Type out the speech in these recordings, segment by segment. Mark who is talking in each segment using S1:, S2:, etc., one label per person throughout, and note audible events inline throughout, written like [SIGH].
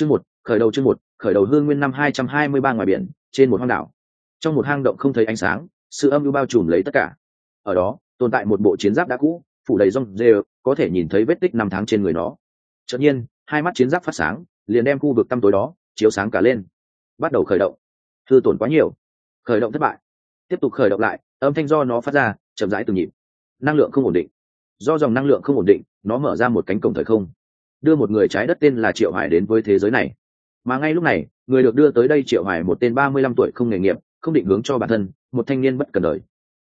S1: chương một khởi đầu chương một khởi đầu hương nguyên năm hai trăm hai mươi ba ngoài biển trên một hoang đảo. Trong một hang động không thấy ánh sáng sự âm u bao trùm lấy tất cả. Ở đó tồn tại một bộ chiến giáp đã cũ phủ đầy rong rêu, có thể nhìn thấy vết tích năm tháng trên người nó. Chợt nhiên hai mắt chiến giáp phát sáng liền đem khu vực tăm tối đó chiếu sáng cả lên. Bắt đầu khởi động. Thư tổn quá nhiều. Khởi động thất bại. Tiếp tục khởi động lại âm thanh do nó phát ra chậm rãi từng nhịp. Năng lượng không ổn định. Do dòng năng lượng không ổn định nó mở ra một cánh cổng thời không đưa một người trái đất tên là triệu hải đến với thế giới này. Mà ngay lúc này, người được đưa tới đây triệu hải một tên ba mươi lăm tuổi không nghề nghiệp, không định hướng cho bản thân, một thanh niên bất cần đời.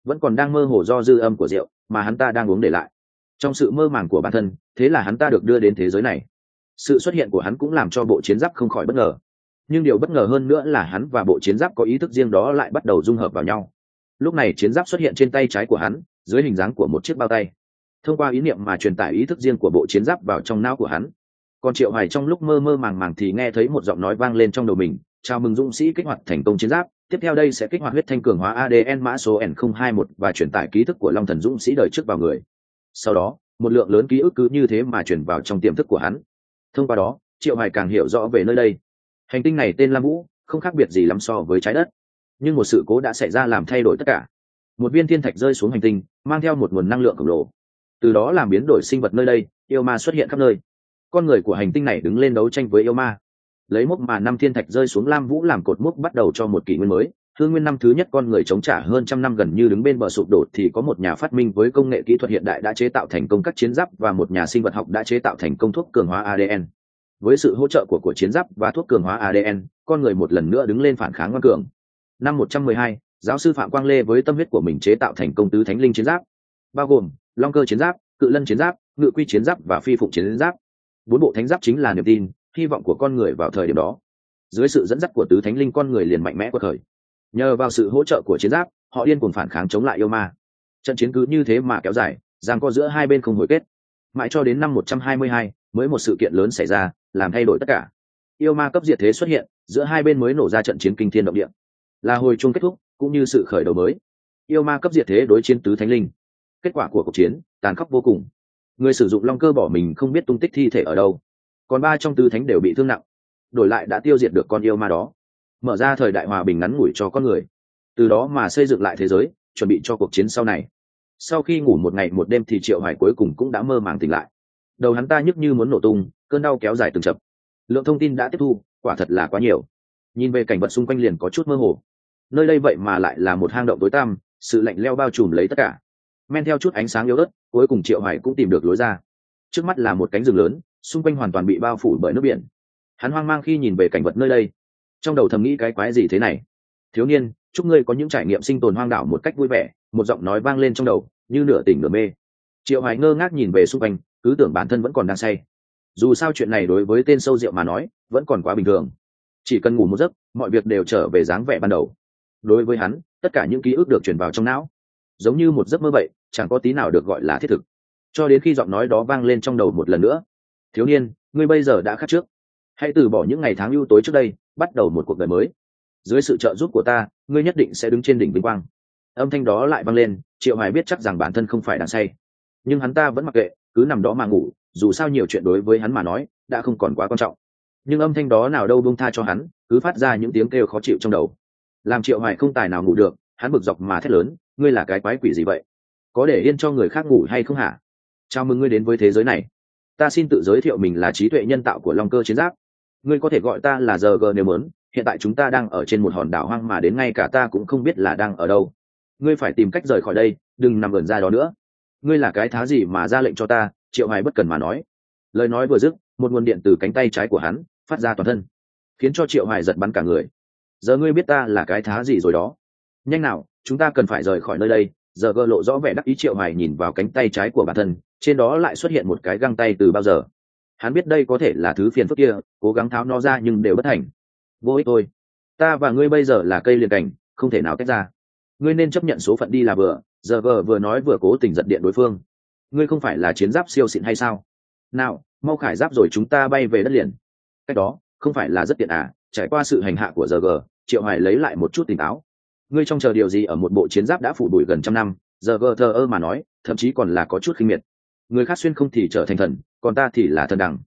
S1: Vẫn còn đang mơ hồ do dư âm của rượu mà hắn ta đang uống để lại. Trong sự mơ màng của bản thân, thế là hắn ta được đưa đến thế giới này. Sự xuất hiện của hắn cũng làm cho bộ chiến giáp không khỏi bất ngờ. Nhưng điều bất ngờ hơn nữa là hắn và bộ chiến giáp có ý thức riêng đó lại bắt đầu dung hợp vào nhau. Lúc này chiến giáp xuất hiện trên tay trái của hắn, dưới hình dáng của một chiếc bao tay thông qua ý niệm mà truyền tải ý thức riêng của bộ chiến giáp vào trong não của hắn. Còn triệu hoài trong lúc mơ mơ màng màng thì nghe thấy một giọng nói vang lên trong đầu mình, chào mừng dũng sĩ kích hoạt thành công chiến giáp, tiếp theo đây sẽ kích hoạt huyết thanh cường hóa adn mã số n 021 và truyền tải ký thức của long thần dũng sĩ đời trước vào người. Sau đó, một lượng lớn ký ức cứ như thế mà truyền vào trong tiềm thức của hắn. Thông qua đó, triệu hoài càng hiểu rõ về nơi đây. Hành tinh này tên lam vũ, không khác biệt gì lắm so với trái đất. Nhưng một sự cố đã xảy ra làm thay đổi tất cả. Một viên thiên thạch rơi xuống hành tinh, mang theo một nguồn năng lượng khổng lồ từ đó làm biến đổi sinh vật nơi đây yêu ma xuất hiện khắp nơi. Con người của hành tinh này đứng lên đấu tranh với yêu ma. Lấy mốc mà năm thiên thạch rơi xuống lam vũ làm cột mốc bắt đầu cho một kỷ nguyên mới. Thương nguyên năm thứ nhất con người chống trả hơn trăm năm gần như đứng bên bờ sụp đổ thì có một nhà phát minh với công nghệ kỹ thuật hiện đại đã chế tạo thành công các chiến giáp và một nhà sinh vật học đã chế tạo thành công thuốc cường hóa adn với sự hỗ trợ của của chiến giáp và thuốc cường hóa adn con người một lần nữa đứng lên phản kháng ngoan cường. Năm 112, giáo sư phạm quang lê với tâm huyết của mình chế tạo thành công tứ thánh linh chiến giáp bao gồm long cơ chiến giáp cự lân chiến giáp ngự quy chiến giáp và phi phụng chiến giáp. Bốn bộ thánh giáp chính là niềm tin hy vọng của con người vào thời điểm đó. Dưới sự dẫn dắt của tứ thánh linh con người liền mạnh mẽ của thời. Nhờ vào sự hỗ trợ của chiến giáp họ điên cuồng phản kháng chống lại yêu ma. Trận chiến cứ như thế mà kéo dài giang co giữa hai bên không hồi kết. Mãi cho đến năm 122, mới một sự kiện lớn xảy ra làm thay đổi tất cả. Yêu ma cấp diệt thế xuất hiện giữa hai bên mới nổ ra trận chiến kinh thiên động địa. Là hồi chuông kết thúc cũng như sự khởi đầu mới. Yêu ma cấp diệt thế đối chiến tứ thánh linh kết quả của cuộc chiến, tàn khốc vô cùng. Người sử dụng long cơ bỏ mình không biết tung tích thi thể ở đâu. Còn ba trong tứ thánh đều bị thương nặng. Đổi lại đã tiêu diệt được con yêu ma đó. Mở ra thời đại hòa bình ngắn ngủi cho con người. Từ đó mà xây dựng lại thế giới, chuẩn bị cho cuộc chiến sau này. Sau khi ngủ một ngày một đêm thì triệu Hải cuối cùng cũng đã mơ màng tỉnh lại. Đầu hắn ta nhức như muốn nổ tung, cơn đau kéo dài từng chập. Lượng thông tin đã tiếp thu, quả thật là quá nhiều. Nhìn về cảnh vật xung quanh liền có chút mơ hồ. Nơi đây vậy mà lại là một hang động tối tăm, sự lạnh leo bao trùm lấy tất cả men theo chút ánh sáng yếu ớt, cuối cùng triệu hoài cũng tìm được lối ra. Trước mắt là một cánh rừng lớn, xung quanh hoàn toàn bị bao phủ bởi nước biển. Hắn hoang mang khi nhìn về cảnh vật nơi đây. Trong đầu thầm nghĩ cái quái gì thế này? Thiếu niên, chúc ngươi có những trải nghiệm sinh tồn hoang đảo một cách vui vẻ, một giọng nói vang lên trong đầu, như nửa tỉnh nửa mê. Triệu hoài ngơ ngác nhìn về xung quanh, cứ tưởng bản thân vẫn còn đang say. Dù sao chuyện này đối với tên sâu rượu mà nói, vẫn còn quá bình thường. Chỉ cần ngủ một giấc, mọi việc đều trở về dáng vẻ ban đầu. Đối với hắn, tất cả những ký ức được truyền vào trong não giống như một giấc mơ vậy, chẳng có tí nào được gọi là thiết thực. Cho đến khi giọng nói đó vang lên trong đầu một lần nữa. Thiếu niên, ngươi bây giờ đã khác trước. Hãy từ bỏ những ngày tháng ưu tối trước đây, bắt đầu một cuộc đời mới. Dưới sự trợ giúp của ta, ngươi nhất định sẽ đứng trên đỉnh vinh quang. Âm thanh đó lại vang lên, triệu hoài biết chắc rằng bản thân không phải đang say. Nhưng hắn ta vẫn mặc kệ, cứ nằm đó mà ngủ, dù sao nhiều chuyện đối với hắn mà nói, đã không còn quá quan trọng. Nhưng âm thanh đó nào đâu bông tha cho hắn, cứ phát ra những tiếng kêu khó chịu trong đầu. Làm triệu hoài không tài nào ngủ được, hắn bực dọc mà thét lớn ngươi là cái quái quỷ gì vậy? Có để yên cho người khác ngủ hay không hả? Chào mừng ngươi đến với thế giới này. Ta xin tự giới thiệu mình là trí tuệ nhân tạo của long cơ chiến giáp. Ngươi có thể gọi ta là giờ g nếu muốn, hiện tại chúng ta đang ở trên một hòn đảo hoang mà đến ngay cả ta cũng không biết là đang ở đâu. Ngươi phải tìm cách rời khỏi đây, đừng nằm gần ra đó nữa. Ngươi là cái thá gì mà ra lệnh cho ta, triệu hoài bất cần mà nói. Lời nói vừa dứt, một nguồn điện từ cánh tay trái của hắn phát ra toàn thân, khiến cho triệu hoài giật bắn cả người. Giờ ngươi biết ta là cái thá gì rồi đó? Nhanh nào chúng ta cần phải rời khỏi nơi đây. Giờ gơ lộ rõ vẻ đắc ý triệu hoài nhìn vào cánh tay trái của bản thân, trên đó lại xuất hiện một cái găng tay từ bao giờ. Hắn biết đây có thể là thứ phiền phức kia, cố gắng tháo nó ra nhưng đều bất thành. Vô ích thôi. Ta và ngươi bây giờ là cây liền cảnh, không thể nào tách ra. Ngươi nên chấp nhận số phận đi là vừa. Giờ gờ vừa nói vừa cố tình giật điện đối phương. Ngươi không phải là chiến giáp siêu xịn hay sao? Nào, mau khải giáp rồi chúng ta bay về đất liền. Cách đó, không phải là rất tiện à. Trải qua sự hành hạ của giờ gờ triệu hoài lấy lại một chút tỉnh táo ngươi trong chờ điều gì ở một bộ chiến giáp đã phủ đuổi gần trăm năm, giờ vờ thờ ơ mà nói, thậm chí còn là có chút khinh miệt. Người khác xuyên không thì trở thành thần, còn ta thì là thần đẳng.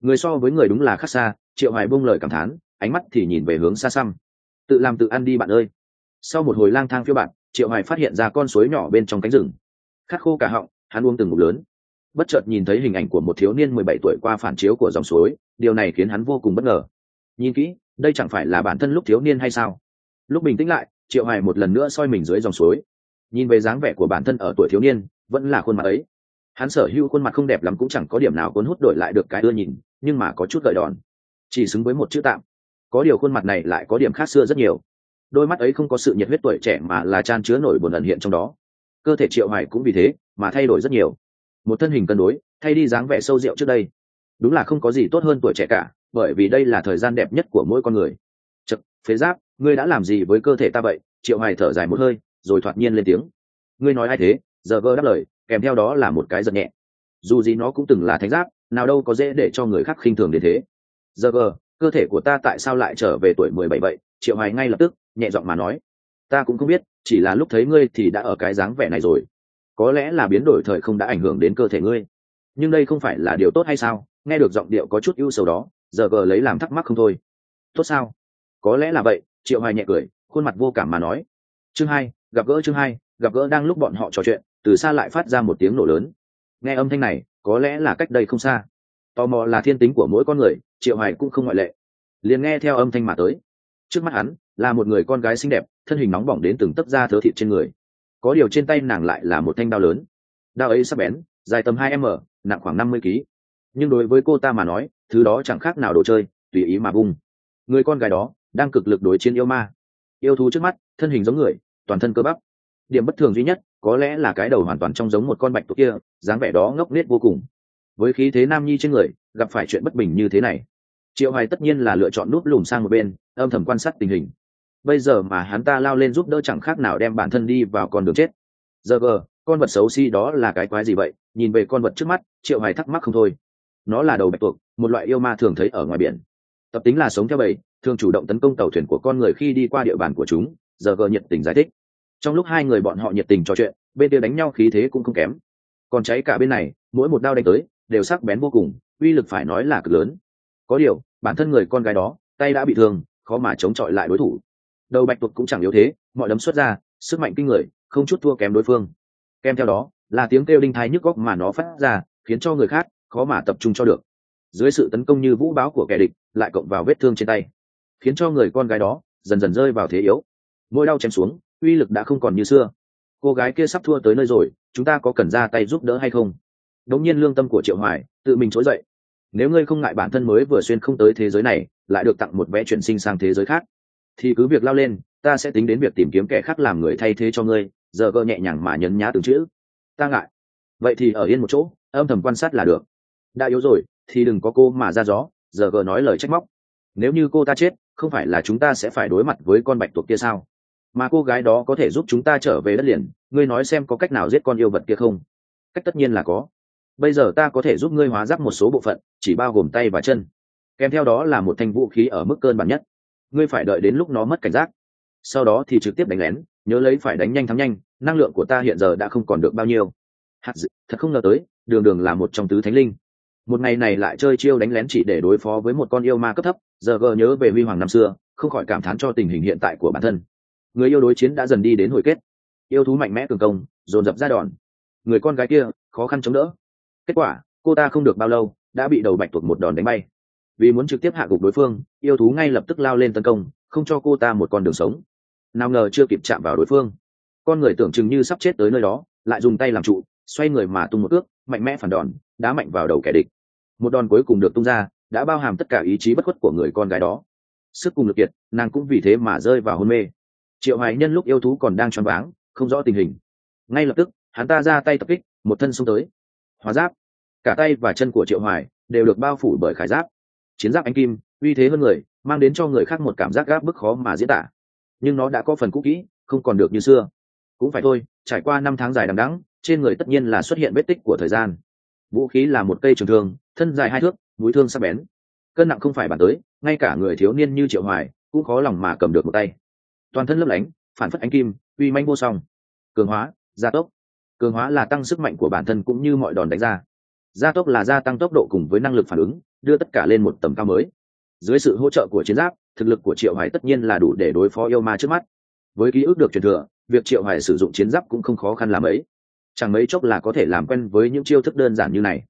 S1: Người so với người đúng là khác xa, triệu hoài buông lời cảm thán, ánh mắt thì nhìn về hướng xa xăm. Tự làm tự ăn đi bạn ơi. Sau một hồi lang thang phiêu bạn triệu hoài phát hiện ra con suối nhỏ bên trong cánh rừng. Khát khô cả họng, hắn uống từng ngụm lớn. Bất chợt nhìn thấy hình ảnh của một thiếu niên 17 tuổi qua phản chiếu của dòng suối, điều này khiến hắn vô cùng bất ngờ. Nhìn kỹ, đây chẳng phải là bản thân lúc thiếu niên hay sao? Lúc bình tĩnh lại triệu hoài một lần nữa soi mình dưới dòng suối. Nhìn về dáng vẻ của bản thân ở tuổi thiếu niên, vẫn là khuôn mặt ấy. Hắn sở hữu khuôn mặt không đẹp lắm cũng chẳng có điểm nào cuốn hút đổi lại được cái ưa nhìn, nhưng mà có chút gợi đòn. Chỉ xứng với một chữ tạm. Có điều khuôn mặt này lại có điểm khác xưa rất nhiều. Đôi mắt ấy không có sự nhiệt huyết tuổi trẻ mà là chan chứa nổi buồn ẩn hiện trong đó. Cơ thể triệu hoài cũng vì thế mà thay đổi rất nhiều. Một thân hình cân đối, thay đi dáng vẻ sâu rượu trước đây. Đúng là không có gì tốt hơn tuổi trẻ cả, bởi vì đây là thời gian đẹp nhất của mỗi con người. Chật, phế giáp ngươi đã làm gì với cơ thể ta vậy? Triệu hoài thở dài một hơi, rồi thoạt nhiên lên tiếng. Ngươi nói ai thế? Giờ vơ đáp lời, kèm theo đó là một cái giật nhẹ. Dù gì nó cũng từng là thánh giáp, nào đâu có dễ để cho người khác khinh thường đến thế. Giờ vơ cơ thể của ta tại sao lại trở về tuổi mười bảy vậy? Triệu hoài ngay lập tức, nhẹ giọng mà nói. Ta cũng không biết, chỉ là lúc thấy ngươi thì đã ở cái dáng vẻ này rồi. Có lẽ là biến đổi thời không đã ảnh hưởng đến cơ thể ngươi. Nhưng đây không phải là điều tốt hay sao? Nghe được giọng điệu có chút ưu sầu đó, giờ vờ lấy làm thắc mắc không thôi. Tốt sao? Có lẽ là vậy triệu hoài nhẹ cười, khuôn mặt vô cảm mà nói, chương hai, gặp gỡ chương hai, gặp gỡ đang lúc bọn họ trò chuyện, từ xa lại phát ra một tiếng nổ lớn. Nghe âm thanh này, có lẽ là cách đây không xa. Tò mò là thiên tính của mỗi con người, triệu hoài cũng không ngoại lệ. Liền nghe theo âm thanh mà tới. Trước mắt hắn, là một người con gái xinh đẹp, thân hình nóng bỏng đến từng tấc da thớ thịt trên người. Có điều trên tay nàng lại là một thanh đao lớn. Đao ấy sắc bén, dài tầm hai m, nặng khoảng năm mươi kg nhưng đối với cô ta mà nói, thứ đó chẳng khác nào đồ chơi, tùy ý mà bung người con gái đó đang cực lực đối chiến yêu ma. Yêu thú trước mắt, thân hình giống người, toàn thân cơ bắp. Điểm bất thường duy nhất, có lẽ là cái đầu hoàn toàn trông giống một con bạch tuộc kia, dáng vẻ đó ngốc nghếch vô cùng. Với khí thế nam nhi trên người, gặp phải chuyện bất bình như thế này. Triệu hoài tất nhiên là lựa chọn núp lùm sang một bên, âm thầm quan sát tình hình. Bây giờ mà hắn ta lao lên giúp đỡ chẳng khác nào đem bản thân đi vào con đường chết. Giờ gờ, con vật xấu xí đó là cái quái gì vậy? Nhìn về con vật trước mắt, triệu hoài thắc mắc không thôi. Nó là đầu bạch tuộc, một loại yêu ma thường thấy ở ngoài biển tập tính là sống theo bầy, thường chủ động tấn công tàu thuyền của con người khi đi qua địa bàn của chúng, giờ gờ nhiệt tình giải thích. Trong lúc hai người bọn họ nhiệt tình trò chuyện, bên kia đánh nhau khí thế cũng không kém. Còn cháy cả bên này, mỗi một đao đánh tới, đều sắc bén vô cùng, uy lực phải nói là cực lớn. Có điều, bản thân người con gái đó, tay đã bị thương, khó mà chống chọi lại đối thủ. Đầu bạch tuộc cũng chẳng yếu thế, mọi đấm xuất ra, sức mạnh kinh người, không chút thua kém đối phương. Kèm theo đó, là tiếng kêu đinh thái nhức góc mà nó phát ra, khiến cho người khác khó mà tập trung cho được. Dưới sự tấn công như vũ báo của kẻ địch lại cộng vào vết thương trên tay. Khiến cho người con gái đó dần dần rơi vào thế yếu. Mỗi đau chém xuống, uy lực đã không còn như xưa. Cô gái kia sắp thua tới nơi rồi, chúng ta có cần ra tay giúp đỡ hay không? Đống nhiên lương tâm của triệu hoài tự mình trỗi dậy. Nếu ngươi không ngại bản thân mới vừa xuyên không tới thế giới này, lại được tặng một vé chuyển sinh sang thế giới khác, thì cứ việc lao lên, ta sẽ tính đến việc tìm kiếm kẻ khác làm người thay thế cho ngươi, giờ gơ nhẹ nhàng mà nhấn nhá từng chữ. Ta ngại. Vậy thì ở yên một chỗ, âm thầm quan sát là được. Đã yếu rồi, thì đừng có cô mà ra gió giờ gờ nói lời trách móc. Nếu như cô ta chết, không phải là chúng ta sẽ phải đối mặt với con bạch tuộc kia sao? Mà cô gái đó có thể giúp chúng ta trở về đất liền, ngươi nói xem có cách nào giết con yêu vật kia không? Cách tất nhiên là có. Bây giờ ta có thể giúp ngươi hóa giáp một số bộ phận, chỉ bao gồm tay và chân. Kèm theo đó là một thanh vũ khí ở mức cơn bản nhất. Ngươi phải đợi đến lúc nó mất cảnh giác. Sau đó thì trực tiếp đánh lén, nhớ lấy phải đánh nhanh thắng nhanh, năng lượng của ta hiện giờ đã không còn được bao nhiêu. Hạt dự, thật không ngờ tới, đường đường là một trong tứ thánh linh một ngày này lại chơi chiêu đánh lén chỉ để đối phó với một con yêu ma cấp thấp, giờ gờ nhớ về huy hoàng năm xưa, không khỏi cảm thán cho tình hình hiện tại của bản thân. Người yêu đối chiến đã dần đi đến hồi kết. Yêu thú mạnh mẽ cường công, dồn dập ra đòn. Người con gái kia, khó khăn chống đỡ. Kết quả, cô ta không được bao lâu, đã bị đầu bạch tuộc một đòn đánh bay. Vì muốn trực tiếp hạ gục đối phương, yêu thú ngay lập tức lao lên tấn công, không cho cô ta một con đường sống. Nào ngờ chưa kịp chạm vào đối phương. Con người tưởng chừng như sắp chết tới nơi đó, lại dùng tay làm trụ, xoay người mà tung một ước, mạnh mẽ phản đòn đá mạnh vào đầu kẻ địch. Một đòn cuối cùng được tung ra, đã bao hàm tất cả ý chí bất khuất của người con gái đó. Sức cùng lực kiệt, nàng cũng vì thế mà rơi vào hôn mê. Triệu hoài nhân lúc yêu thú còn đang choáng váng, không rõ tình hình. Ngay lập tức, hắn ta ra tay tập kích, một thân xông tới. Hóa giáp. Cả tay và chân của triệu hoài đều được bao phủ bởi khải giáp. Chiến giáp anh kim, uy thế hơn người, mang đến cho người khác một cảm giác gáp bức khó mà diễn tả. Nhưng nó đã có phần cũ kỹ, không còn được như xưa. Cũng phải thôi, trải qua năm tháng dài đằng đẵng, trên người tất nhiên là xuất hiện vết tích của thời gian vũ khí là một cây trường thương, thân dài hai thước, mũi thương sắc bén. Cân nặng không phải bàn tới, ngay cả người thiếu niên như triệu hoài cũng khó lòng mà cầm được một tay. Toàn thân lấp lánh, phản phất ánh kim, uy manh vô song. Cường hóa, gia tốc. Cường hóa là tăng sức mạnh của bản thân cũng như mọi đòn đánh ra. Gia tốc là gia tăng tốc độ cùng với năng lực phản ứng, đưa tất cả lên một tầm cao mới. Dưới sự hỗ trợ của chiến giáp, thực lực của triệu hoài tất nhiên là đủ để đối phó yêu ma trước mắt. Với ký ức được truyền thừa, việc triệu hoài sử dụng chiến giáp cũng không khó khăn làm ấy chẳng mấy chốc là có thể làm quen với những chiêu thức đơn giản như này.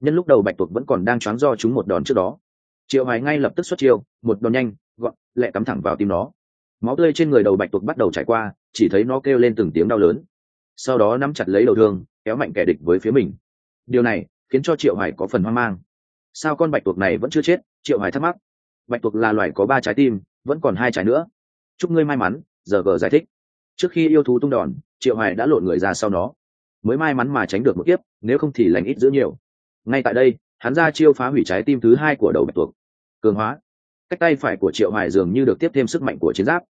S1: Nhân lúc đầu bạch tuộc vẫn còn đang choáng do chúng một đòn trước đó. Triệu hoài ngay lập tức xuất chiêu, một đòn nhanh, gọn, lẹ cắm thẳng vào tim nó. Máu tươi trên người đầu bạch tuộc bắt đầu chảy qua, chỉ thấy nó kêu lên từng tiếng đau lớn sau đó nắm chặt lấy đầu thương, kéo mạnh kẻ địch với phía mình. Điều này khiến cho triệu hoài có phần hoang mang. Sao con bạch tuộc này vẫn chưa chết? Triệu hoài thắc mắc. Bạch tuộc là loài có ba trái tim, vẫn còn hai trái nữa. Chúc ngươi may mắn, giờ gờ giải thích. Trước khi yêu thú tung đòn, triệu hoài đã lộn người ra sau nó mới may mắn mà tránh được một kiếp, nếu không thì lành ít giữ nhiều. Ngay tại đây, hắn ra chiêu phá hủy trái tim thứ hai của đầu bạch tuộc. Cường hóa. Cách tay phải của triệu hoài dường như được tiếp thêm sức mạnh của chiến giáp.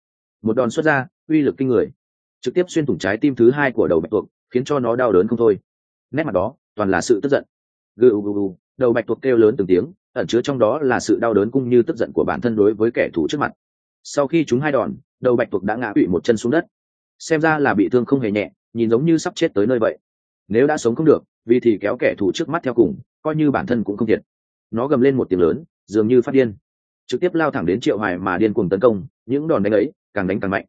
S1: Một đòn xuất ra, uy lực kinh người. Trực tiếp xuyên thủng trái tim thứ hai của đầu bạch tuộc, khiến cho nó đau đớn không thôi. Nét mặt đó, toàn là sự tức giận. Gừ gừ gừ, đầu bạch tuộc kêu lớn từng tiếng, ẩn chứa trong đó là sự đau đớn cũng như tức giận của bản thân đối với kẻ thù trước mặt. Sau khi chúng hai đòn, đầu bạch tuộc đã ngã quỵ một chân xuống đất. Xem ra là bị thương không hề nhẹ nhìn giống như sắp chết tới nơi vậy. Nếu đã sống không được, vì thì kéo kẻ thù trước mắt theo cùng, coi như bản thân cũng không thiệt. Nó gầm lên một tiếng lớn, dường như phát điên. Trực tiếp lao thẳng đến triệu hoài mà điên cuồng tấn công, những đòn đánh ấy càng đánh càng mạnh.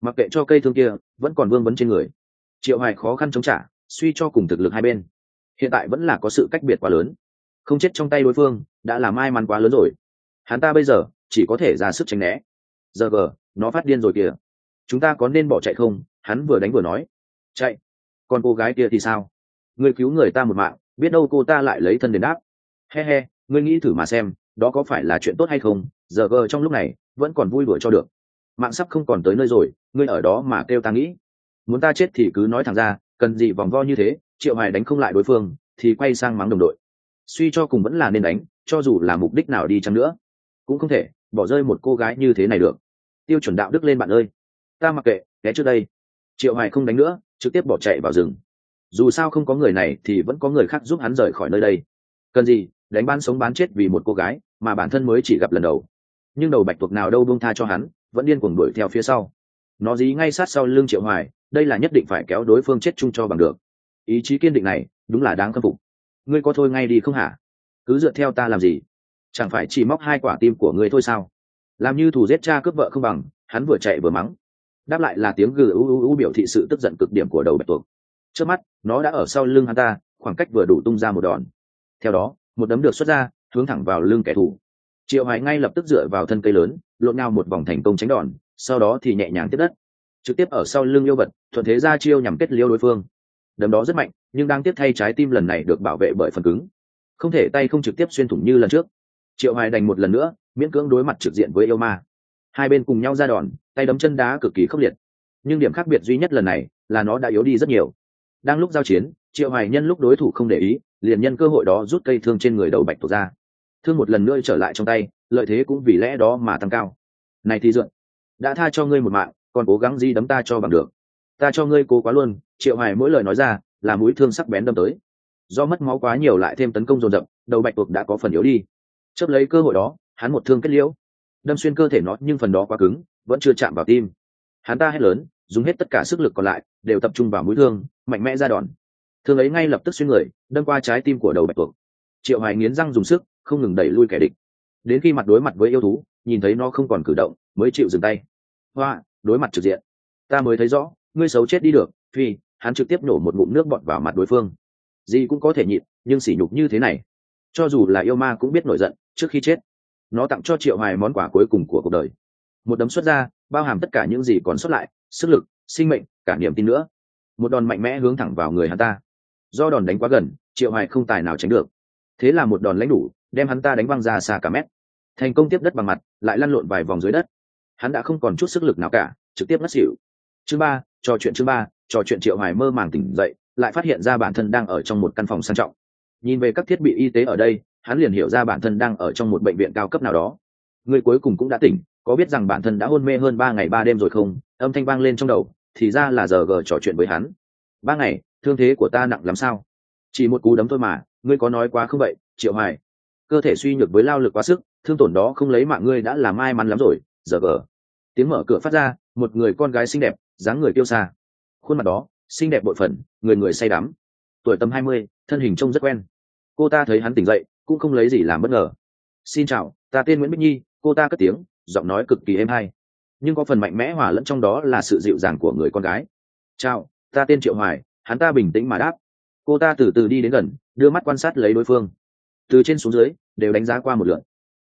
S1: Mặc kệ cho cây thương kia, vẫn còn vương vấn trên người. Triệu hoài khó khăn chống trả, suy cho cùng thực lực hai bên. Hiện tại vẫn là có sự cách biệt quá lớn. Không chết trong tay đối phương, đã là may mắn quá lớn rồi. Hắn ta bây giờ, chỉ có thể ra sức tránh né. Giờ gờ, nó phát điên rồi kìa. Chúng ta có nên bỏ chạy không? Hắn vừa đánh vừa nói chạy. Còn cô gái kia thì sao? Người cứu người ta một mạng, biết đâu cô ta lại lấy thân đền đáp. He he, ngươi nghĩ thử mà xem, đó có phải là chuyện tốt hay không? Giờ gờ trong lúc này, vẫn còn vui đuổi cho được. Mạng sắp không còn tới nơi rồi, ngươi ở đó mà kêu ta nghĩ. Muốn ta chết thì cứ nói thẳng ra, cần gì vòng vo như thế, triệu hoài đánh không lại đối phương, thì quay sang mắng đồng đội. Suy cho cùng vẫn là nên đánh, cho dù là mục đích nào đi chăng nữa. Cũng không thể, bỏ rơi một cô gái như thế này được. Tiêu chuẩn đạo đức lên bạn ơi. Ta mặc kệ, ghé trước đây. Triệu hoài không đánh nữa trực tiếp bỏ chạy vào rừng. Dù sao không có người này thì vẫn có người khác giúp hắn rời khỏi nơi đây. Cần gì, đánh bán sống bán chết vì một cô gái mà bản thân mới chỉ gặp lần đầu. Nhưng đầu bạch tuộc nào đâu buông tha cho hắn, vẫn điên cuồng đuổi theo phía sau. Nó dí ngay sát sau lưng triệu hoài, đây là nhất định phải kéo đối phương chết chung cho bằng được. Ý chí kiên định này, đúng là đáng khâm phục. Ngươi có thôi ngay đi không hả? Cứ dựa theo ta làm gì? Chẳng phải chỉ móc hai quả tim của ngươi thôi sao? Làm như thủ giết cha cướp vợ không bằng, hắn vừa chạy vừa mắng đáp lại là tiếng gừ u u u biểu thị sự tức giận cực điểm của đầu bạch tuộc. Trước mắt, nó đã ở sau lưng hắn ta, khoảng cách vừa đủ tung ra một đòn. Theo đó, một đấm được xuất ra, hướng thẳng vào lưng kẻ thù. Triệu hoài ngay lập tức dựa vào thân cây lớn, lộn nhau một vòng thành công tránh đòn, sau đó thì nhẹ nhàng tiếp đất. Trực tiếp ở sau lưng yêu vật, thuận thế ra chiêu nhằm kết liêu đối phương. Đấm đó rất mạnh, nhưng đang tiếp thay trái tim lần này được bảo vệ bởi phần cứng. Không thể tay không trực tiếp xuyên thủng như lần trước. Triệu hoài đành một lần nữa, miễn cưỡng đối mặt trực diện với yêu ma hai bên cùng nhau ra đòn, tay đấm chân đá cực kỳ khốc liệt. Nhưng điểm khác biệt duy nhất lần này là nó đã yếu đi rất nhiều. Đang lúc giao chiến, triệu hoài nhân lúc đối thủ không để ý, liền nhân cơ hội đó rút cây thương trên người đầu bạch tuộc ra. Thương một lần nữa trở lại trong tay, lợi thế cũng vì lẽ đó mà tăng cao. Này thì dượn đã tha cho ngươi một mạng, còn cố gắng gì đấm ta cho bằng được. Ta cho ngươi cố quá luôn, triệu hoài mỗi lời nói ra, là mũi thương sắc bén đâm tới. Do mất máu quá nhiều lại thêm tấn công dồn dập, đầu bạch tuộc đã có phần yếu đi. Chớp lấy cơ hội đó, hắn một thương kết liễu đâm xuyên cơ thể nó, nhưng phần đó quá cứng, vẫn chưa chạm vào tim. Hắn ta hét lớn, dùng hết tất cả sức lực còn lại, đều tập trung vào mũi thương, mạnh mẽ ra đòn. Thương ấy ngay lập tức xuyên người, đâm qua trái tim của đầu bạch tuộc. Triệu hoài nghiến răng dùng sức, không ngừng đẩy lui kẻ địch. Đến khi mặt đối mặt với yêu thú, nhìn thấy nó không còn cử động, mới chịu dừng tay. Hoa, đối mặt trực diện. Ta mới thấy rõ, ngươi xấu chết đi được, phi. Hắn trực tiếp nổ một ngụm nước bọt vào mặt đối phương. Gì cũng có thể nhịn, nhưng sỉ nhục như thế này. Cho dù là yêu ma cũng biết nổi giận, trước khi chết nó tặng cho triệu hoài món quà cuối cùng của cuộc đời. Một đấm xuất ra, bao hàm tất cả những gì còn sót lại, sức lực, sinh mệnh, cả niềm tin nữa. Một đòn mạnh mẽ hướng thẳng vào người hắn ta. Do đòn đánh quá gần, triệu hoài không tài nào tránh được. Thế là một đòn lãnh đủ, đem hắn ta đánh văng ra xa cả mét. Thành công tiếp đất bằng mặt, lại lăn lộn vài vòng dưới đất. Hắn đã không còn chút sức lực nào cả, trực tiếp ngất xỉu. Chương ba, trò chuyện chương ba, trò chuyện triệu hoài mơ màng tỉnh dậy, lại phát hiện ra bản thân đang ở trong một căn phòng sang trọng. Nhìn về các thiết bị y tế ở đây hắn liền hiểu ra bản thân đang ở trong một bệnh viện cao cấp nào đó. Người cuối cùng cũng đã tỉnh, có biết rằng bản thân đã hôn mê hơn ba ngày ba đêm rồi không? Âm thanh vang lên trong đầu, thì ra là giờ gờ trò chuyện với hắn. Ba ngày, thương thế của ta nặng lắm sao? Chỉ một cú đấm thôi mà, ngươi có nói quá không vậy, triệu hoài? Cơ thể suy nhược với lao lực quá sức, thương tổn đó không lấy mạng ngươi đã là may mắn lắm rồi, giờ gờ. Tiếng mở cửa phát ra, một người con gái xinh đẹp, dáng người tiêu xa khuôn mặt đó, xinh đẹp bội phần, người người say đắm. Tuổi tầm hai mươi, thân hình trông rất quen. Cô ta thấy hắn tỉnh dậy cũng không lấy gì làm bất ngờ. Xin chào, ta tên nguyễn bích nhi, cô ta cất tiếng, giọng nói cực kỳ êm hay. Nhưng có phần mạnh mẽ hòa lẫn trong đó là sự dịu dàng của người con gái. Chào, ta tên triệu hoài, hắn ta bình tĩnh mà đáp. Cô ta từ từ đi đến gần, đưa mắt quan sát lấy đối phương. Từ trên xuống dưới, đều đánh giá qua một lượt.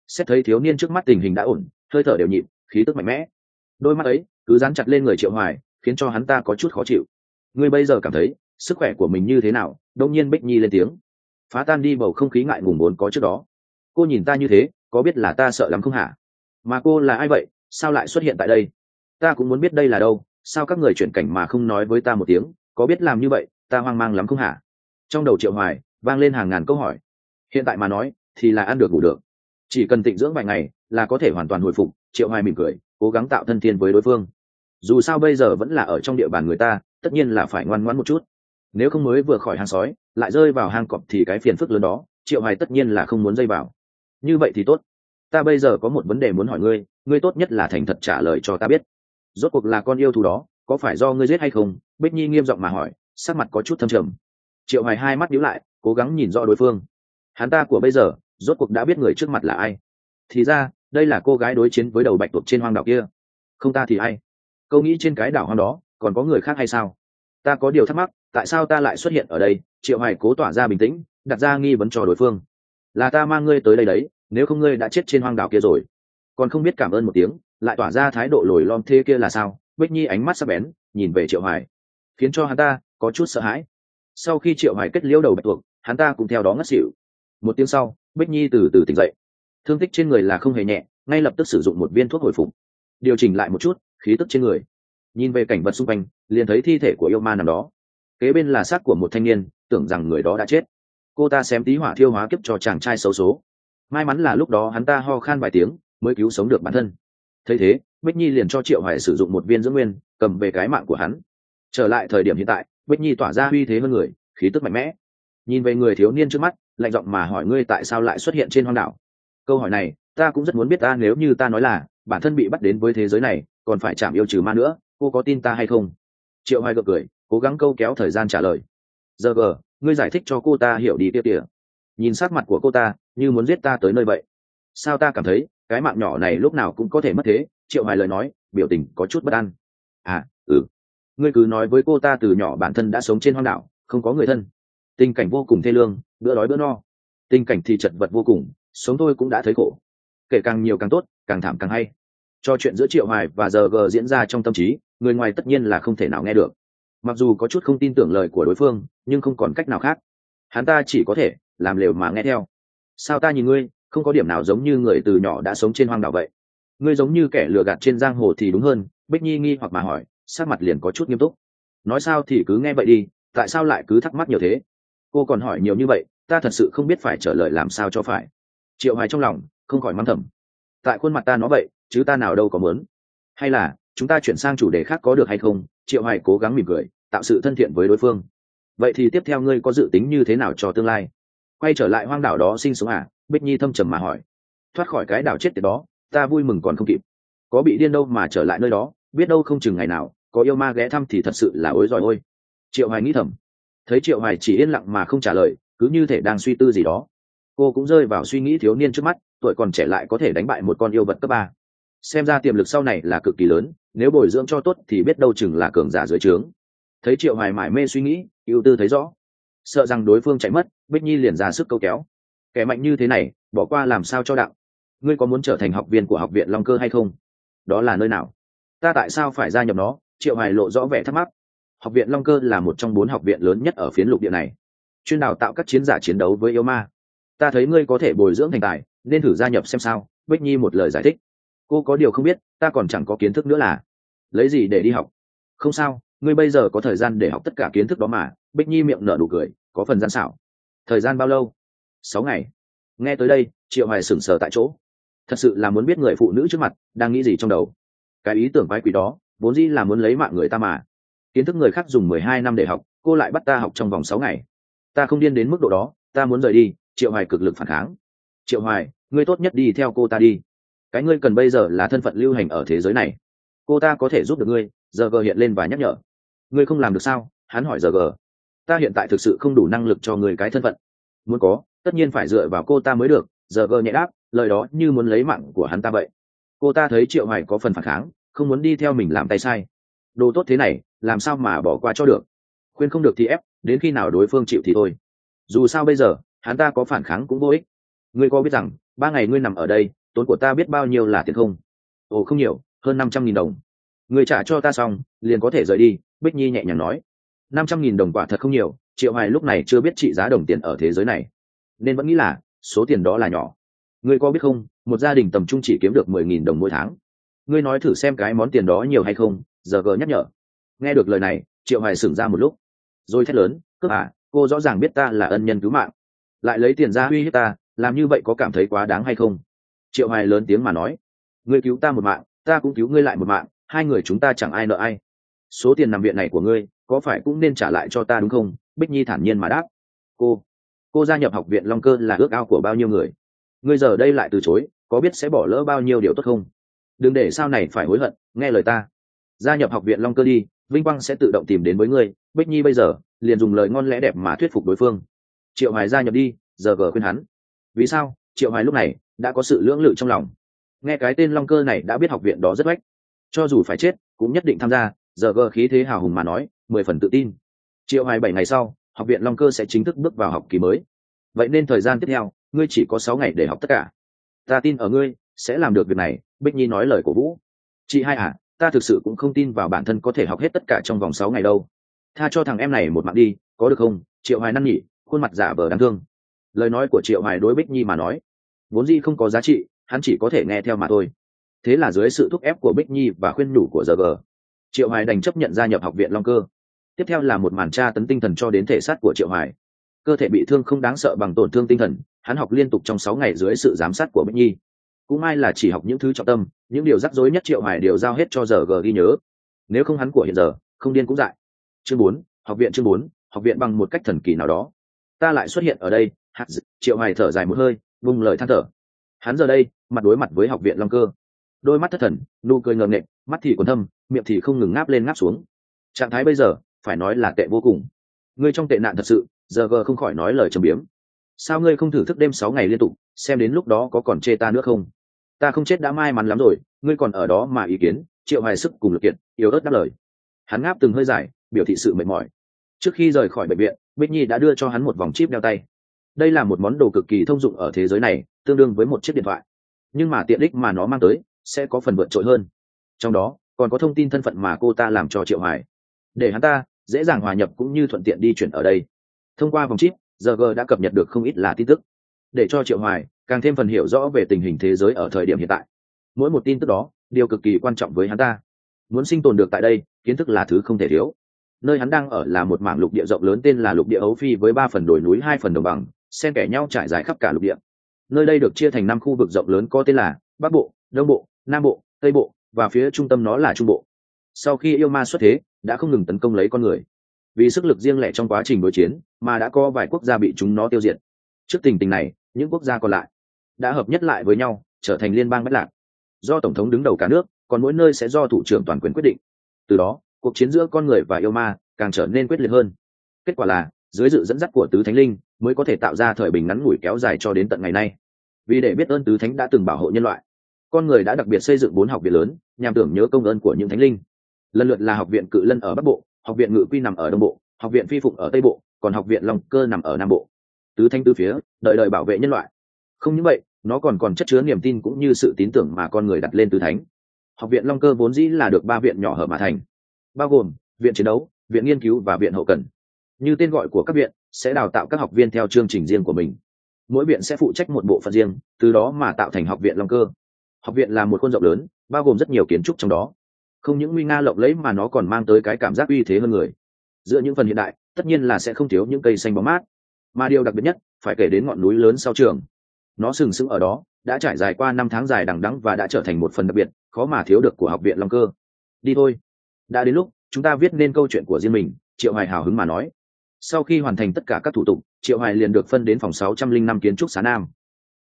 S1: Xét thấy thiếu niên trước mắt tình hình đã ổn, hơi thở đều nhịp, khí tức mạnh mẽ. Đôi mắt ấy, cứ dán chặt lên người triệu hoài, khiến cho hắn ta có chút khó chịu. Ngươi bây giờ cảm thấy, sức khỏe của mình như thế nào? Đông nhiên bích nhi lên tiếng phá tan đi bầu không khí ngại ngùng vốn có trước đó. Cô nhìn ta như thế, có biết là ta sợ lắm không hả? Mà cô là ai vậy? Sao lại xuất hiện tại đây? Ta cũng muốn biết đây là đâu, sao các người chuyển cảnh mà không nói với ta một tiếng? Có biết làm như vậy, ta hoang mang lắm không hả? Trong đầu triệu hoài, vang lên hàng ngàn câu hỏi. Hiện tại mà nói, thì là ăn được ngủ được. Chỉ cần tịnh dưỡng vài ngày, là có thể hoàn toàn hồi phục, triệu hoài mỉm cười, cố gắng tạo thân thiên với đối phương. Dù sao bây giờ vẫn là ở trong địa bàn người ta, tất nhiên là phải ngoan ngoãn một chút nếu không mới vừa khỏi hang sói, lại rơi vào hang cọp thì cái phiền phức lớn đó, triệu hoài tất nhiên là không muốn dây vào. Như vậy thì tốt. Ta bây giờ có một vấn đề muốn hỏi ngươi ngươi tốt nhất là thành thật trả lời cho ta biết. Rốt cuộc là con yêu thú đó, có phải do ngươi giết hay không? Bích nhi nghiêm giọng mà hỏi, sắc mặt có chút thâm trầm. Triệu hoài hai mắt nhíu lại, cố gắng nhìn rõ đối phương. Hắn ta của bây giờ, rốt cuộc đã biết người trước mặt là ai. Thì ra, đây là cô gái đối chiến với đầu bạch tuộc trên hoang đảo kia. Không ta thì ai? Câu nghĩ trên cái đảo hoang đó, còn có người khác hay sao? Ta có điều thắc mắc tại sao ta lại xuất hiện ở đây? Triệu hoài cố tỏa ra bình tĩnh, đặt ra nghi vấn cho đối phương. Là ta mang ngươi tới đây đấy, nếu không ngươi đã chết trên hoang đảo kia rồi. Còn không biết cảm ơn một tiếng, lại tỏa ra thái độ lồi lom thê kia là sao? Bích nhi ánh mắt sắc bén, nhìn về triệu hoài. Khiến cho hắn ta có chút sợ hãi. Sau khi triệu hoài kết liễu đầu bạch tuộc, hắn ta cũng theo đó ngất xỉu. Một tiếng sau, bích nhi từ từ tỉnh dậy. Thương tích trên người là không hề nhẹ, ngay lập tức sử dụng một viên thuốc hồi phục. Điều chỉnh lại một chút, khí tức trên người. Nhìn về cảnh vật xung quanh, liền thấy thi thể của yêu ma nằm đó kế bên là xác của một thanh niên, tưởng rằng người đó đã chết. Cô ta xém tí hỏa thiêu hóa kiếp cho chàng trai xấu số. May mắn là lúc đó hắn ta ho khan vài tiếng, mới cứu sống được bản thân. Thấy thế, bích nhi liền cho triệu hoài sử dụng một viên dưỡng nguyên, cầm về cái mạng của hắn. Trở lại thời điểm hiện tại, bích nhi tỏa ra uy thế hơn người, khí tức mạnh mẽ. Nhìn về người thiếu niên trước mắt, lạnh giọng mà hỏi ngươi tại sao lại xuất hiện trên hoang đảo. Câu hỏi này, ta cũng rất muốn biết ta nếu như ta nói là, bản thân bị bắt đến với thế giới này, còn phải chạm yêu trừ ma nữa, cô có tin ta hay không? Triệu hoài gật cười cố gắng câu kéo thời gian trả lời. Giờ gờ, ngươi giải thích cho cô ta hiểu đi tiếp tỉa nhìn sát mặt của cô ta, như muốn giết ta tới nơi vậy. Sao ta cảm thấy, cái mạng nhỏ này lúc nào cũng có thể mất thế? Triệu hoài lời nói, biểu tình có chút bất an. À ừ. Ngươi cứ nói với cô ta từ nhỏ bản thân đã sống trên hoang đảo, không có người thân. Tình cảnh vô cùng thê lương, bữa đói bữa no. Tình cảnh thì chật vật vô cùng, sống tôi cũng đã thấy khổ. Kể càng nhiều càng tốt, càng thảm càng hay. Cho chuyện giữa triệu hoài và giờ g diễn ra trong tâm trí, người ngoài tất nhiên là không thể nào nghe được mặc dù có chút không tin tưởng lời của đối phương, nhưng không còn cách nào khác. Hắn ta chỉ có thể làm lều mà nghe theo. Sao ta nhìn ngươi, không có điểm nào giống như người từ nhỏ đã sống trên hoang đảo vậy? Ngươi giống như kẻ lừa gạt trên giang hồ thì đúng hơn, bích nhi nghi hoặc mà hỏi, sắc mặt liền có chút nghiêm túc. Nói sao thì cứ nghe vậy đi, tại sao lại cứ thắc mắc nhiều thế? Cô còn hỏi nhiều như vậy, ta thật sự không biết phải trả lời làm sao cho phải. Triệu hoài trong lòng không khỏi mắng thầm. Tại khuôn mặt ta nó vậy, chứ ta nào đâu có muốn. Hay là, chúng ta chuyển sang chủ đề khác có được hay không? Triệu hoài cố gắng mỉm cười tạo sự thân thiện với đối phương. Vậy thì tiếp theo ngươi có dự tính như thế nào cho tương lai? Quay trở lại hoang đảo đó sinh sống à? Bích nhi thâm trầm mà hỏi. Thoát khỏi cái đảo chết tiệt đó, ta vui mừng còn không kịp. Có bị điên đâu mà trở lại nơi đó, biết đâu không chừng ngày nào, có yêu ma ghé thăm thì thật sự là ối giỏi ôi. Triệu hoài nghĩ thầm. Thấy triệu hoài chỉ yên lặng mà không trả lời, cứ như thể đang suy tư gì đó. Cô cũng rơi vào suy nghĩ thiếu niên trước mắt, tuổi còn trẻ lại có thể đánh bại một con yêu vật cấp ba. Xem ra tiềm lực sau này là cực kỳ lớn, nếu bồi dưỡng cho tốt thì biết đâu chừng là cường giả dưới trướng thấy triệu hoài mải mê suy nghĩ, ưu tư thấy rõ. Sợ rằng đối phương chạy mất, bích nhi liền ra sức câu kéo. Kẻ mạnh như thế này, bỏ qua làm sao cho đặng ngươi có muốn trở thành học viên của học viện long cơ hay không? Đó là nơi nào? Ta tại sao phải gia nhập nó? Triệu hoài lộ rõ vẻ thắc mắc. Học viện long cơ là một trong bốn học viện lớn nhất ở phiến lục địa này. Chuyên đào tạo các chiến giả chiến đấu với yêu ma. Ta thấy ngươi có thể bồi dưỡng thành tài, nên thử gia nhập xem sao, bích nhi một lời giải thích. Cô có điều không biết, ta còn chẳng có kiến thức nữa là. Lấy gì để đi học? Không sao ngươi bây giờ có thời gian để học tất cả kiến thức đó mà, bích nhi miệng nở nụ cười, có phần gian xảo. Thời gian bao lâu? Sáu ngày. Nghe tới đây, triệu hoài sửng sờ tại chỗ. Thật sự là muốn biết người phụ nữ trước mặt đang nghĩ gì trong đầu. Cái ý tưởng quái quỷ đó, vốn dĩ là muốn lấy mạng người ta mà. Kiến thức người khác dùng mười hai năm để học, cô lại bắt ta học trong vòng sáu ngày. Ta không điên đến mức độ đó, ta muốn rời đi, triệu hoài cực lực phản kháng. Triệu hoài, ngươi tốt nhất đi theo cô ta đi. Cái ngươi cần bây giờ là thân phận lưu hành ở thế giới này. Cô ta có thể giúp được ngươi giờ gờ hiện lên và nhắc nhở ngươi không làm được sao? Hắn hỏi giờ gờ. Ta hiện tại thực sự không đủ năng lực cho người cái thân phận. Muốn có, tất nhiên phải dựa vào cô ta mới được. Giờ gờ nhẹ đáp, lời đó như muốn lấy mạng của hắn ta vậy. Cô ta thấy triệu hoài có phần phản kháng, không muốn đi theo mình làm tay sai. Đồ tốt thế này, làm sao mà bỏ qua cho được? Khuyên không được thì ép, đến khi nào đối phương chịu thì thôi. Dù sao bây giờ, hắn ta có phản kháng cũng vô ích. Ngươi có biết rằng, ba ngày ngươi nằm ở đây, tốn của ta biết bao nhiêu là tiền không? Ồ, không nhiều, hơn năm trăm nghìn đồng người trả cho ta xong, liền có thể rời đi, bích nhi nhẹ nhàng nói. Năm trăm nghìn đồng quả thật không nhiều, triệu hoài lúc này chưa biết trị giá đồng tiền ở thế giới này. Nên vẫn nghĩ là, số tiền đó là nhỏ. Ngươi có biết không, một gia đình tầm trung chỉ kiếm được mười nghìn đồng mỗi tháng. Ngươi nói thử xem cái món tiền đó nhiều hay không, giờ gờ nhắc nhở. Nghe được lời này, triệu hoài sửng ra một lúc. Rồi thét lớn, cướp à cô rõ ràng biết ta là ân nhân cứu mạng. Lại lấy tiền ra uy hiếp ta, làm như vậy có cảm thấy quá đáng hay không? Triệu hoài lớn tiếng mà nói, ngươi cứu ta một mạng, ta cũng cứu ngươi lại một mạng hai người chúng ta chẳng ai nợ ai. Số tiền nằm viện này của ngươi, có phải cũng nên trả lại cho ta đúng không? Bích nhi thản nhiên mà đáp. Cô cô gia nhập học viện long cơ là ước ao của bao nhiêu người? Ngươi giờ đây lại từ chối, có biết sẽ bỏ lỡ bao nhiêu điều tốt không? Đừng để sau này phải hối hận, nghe lời ta. Gia nhập học viện long cơ đi, vinh quang sẽ tự động tìm đến với ngươi. Bích nhi bây giờ, liền dùng lời ngon lẽ đẹp mà thuyết phục đối phương. Triệu hoài gia nhập đi, giờ gờ khuyên hắn. Vì sao? Triệu hoài lúc này, đã có sự lưỡng lự trong lòng. Nghe cái tên long cơ này đã biết học viện đó rất oách cho dù phải chết, cũng nhất định tham gia, giờ gờ khí thế hào hùng mà nói, mười phần tự tin. Triệu hai bảy ngày sau, học viện long cơ sẽ chính thức bước vào học kỳ mới. Vậy nên thời gian tiếp theo, ngươi chỉ có sáu ngày để học tất cả. Ta tin ở ngươi, sẽ làm được việc này, bích nhi nói lời cổ vũ. Chị hai à ta thực sự cũng không tin vào bản thân có thể học hết tất cả trong vòng sáu ngày đâu. Tha cho thằng em này một mạng đi, có được không? Triệu hoài năn nhỉ khuôn mặt giả vờ đáng thương. Lời nói của triệu hoài đối bích nhi mà nói, vốn gì không có giá trị, hắn chỉ có thể nghe theo mà thôi thế là dưới sự thúc ép của bích nhi và khuyên nhủ của giờ triệu hoài đành chấp nhận gia nhập học viện long cơ. Tiếp theo là một màn tra tấn tinh thần cho đến thể xác của triệu hoài. Cơ thể bị thương không đáng sợ bằng tổn thương tinh thần, hắn học liên tục trong sáu ngày dưới sự giám sát của bích nhi. Cũng may là chỉ học những thứ trọng tâm, những điều rắc rối nhất triệu hoài đều giao hết cho giờ g ghi nhớ. Nếu không hắn của hiện giờ, không điên cũng dại. Chương bốn, học viện chương bốn, học viện bằng một cách thần kỳ nào đó. Ta lại xuất hiện ở đây hạt triệu hoài thở dài một hơi, bùng lời than thở. Hắn giờ đây, mặt đối mặt với học viện long cơ đôi mắt thất thần, nụ cười ngờ nghệch mắt thì còn thâm, miệng thì không ngừng ngáp lên ngáp xuống. Trạng thái bây giờ, phải nói là tệ vô cùng. Ngươi trong tệ nạn thật sự, giờ gờ không khỏi nói lời trầm biếm. Sao ngươi không thử thức đêm sáu ngày liên tục, xem đến lúc đó có còn chê ta nữa không? Ta không chết đã may mắn lắm rồi, ngươi còn ở đó mà ý kiến, triệu hoài sức cùng lực kiện, yếu ớt đáp lời. Hắn ngáp từng hơi dài, biểu thị sự mệt mỏi. Trước khi rời khỏi bệnh viện, bích nhi đã đưa cho hắn một vòng chip đeo tay. Đây là một món đồ cực kỳ thông dụng ở thế giới này, tương đương với một chiếc điện thoại. Nhưng mà tiện ích mà nó mang tới sẽ có phần vượt trội hơn. Trong đó, còn có thông tin thân phận mà cô ta làm cho triệu hoài. Để hắn ta dễ dàng hòa nhập cũng như thuận tiện đi chuyển ở đây. Thông qua vòng chip giờ g đã cập nhật được không ít là tin tức. Để cho triệu hoài càng thêm phần hiểu rõ về tình hình thế giới ở thời điểm hiện tại. Mỗi một tin tức đó điều cực kỳ quan trọng với hắn ta. Muốn sinh tồn được tại đây, kiến thức là thứ không thể thiếu. Nơi hắn đang ở là một mảng lục địa rộng lớn tên là lục địa ấu phi với ba phần đồi núi, hai phần đồng bằng, xen kẽ nhau trải dài khắp cả lục địa. Nơi đây được chia thành năm khu vực rộng lớn có tên là bắc bộ, đông bộ nam bộ, tây bộ, và phía trung tâm nó là trung bộ. Sau khi yêu ma xuất thế, đã không ngừng tấn công lấy con người. Vì sức lực riêng lẻ trong quá trình đối chiến, mà đã có vài quốc gia bị chúng nó tiêu diệt. Trước tình tình này, những quốc gia còn lại đã hợp nhất lại với nhau, trở thành liên bang bất lạc. Do tổng thống đứng đầu cả nước, còn mỗi nơi sẽ do thủ trưởng toàn quyền quyết định. Từ đó, cuộc chiến giữa con người và yêu ma càng trở nên quyết liệt hơn. Kết quả là, dưới sự dẫn dắt của tứ thánh linh mới có thể tạo ra thời bình ngắn ngủi kéo dài cho đến tận ngày nay. Vì để biết ơn tứ thánh đã từng bảo hộ nhân loại con người đã đặc biệt xây dựng bốn học viện lớn, nhằm tưởng nhớ công ơn của những thánh linh. Lần lượt là học viện cự lân ở bắc bộ, học viện ngự quy nằm ở đông bộ, học viện phi Phục ở tây bộ, còn học viện long cơ nằm ở nam bộ. Tứ thanh tứ phía, đợi đợi bảo vệ nhân loại. Không những vậy, nó còn còn chất chứa niềm tin cũng như sự tín tưởng mà con người đặt lên tứ thánh. Học viện long cơ vốn dĩ là được ba viện nhỏ hợp mà thành, bao gồm viện chiến đấu, viện nghiên cứu và viện hậu cần. Như tên gọi của các viện, sẽ đào tạo các học viên theo chương trình riêng của mình. Mỗi viện sẽ phụ trách một bộ phận riêng, từ đó mà tạo thành học viện long cơ học viện là một khuôn rộng lớn, bao gồm rất nhiều kiến trúc trong đó. Không những nguy nga lộng lẫy mà nó còn mang tới cái cảm giác uy thế hơn người. Giữa những phần hiện đại, tất nhiên là sẽ không thiếu những cây xanh bóng mát. Mà điều đặc biệt nhất, phải kể đến ngọn núi lớn sau trường. Nó sừng sững ở đó, đã trải dài qua năm tháng dài đằng đẵng và đã trở thành một phần đặc biệt, khó mà thiếu được của học viện long cơ. Đi thôi. Đã đến lúc, chúng ta viết nên câu chuyện của riêng mình, triệu hoài hào hứng mà nói. Sau khi hoàn thành tất cả các thủ tục, triệu hoài liền được phân đến phòng sáu trăm linh năm kiến trúc xá nam.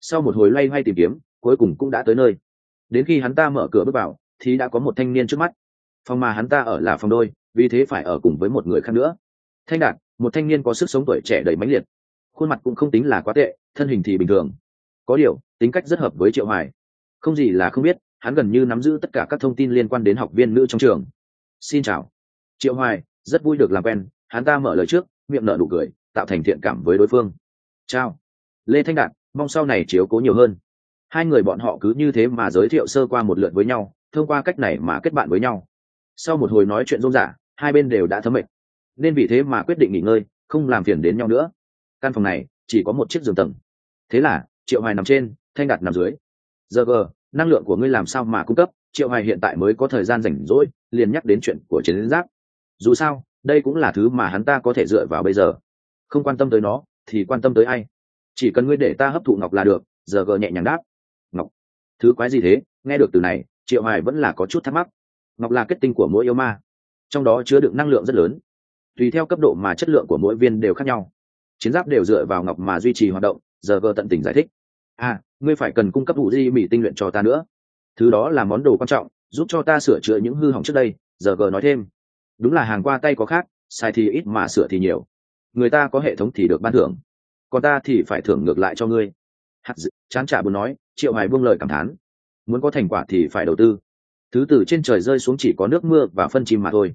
S1: Sau một hồi loay hoay tìm kiếm cuối cùng cũng đã tới nơi. Đến khi hắn ta mở cửa bước vào, thì đã có một thanh niên trước mắt. Phòng mà hắn ta ở là phòng đôi, vì thế phải ở cùng với một người khác nữa. Thanh đạt, một thanh niên có sức sống tuổi trẻ đầy mãnh liệt. Khuôn mặt cũng không tính là quá tệ, thân hình thì bình thường. Có điều, tính cách rất hợp với triệu hoài. Không gì là không biết, hắn gần như nắm giữ tất cả các thông tin liên quan đến học viên nữ trong trường. Xin chào. Triệu hoài, rất vui được làm quen, hắn ta mở lời trước, miệng nở nụ cười, tạo thành thiện cảm với đối phương. Chào. Lê thanh đạt, mong sau này chiếu cố nhiều hơn hai người bọn họ cứ như thế mà giới thiệu sơ qua một lượt với nhau, thông qua cách này mà kết bạn với nhau. Sau một hồi nói chuyện rôm rả, hai bên đều đã thấm mệt. Nên vì thế mà quyết định nghỉ ngơi, không làm phiền đến nhau nữa. Căn phòng này, chỉ có một chiếc giường tầng. Thế là, triệu hoài nằm trên, thanh đạt nằm dưới. Giờ gờ, năng lượng của ngươi làm sao mà cung cấp? Triệu hoài hiện tại mới có thời gian rảnh rỗi, liền nhắc đến chuyện của chiến giáp. Dù sao, đây cũng là thứ mà hắn ta có thể dựa vào bây giờ. Không quan tâm tới nó, thì quan tâm tới ai? Chỉ cần ngươi để ta hấp thụ ngọc là được, giờ gờ nhẹ nhàng đáp thứ quái gì thế? Nghe được từ này, triệu hoài vẫn là có chút thắc mắc. Ngọc là kết tinh của mỗi yêu ma, trong đó chứa đựng năng lượng rất lớn. Tùy theo cấp độ mà chất lượng của mỗi viên đều khác nhau. Chiến giáp đều dựa vào ngọc mà duy trì hoạt động, giờ vờ tận tình giải thích. À ngươi phải cần cung cấp vụ di mỹ tinh luyện cho ta nữa. Thứ đó là món đồ quan trọng, giúp cho ta sửa chữa những hư hỏng trước đây, giờ vờ nói thêm. Đúng là hàng qua tay có khác, sai thì ít mà sửa thì nhiều. Người ta có hệ thống thì được ban thưởng. Còn ta thì phải thưởng ngược lại cho ngươi. Hạt dự, chán trả buồn nói triệu hoài buông lời cảm thán. Muốn có thành quả thì phải đầu tư. Thứ từ trên trời rơi xuống chỉ có nước mưa và phân chim mà thôi.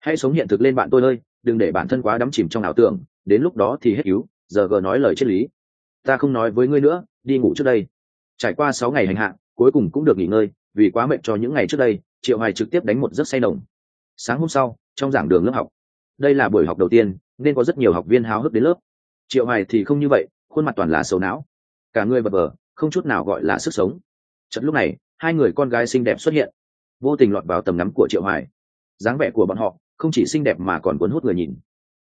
S1: Hãy sống hiện thực lên bạn tôi ơi, đừng để bản thân quá đắm chìm trong ảo tưởng, đến lúc đó thì hết cứu, giờ gờ nói lời triết lý. Ta không nói với ngươi nữa, đi ngủ trước đây. Trải qua sáu ngày hành hạ, cuối cùng cũng được nghỉ ngơi, vì quá mệt cho những ngày trước đây, triệu hoài trực tiếp đánh một giấc say nồng. Sáng hôm sau, trong giảng đường lớp học, đây là buổi học đầu tiên, nên có rất nhiều học viên háo hức đến lớp. Triệu hoài thì không như vậy, khuôn mặt toàn là xấu não. Cả người bật bờ không chút nào gọi là sức sống. Trận lúc này, hai người con gái xinh đẹp xuất hiện. Vô tình lọt vào tầm ngắm của triệu hoài. Dáng vẻ của bọn họ không chỉ xinh đẹp mà còn cuốn hút người nhìn.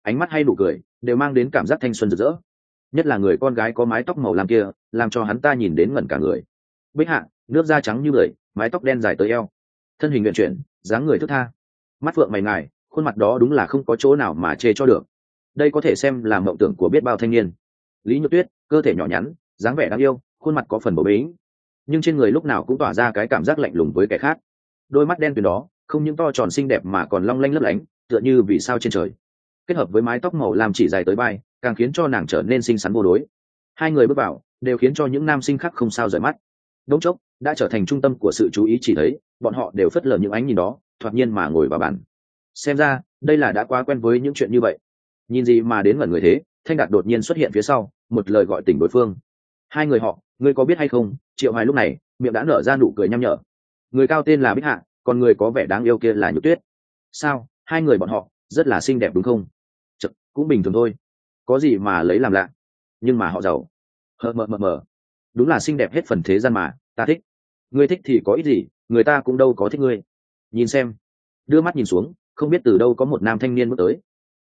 S1: Ánh mắt hay nụ cười, đều mang đến cảm giác thanh xuân rực rỡ. Nhất là người con gái có mái tóc màu lam kia, làm cho hắn ta nhìn đến ngẩn cả người. Bích hạ, nước da trắng như người mái tóc đen dài tới eo. Thân hình nguyện chuyển, dáng người thức tha. Mắt phượng mày ngài, khuôn mặt đó đúng là không có chỗ nào mà chê cho được. Đây có thể xem là mộng tưởng của biết bao thanh niên. Lý nhược tuyết, cơ thể nhỏ nhắn, dáng vẻ đáng yêu khuôn mặt có phần bổ bính nhưng trên người lúc nào cũng tỏa ra cái cảm giác lạnh lùng với kẻ khác. Đôi mắt đen tuyền đó, không những to tròn xinh đẹp mà còn long lanh lấp lánh, tựa như vì sao trên trời. Kết hợp với mái tóc màu làm chỉ dài tới bay, càng khiến cho nàng trở nên xinh xắn vô đối. Hai người bước vào, đều khiến cho những nam sinh khác không sao rời mắt. Đống chốc, đã trở thành trung tâm của sự chú ý chỉ thấy, bọn họ đều phất lờ những ánh nhìn đó, thoạt nhiên mà ngồi vào bàn. Xem ra, đây là đã quá quen với những chuyện như vậy. Nhìn gì mà đến ngẩn người thế, thanh đạt đột nhiên xuất hiện phía sau, một lời gọi tỉnh đối phương. Hai người họ ngươi có biết hay không triệu hoài lúc này miệng đã nở ra nụ cười nhăm nhở. Người cao tên là bích hạ còn người có vẻ đáng yêu kia là nhược tuyết. Sao? Hai người bọn họ rất là xinh đẹp đúng không? Chật, cũng bình thường thôi. Có gì mà lấy làm lạ? Nhưng mà họ giàu. Hờ mờ mờ mờ. Đúng là xinh đẹp hết phần thế gian mà ta thích. Ngươi thích thì có ít gì người ta cũng đâu có thích ngươi. Nhìn xem. Đưa mắt nhìn xuống không biết từ đâu có một nam thanh niên bước tới.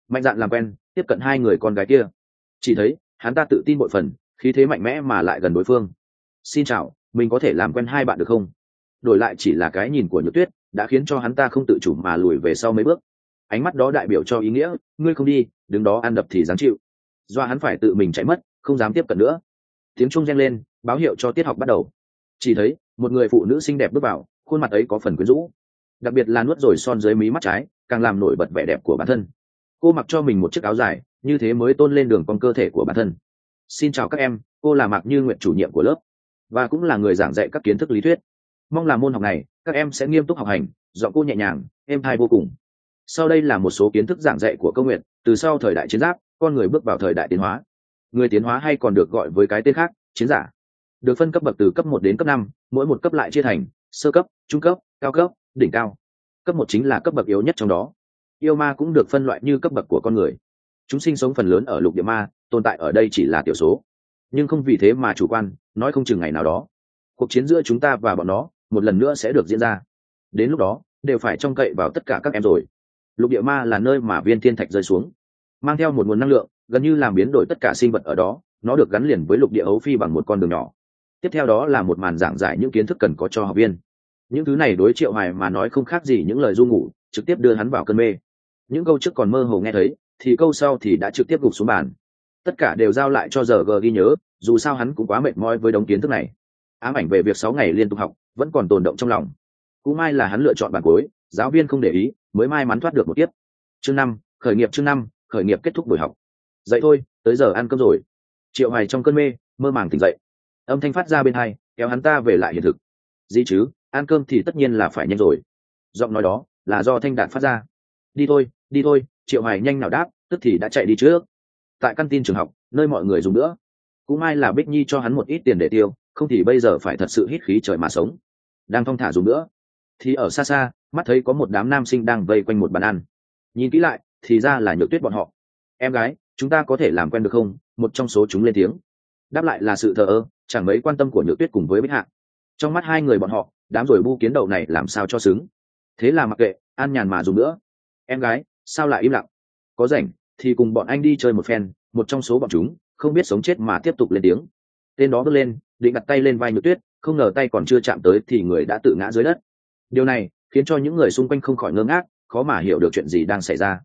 S1: Mạnh dạn làm quen tiếp cận hai người con gái kia. Chỉ thấy hắn ta tự tin bội phần khí thế mạnh mẽ mà lại gần đối phương. Xin chào, mình có thể làm quen hai bạn được không? Đổi lại chỉ là cái nhìn của nhược tuyết, đã khiến cho hắn ta không tự chủ mà lùi về sau mấy bước. Ánh mắt đó đại biểu cho ý nghĩa, ngươi không đi, đứng đó ăn đập thì dám chịu. Do hắn phải tự mình chạy mất, không dám tiếp cận nữa. Tiếng trung reng lên, báo hiệu cho tiết học bắt đầu. Chỉ thấy, một người phụ nữ xinh đẹp bước vào, khuôn mặt ấy có phần quyến rũ. Đặc biệt là nuốt rồi son dưới mí mắt trái, càng làm nổi bật vẻ đẹp của bản thân. Cô mặc cho mình một chiếc áo dài, như thế mới tôn lên đường con cơ thể của bản thân xin chào các em, cô là mạc như nguyện chủ nhiệm của lớp, và cũng là người giảng dạy các kiến thức lý thuyết. Mong là môn học này, các em sẽ nghiêm túc học hành dọn cô nhẹ nhàng, êm thai vô cùng. Sau đây là một số kiến thức giảng dạy của công nguyện từ sau thời đại chiến giáp, con người bước vào thời đại tiến hóa. Người tiến hóa hay còn được gọi với cái tên khác, chiến giả. Được phân cấp bậc từ cấp một đến cấp năm, mỗi một cấp lại chia thành, sơ cấp, trung cấp, cao cấp, đỉnh cao. Cấp một chính là cấp bậc yếu nhất trong đó. Yêu ma cũng được phân loại như cấp bậc của con người chúng sinh sống phần lớn ở lục địa ma, tồn tại ở đây chỉ là tiểu số. Nhưng không vì thế mà chủ quan, nói không chừng ngày nào đó, cuộc chiến giữa chúng ta và bọn nó một lần nữa sẽ được diễn ra. Đến lúc đó, đều phải trông cậy vào tất cả các em rồi. Lục địa ma là nơi mà viên thiên thạch rơi xuống, mang theo một nguồn năng lượng, gần như làm biến đổi tất cả sinh vật ở đó, nó được gắn liền với lục địa ấu phi bằng một con đường nhỏ. Tiếp theo đó là một màn giảng giải những kiến thức cần có cho học viên. Những thứ này đối triệu hoài mà nói không khác gì những lời du ngủ, trực tiếp đưa hắn vào cơn mê. Những câu trước còn mơ hồ nghe thấy thì câu sau thì đã trực tiếp gục xuống bàn. Tất cả đều giao lại cho giờ g ghi nhớ, dù sao hắn cũng quá mệt mỏi với đống kiến thức này. Ám ảnh về việc sáu ngày liên tục học, vẫn còn tồn động trong lòng. Cú mai là hắn lựa chọn bản cuối, giáo viên không để ý, mới may mắn thoát được một kiếp. Chương năm, khởi nghiệp chương năm, khởi nghiệp kết thúc buổi học. Dậy thôi, tới giờ ăn cơm rồi. Triệu hoài trong cơn mê, mơ màng tỉnh dậy. Âm thanh phát ra bên hai, kéo hắn ta về lại hiện thực. Gì chứ, ăn cơm thì tất nhiên là phải nhanh rồi. Giọng nói đó là do thanh đạt phát ra. Đi thôi đi thôi, triệu hoài nhanh nào đáp, tức thì đã chạy đi trước. Tại căn tin trường học, nơi mọi người dùng nữa cũng may là bích nhi cho hắn một ít tiền để tiêu, không thì bây giờ phải thật sự hít khí trời mà sống. Đang thong thả dùng nữa thì ở xa xa, mắt thấy có một đám nam sinh đang vây quanh một bàn ăn. Nhìn kỹ lại, thì ra là nhược tuyết bọn họ. Em gái, chúng ta có thể làm quen được không? Một trong số chúng lên tiếng. Đáp lại là sự thờ ơ, chẳng mấy quan tâm của nhược tuyết cùng với bích hạ. Trong mắt hai người bọn họ, đám rồi bu kiến đầu này làm sao cho xứng. Thế là mặc kệ, an nhàn mà dùng nữa em gái sao lại im lặng? Có rảnh thì cùng bọn anh đi chơi một phen, một trong số bọn chúng, không biết sống chết mà tiếp tục lên tiếng. Tên đó bước lên, định đặt tay lên vai nhược tuyết, không ngờ tay còn chưa chạm tới thì người đã tự ngã dưới đất. Điều này khiến cho những người xung quanh không khỏi ngơ ngác, khó mà hiểu được chuyện gì đang xảy ra.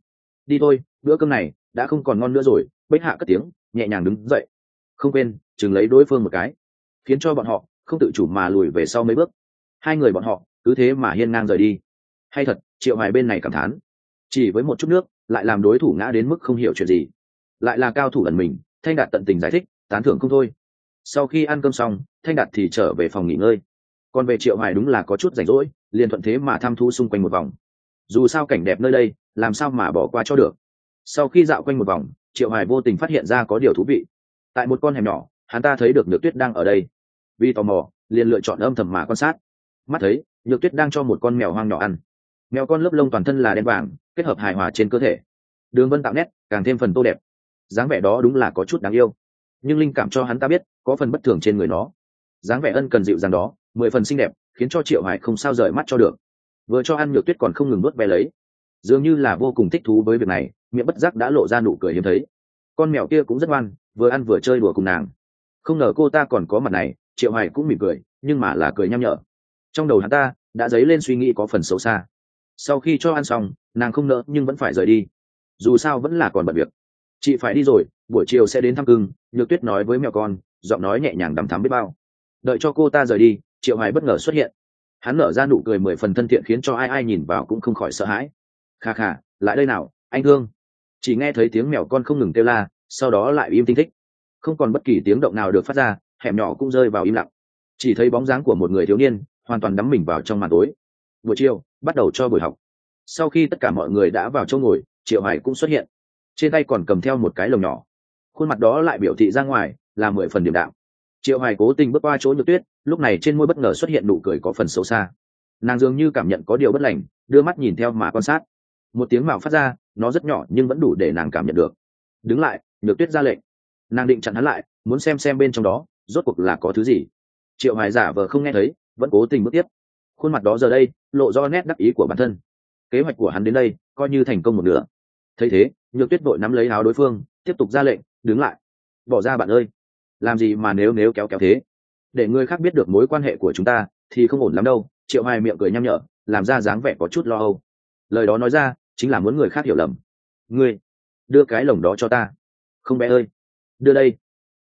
S1: Đi thôi, bữa cơm này đã không còn ngon nữa rồi, bích hạ cất tiếng, nhẹ nhàng đứng dậy. Không quên, chừng lấy đối phương một cái. Khiến cho bọn họ không tự chủ mà lùi về sau mấy bước. Hai người bọn họ cứ thế mà hiên ngang rời đi. Hay thật, triệu hoài bên này cảm thán chỉ với một chút nước, lại làm đối thủ ngã đến mức không hiểu chuyện gì. Lại là cao thủ lần mình, thanh đạt tận tình giải thích, tán thưởng không thôi. Sau khi ăn cơm xong, thanh đạt thì trở về phòng nghỉ ngơi. Còn về triệu hoài đúng là có chút rảnh rỗi, liền thuận thế mà tham thu xung quanh một vòng. Dù sao cảnh đẹp nơi đây, làm sao mà bỏ qua cho được? Sau khi dạo quanh một vòng, triệu hoài vô tình phát hiện ra có điều thú vị. Tại một con hẻm nhỏ, hắn ta thấy được nhược tuyết đang ở đây. Vì tò mò, liền lựa chọn âm thầm mà quan sát. Mắt thấy, nhược tuyết đang cho một con mèo hoang nhỏ ăn. Mèo con lớp lông toàn thân là đen vàng kết hợp hài hòa trên cơ thể. Đường vân tạo nét, càng thêm phần tô đẹp. Dáng vẻ đó đúng là có chút đáng yêu. Nhưng linh cảm cho hắn ta biết, có phần bất thường trên người nó. Dáng vẻ ân cần dịu dàng đó, mười phần xinh đẹp, khiến cho triệu hải không sao rời mắt cho được. Vừa cho ăn nhược tuyết còn không ngừng nuốt ve lấy. Dường như là vô cùng thích thú với việc này, miệng bất giác đã lộ ra nụ cười hiếm thấy. Con mèo kia cũng rất ngoan, vừa ăn vừa chơi đùa cùng nàng. Không ngờ cô ta còn có mặt này, triệu hải cũng mỉm cười, nhưng mà là cười nham nhở. Trong đầu hắn ta, đã dấy lên suy nghĩ có phần xấu xa sau khi cho ăn xong, nàng không nỡ nhưng vẫn phải rời đi. Dù sao vẫn là còn bận việc. Chị phải đi rồi, buổi chiều sẽ đến thăm cưng, nhược tuyết nói với mẹo con, giọng nói nhẹ nhàng đắm thắm biết bao. Đợi cho cô ta rời đi, triệu hoài bất ngờ xuất hiện. Hắn nở ra nụ cười mười phần thân thiện khiến cho ai ai nhìn vào cũng không khỏi sợ hãi. Kha kha, lại đây nào, anh thương chỉ nghe thấy tiếng mèo con không ngừng kêu la, sau đó lại im tinh thích. Không còn bất kỳ tiếng động nào được phát ra, hẻm nhỏ cũng rơi vào im lặng. Chỉ thấy bóng dáng của một người thiếu niên, hoàn toàn đắm mình vào trong màn tối buổi chiều, bắt đầu cho buổi học. Sau khi tất cả mọi người đã vào chỗ ngồi, triệu hải cũng xuất hiện. Trên tay còn cầm theo một cái lồng nhỏ. Khuôn mặt đó lại biểu thị ra ngoài, là mười phần điểm đạo triệu hải cố tình bước qua chỗ nhược tuyết, lúc này trên môi bất ngờ xuất hiện nụ cười có phần xấu xa. Nàng dường như cảm nhận có điều bất lành, đưa mắt nhìn theo mà quan sát. Một tiếng mạo phát ra, nó rất nhỏ nhưng vẫn đủ để nàng cảm nhận được. Đứng lại, nhược tuyết ra lệnh. Nàng định chặn hắn lại, muốn xem xem bên trong đó, rốt cuộc là có thứ gì. Triệu Hải giả vờ không nghe thấy, vẫn cố tình bước tiếp khuôn mặt đó giờ đây lộ do nét đắc ý của bản thân. Kế hoạch của hắn đến đây coi như thành công một nửa. Thấy thế, nhược tuyết vội nắm lấy áo đối phương, tiếp tục ra lệnh, đứng lại. Bỏ ra bạn ơi. Làm gì mà nếu nếu kéo kéo thế? Để người khác biết được mối quan hệ của chúng ta thì không ổn lắm đâu. Triệu hoài miệng cười nhăm nhở, làm ra dáng vẻ có chút lo âu. Lời đó nói ra chính là muốn người khác hiểu lầm. Ngươi, đưa cái lồng đó cho ta. Không bé ơi. Đưa đây.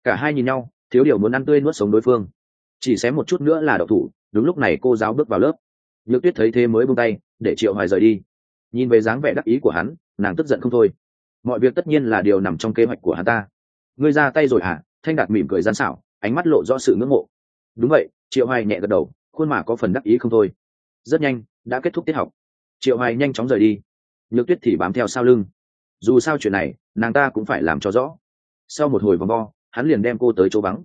S1: Cả hai nhìn nhau, thiếu điều muốn ăn tươi nuốt sống đối phương. Chỉ xém một chút nữa là độc thủ đúng lúc này cô giáo bước vào lớp. Nhược tuyết thấy thế mới buông tay, để triệu hoài rời đi. Nhìn về dáng vẻ đắc ý của hắn, nàng tức giận không thôi. Mọi việc tất nhiên là điều nằm trong kế hoạch của hắn ta. Ngươi ra tay rồi hả? Thanh đạt mỉm cười gian xảo, ánh mắt lộ rõ sự ngưỡng mộ. Đúng vậy, triệu hoài nhẹ gật đầu, khuôn mặt có phần đắc ý không thôi. Rất nhanh, đã kết thúc tiết học. Triệu hoài nhanh chóng rời đi. Nhược tuyết thì bám theo sau lưng. Dù sao chuyện này, nàng ta cũng phải làm cho rõ. Sau một hồi vòng vo, hắn liền đem cô tới chỗ vắng.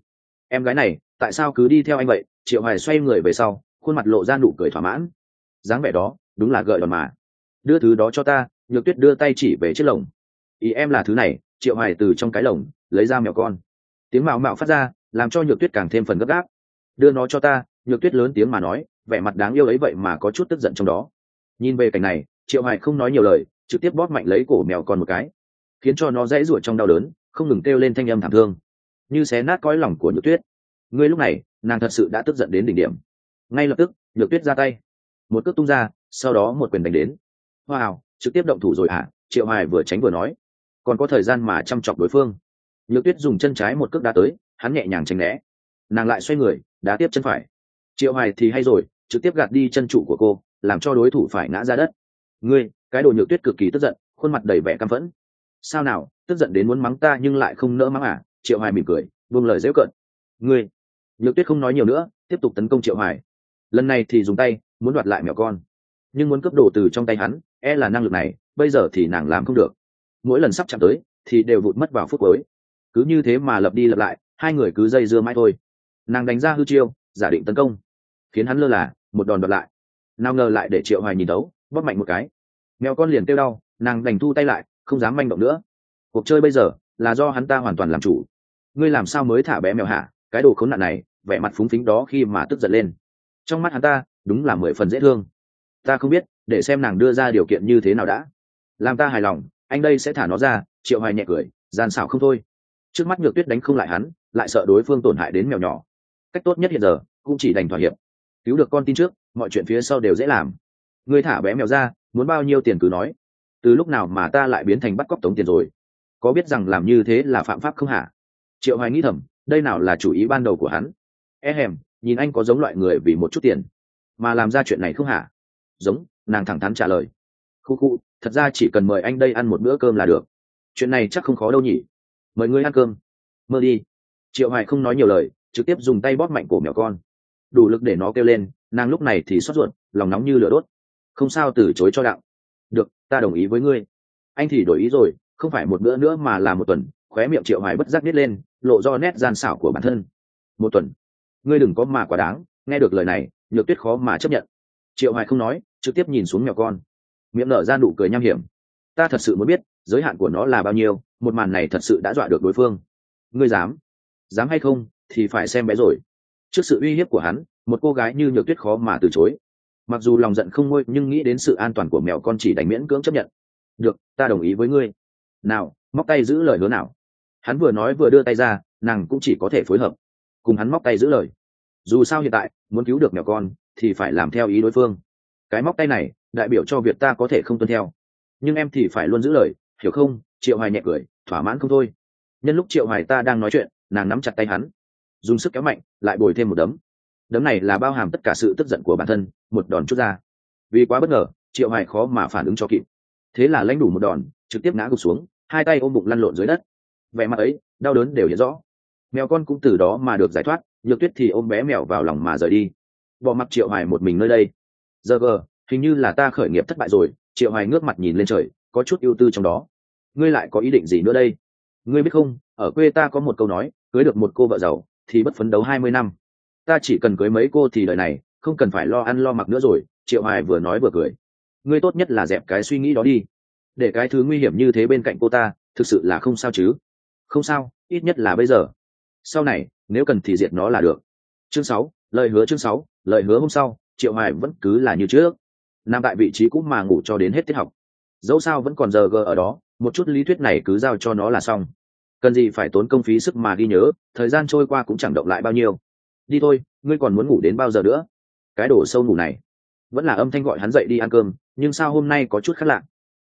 S1: Em gái này, tại sao cứ đi theo anh vậy? Triệu hoài xoay người về sau, khuôn mặt lộ ra nụ cười thỏa mãn. Dáng vẻ đó, đúng là gợi đòn mà. Đưa thứ đó cho ta, nhược tuyết đưa tay chỉ về chiếc lồng. Ý em là thứ này, triệu hoài từ trong cái lồng, lấy ra mèo con. Tiếng mạo mạo phát ra, làm cho nhược tuyết càng thêm phần gấp gáp. Đưa nó cho ta, nhược tuyết lớn tiếng mà nói, vẻ mặt đáng yêu ấy vậy mà có chút tức giận trong đó. Nhìn về cảnh này, triệu hoài không nói nhiều lời, trực tiếp bóp mạnh lấy cổ mèo con một cái, khiến cho nó dãy ruột trong đau đớn, không ngừng kêu lên thanh âm thảm thương. Như xé nát cõi lòng của nhược tuyết. Ngươi lúc này nàng thật sự đã tức giận đến đỉnh điểm. Ngay lập tức, nhược tuyết ra tay. Một cước tung ra, sau đó một quyền đánh đến. Wow, trực tiếp động thủ rồi hả? À? triệu hoài vừa tránh vừa nói. Còn có thời gian mà chăm chọc đối phương. Nhược tuyết dùng chân trái một cước đá tới, hắn nhẹ nhàng tránh né. Nàng lại xoay người, đá tiếp chân phải. Triệu hoài thì hay rồi, trực tiếp gạt đi chân trụ của cô, làm cho đối thủ phải ngã ra đất. Ngươi, cái đồ nhược tuyết cực kỳ tức giận, khuôn mặt đầy vẻ căm phẫn. Sao nào, tức giận đến muốn mắng ta nhưng lại không nỡ mắng à? Triệu hoài mỉm cười, buông lời dễu cận ngươi nhược tuyết không nói nhiều nữa, tiếp tục tấn công triệu hoài. Lần này thì dùng tay, muốn đoạt lại mèo con. Nhưng muốn cấp đồ từ trong tay hắn e là năng lực này, bây giờ thì nàng làm không được. Mỗi lần sắp chạm tới, thì đều vụt mất vào phút cuối. Cứ như thế mà lập đi lập lại, hai người cứ dây dưa mãi thôi. Nàng đánh ra hư chiêu, giả định tấn công. Khiến hắn lơ là, một đòn đoạt lại. Nào ngờ lại để triệu hoài nhìn đấu, bóp mạnh một cái. Mèo con liền kêu đau, nàng đành thu tay lại, không dám manh động nữa. Cuộc chơi bây giờ, là do hắn ta hoàn toàn làm chủ. Ngươi làm sao mới thả bé mèo hả? Cái đồ khốn nạn này vẻ mặt phúng phính đó khi mà tức giận lên. Trong mắt hắn ta, đúng là mười phần dễ thương. Ta không biết, để xem nàng đưa ra điều kiện như thế nào đã. Làm ta hài lòng, anh đây sẽ thả nó ra, triệu hoài nhẹ cười, gian xảo không thôi. Trước mắt nhược tuyết đánh không lại hắn, lại sợ đối phương tổn hại đến mèo nhỏ. Cách tốt nhất hiện giờ, cũng chỉ đành thỏa hiệp. Cứu được con tin trước, mọi chuyện phía sau đều dễ làm. Ngươi thả bé mèo ra, muốn bao nhiêu tiền cứ nói. Từ lúc nào mà ta lại biến thành bắt cóc tống tiền rồi? Có biết rằng làm như thế là phạm pháp không hả? Triệu hoài nghĩ thầm, đây nào là chủ ý ban đầu của hắn? E hèm, nhìn anh có giống loại người vì một chút tiền. Mà làm ra chuyện này không hả? Giống, nàng thẳng thắn trả lời. Khu khu, thật ra chỉ cần mời anh đây ăn một bữa cơm là được. Chuyện này chắc không khó đâu nhỉ. Mời ngươi ăn cơm. Mơ đi. Triệu hoài không nói nhiều lời, trực tiếp dùng tay bóp mạnh cổ mèo con. Đủ lực để nó kêu lên, nàng lúc này thì xót ruột, lòng nóng như lửa đốt. Không sao từ chối cho đạo. Được, ta đồng ý với ngươi. Anh thì đổi ý rồi, không phải một bữa nữa mà là một tuần, khóe miệng triệu hoài bất giác biết lên, lộ do nét gian xảo của bản thân. Một tuần ngươi đừng có mà quá đáng, nghe được lời này, nhược tuyết khó mà chấp nhận. Triệu hoài không nói, trực tiếp nhìn xuống mèo con. Miệng nở ra nụ cười nham hiểm. Ta thật sự muốn biết, giới hạn của nó là bao nhiêu, một màn này thật sự đã dọa được đối phương. Ngươi dám? Dám hay không, thì phải xem bé rồi. Trước sự uy hiếp của hắn, một cô gái như nhược tuyết khó mà từ chối. Mặc dù lòng giận không nguôi, nhưng nghĩ đến sự an toàn của mèo con chỉ đành miễn cưỡng chấp nhận. Được, ta đồng ý với ngươi. Nào, móc tay giữ lời hứa nào. Hắn vừa nói vừa đưa tay ra, nàng cũng chỉ có thể phối hợp cùng hắn móc tay giữ lời. Dù sao hiện tại, muốn cứu được mèo con, thì phải làm theo ý đối phương. Cái móc tay này, đại biểu cho việc ta có thể không tuân theo. Nhưng em thì phải luôn giữ lời, hiểu không? Triệu hoài nhẹ cười, thỏa mãn không thôi. Nhân lúc triệu hoài ta đang nói chuyện, nàng nắm chặt tay hắn. Dùng sức kéo mạnh, lại bồi thêm một đấm. Đấm này là bao hàm tất cả sự tức giận của bản thân, một đòn chút ra. Vì quá bất ngờ, triệu hoài khó mà phản ứng cho kịp. Thế là lãnh đủ một đòn, trực tiếp ngã gục xuống, hai tay ôm bụng lăn lộn dưới đất. Vẻ mặt ấy, đau đớn đều hiện rõ mèo con cũng từ đó mà được giải thoát, nhược tuyết thì ôm bé mèo vào lòng mà rời đi. Bỏ mặc triệu hoài một mình nơi đây. Giờ gờ, hình như là ta khởi nghiệp thất bại rồi, triệu hoài ngước mặt nhìn lên trời, có chút ưu tư trong đó. Ngươi lại có ý định gì nữa đây? Ngươi biết không, ở quê ta có một câu nói, cưới được một cô vợ giàu thì bất phấn đấu hai mươi năm. Ta chỉ cần cưới mấy cô thì đời này, không cần phải lo ăn lo mặc nữa rồi, triệu hoài vừa nói vừa cười. Ngươi tốt nhất là dẹp cái suy nghĩ đó đi. Để cái thứ nguy hiểm như thế bên cạnh cô ta, thực sự là không sao chứ. Không sao, ít nhất là bây giờ sau này, nếu cần thì diệt nó là được. Chương sáu, lời hứa chương sáu, lời hứa hôm sau, triệu hoài vẫn cứ là như trước. Nằm tại vị trí cũ mà ngủ cho đến hết tiết học. Dẫu sao vẫn còn giờ gờ ở đó, một chút lý thuyết này cứ giao cho nó là xong. Cần gì phải tốn công phí sức mà ghi nhớ, thời gian trôi qua cũng chẳng động lại bao nhiêu. Đi thôi, ngươi còn muốn ngủ đến bao giờ nữa? Cái đổ sâu ngủ này. Vẫn là âm thanh gọi hắn dậy đi ăn cơm, nhưng sao hôm nay có chút khác lạ?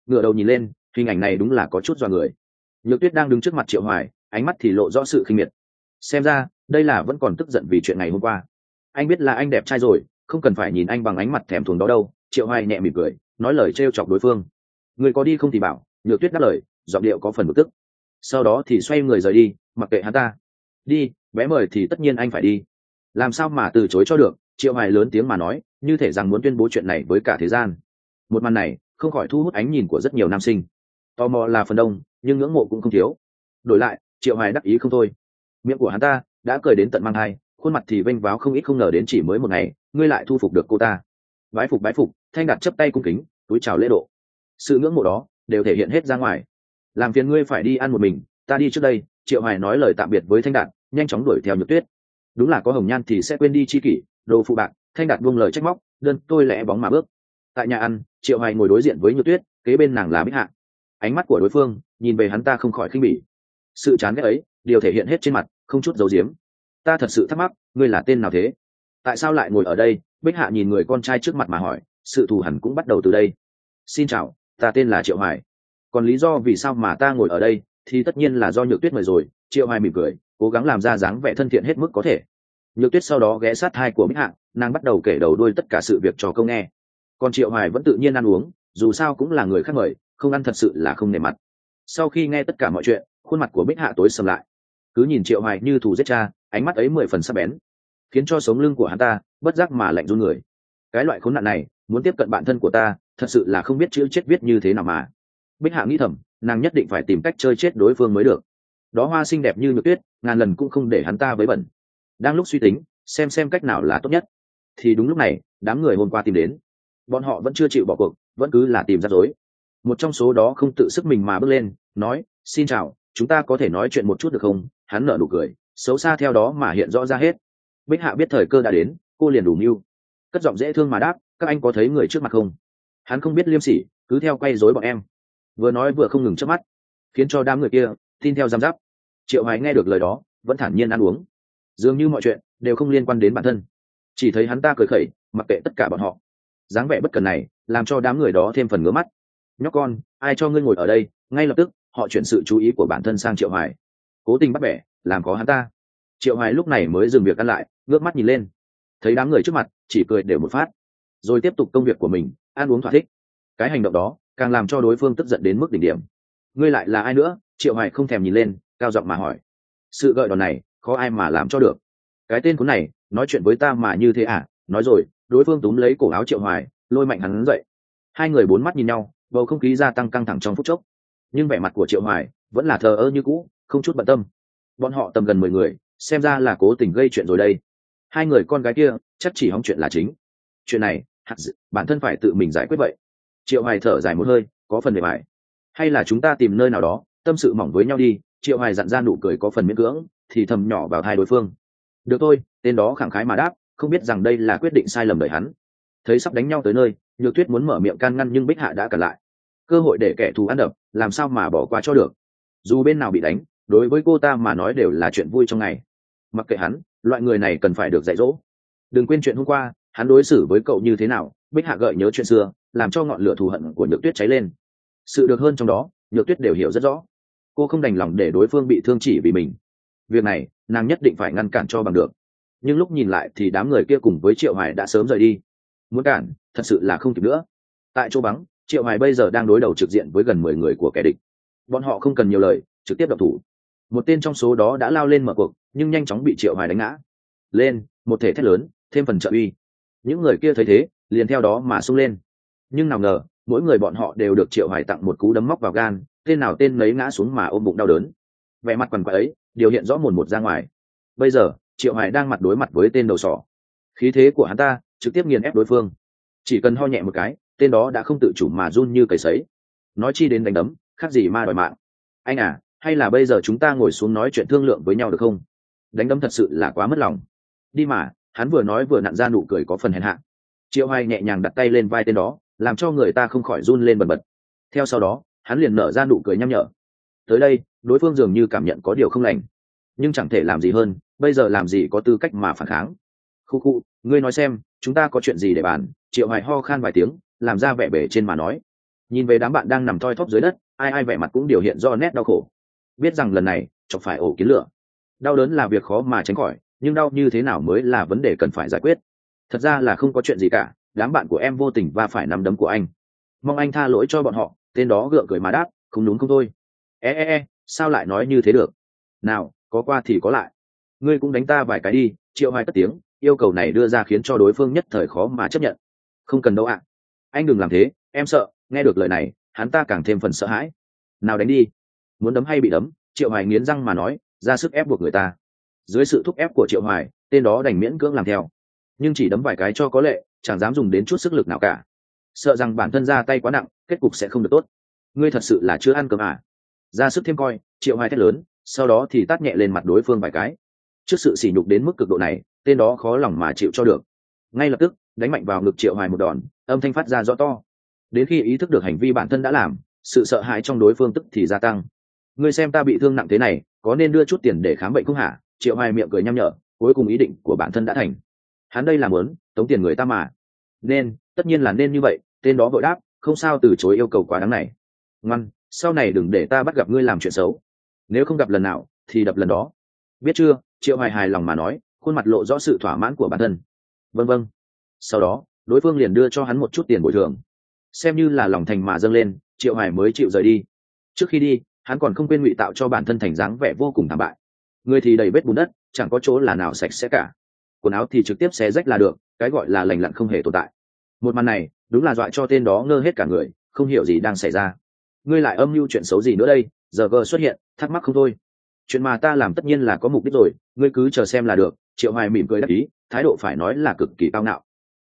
S1: Ngựa đầu nhìn lên, hình ảnh này đúng là có chút dọa người. Nhược tuyết đang đứng trước mặt triệu hoài, ánh mắt thì lộ rõ sự khinh miệt xem ra, đây là vẫn còn tức giận vì chuyện ngày hôm qua. Anh biết là anh đẹp trai rồi, không cần phải nhìn anh bằng ánh mặt thèm thuồng đó đâu, triệu hoài nhẹ mỉm cười, nói lời trêu chọc đối phương. Người có đi không thì bảo, nhược tuyết đáp lời, giọng điệu có phần bực tức. Sau đó thì xoay người rời đi, mặc kệ hắn ta. Đi, bé mời thì tất nhiên anh phải đi. Làm sao mà từ chối cho được, triệu hoài lớn tiếng mà nói, như thể rằng muốn tuyên bố chuyện này với cả thế gian. Một màn này, không khỏi thu hút ánh nhìn của rất nhiều nam sinh. Tò mò là phần đông, nhưng ngưỡng mộ cũng không thiếu. Đổi lại, triệu hoài đắc ý không thôi miệng của hắn ta đã cười đến tận mang hai khuôn mặt thì vênh váo không ít không ngờ đến chỉ mới một ngày, ngươi lại thu phục được cô ta. Bái phục bái phục, thanh đặt chấp tay cung kính, túi chào lễ độ. Sự ngưỡng mộ đó đều thể hiện hết ra ngoài. Làm phiền ngươi phải đi ăn một mình, ta đi trước đây, triệu hoài nói lời tạm biệt với thanh đạt, nhanh chóng đuổi theo nhược tuyết. Đúng là có hồng nhan thì sẽ quên đi chi kỷ, đồ phụ bạc, thanh đạt buông lời trách móc, đơn tôi lẽ bóng mà bước. Tại nhà ăn, triệu hoài ngồi đối diện với nhược tuyết, kế bên nàng là bích hạ. Ánh mắt của đối phương nhìn về hắn ta không khỏi khinh bỉ. Sự chán ghét ấy điều thể hiện hết trên mặt, không chút giấu giếm. Ta thật sự thắc mắc, ngươi là tên nào thế? Tại sao lại ngồi ở đây? Bích hạ nhìn người con trai trước mặt mà hỏi, sự thù hẳn cũng bắt đầu từ đây. Xin chào, ta tên là triệu hoài. Còn lý do vì sao mà ta ngồi ở đây thì tất nhiên là do nhược tuyết mời rồi. Triệu hoài mỉm cười, cố gắng làm ra dáng vẻ thân thiện hết mức có thể. Nhược tuyết sau đó ghé sát hai của bích hạ, nàng bắt đầu kể đầu đuôi tất cả sự việc cho câu nghe. Còn triệu hoài vẫn tự nhiên ăn uống, dù sao cũng là người khác mời, không ăn thật sự là không nề mặt. Sau khi nghe tất cả mọi chuyện, khuôn mặt của bích hạ tối sầm lại cứ nhìn triệu hoài như thù giết cha, ánh mắt ấy mười phần sắc bén, khiến cho sống lưng của hắn ta bất giác mà lạnh run người. Cái loại khốn nạn này, muốn tiếp cận bản thân của ta, thật sự là không biết chữ chết viết như thế nào mà. Bích hạ nghĩ thầm, nàng nhất định phải tìm cách chơi chết đối phương mới được. Đó hoa xinh đẹp như nhược tuyết, ngàn lần cũng không để hắn ta với bẩn. Đang lúc suy tính, xem xem cách nào là tốt nhất. Thì đúng lúc này, đám người hôm qua tìm đến. Bọn họ vẫn chưa chịu bỏ cuộc, vẫn cứ là tìm ra dối một trong số đó không tự sức mình mà bước lên, nói, xin chào, chúng ta có thể nói chuyện một chút được không? Hắn nở nụ cười, xấu xa theo đó mà hiện rõ ra hết. Bích hạ biết thời cơ đã đến, cô liền đủ mưu. Cất giọng dễ thương mà đáp, các anh có thấy người trước mặt không? Hắn không biết liêm sỉ, cứ theo quay dối bọn em. Vừa nói vừa không ngừng trước mắt, khiến cho đám người kia tin theo giam giáp. Triệu hoài nghe được lời đó, vẫn thản nhiên ăn uống. Dường như mọi chuyện đều không liên quan đến bản thân. Chỉ thấy hắn ta cười khẩy, mặc kệ tất cả bọn họ. Dáng vẻ bất cần này, làm cho đám người đó thêm phần ngứa mắt. Nhóc con, ai cho ngươi ngồi ở đây? Ngay lập tức, họ chuyển sự chú ý của bản thân sang triệu hoài cố tình bắt bẻ, làm có hắn ta. Triệu hoài lúc này mới dừng việc ăn lại, ngước mắt nhìn lên. Thấy đám người trước mặt, chỉ cười đều một phát. Rồi tiếp tục công việc của mình, ăn uống thỏa thích. Cái hành động đó, càng làm cho đối phương tức giận đến mức đỉnh điểm. Ngươi lại là ai nữa? Triệu hoài không thèm nhìn lên, cao giọng mà hỏi. Sự gợi đòn này khó ai mà làm cho được? Cái tên cuốn này, nói chuyện với ta mà như thế à? Nói rồi, đối phương túm lấy cổ áo triệu hoài, lôi mạnh hắn dậy. Hai người bốn mắt nhìn nhau, bầu không khí gia tăng căng thẳng trong phút chốc. Nhưng vẻ mặt của triệu hoài vẫn là thờ ơ như cũ không chút bận tâm. Bọn họ tầm gần mười người xem ra là cố tình gây chuyện rồi đây. Hai người con gái kia chắc chỉ hóng chuyện là chính. Chuyện này hạt dự, bản thân phải tự mình giải quyết vậy. Triệu hoài thở dài một hơi có phần mệt mỏi hay là chúng ta tìm nơi nào đó tâm sự mỏng với nhau đi triệu hoài dặn ra nụ cười có phần miễn cưỡng thì thầm nhỏ vào hai đối phương. Được thôi tên đó khẳng khái mà đáp không biết rằng đây là quyết định sai lầm đời hắn. Thấy sắp đánh nhau tới nơi nhược tuyết muốn mở miệng can ngăn nhưng bích hạ đã cản lại. Cơ hội để kẻ thù ăn đập làm sao mà bỏ qua cho được? Dù bên nào bị đánh đối với cô ta mà nói đều là chuyện vui trong ngày. Mặc kệ hắn, loại người này cần phải được dạy dỗ. Đừng quên chuyện hôm qua, hắn đối xử với cậu như thế nào, bích hạ gợi nhớ chuyện xưa, làm cho ngọn lửa thù hận của nhược tuyết cháy lên. Sự được hơn trong đó, nhược tuyết đều hiểu rất rõ. Cô không đành lòng để đối phương bị thương chỉ vì mình. Việc này, nàng nhất định phải ngăn cản cho bằng được. Nhưng lúc nhìn lại thì đám người kia cùng với triệu hoài đã sớm rời đi. Muốn cản, thật sự là không kịp nữa. Tại chỗ bắn triệu hoài bây giờ đang đối đầu trực diện với gần mười người của kẻ địch. Bọn họ không cần nhiều lời, trực tiếp đập thủ một tên trong số đó đã lao lên mở cuộc, nhưng nhanh chóng bị triệu hoài đánh ngã. Lên, một thể thét lớn, thêm phần trợ uy. Những người kia thấy thế, liền theo đó mà sung lên. Nhưng nào ngờ, mỗi người bọn họ đều được triệu hoài tặng một cú đấm móc vào gan, tên nào tên lấy ngã xuống mà ôm bụng đau đớn. Vẻ mặt quằn quại ấy, điều hiện rõ mồn một ra ngoài. Bây giờ, triệu hoài đang mặt đối mặt với tên đầu sỏ. Khí thế của hắn ta, trực tiếp nghiền ép đối phương. Chỉ cần ho nhẹ một cái, tên đó đã không tự chủ mà run như cầy sấy. Nói chi đến đánh đấm, khác gì ma đòi mạng. Anh à hay là bây giờ chúng ta ngồi xuống nói chuyện thương lượng với nhau được không? Đánh đấm thật sự là quá mất lòng. Đi mà, hắn vừa nói vừa nặn ra nụ cười có phần hèn hạ. Triệu hoài nhẹ nhàng đặt tay lên vai tên đó, làm cho người ta không khỏi run lên bần bật. Theo sau đó, hắn liền nở ra nụ cười nhăm nhở. Tới đây, đối phương dường như cảm nhận có điều không lành. Nhưng chẳng thể làm gì hơn, bây giờ làm gì có tư cách mà phản kháng. Khu khu, ngươi nói xem, chúng ta có chuyện gì để bàn? Triệu hoài ho khan vài tiếng, làm ra vẻ bể trên mà nói. Nhìn về đám bạn đang nằm thoi thóp dưới đất, ai ai vẻ mặt cũng điều hiện do nét đau khổ biết rằng lần này chọc phải ổ kiến lửa. Đau đớn là việc khó mà tránh khỏi, nhưng đau như thế nào mới là vấn đề cần phải giải quyết. Thật ra là không có chuyện gì cả, đám bạn của em vô tình và phải nắm đấm của anh. Mong anh tha lỗi cho bọn họ, tên đó gượng cười mà đáp, không đúng không thôi. E e e sao lại nói như thế được? Nào, có qua thì có lại. Ngươi cũng đánh ta vài cái đi, triệu hoài cất tiếng, yêu cầu này đưa ra khiến cho đối phương nhất thời khó mà chấp nhận. Không cần đâu ạ. Anh đừng làm thế, em sợ, nghe được lời này, hắn ta càng thêm phần sợ hãi. Nào đánh đi muốn đấm hay bị đấm, triệu hoài nghiến răng mà nói, ra sức ép buộc người ta. Dưới sự thúc ép của triệu hoài, tên đó đành miễn cưỡng làm theo. Nhưng chỉ đấm vài cái cho có lệ, chẳng dám dùng đến chút sức lực nào cả. Sợ rằng bản thân ra tay quá nặng, kết cục sẽ không được tốt. Ngươi thật sự là chưa ăn cơm à? Ra sức thêm coi, triệu hoài thét lớn, sau đó thì tát nhẹ lên mặt đối phương vài cái. Trước sự sỉ nhục đến mức cực độ này, tên đó khó lòng mà chịu cho được. Ngay lập tức, đánh mạnh vào ngực triệu hoài một đòn, âm thanh phát ra rõ to. Đến khi ý thức được hành vi bản thân đã làm, sự sợ hãi trong đối phương tức thì gia tăng ngươi xem ta bị thương nặng thế này, có nên đưa chút tiền để khám bệnh không hả? Triệu hoài miệng cười nhăm nhở, cuối cùng ý định của bản thân đã thành. Hắn đây làm muốn, tống tiền người ta mà. Nên, tất nhiên là nên như vậy, tên đó vội đáp, không sao từ chối yêu cầu quá đáng này. Ngoan, sau này đừng để ta bắt gặp ngươi làm chuyện xấu. Nếu không gặp lần nào, thì đập lần đó. Biết chưa? Triệu hoài hài lòng mà nói, khuôn mặt lộ rõ sự thỏa mãn của bản thân. Vân vân sau đó, đối phương liền đưa cho hắn một chút tiền bồi thường. Xem như là lòng thành mà dâng lên, triệu hoài mới chịu rời đi. Trước khi đi hắn còn không quên ngụy tạo cho bản thân thành dáng vẻ vô cùng thảm bại. Người thì đầy vết bùn đất, chẳng có chỗ là nào sạch sẽ cả. Quần áo thì trực tiếp xé rách là được, cái gọi là lành lặn không hề tồn tại. Một màn này, đúng là dọa cho tên đó ngơ hết cả người, không hiểu gì đang xảy ra. Ngươi lại âm mưu chuyện xấu gì nữa đây? Giờ gờ xuất hiện, thắc mắc không thôi. Chuyện mà ta làm tất nhiên là có mục đích rồi, ngươi cứ chờ xem là được, triệu hoài mỉm cười đáp ý, thái độ phải nói là cực kỳ cao ngạo.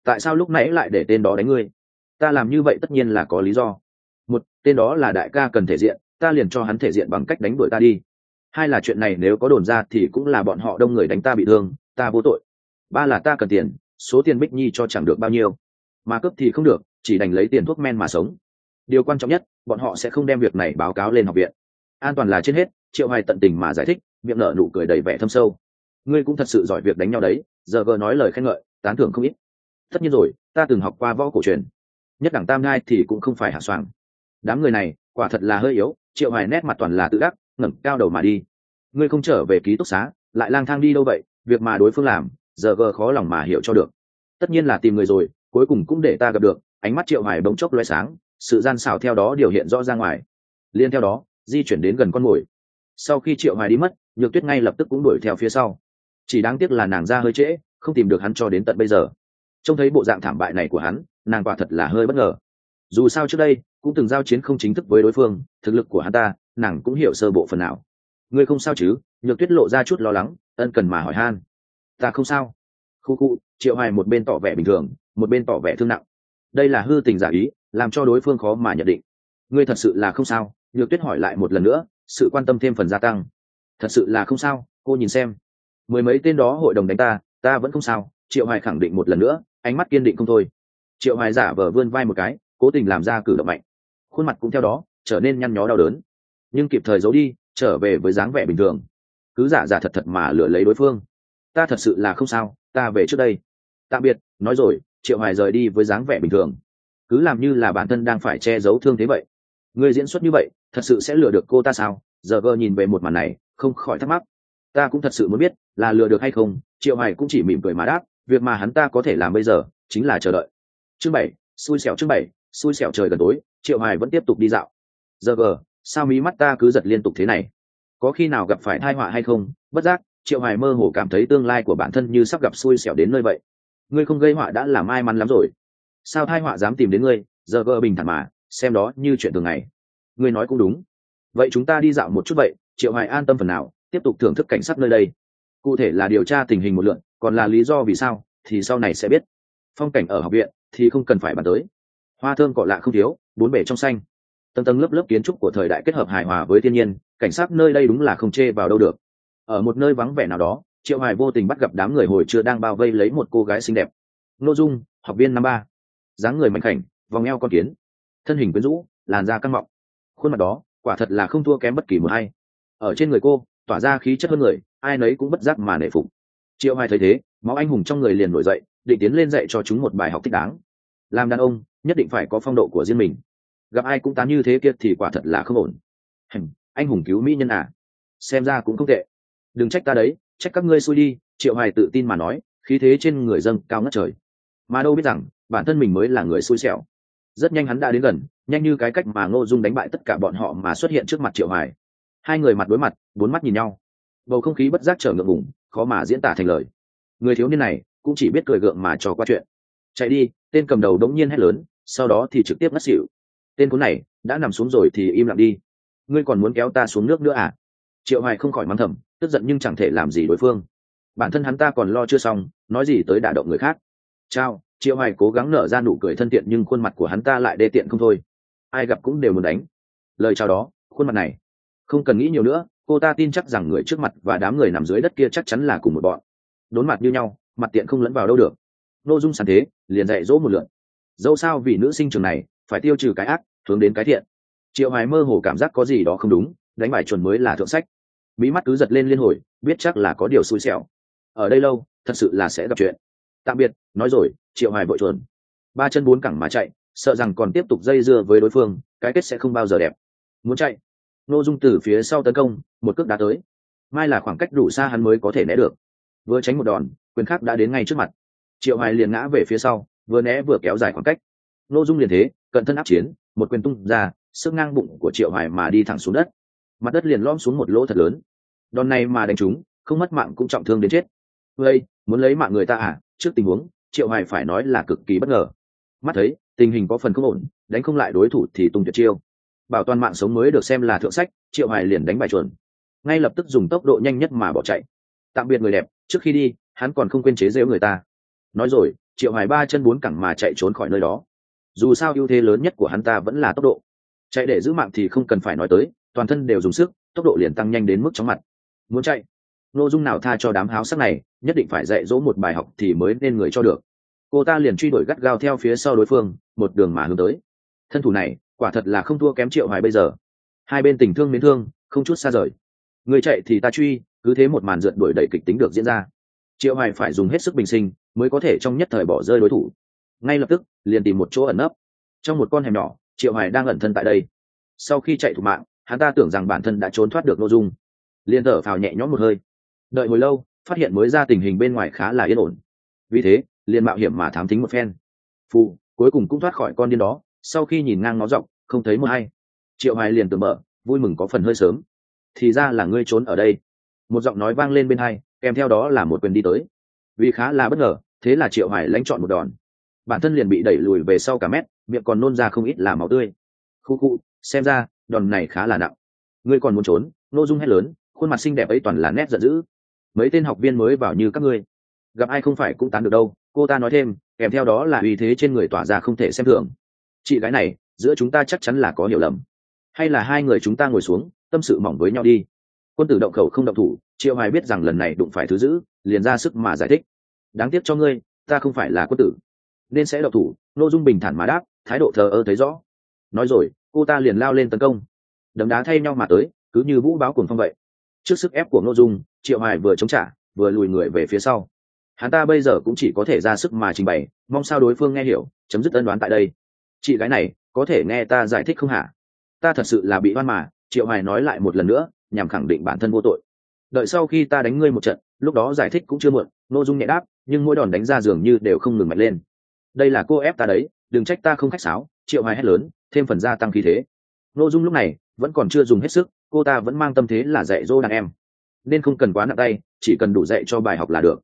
S1: Tại sao lúc nãy lại để tên đó đánh ngươi? Ta làm như vậy tất nhiên là có lý do. Một, tên đó là đại ca cần thể diện ta liền cho hắn thể diện bằng cách đánh đuổi ta đi. Hai là chuyện này nếu có đồn ra thì cũng là bọn họ đông người đánh ta bị thương, ta vô tội. Ba là ta cần tiền, số tiền bích nhi cho chẳng được bao nhiêu. Mà cướp thì không được, chỉ đành lấy tiền thuốc men mà sống. Điều quan trọng nhất, bọn họ sẽ không đem việc này báo cáo lên học viện. An toàn là trên hết, triệu hoài tận tình mà giải thích, miệng nở nụ cười đầy vẻ thâm sâu. Ngươi cũng thật sự giỏi việc đánh nhau đấy, giờ vừa nói lời khen ngợi, tán thưởng không ít. Tất nhiên rồi, ta từng học qua võ cổ truyền. Nhất đẳng tam ngai thì cũng không phải hạ soàng. Đám người này, quả thật là hơi yếu triệu hoài nét mặt toàn là tự đắc, ngẩng cao đầu mà đi. Ngươi không trở về ký túc xá, lại lang thang đi đâu vậy? Việc mà đối phương làm, giờ gờ khó lòng mà hiểu cho được. Tất nhiên là tìm người rồi, cuối cùng cũng để ta gặp được. Ánh mắt triệu hoài bỗng chốc loe sáng, sự gian xảo theo đó điều hiện rõ ra ngoài. Liên theo đó, di chuyển đến gần con mồi. Sau khi triệu hoài đi mất, nhược tuyết ngay lập tức cũng đuổi theo phía sau. Chỉ đáng tiếc là nàng ra hơi trễ, không tìm được hắn cho đến tận bây giờ. Trông thấy bộ dạng thảm bại này của hắn, nàng quả thật là hơi bất ngờ. Dù sao trước đây cũng từng giao chiến không chính thức với đối phương, thực lực của hắn ta, nàng cũng hiểu sơ bộ phần nào. Ngươi không sao chứ? Nhược tuyết lộ ra chút lo lắng, ân cần mà hỏi han. Ta không sao. Khu khu, triệu hoài một bên tỏ vẻ bình thường, một bên tỏ vẻ thương nặng. Đây là hư tình giả ý, làm cho đối phương khó mà nhận định. Ngươi thật sự là không sao? Nhược tuyết hỏi lại một lần nữa, sự quan tâm thêm phần gia tăng. Thật sự là không sao, cô nhìn xem. Mười mấy tên đó hội đồng đánh ta ta vẫn không sao. Triệu hoài khẳng định một lần nữa, ánh mắt kiên định không thôi. Triệu hoài giả vờ vươn vai một cái, cố tình làm ra cử động mạnh khuôn mặt cũng theo đó trở nên nhăn nhó đau đớn. Nhưng kịp thời giấu đi, trở về với dáng vẻ bình thường. Cứ giả giả thật thật mà lừa lấy đối phương. Ta thật sự là không sao, ta về trước đây. Tạm biệt, nói rồi, triệu hoài rời đi với dáng vẻ bình thường. Cứ làm như là bản thân đang phải che giấu thương thế vậy. Người diễn xuất như vậy, thật sự sẽ lừa được cô ta sao? Giờ vợ nhìn về một màn này, không khỏi thắc mắc. Ta cũng thật sự muốn biết, là lừa được hay không? Triệu hoài cũng chỉ mỉm cười mà đáp, việc mà hắn ta có thể làm bây giờ, chính là chờ đợi. Chương bảy, xui xẻo chương bảy xui xẻo trời gần tối, triệu hoài vẫn tiếp tục đi dạo. Giờ gờ, sao mí mắt ta cứ giật liên tục thế này? Có khi nào gặp phải thai họa hay không? Bất giác, triệu hoài mơ hồ cảm thấy tương lai của bản thân như sắp gặp xui xẻo đến nơi vậy. Ngươi không gây họa đã là may mắn lắm rồi. Sao thai họa dám tìm đến ngươi? Giờ gờ bình thản mà, xem đó như chuyện thường ngày. Ngươi nói cũng đúng. Vậy chúng ta đi dạo một chút vậy, triệu hoài an tâm phần nào, tiếp tục thưởng thức cảnh sát nơi đây. Cụ thể là điều tra tình hình một lượn còn là lý do vì sao, thì sau này sẽ biết. Phong cảnh ở học viện thì không cần phải bàn tới hoa thơm cỏ lạ không thiếu, bốn bể trong xanh. Tầng tầng lớp lớp kiến trúc của thời đại kết hợp hài hòa với thiên nhiên, cảnh sát nơi đây đúng là không chê vào đâu được. Ở một nơi vắng vẻ nào đó, triệu hoài vô tình bắt gặp đám người hồi chưa đang bao vây lấy một cô gái xinh đẹp. Nội dung, học viên năm ba. Dáng người mạnh khảnh, vòng eo con kiến. Thân hình quyến rũ, làn da căng mọng. Khuôn mặt đó, quả thật là không thua kém bất kỳ một ai. ở trên người cô, tỏa ra khí chất hơn người, ai nấy cũng bất giác mà nể phục. Triệu hoài thấy thế, máu anh hùng trong người liền nổi dậy, định tiến lên dạy cho chúng một bài học thích đáng làm đàn ông nhất định phải có phong độ của riêng mình. Gặp ai cũng tán như thế kia thì quả thật là không ổn. Hình, anh hùng cứu mỹ nhân à? Xem ra cũng không tệ. Đừng trách ta đấy trách các ngươi xui đi triệu hoài tự tin mà nói khí thế trên người dâng cao ngất trời. Mà đâu biết rằng bản thân mình mới là người xui xẻo. Rất nhanh hắn đã đến gần nhanh như cái cách mà ngô dung đánh bại tất cả bọn họ mà xuất hiện trước mặt triệu hoài. Hai người mặt đối mặt bốn mắt nhìn nhau. Bầu không khí bất giác trở ngượng ngùng khó mà diễn tả thành lời. Người thiếu niên này cũng chỉ biết cười gượng mà trò qua chuyện. Chạy đi tên cầm đầu đống nhiên hét lớn, sau đó thì trực tiếp ngất xỉu. Tên cuốn này, đã nằm xuống rồi thì im lặng đi. Ngươi còn muốn kéo ta xuống nước nữa à? Triệu hoài không khỏi mắng thầm, tức giận nhưng chẳng thể làm gì đối phương. Bản thân hắn ta còn lo chưa xong, nói gì tới đả động người khác. Chao, triệu hoài cố gắng nở ra nụ cười thân thiện nhưng khuôn mặt của hắn ta lại đê tiện không thôi. Ai gặp cũng đều muốn đánh. Lời chào đó, khuôn mặt này. Không cần nghĩ nhiều nữa, cô ta tin chắc rằng người trước mặt và đám người nằm dưới đất kia chắc chắn là cùng một bọn. Đốn mặt như nhau, mặt tiện không lẫn vào đâu được nội dung sàn thế, liền dạy dỗ một lượn dẫu sao vì nữ sinh trường này phải tiêu trừ cái ác, hướng đến cái thiện. Triệu hoài mơ hồ cảm giác có gì đó không đúng, đánh bài chuẩn mới là thượng sách. Bí mắt cứ giật lên liên hồi, biết chắc là có điều xui xẻo. Ở đây lâu, thật sự là sẽ gặp chuyện. Tạm biệt, nói rồi, triệu hoài vội chuẩn. ba chân bốn cẳng mà chạy, sợ rằng còn tiếp tục dây dưa với đối phương, cái kết sẽ không bao giờ đẹp. Muốn chạy? Nô dung từ phía sau tấn công, một cước đá tới. Mai là khoảng cách đủ xa hắn mới có thể né được. Vừa tránh một đòn, quyền khác đã đến ngay trước mặt triệu hoài liền ngã về phía sau, vừa né vừa kéo dài khoảng cách. Nội dung liền thế, cận thân áp chiến, một quyền tung ra, sức ngang bụng của triệu hoài mà đi thẳng xuống đất. Mặt đất liền lõm xuống một lỗ thật lớn. Đòn này mà đánh chúng không mất mạng cũng trọng thương đến chết. Vậy muốn lấy mạng người ta à? Trước tình huống, triệu hoài phải nói là cực kỳ bất ngờ. Mắt thấy, tình hình có phần không ổn, đánh không lại đối thủ thì tung tuyệt chiêu. Bảo toàn mạng sống mới được xem là thượng sách, triệu hoài liền đánh bài chuẩn. Ngay lập tức dùng tốc độ nhanh nhất mà bỏ chạy. Tạm biệt người đẹp, trước khi đi, hắn còn không quên chế giễu người ta nói rồi, triệu hoài ba chân bốn cẳng mà chạy trốn khỏi nơi đó. Dù sao ưu thế lớn nhất của hắn ta vẫn là tốc độ. Chạy để giữ mạng thì không cần phải nói tới, toàn thân đều dùng sức, tốc độ liền tăng nhanh đến mức chóng mặt. Muốn chạy? Nội dung nào tha cho đám háo sắc này, nhất định phải dạy dỗ một bài học thì mới nên người cho được. Cô ta liền truy đuổi gắt gao theo phía sau đối phương, một đường mà hướng tới. Thân thủ này, quả thật là không thua kém triệu hoài bây giờ. Hai bên tình thương mến thương, không chút xa rời. Người chạy thì ta truy, cứ thế một màn rượt đuổi đẩy kịch tính được diễn ra. Triệu hoài phải dùng hết sức bình sinh mới có thể trong nhất thời bỏ rơi đối thủ. Ngay lập tức, liền tìm một chỗ ẩn nấp. Trong một con hẻm nhỏ, triệu hoài đang ẩn thân tại đây. Sau khi chạy thủ mạng, hắn ta tưởng rằng bản thân đã trốn thoát được nội dung. Liền thở phào nhẹ nhõm một hơi. Đợi hồi lâu, phát hiện mới ra tình hình bên ngoài khá là yên ổn. Vì thế, liền mạo hiểm mà thám thính một phen. Phụ, cuối cùng cũng thoát khỏi con điên đó. Sau khi nhìn ngang nó rộng không thấy một hay triệu hoài liền tưởng mở, vui mừng có phần hơi sớm. Thì ra là ngươi trốn ở đây. Một giọng nói vang lên bên hai, kèm theo đó là một quyền đi tới vì khá là bất ngờ, thế là triệu hoài lãnh chọn một đòn. Bản thân liền bị đẩy lùi về sau cả mét, miệng còn nôn ra không ít là máu tươi. Khu khu, xem ra, đòn này khá là nặng. Ngươi còn muốn trốn nô dung hét lớn, khuôn mặt xinh đẹp ấy toàn là nét giận dữ. Mấy tên học viên mới vào như các ngươi. Gặp ai không phải cũng tán được đâu, cô ta nói thêm, kèm theo đó là uy thế trên người tỏa ra không thể xem thường. Chị gái này, giữa chúng ta chắc chắn là có hiểu lầm. Hay là hai người chúng ta ngồi xuống, tâm sự mỏng với nhau đi. Quân tử động khẩu không động thủ, triệu hoài biết rằng lần này đụng phải thứ dữ liền ra sức mà giải thích. Đáng tiếc cho ngươi, ta không phải là quân tử. Nên sẽ độc thủ nội dung bình thản mà đáp, thái độ thờ ơ thấy rõ. Nói rồi, cô ta liền lao lên tấn công. Đấm đá thay nhau mà tới, cứ như vũ báo cuồng phong vậy. Trước sức ép của nội dung, triệu hoài vừa chống trả, vừa lùi người về phía sau. Hắn ta bây giờ cũng chỉ có thể ra sức mà trình bày, mong sao đối phương nghe hiểu, chấm dứt ân đoán tại đây. Chị gái này, có thể nghe ta giải thích không hả? Ta thật sự là bị oan mà, triệu hoài nói lại một lần nữa, nhằm khẳng định bản thân vô tội. Đợi sau khi ta đánh ngươi một trận lúc đó giải thích cũng chưa muộn nội dung nhẹ đáp, nhưng mỗi đòn đánh ra dường như đều không ngừng mạnh lên. Đây là cô ép ta đấy, đừng trách ta không khách sáo, triệu hoài hét lớn, thêm phần gia tăng khí thế. Nội dung lúc này vẫn còn chưa dùng hết sức, cô ta vẫn mang tâm thế là dạy dỗ đàn em. Nên không cần quá nặng tay, chỉ cần đủ dạy cho bài học là được.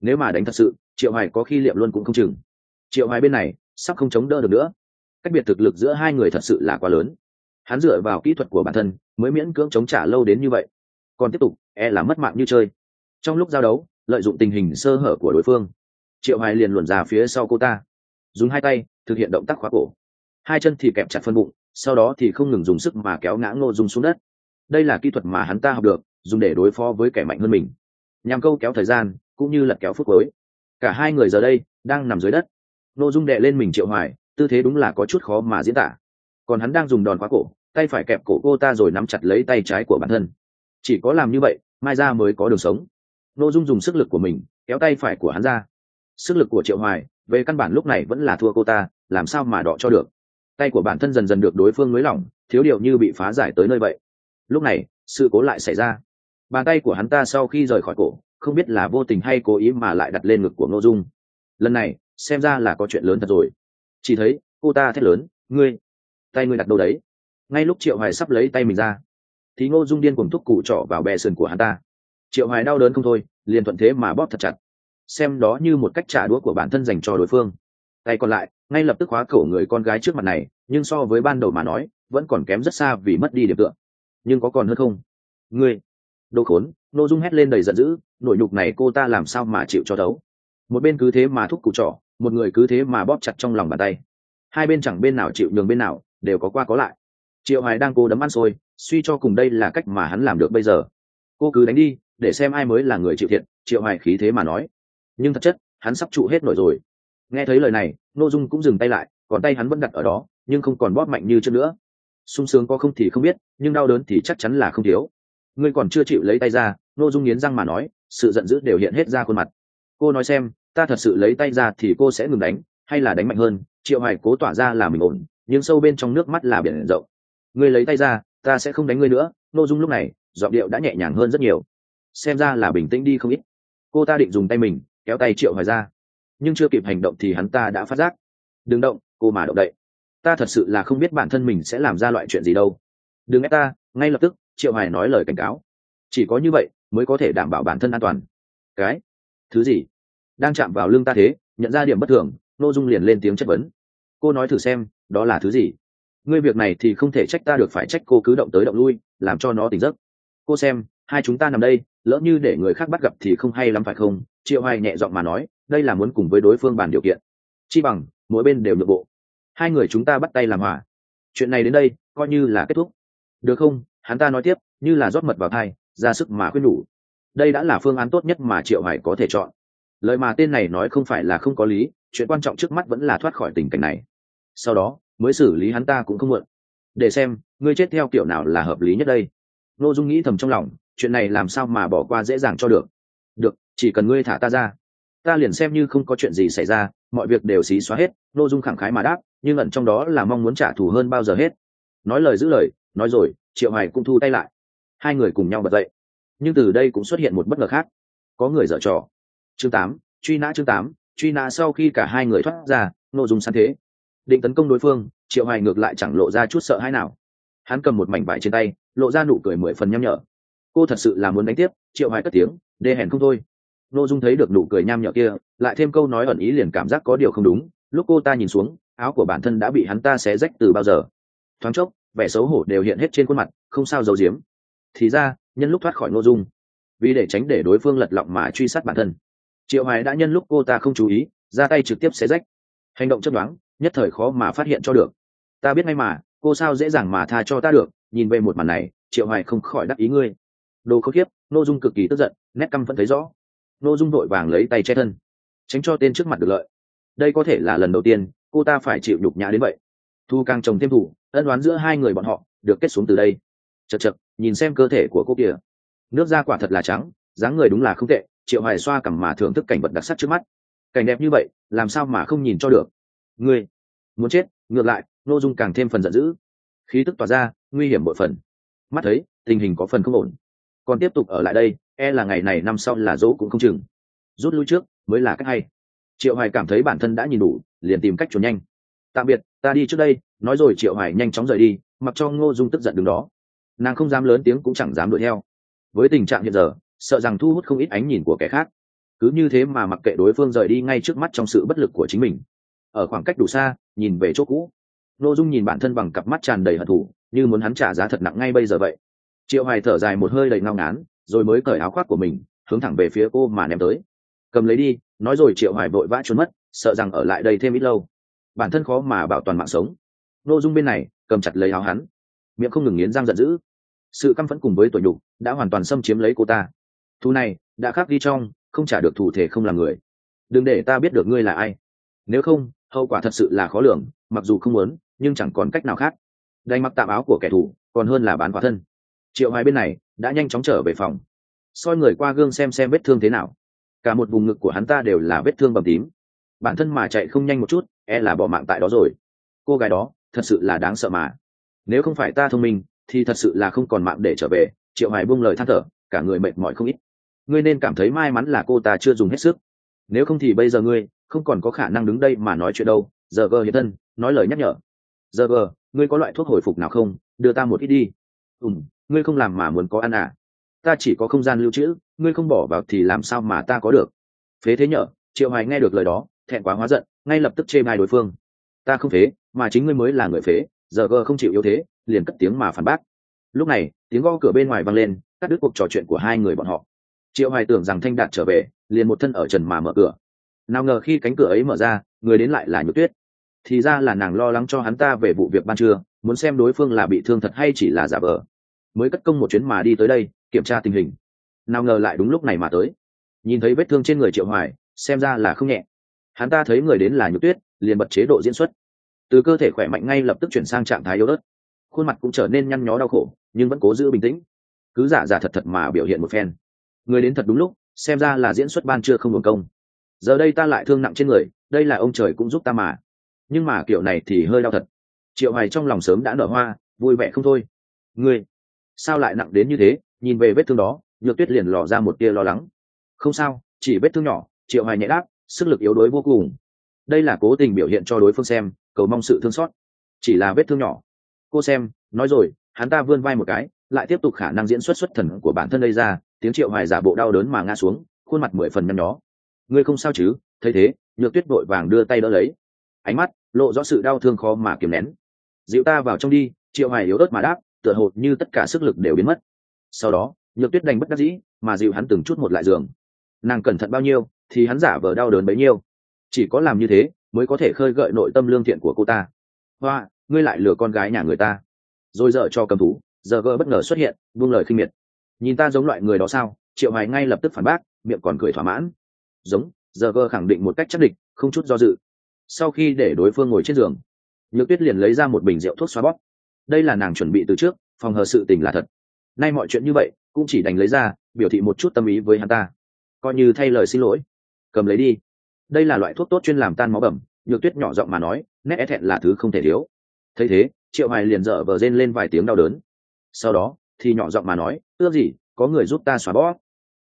S1: Nếu mà đánh thật sự, triệu hoài có khi liệm luôn cũng không chừng. Triệu hoài bên này, sắp không chống đỡ được nữa. Cách biệt thực lực giữa hai người thật sự là quá lớn. Hắn dựa vào kỹ thuật của bản thân, mới miễn cưỡng chống trả lâu đến như vậy. Còn tiếp tục e là mất mạng như chơi trong lúc giao đấu, lợi dụng tình hình sơ hở của đối phương, triệu hoài liền luồn ra phía sau cô ta, dùng hai tay thực hiện động tác khóa cổ. Hai chân thì kẹp chặt phân bụng, sau đó thì không ngừng dùng sức mà kéo ngã ngô dung xuống đất. Đây là kỹ thuật mà hắn ta học được, dùng để đối phó với kẻ mạnh hơn mình. Nhằm câu kéo thời gian, cũng như lật kéo phút cuối. Cả hai người giờ đây đang nằm dưới đất. Ngô dung đệ lên mình triệu hoài, tư thế đúng là có chút khó mà diễn tả. Còn hắn đang dùng đòn khóa cổ, tay phải kẹp cổ cô ta rồi nắm chặt lấy tay trái của bản thân. Chỉ có làm như vậy, mai ra mới có đường sống. Ngô dung dùng sức lực của mình, kéo tay phải của hắn ra. Sức lực của triệu hoài, về căn bản lúc này vẫn là thua cô ta, làm sao mà đọ cho được? Tay của bản thân dần dần được đối phương nới lỏng, thiếu điều như bị phá giải tới nơi vậy. Lúc này, sự cố lại xảy ra. Bàn tay của hắn ta sau khi rời khỏi cổ, không biết là vô tình hay cố ý mà lại đặt lên ngực của ngô dung. Lần này, xem ra là có chuyện lớn thật rồi. Chỉ thấy, cô ta thét lớn, ngươi, tay ngươi đặt đâu đấy? Ngay lúc triệu hoài sắp lấy tay mình ra, thì ngô dung điên cuồng thúc cụ trỏ vào bè sườn của hắn ta triệu hoài đau đớn không thôi, liền thuận thế mà bóp thật chặt. Xem đó như một cách trả đũa của bản thân dành cho đối phương. Tay còn lại, ngay lập tức khóa cổ người con gái trước mặt này, nhưng so với ban đầu mà nói, vẫn còn kém rất xa vì mất đi điểm tựa. Nhưng có còn hơn không? Ngươi, đồ khốn nội dung hét lên đầy giận dữ nội nhục này cô ta làm sao mà chịu cho đấu một bên cứ thế mà thúc cụ trỏ một người cứ thế mà bóp chặt trong lòng bàn tay. Hai bên chẳng bên nào chịu nhường bên nào, đều có qua có lại. Triệu hoài đang cố đấm ăn xôi, suy cho cùng đây là cách mà hắn làm được bây giờ. Cô cứ đánh đi để xem ai mới là người chịu thiệt, triệu hoài khí thế mà nói. Nhưng thật chất, hắn sắp trụ hết nổi rồi. Nghe thấy lời này n ô dung cũng dừng tay lại, còn tay hắn vẫn đặt ở đó, nhưng không còn bóp mạnh như trước nữa. Sung sướng có không thì không biết, nhưng đau đớn thì chắc chắn là không thiếu. Ngươi còn chưa chịu lấy tay ra n ô dung nghiến răng mà nói, sự giận dữ đều hiện hết ra khuôn mặt. Cô nói xem, ta thật sự lấy tay ra thì cô sẽ ngừng đánh, hay là đánh mạnh hơn? Triệu hoài cố tỏa ra là mình ổn, nhưng sâu bên trong nước mắt là biển rộng. Ngươi lấy tay ra, ta sẽ không đánh ngươi nữa. N ô dung lúc này, giọng điệu đã nhẹ nhàng hơn rất nhiều xem ra là bình tĩnh đi không ít. Cô ta định dùng tay mình, kéo tay triệu hoài ra. Nhưng chưa kịp hành động thì hắn ta đã phát giác. Đừng động, cô mà động đậy. Ta thật sự là không biết bản thân mình sẽ làm ra loại chuyện gì đâu. Đừng ép ta, ngay lập tức, triệu hoài nói lời cảnh cáo. Chỉ có như vậy, mới có thể đảm bảo bản thân an toàn. Cái? Thứ gì? Đang chạm vào lưng ta thế, nhận ra điểm bất thường, nô dung liền lên tiếng chất vấn. Cô nói thử xem, đó là thứ gì? Ngươi việc này thì không thể trách ta được, phải trách cô cứ động tới động lui, làm cho nó tỉnh giấc. Cô xem, hai chúng ta nằm đây lỡ như để người khác bắt gặp thì không hay lắm phải không? Triệu hoài nhẹ giọng mà nói, đây là muốn cùng với đối phương bàn điều kiện. Chi bằng, mỗi bên đều nhượng bộ. Hai người chúng ta bắt tay làm hòa. Chuyện này đến đây, coi như là kết thúc. Được không? Hắn ta nói tiếp, như là rót mật vào thai, ra sức mà khuyên nhủ. Đây đã là phương án tốt nhất mà triệu hải có thể chọn. Lời mà tên này nói không phải là không có lý, chuyện quan trọng trước mắt vẫn là thoát khỏi tình cảnh này. Sau đó, mới xử lý hắn ta cũng không muộn. Để xem, ngươi chết theo kiểu nào là hợp lý nhất đây. N ô dung nghĩ thầm trong lòng chuyện này làm sao mà bỏ qua dễ dàng cho được? Được, chỉ cần ngươi thả ta ra. Ta liền xem như không có chuyện gì xảy ra, mọi việc đều xí xóa hết n ô dung khẳng khái mà đáp, nhưng ẩn trong đó là mong muốn trả thù hơn bao giờ hết. Nói lời giữ lời, nói rồi, triệu hoài cũng thu tay lại. Hai người cùng nhau bật dậy. Nhưng từ đây cũng xuất hiện một bất ngờ khác. Có người dở trò. Chương tám, truy nã chương tám, truy nã sau khi cả hai người thoát ra nội dung săn thế. Định tấn công đối phương, triệu hoài ngược lại chẳng lộ ra chút sợ hãi nào. Hắn cầm một mảnh vải trên tay, lộ ra nụ cười mười phần nhăm nhở cô thật sự là muốn đánh tiếp, triệu hoài cất tiếng, đê hèn không thôi. Nội dung thấy được nụ cười nham nhở kia, lại thêm câu nói ẩn ý liền cảm giác có điều không đúng. Lúc cô ta nhìn xuống, áo của bản thân đã bị hắn ta xé rách từ bao giờ. Thoáng chốc, vẻ xấu hổ đều hiện hết trên khuôn mặt, không sao giấu giếm. Thì ra, nhân lúc thoát khỏi nội dung, vì để tránh để đối phương lật lọng mà truy sát bản thân, triệu hoài đã nhân lúc cô ta không chú ý, ra tay trực tiếp xé rách. Hành động chấp đoán nhất thời khó mà phát hiện cho được. Ta biết ngay mà, cô sao dễ dàng mà tha cho ta được, nhìn về một màn này, triệu hoài không khỏi đắc ý ngươi đồ khốc khiếp nô dung cực kỳ tức giận nét căm vẫn thấy rõ. Nô dung vội vàng lấy tay che thân tránh cho tên trước mặt được lợi. Đây có thể là lần đầu tiên cô ta phải chịu nhục nhã đến vậy. Thu càng chồng thêm thủ ân đoán giữa hai người bọn họ được kết xuống từ đây. Chật chật nhìn xem cơ thể của cô kia, nước da quả thật là trắng dáng người đúng là không tệ triệu hoài xoa cằm mà thưởng thức cảnh vật đặc sắc trước mắt. Cảnh đẹp như vậy làm sao mà không nhìn cho được? Ngươi muốn chết ngược lại nô dung càng thêm phần giận dữ. Khí tức tỏa ra nguy hiểm bội phần. Mắt thấy tình hình có phần không ổn còn tiếp tục ở lại đây e là ngày này năm sau là dỗ cũng không chừng. Rút lui trước mới là cách hay. Triệu hoài cảm thấy bản thân đã nhìn đủ, liền tìm cách trốn nhanh. Tạm biệt, ta đi trước đây, nói rồi triệu hoài nhanh chóng rời đi, mặc cho ngô dung tức giận đứng đó. Nàng không dám lớn tiếng cũng chẳng dám đuổi theo. Với tình trạng hiện giờ, sợ rằng thu hút không ít ánh nhìn của kẻ khác. Cứ như thế mà mặc kệ đối phương rời đi ngay trước mắt trong sự bất lực của chính mình. Ở khoảng cách đủ xa, nhìn về chỗ cũ. Ngô dung nhìn bản thân bằng cặp mắt tràn đầy hận thù, như muốn hắn trả giá thật nặng ngay bây giờ vậy triệu hoài thở dài một hơi đầy ngao ngán, rồi mới cởi áo khoác của mình, hướng thẳng về phía cô mà ném tới. Cầm lấy đi, nói rồi triệu hoài vội vã trốn mất, sợ rằng ở lại đây thêm ít lâu. Bản thân khó mà bảo toàn mạng sống. Nội dung bên này, cầm chặt lấy áo hắn. Miệng không ngừng nghiến răng giận dữ. Sự căm phẫn cùng với tuổi nhục đã hoàn toàn xâm chiếm lấy cô ta. Thu này, đã khác đi trong, không trả được thủ thể không làm người. Đừng để ta biết được ngươi là ai. Nếu không, hậu quả thật sự là khó lường, mặc dù không muốn, nhưng chẳng còn cách nào khác. Đành mặc tạm áo của kẻ thù, còn hơn là bán quả thân triệu hoài bên này đã nhanh chóng trở về phòng. Soi người qua gương xem xem vết thương thế nào. Cả một vùng ngực của hắn ta đều là vết thương bầm tím. Bản thân mà chạy không nhanh một chút e là bỏ mạng tại đó rồi. Cô gái đó, thật sự là đáng sợ mà. Nếu không phải ta thông minh, thì thật sự là không còn mạng để trở về, triệu hoài buông lời than thở, cả người mệt mỏi không ít. Ngươi nên cảm thấy may mắn là cô ta chưa dùng hết sức. Nếu không thì bây giờ ngươi không còn có khả năng đứng đây mà nói chuyện đâu, giờ gờ hiện thân, nói lời nhắc nhở. Giờ gờ ngươi có loại thuốc hồi phục nào không? Đưa ta một ít đi. Ùm ngươi không làm mà muốn có ăn à. Ta chỉ có không gian lưu trữ, ngươi không bỏ vào thì làm sao mà ta có được? Phế thế nhở, triệu hoài nghe được lời đó, thẹn quá hóa giận, ngay lập tức chê bai đối phương. Ta không phế, mà chính ngươi mới là người phế, giờ gờ không chịu yếu thế, liền cất tiếng mà phản bác. Lúc này, tiếng gõ cửa bên ngoài vang lên, cắt đứt cuộc trò chuyện của hai người bọn họ. Triệu hoài tưởng rằng thanh đạt trở về, liền một thân ở trần mà mở cửa. Nào ngờ khi cánh cửa ấy mở ra, người đến lại là nhược tuyết. Thì ra là nàng lo lắng cho hắn ta về vụ việc ban trưa, muốn xem đối phương là bị thương thật hay chỉ là giả vờ mới cất công một chuyến mà đi tới đây, kiểm tra tình hình. Nào ngờ lại đúng lúc này mà tới. Nhìn thấy vết thương trên người triệu hoài, xem ra là không nhẹ. Hắn ta thấy người đến là nhược tuyết, liền bật chế độ diễn xuất. Từ cơ thể khỏe mạnh ngay lập tức chuyển sang trạng thái yếu ớt. Khuôn mặt cũng trở nên nhăn nhó đau khổ, nhưng vẫn cố giữ bình tĩnh. Cứ giả giả thật thật mà biểu hiện một phen. Người đến thật đúng lúc, xem ra là diễn xuất ban chưa không hưởng công. Giờ đây ta lại thương nặng trên người, đây là ông trời cũng giúp ta mà. Nhưng mà kiểu này thì hơi đau thật. Triệu hoài trong lòng sớm đã nở hoa, vui vẻ không thôi. Ngươi sao lại nặng đến như thế, nhìn về vết thương đó, nhược tuyết liền lò ra một tia lo lắng. Không sao, chỉ vết thương nhỏ, triệu hoài nhẹ đáp, sức lực yếu đuối vô cùng. Đây là cố tình biểu hiện cho đối phương xem, cầu mong sự thương xót. Chỉ là vết thương nhỏ. Cô xem, nói rồi, hắn ta vươn vai một cái, lại tiếp tục khả năng diễn xuất xuất thần của bản thân đây ra, tiếng triệu hoài giả bộ đau đớn mà ngã xuống, khuôn mặt mười phần nhăn nhó. Ngươi không sao chứ? Thấy thế, nhược tuyết vội vàng đưa tay đỡ lấy. Ánh mắt, lộ rõ sự đau thương khó mà kiềm nén. Dịu ta vào trong đi, triệu hoài yếu ớt mà đáp tựa hồ như tất cả sức lực đều biến mất. Sau đó, nhược tuyết đành bất đắc dĩ, mà dịu hắn từng chút một lại giường. Nàng cẩn thận bao nhiêu, thì hắn giả vờ đau đớn bấy nhiêu. Chỉ có làm như thế, mới có thể khơi gợi nội tâm lương thiện của cô ta. Hoa, ngươi lại lừa con gái nhà người ta. Rồi dợ cho cầm thú, giờ gỡ bất ngờ xuất hiện, buông lời khinh miệt. Nhìn ta giống loại người đó sao? Triệu hoài ngay lập tức phản bác, miệng còn cười thỏa mãn. Giống, giờ gỡ khẳng định một cách chắc định không chút do dự. Sau khi để đối phương ngồi trên giường, nhược tuyết liền lấy ra một bình rượu thuốc xoa bóp đây là nàng chuẩn bị từ trước, phòng hờ sự tình là thật. Nay mọi chuyện như vậy, cũng chỉ đành lấy ra, biểu thị một chút tâm ý với hắn ta. Coi như thay lời xin lỗi. Cầm lấy đi. Đây là loại thuốc tốt chuyên làm tan máu bẩm, nhược tuyết nhỏ giọng mà nói, nét é thẹn là thứ không thể thiếu. Thấy thế, triệu hoài liền dở vờ rên lên vài tiếng đau đớn. Sau đó, thì nhỏ giọng mà nói, ước gì, có người giúp ta xóa bó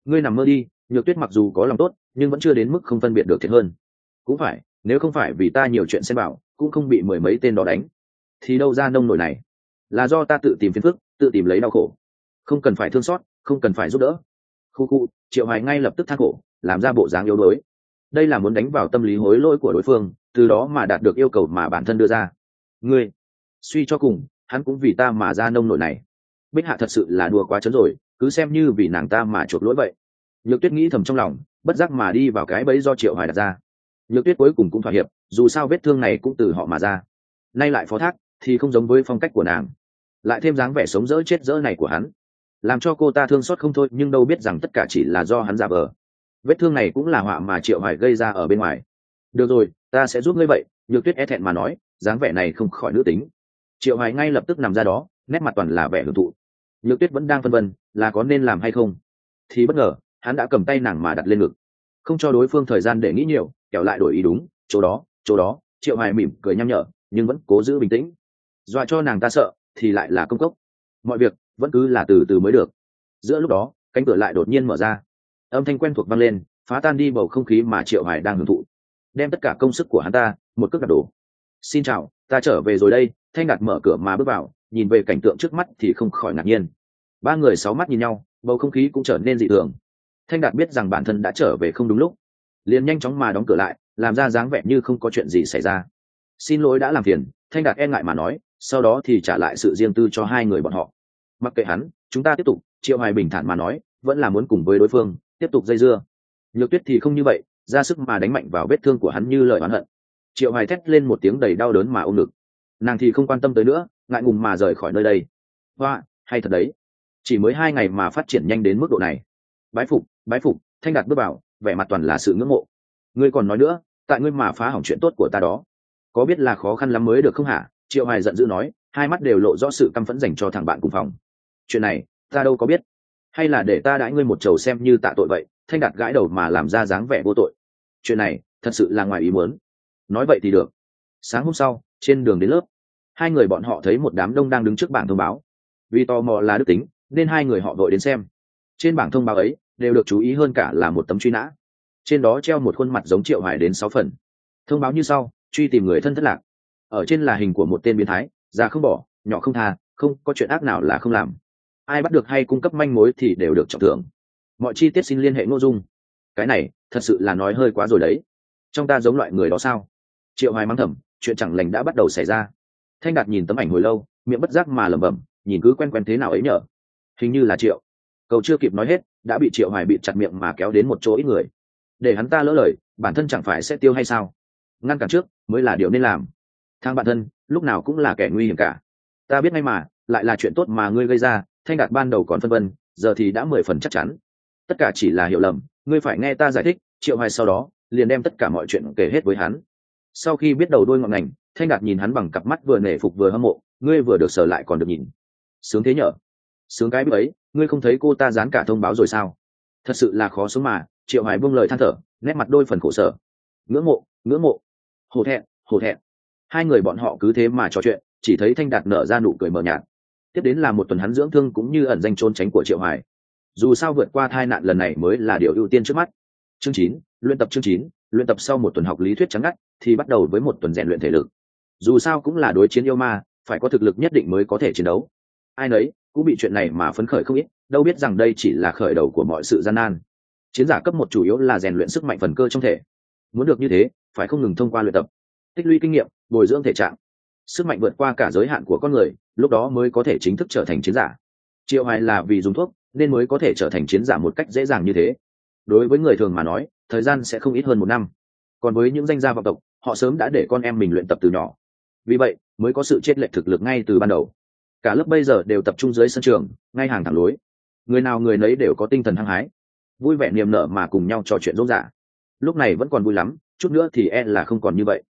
S1: ngươi nằm mơ đi, nhược tuyết mặc dù có lòng tốt, nhưng vẫn chưa đến mức không phân biệt được thiệt hơn. Cũng phải, nếu không phải vì ta nhiều chuyện xem bảo, cũng không bị mười mấy tên đó đánh. Thì đâu ra nông nổi này? Là do ta tự tìm phiền phức, tự tìm lấy đau khổ. Không cần phải thương xót, không cần phải giúp đỡ. Khu khu, triệu hoài ngay lập tức than khổ, làm ra bộ dáng yếu đuối. Đây là muốn đánh vào tâm lý hối lỗi của đối phương, từ đó mà đạt được yêu cầu mà bản thân đưa ra. Ngươi, suy cho cùng, hắn cũng vì ta mà ra nông nổi này. Bích hạ thật sự là đùa quá chấn rồi, cứ xem như vì nàng ta mà chuộc lỗi vậy. Nhược tuyết nghĩ thầm trong lòng, bất giác mà đi vào cái bẫy do triệu hoài đặt ra. Nhược tuyết cuối cùng cũng thỏa hiệp, dù sao vết thương này cũng từ họ mà ra. Nay lại phó thác, thì không giống với phong cách của nàng lại thêm dáng vẻ sống dỡ chết dỡ này của hắn. Làm cho cô ta thương xót không thôi, nhưng đâu biết rằng tất cả chỉ là do hắn giả vờ. Vết thương này cũng là họa mà triệu hoài gây ra ở bên ngoài. Được rồi, ta sẽ giúp ngươi vậy, nhược tuyết e thẹn mà nói, dáng vẻ này không khỏi nữ tính. Triệu hoài ngay lập tức nằm ra đó, nét mặt toàn là vẻ hưởng thụ. Nhược tuyết vẫn đang phân vân, là có nên làm hay không? Thì bất ngờ, hắn đã cầm tay nàng mà đặt lên ngực. Không cho đối phương thời gian để nghĩ nhiều, kẻo lại đổi ý đúng, chỗ đó chỗ đó, triệu hoài mỉm cười nhăm nhở, nhưng vẫn cố giữ bình tĩnh. Dọa cho nàng ta sợ thì lại là công cốc. Mọi việc vẫn cứ là từ từ mới được. Giữa lúc đó, cánh cửa lại đột nhiên mở ra. Âm thanh quen thuộc vang lên, phá tan đi bầu không khí mà triệu hải đang hưởng thụ. Đem tất cả công sức của hắn ta, một cước đặt đổ. Xin chào, ta trở về rồi đây. Thanh đạt mở cửa mà bước vào, nhìn về cảnh tượng trước mắt thì không khỏi ngạc nhiên. Ba người sáu mắt nhìn nhau, bầu không khí cũng trở nên dị thường. Thanh đạt biết rằng bản thân đã trở về không đúng lúc. Liền nhanh chóng mà đóng cửa lại, làm ra dáng vẻ như không có chuyện gì xảy ra. Xin lỗi đã làm phiền. Thanh đạt e ngại mà nói sau đó thì trả lại sự riêng tư cho hai người bọn họ. Mặc kệ hắn, chúng ta tiếp tục, triệu hoài bình thản mà nói, vẫn là muốn cùng với đối phương, tiếp tục dây dưa. Nhược tuyết thì không như vậy, ra sức mà đánh mạnh vào vết thương của hắn như lời oán hận. Triệu hoài thét lên một tiếng đầy đau đớn mà ôm ngực. Nàng thì không quan tâm tới nữa, ngại ngùng mà rời khỏi nơi đây. Hoa, hay thật đấy. Chỉ mới hai ngày mà phát triển nhanh đến mức độ này. Bái phục bái phục, thanh đạt bước vào, vẻ mặt toàn là sự ngưỡng mộ. Ngươi còn nói nữa, tại ngươi mà phá hỏng chuyện tốt của ta đó. Có biết là khó khăn lắm mới được không hả? Triệu hoài giận dữ nói, hai mắt đều lộ rõ sự căm phẫn dành cho thằng bạn cùng phòng. Chuyện này, ta đâu có biết. Hay là để ta đãi ngươi một chầu xem như tạ tội vậy, thanh đạt gãi đầu mà làm ra dáng vẻ vô tội. Chuyện này, thật sự là ngoài ý muốn. Nói vậy thì được. Sáng hôm sau, trên đường đến lớp, hai người bọn họ thấy một đám đông đang đứng trước bảng thông báo. Vì tò mò là đức tính, nên hai người họ vội đến xem. Trên bảng thông báo ấy, đều được chú ý hơn cả là một tấm truy nã. Trên đó treo một khuôn mặt giống triệu hải đến sáu phần. Thông báo như sau, truy tìm người thân thất lạc ở trên là hình của một tên biến thái, già không bỏ, nhỏ không tha, không có chuyện ác nào là không làm. Ai bắt được hay cung cấp manh mối thì đều được trọng thưởng. Mọi chi tiết xin liên hệ ngô dung. Cái này, thật sự là nói hơi quá rồi đấy. Trong ta giống loại người đó sao? Triệu hoài mắng thầm, chuyện chẳng lành đã bắt đầu xảy ra. Thanh đạt nhìn tấm ảnh hồi lâu, miệng bất giác mà lẩm bẩm, nhìn cứ quen quen thế nào ấy nhở? Hình như là triệu. Cậu chưa kịp nói hết, đã bị triệu hoài bị chặt miệng mà kéo đến một chỗ ít người. Để hắn ta lỡ lời, bản thân chẳng phải sẽ tiêu hay sao? Ngăn cản trước, mới là điều nên làm thang bản thân, lúc nào cũng là kẻ nguy hiểm cả. Ta biết ngay mà, lại là chuyện tốt mà ngươi gây ra, thanh đạt ban đầu còn phân vân, giờ thì đã mười phần chắc chắn. Tất cả chỉ là hiểu lầm, ngươi phải nghe ta giải thích, triệu hoài sau đó, liền đem tất cả mọi chuyện kể hết với hắn. Sau khi biết đầu đôi ngọn ngành, thanh đạt nhìn hắn bằng cặp mắt vừa nể phục vừa hâm mộ, ngươi vừa được sở lại còn được nhìn. Sướng thế nhở. Sướng cái ấy, ngươi không thấy cô ta dán cả thông báo rồi sao? Thật sự là khó sống mà, triệu Hoài buông lời than thở, nét mặt đôi phần khổ sở. Ngưỡng mộ ngưỡng mộ. Hổ thẹn hổ thẹn hai người bọn họ cứ thế mà trò chuyện, chỉ thấy thanh đạt nở ra nụ cười mờ nhạt. Tiếp đến là một tuần hắn dưỡng thương cũng như ẩn danh trốn tránh của triệu hải dù sao vượt qua tai nạn lần này mới là điều ưu tiên trước mắt. Chương chín, luyện tập chương chín, luyện tập sau một tuần học lý thuyết trắng ngắt, thì bắt đầu với một tuần rèn luyện thể lực. Dù sao cũng là đối chiến yêu ma, phải có thực lực nhất định mới có thể chiến đấu. Ai nấy cũng bị chuyện này mà phấn khởi không ít, đâu biết rằng đây chỉ là khởi đầu của mọi sự gian nan. Chiến giả cấp một chủ yếu là rèn luyện sức mạnh phần cơ trong thể. Muốn được như thế, phải không ngừng thông qua luyện tập tích lũy kinh nghiệm, bồi dưỡng thể trạng. Sức mạnh vượt qua cả giới hạn của con người, lúc đó mới có thể chính thức trở thành chiến giả. Triệu hoài là vì dùng thuốc, nên mới có thể trở thành chiến giả một cách dễ dàng như thế. Đối với người thường mà nói, thời gian sẽ không ít hơn một năm. Còn với những danh gia vọng tộc, họ sớm đã để con em mình luyện tập từ nhỏ. Vì vậy, mới có sự chết lệch thực lực ngay từ ban đầu. Cả lớp bây giờ đều tập trung dưới sân trường, ngay hàng thẳng lối. Người nào người nấy đều có tinh thần hăng hái. Vui vẻ niềm nở mà cùng nhau trò chuyện rốt rả lúc này vẫn còn vui lắm, chút nữa thì e là không còn như vậy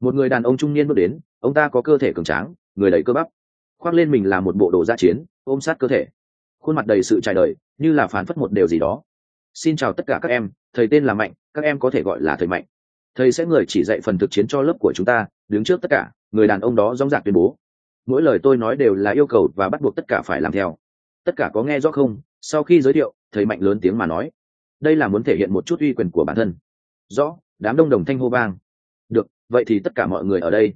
S1: một người đàn ông trung niên bước đến, ông ta có cơ thể cường tráng, người đầy cơ bắp. Khoác lên mình là một bộ đồ gia chiến, ôm sát cơ thể. Khuôn mặt đầy sự trải đời, như là phán phất một điều gì đó. Xin chào tất cả các em, thầy tên là mạnh, các em có thể gọi là thầy mạnh. Thầy sẽ người chỉ dạy phần thực chiến cho lớp của chúng ta, đứng trước tất cả, người đàn ông đó dóng dạc tuyên bố. Mỗi lời tôi nói đều là yêu cầu và bắt buộc tất cả phải làm theo. Tất cả có nghe rõ không? Sau khi giới thiệu, thầy mạnh lớn tiếng mà nói. Đây là muốn thể hiện một chút uy quyền của bản thân. Rõ, đám đông đồng thanh hô vang. Được vậy thì tất cả mọi người ở đây.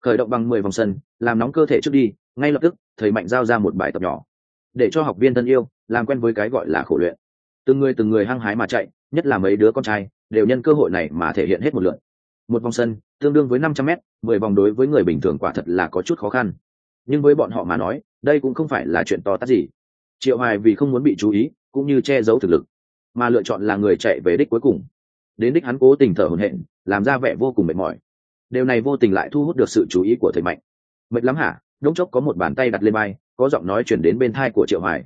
S1: Khởi động bằng mười vòng sân, làm nóng cơ thể trước đi, ngay lập tức, thầy mạnh giao ra một bài tập nhỏ. Để cho học viên thân yêu, làm quen với cái gọi là khổ luyện. Từng người từng người hăng hái mà chạy, nhất là mấy đứa con trai, đều nhân cơ hội này mà thể hiện hết một lượt. Một vòng sân, tương đương với năm trăm mét, mười vòng đối với người bình thường quả thật là có chút khó khăn. Nhưng với bọn họ mà nói, đây cũng không phải là chuyện to tát gì. Triệu hoài vì không muốn bị chú ý, cũng như che giấu thực lực, mà lựa chọn là người chạy về đích cuối cùng. Đến đích hắn cố tình thở hổn hển, làm ra vẻ vô cùng mệt mỏi điều này vô tình lại thu hút được sự chú ý của thầy mạnh. Mệt lắm hả? Đống chốc có một bàn tay đặt lên vai có giọng nói chuyển đến bên thai của triệu hoài.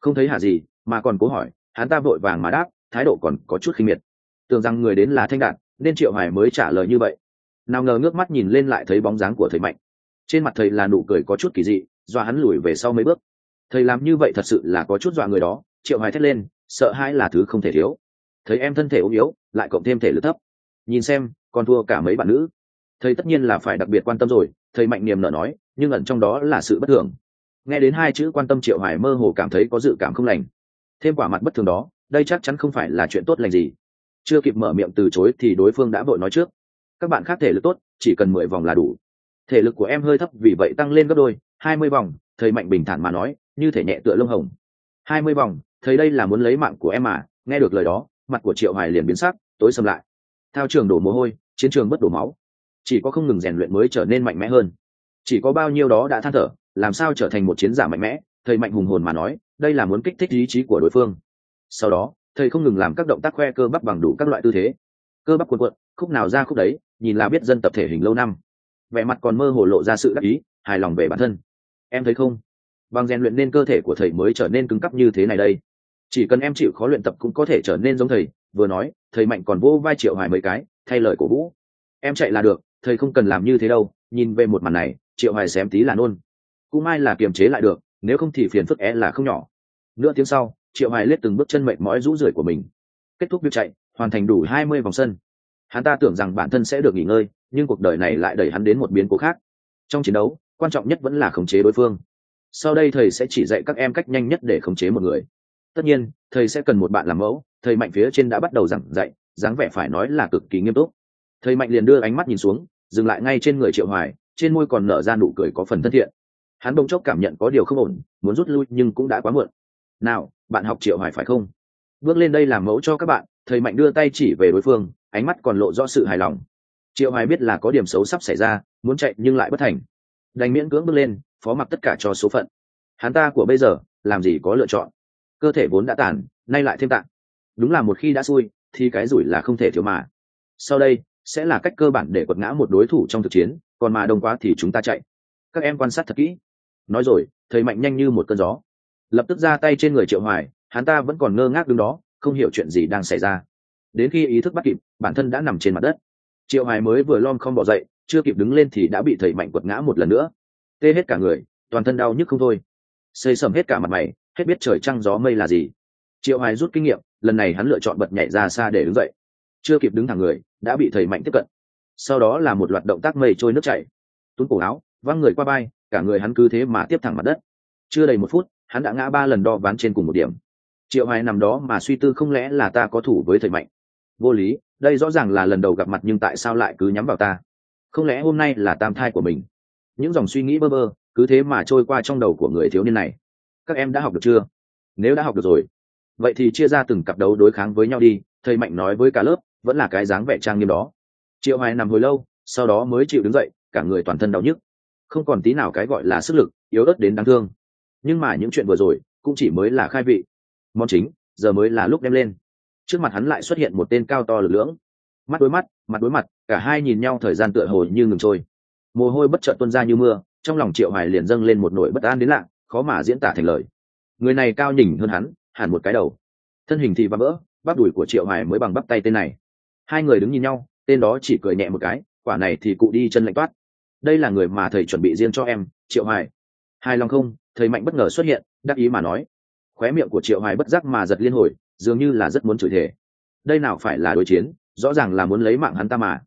S1: Không thấy hả gì mà còn cố hỏi hắn ta vội vàng mà đáp thái độ còn có chút khinh miệt. Tưởng rằng người đến là thanh đạt, nên triệu hoài mới trả lời như vậy. Nào ngờ ngước mắt nhìn lên lại thấy bóng dáng của thầy mạnh. Trên mặt thầy là nụ cười có chút kỳ dị do hắn lùi về sau mấy bước. Thầy làm như vậy thật sự là có chút dọa người đó triệu hoài thét lên sợ hãi là thứ không thể thiếu. Thấy em thân thể ốm yếu lại cộng thêm thể lực thấp. Nhìn xem còn thua cả mấy bạn nữ thầy tất nhiên là phải đặc biệt quan tâm rồi, thầy mạnh niềm nở nói, nhưng ẩn trong đó là sự bất thường. Nghe đến hai chữ quan tâm triệu hải mơ hồ cảm thấy có dự cảm không lành. Thêm quả mặt bất thường đó, đây chắc chắn không phải là chuyện tốt lành gì. Chưa kịp mở miệng từ chối thì đối phương đã vội nói trước. Các bạn khác thể lực tốt, chỉ cần mười vòng là đủ. Thể lực của em hơi thấp, vì vậy tăng lên gấp đôi, hai mươi vòng, thầy mạnh bình thản mà nói, như thể nhẹ tựa lông hồng. Hai mươi vòng, thầy đây là muốn lấy mạng của em mà, nghe được lời đó, mặt của triệu hoài liền biến sắc, tối xâm lại. Thao trường đổ mồ hôi, chiến trường bất đổ máu chỉ có không ngừng rèn luyện mới trở nên mạnh mẽ hơn. Chỉ có bao nhiêu đó đã than thở, làm sao trở thành một chiến giả mạnh mẽ, thầy mạnh hùng hồn mà nói, đây là muốn kích thích ý chí của đối phương. Sau đó, thầy không ngừng làm các động tác khoe cơ bắp bằng đủ các loại tư thế. Cơ bắp quần quận khúc nào ra khúc đấy, nhìn là biết dân tập thể hình lâu năm. Vẻ mặt còn mơ hồ lộ ra sự đắc ý, hài lòng về bản thân. Em thấy không? Bằng rèn luyện nên cơ thể của thầy mới trở nên cứng cắp như thế này đây. Chỉ cần em chịu khó luyện tập cũng có thể trở nên giống thầy, vừa nói, thầy mạnh còn vô vai triệu hoài mấy cái, thay lời của vũ. Em chạy là được thầy không cần làm như thế đâu, nhìn về một màn này, triệu hoài xém tí là nôn. Cũng may là kiềm chế lại được, nếu không thì phiền phức é là không nhỏ. Nửa tiếng sau, triệu hoài lết từng bước chân mệnh mỏi rũ rượi của mình. Kết thúc việc chạy, hoàn thành đủ hai mươi vòng sân. Hắn ta tưởng rằng bản thân sẽ được nghỉ ngơi, nhưng cuộc đời này lại đẩy hắn đến một biến cố khác. Trong chiến đấu, quan trọng nhất vẫn là khống chế đối phương. Sau đây thầy sẽ chỉ dạy các em cách nhanh nhất để khống chế một người. Tất nhiên, thầy sẽ cần một bạn làm mẫu, thầy mạnh phía trên đã bắt đầu giảng dạy, dáng vẻ phải nói là cực kỳ nghiêm túc. Thầy mạnh liền đưa ánh mắt nhìn xuống dừng lại ngay trên người triệu hoài, trên môi còn nở ra nụ cười có phần thân thiện. Hắn bỗng chốc cảm nhận có điều không ổn, muốn rút lui nhưng cũng đã quá muộn. Nào, bạn học triệu hoài phải không? Bước lên đây làm mẫu cho các bạn. Thầy mạnh đưa tay chỉ về đối phương, ánh mắt còn lộ rõ sự hài lòng. Triệu hoài biết là có điểm xấu sắp xảy ra, muốn chạy nhưng lại bất thành. Đành miễn cưỡng bước lên, phó mặc tất cả cho số phận. Hắn ta của bây giờ, làm gì có lựa chọn? Cơ thể vốn đã tàn, nay lại thêm tạng. Đúng là một khi đã xui, thì cái rủi là không thể thiếu mà. Sau đây sẽ là cách cơ bản để quật ngã một đối thủ trong thực chiến, còn mà đông quá thì chúng ta chạy. Các em quan sát thật kỹ. Nói rồi, thầy mạnh nhanh như một cơn gió. Lập tức ra tay trên người triệu hoài, hắn ta vẫn còn ngơ ngác đứng đó, không hiểu chuyện gì đang xảy ra. Đến khi ý thức bắt kịp, bản thân đã nằm trên mặt đất. Triệu hoài mới vừa lom không bỏ dậy, chưa kịp đứng lên thì đã bị thầy mạnh quật ngã một lần nữa. Tê hết cả người, toàn thân đau nhức không thôi. Xây sầm hết cả mặt mày, hết biết trời trăng gió mây là gì. Triệu hoài rút kinh nghiệm, lần này hắn lựa chọn bật nhảy ra xa để đứng dậy chưa kịp đứng thẳng người, đã bị thầy mạnh tiếp cận. Sau đó là một loạt động tác mây trôi nước chảy. Tuấn cổ áo, văng người qua bay cả người hắn cứ thế mà tiếp thẳng mặt đất. Chưa đầy một phút, hắn đã ngã ba lần đo ván trên cùng một điểm. Triệu hoài nằm đó mà suy tư không lẽ là ta có thủ với thầy mạnh. Vô lý, đây rõ ràng là lần đầu gặp mặt nhưng tại sao lại cứ nhắm vào ta? Không lẽ hôm nay là tam thai của mình? Những dòng suy nghĩ bơ vơ cứ thế mà trôi qua trong đầu của người thiếu niên này. Các em đã học được chưa? Nếu đã học được rồi, vậy thì chia ra từng cặp đấu đối kháng với nhau đi, thầy mạnh nói với cả lớp vẫn là cái dáng vẻ trang nghiêm đó. Triệu hoài nằm hồi lâu, sau đó mới chịu đứng dậy, cả người toàn thân đau nhức. Không còn tí nào cái gọi là sức lực, yếu ớt đến đáng thương. Nhưng mà những chuyện vừa rồi, cũng chỉ mới là khai vị. Món chính, giờ mới là lúc đem lên. Trước mặt hắn lại xuất hiện một tên cao to lực lưỡng. Mắt đối mắt, mặt đối mặt, cả hai nhìn nhau thời gian tựa hồ như ngừng trôi. Mồ hôi bất chợt tuôn ra như mưa, trong lòng triệu hoài liền dâng lên một nỗi bất an đến lạ, khó mà diễn tả thành lời. Người này cao nhỉnh hơn hắn, hẳn một cái đầu. Thân hình thì vỡ vỡ bắp đùi của triệu hoài mới bằng bắp tay tên này hai người đứng nhìn nhau, tên đó chỉ cười nhẹ một cái, quả này thì cụ đi chân lạnh toát. Đây là người mà thầy chuẩn bị riêng cho em, triệu hoài. Hai lòng không? Thầy mạnh bất ngờ xuất hiện, đắc ý mà nói. Khóe miệng của triệu hoài bất giác mà giật liên hồi, dường như là rất muốn chửi thề. Đây nào phải là đối chiến, rõ ràng là muốn lấy mạng hắn ta mà.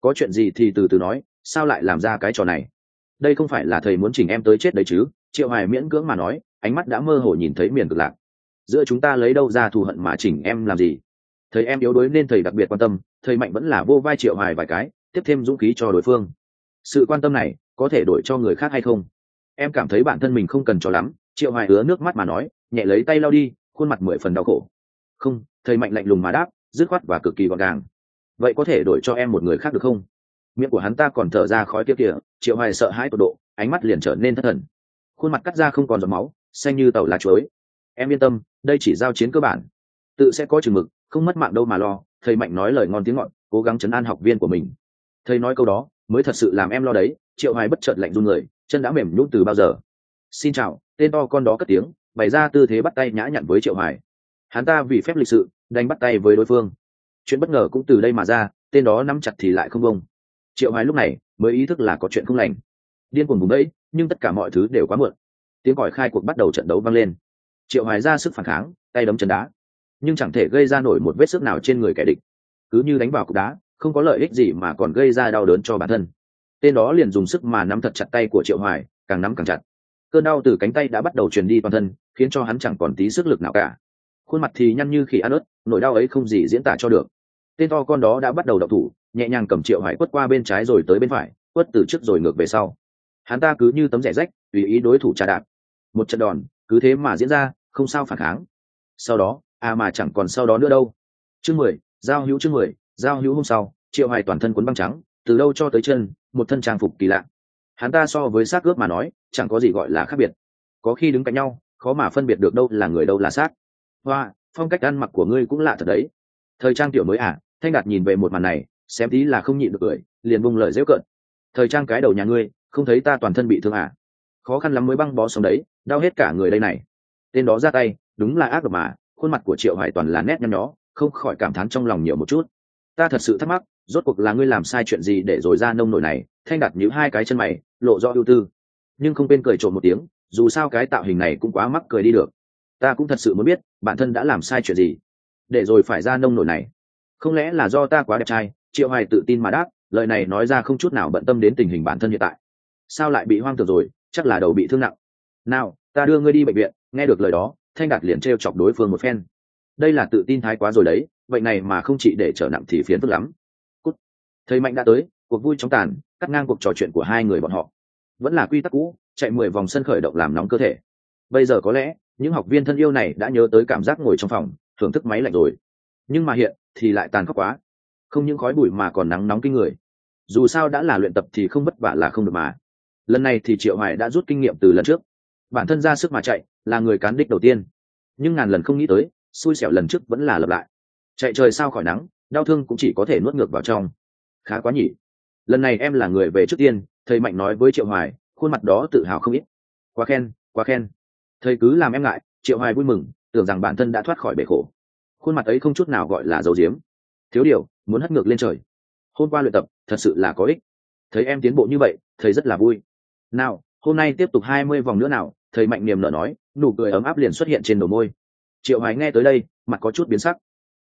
S1: Có chuyện gì thì từ từ nói, sao lại làm ra cái trò này? Đây không phải là thầy muốn chỉnh em tới chết đấy chứ, triệu hoài miễn cưỡng mà nói, ánh mắt đã mơ hồ nhìn thấy miền cực lạc. Giữa chúng ta lấy đâu ra thù hận mà chỉnh em làm gì? Thầy em yếu đuối nên thầy đặc biệt quan tâm, thầy mạnh vẫn là vô vai triệu hoài vài cái, tiếp thêm dũng khí cho đối phương. Sự quan tâm này có thể đổi cho người khác hay không? Em cảm thấy bản thân mình không cần cho lắm, triệu hoài ứa nước mắt mà nói, nhẹ lấy tay lau đi, khuôn mặt mười phần đau khổ. Không, thầy mạnh lạnh lùng mà đáp, dứt khoát và cực kỳ gọn gàng. Vậy có thể đổi cho em một người khác được không? Miệng của hắn ta còn thở ra khói kia kìa, triệu hoài sợ hãi tột độ, ánh mắt liền trở nên thất thần. Khuôn mặt cắt ra không còn giọt máu, xanh như tàu lá chuối. Em yên tâm, đây chỉ giao chiến cơ bản. Tự sẽ có chừng mực không mất mạng đâu mà lo, thầy mạnh nói lời ngon tiếng ngọt, cố gắng chấn an học viên của mình. Thầy nói câu đó, mới thật sự làm em lo đấy, triệu hoài bất chợt lạnh run người, chân đã mềm nhũn từ bao giờ. Xin chào, tên to con đó cất tiếng, bày ra tư thế bắt tay nhã nhặn với triệu hoài. Hắn ta vì phép lịch sự đánh bắt tay với đối phương. Chuyện bất ngờ cũng từ đây mà ra, tên đó nắm chặt thì lại không bông triệu hoài lúc này mới ý thức là có chuyện không lành. Điên cuồng vùng đấy, nhưng tất cả mọi thứ đều quá muộn. Tiếng còi khai cuộc bắt đầu trận đấu vang lên. Triệu hoài ra sức phản kháng, tay đấm chân đá nhưng chẳng thể gây ra nổi một vết sức nào trên người kẻ địch. Cứ như đánh vào cục đá, không có lợi ích gì mà còn gây ra đau đớn cho bản thân. Tên đó liền dùng sức mà nắm thật chặt tay của triệu hoài, càng nắm càng chặt. Cơn đau từ cánh tay đã bắt đầu truyền đi toàn thân, khiến cho hắn chẳng còn tí sức lực nào cả. Khuôn mặt thì nhăn như khỉ ăn ớt, nỗi đau ấy không gì diễn tả cho được. Tên to con đó đã bắt đầu đậu thủ, nhẹ nhàng cầm triệu hoài quất qua bên trái rồi tới bên phải, quất từ trước rồi ngược về sau. Hắn ta cứ như tấm rẻ rách, tùy ý đối thủ trà đạp. Một trận đòn, cứ thế mà diễn ra, không sao phản kháng. Sau đó à mà chẳng còn sau đó nữa đâu. Chương mười, giao hữu chương mười, giao hữu hôm sau, triệu hoài toàn thân cuốn băng trắng, từ đâu cho tới chân, một thân trang phục kỳ lạ. Hắn ta so với xác ướp mà nói, chẳng có gì gọi là khác biệt. Có khi đứng cạnh nhau, khó mà phân biệt được đâu là người đâu là xác. Hoa, phong cách ăn mặc của ngươi cũng lạ thật đấy. Thời trang tiểu mới à thanh đạt nhìn về một màn này, xem tí là không nhịn được cười, liền bung lời dễu cận thời trang cái đầu nhà ngươi, không thấy ta toàn thân bị thương à? Khó khăn lắm mới băng bó sống đấy, đau hết cả người đây này. Tên đó ra tay, đúng là ác độc mà khuôn mặt của triệu hoài toàn là nét nhăn nhó, không khỏi cảm thán trong lòng nhiều một chút. Ta thật sự thắc mắc, rốt cuộc là ngươi làm sai chuyện gì để rồi ra nông nổi này, thanh đặt nhíu hai cái chân mày, lộ rõ ưu tư. Nhưng không quên cười trộm một tiếng, dù sao cái tạo hình này cũng quá mắc cười đi được. Ta cũng thật sự muốn biết, bản thân đã làm sai chuyện gì, để rồi phải ra nông nổi này. Không lẽ là do ta quá đẹp trai, triệu hoài tự tin mà đáp, lời này nói ra không chút nào bận tâm đến tình hình bản thân hiện tại. Sao lại bị hoang tưởng rồi, chắc là đầu bị thương nặng. Nào, ta đưa ngươi đi bệnh viện, nghe được lời đó thanh đạt liền t chọc đối phương một phen. Đây là tự tin thái quá rồi đấy, vậy này mà không chỉ để trở nặng thì phiền phức lắm. Cút. thầy mạnh đã tới, cuộc vui chóng tàn, cắt ngang cuộc trò chuyện của hai người bọn họ. Vẫn là quy tắc cũ, chạy mười vòng sân khởi động làm nóng cơ thể. Bây giờ có lẽ, những học viên thân yêu này đã nhớ tới cảm giác ngồi trong phòng, thưởng thức máy lạnh rồi. Nhưng mà hiện, thì lại tàn khốc quá. Không những khói bụi mà còn nắng nóng kinh người. Dù sao đã là luyện tập thì không vất vả là không được mà. Lần này thì triệu hoài đã rút kinh nghiệm từ lần trước bản thân ra sức mà chạy, là người cán đích đầu tiên. Nhưng ngàn lần không nghĩ tới, xui xẻo lần trước vẫn là lặp lại. Chạy trời sao khỏi nắng, đau thương cũng chỉ có thể nuốt ngược vào trong. Khá quá nhỉ. Lần này em là người về trước tiên, thầy mạnh nói với triệu hoài, khuôn mặt đó tự hào không ít. Quá khen quá khen. Thầy cứ làm em ngại, triệu hoài vui mừng, tưởng rằng bản thân đã thoát khỏi bể khổ. Khuôn mặt ấy không chút nào gọi là dấu diếm thiếu điều, muốn hất ngược lên trời. Hôm qua luyện tập, thật sự là có ích. Thấy em tiến bộ như vậy, thầy rất là vui. Nào, hôm nay tiếp tục hai mươi vòng nữa nào thầy mạnh niềm nở nói, nụ cười ấm áp liền xuất hiện trên đầu môi. Triệu hoài nghe tới đây, mặt có chút biến sắc.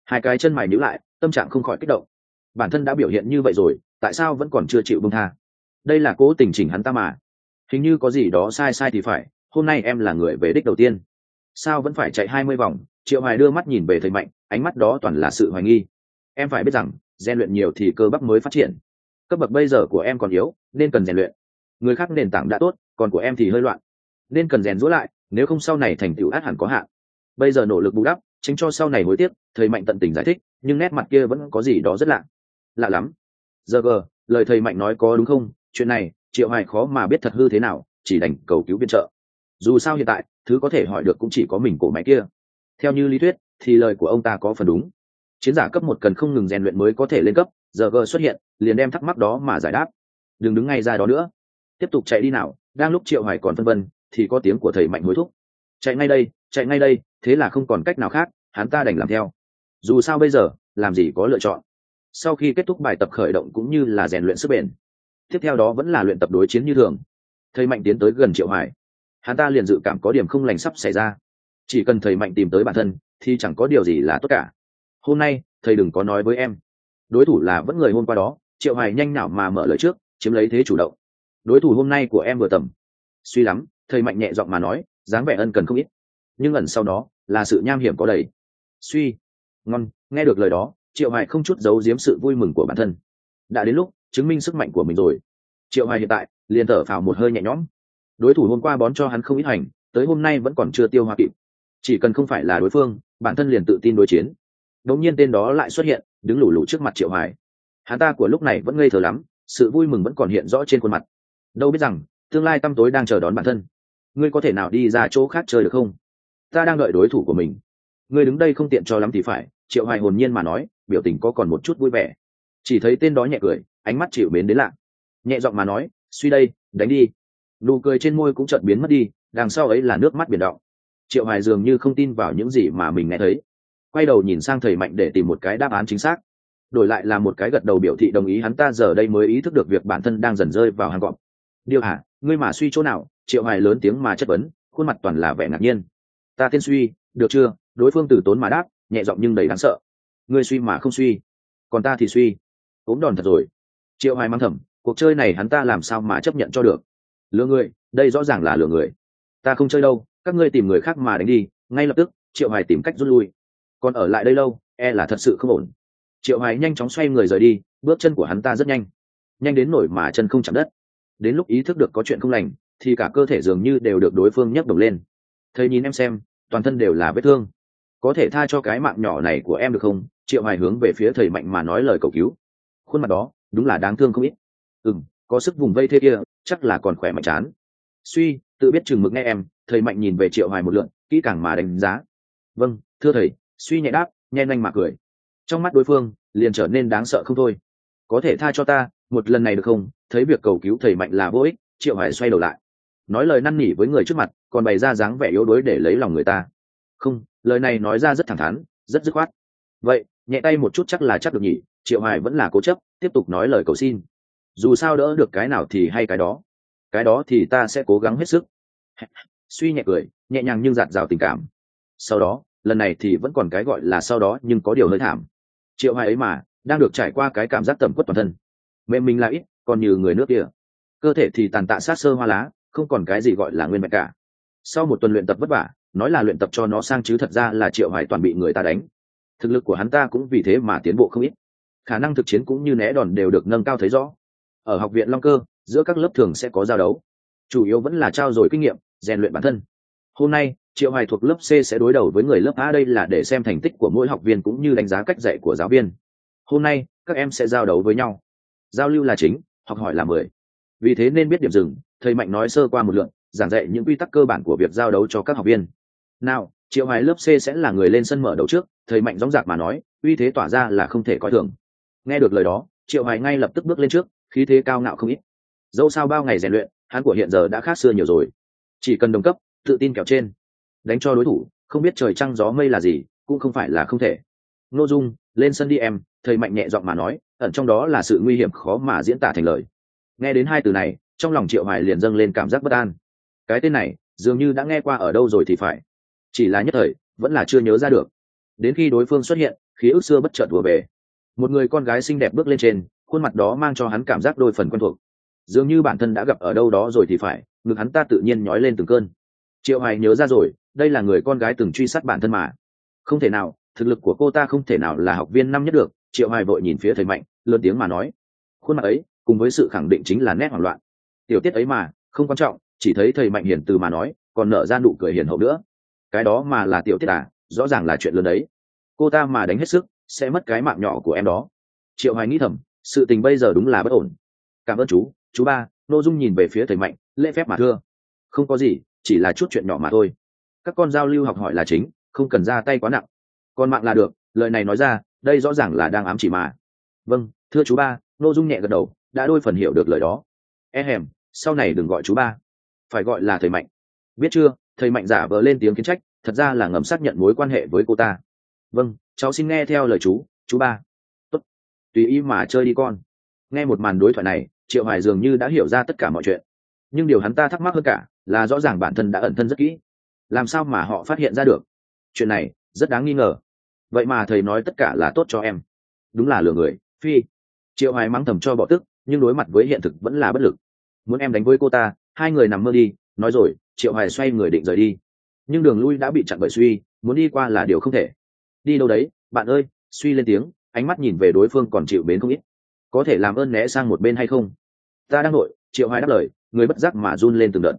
S1: Hai cái chân mày nhíu lại, tâm trạng không khỏi kích động. Bản thân đã biểu hiện như vậy rồi, tại sao vẫn còn chưa chịu bông tha? Đây là cố tình chỉnh hắn ta mà. Hình như có gì đó sai sai thì phải, hôm nay em là người về đích đầu tiên. Sao vẫn phải chạy hai mươi vòng? Triệu hoài đưa mắt nhìn về thầy mạnh, ánh mắt đó toàn là sự hoài nghi. Em phải biết rằng, rèn luyện nhiều thì cơ bắp mới phát triển. Cấp bậc bây giờ của em còn yếu, nên cần rèn luyện. Người khác nền tảng đã tốt, còn của em thì hơi loạn nên cần rèn rũa lại, nếu không sau này thành tựu át hẳn có hạn. Bây giờ nỗ lực bù đắp, tránh cho sau này hối tiếc, thầy mạnh tận tình giải thích, nhưng nét mặt kia vẫn có gì đó rất lạ. Lạ lắm. Giờ gờ, lời thầy mạnh nói có đúng không? Chuyện này, triệu hoài khó mà biết thật hư thế nào, chỉ đành cầu cứu viện trợ. Dù sao hiện tại, thứ có thể hỏi được cũng chỉ có mình cổ máy kia. Theo như lý thuyết, thì lời của ông ta có phần đúng. Chiến giả cấp một cần không ngừng rèn luyện mới có thể lên cấp, giờ gờ xuất hiện, liền đem thắc mắc đó mà giải đáp. Đừng đứng ngay ra đó nữa. Tiếp tục chạy đi nào, đang lúc triệu hoài còn phân vân thì có tiếng của thầy mạnh hối thúc. Chạy ngay đây, chạy ngay đây, thế là không còn cách nào khác, hắn ta đành làm theo. Dù sao bây giờ, làm gì có lựa chọn. Sau khi kết thúc bài tập khởi động cũng như là rèn luyện sức bền, tiếp theo đó vẫn là luyện tập đối chiến như thường. Thầy mạnh tiến tới gần triệu hoài. Hắn ta liền dự cảm có điểm không lành sắp xảy ra. Chỉ cần thầy mạnh tìm tới bản thân, thì chẳng có điều gì là tốt cả. Hôm nay, thầy đừng có nói với em. Đối thủ là vẫn người hôm qua đó, triệu hoài nhanh nào mà mở lời trước, chiếm lấy thế chủ động. Đối thủ hôm nay của em vừa tầm. Suy lắm thầy mạnh nhẹ giọng mà nói, dáng vẻ ân cần không ít. Nhưng ẩn sau đó, là sự nham hiểm có đầy. Suy. Ngon, nghe được lời đó, triệu hoài không chút giấu giếm sự vui mừng của bản thân. Đã đến lúc, chứng minh sức mạnh của mình rồi. Triệu hoài hiện tại, liền thở phào một hơi nhẹ nhõm. Đối thủ hôm qua bón cho hắn không ít hành, tới hôm nay vẫn còn chưa tiêu hoa kịp. Chỉ cần không phải là đối phương, bản thân liền tự tin đối chiến. Đống nhiên tên đó lại xuất hiện, đứng lủ lủ trước mặt triệu hoài. Hắn ta của lúc này vẫn ngây thơ lắm, sự vui mừng vẫn còn hiện rõ trên khuôn mặt. Đâu biết rằng, tương lai tăm tối đang chờ đón bản thân ngươi có thể nào đi ra chỗ khác chơi được không? Ta đang đợi đối thủ của mình. Ngươi đứng đây không tiện cho lắm thì phải, triệu hoài hồn nhiên mà nói, biểu tình có còn một chút vui vẻ. Chỉ thấy tên đó nhẹ cười, ánh mắt chịu mến đến lạ. Nhẹ giọng mà nói, suy đây, đánh đi. Nụ cười trên môi cũng chợt biến mất đi, đằng sau ấy là nước mắt biển động. Triệu hoài dường như không tin vào những gì mà mình nghe thấy. Quay đầu nhìn sang thầy mạnh để tìm một cái đáp án chính xác. Đổi lại là một cái gật đầu biểu thị đồng ý hắn ta giờ đây mới ý thức được việc bản thân đang dần rơi vào hàng gọn điều hả? Ngươi mà suy chỗ nào? Triệu hoài lớn tiếng mà chất vấn, khuôn mặt toàn là vẻ ngạc nhiên. Ta tiên suy, được chưa? Đối phương từ tốn mà đáp, nhẹ giọng nhưng đầy đáng sợ. Ngươi suy mà không suy. Còn ta thì suy. Ốm đòn thật rồi. Triệu hoài mang thầm, cuộc chơi này hắn ta làm sao mà chấp nhận cho được? Lừa người, đây rõ ràng là lừa người. Ta không chơi đâu, các ngươi tìm người khác mà đánh đi, ngay lập tức, triệu hoài tìm cách rút lui. Còn ở lại đây lâu e là thật sự không ổn. Triệu hoài nhanh chóng xoay người rời đi, bước chân của hắn ta rất nhanh. Nhanh đến nổi mà chân không chạm đất. Đến lúc ý thức được có chuyện không lành thì cả cơ thể dường như đều được đối phương nhấc đồng lên. Thầy nhìn em xem, toàn thân đều là vết thương. Có thể tha cho cái mạng nhỏ này của em được không? Triệu hoài hướng về phía thầy mạnh mà nói lời cầu cứu. Khuôn mặt đó, đúng là đáng thương không ít. Ừ có sức vùng vây thế kia, chắc là còn khỏe mạnh chán. Suy, tự biết chừng mực nghe em, thầy mạnh nhìn về triệu hoài một lượn, kỹ càng mà đánh giá. Vâng thưa thầy, suy nhẹ đáp nhen nhanh mà cười. Trong mắt đối phương, liền trở nên đáng sợ không thôi. Có thể tha cho ta, một lần này được không? Thấy việc cầu cứu thầy mạnh là vô ích, triệu hoài xoay đầu lại nói lời năn nỉ với người trước mặt, còn bày ra dáng vẻ yếu đuối để lấy lòng người ta. Không, lời này nói ra rất thẳng thắn, rất dứt khoát. Vậy, nhẹ tay một chút chắc là chắc được nhỉ, triệu hoài vẫn là cố chấp, tiếp tục nói lời cầu xin. Dù sao đỡ được cái nào thì hay cái đó. Cái đó thì ta sẽ cố gắng hết sức. [LAUGHS] Suy nhẹ cười, nhẹ nhàng nhưng giạt rào tình cảm. Sau đó, lần này thì vẫn còn cái gọi là sau đó nhưng có điều hơi thảm. Triệu hoài ấy mà, đang được trải qua cái cảm giác tầm quất toàn thân. Mềm mình là ít, còn như người nước kia. Cơ thể thì tàn tạ sát sơ hoa lá không còn cái gì gọi là nguyên mạch cả. Sau một tuần luyện tập vất vả, nói là luyện tập cho nó sang chứ thật ra là triệu hoài toàn bị người ta đánh. Thực lực của hắn ta cũng vì thế mà tiến bộ không ít. Khả năng thực chiến cũng như né đòn đều được nâng cao thấy rõ. Ở học viện long cơ, giữa các lớp thường sẽ có giao đấu. Chủ yếu vẫn là trao dồi kinh nghiệm, rèn luyện bản thân. Hôm nay, triệu hoài thuộc lớp c sẽ đối đầu với người lớp a đây là để xem thành tích của mỗi học viên cũng như đánh giá cách dạy của giáo viên. Hôm nay, các em sẽ giao đấu với nhau. Giao lưu là chính, học hỏi là mười vì thế nên biết điểm dừng, thầy mạnh nói sơ qua một lượn giảng dạy những quy tắc cơ bản của việc giao đấu cho các học viên. Nào, triệu hoài lớp c sẽ là người lên sân mở đầu trước, thầy mạnh dóng dạc mà nói, uy thế tỏa ra là không thể coi thường. Nghe được lời đó, triệu hoài ngay lập tức bước lên trước, khí thế cao ngạo không ít. Dẫu sao bao ngày rèn luyện, hắn của hiện giờ đã khác xưa nhiều rồi. Chỉ cần đồng cấp, tự tin kẹo trên. Đánh cho đối thủ, không biết trời trăng gió mây là gì, cũng không phải là không thể. N ô dung, lên sân đi em, thầy mạnh nhẹ giọng mà nói, ẩn trong đó là sự nguy hiểm khó mà diễn tả thành lời nghe đến hai từ này, trong lòng triệu hoài liền dâng lên cảm giác bất an. Cái tên này, dường như đã nghe qua ở đâu rồi thì phải. Chỉ là nhất thời, vẫn là chưa nhớ ra được. Đến khi đối phương xuất hiện khí ức xưa bất chợt vừa về. Một người con gái xinh đẹp bước lên trên, khuôn mặt đó mang cho hắn cảm giác đôi phần quen thuộc. Dường như bản thân đã gặp ở đâu đó rồi thì phải, ngực hắn ta tự nhiên nhói lên từng cơn. Triệu hoài nhớ ra rồi, đây là người con gái từng truy sát bản thân mà. Không thể nào, thực lực của cô ta không thể nào là học viên năm nhất được. Triệu hoài vội nhìn phía thầy mạnh, lớn tiếng mà nói. Khuôn mặt ấy cùng với sự khẳng định chính là nét hoảng loạn. Tiểu tiết ấy mà, không quan trọng, chỉ thấy thầy mạnh hiền từ mà nói, còn nở ra nụ cười hiền hậu nữa. Cái đó mà là tiểu tiết à rõ ràng là chuyện lớn đấy. Cô ta mà đánh hết sức, sẽ mất cái mạng nhỏ của em đó. Triệu hoài nghĩ thầm, sự tình bây giờ đúng là bất ổn. Cảm ơn chú chú ba, nô dung nhìn về phía thầy mạnh, lễ phép mà thưa. Không có gì, chỉ là chút chuyện nhỏ mà thôi. Các con giao lưu học hỏi là chính, không cần ra tay quá nặng. Còn mạng là được, lời này nói ra, đây rõ ràng là đang ám chỉ mà. Vâng thưa chú ba, nô dung nhẹ gật đầu đã đôi phần hiểu được lời đó. E hèm, sau này đừng gọi chú ba. Phải gọi là thầy mạnh. Biết chưa, thầy mạnh giả vờ lên tiếng kiến trách, thật ra là ngầm xác nhận mối quan hệ với cô ta. Vâng cháu xin nghe theo lời chú chú ba. Tốt. tùy ý mà chơi đi con. Nghe một màn đối thoại này, triệu Hải dường như đã hiểu ra tất cả mọi chuyện. Nhưng điều hắn ta thắc mắc hơn cả, là rõ ràng bản thân đã ẩn thân rất kỹ. Làm sao mà họ phát hiện ra được? Chuyện này, rất đáng nghi ngờ. Vậy mà thầy nói tất cả là tốt cho em. Đúng là lừa người, phi. Triệu Hải mắng thầm cho bỏ tức nhưng đối mặt với hiện thực vẫn là bất lực. Muốn em đánh với cô ta, hai người nằm mơ đi, nói rồi, triệu hoài xoay người định rời đi. Nhưng đường lui đã bị chặn bởi suy, muốn đi qua là điều không thể. Đi đâu đấy, bạn ơi, suy lên tiếng, ánh mắt nhìn về đối phương còn chịu bến không ít. Có thể làm ơn né sang một bên hay không? Ta đang nội triệu hoài đáp lời, người bất giác mà run lên từng đợt.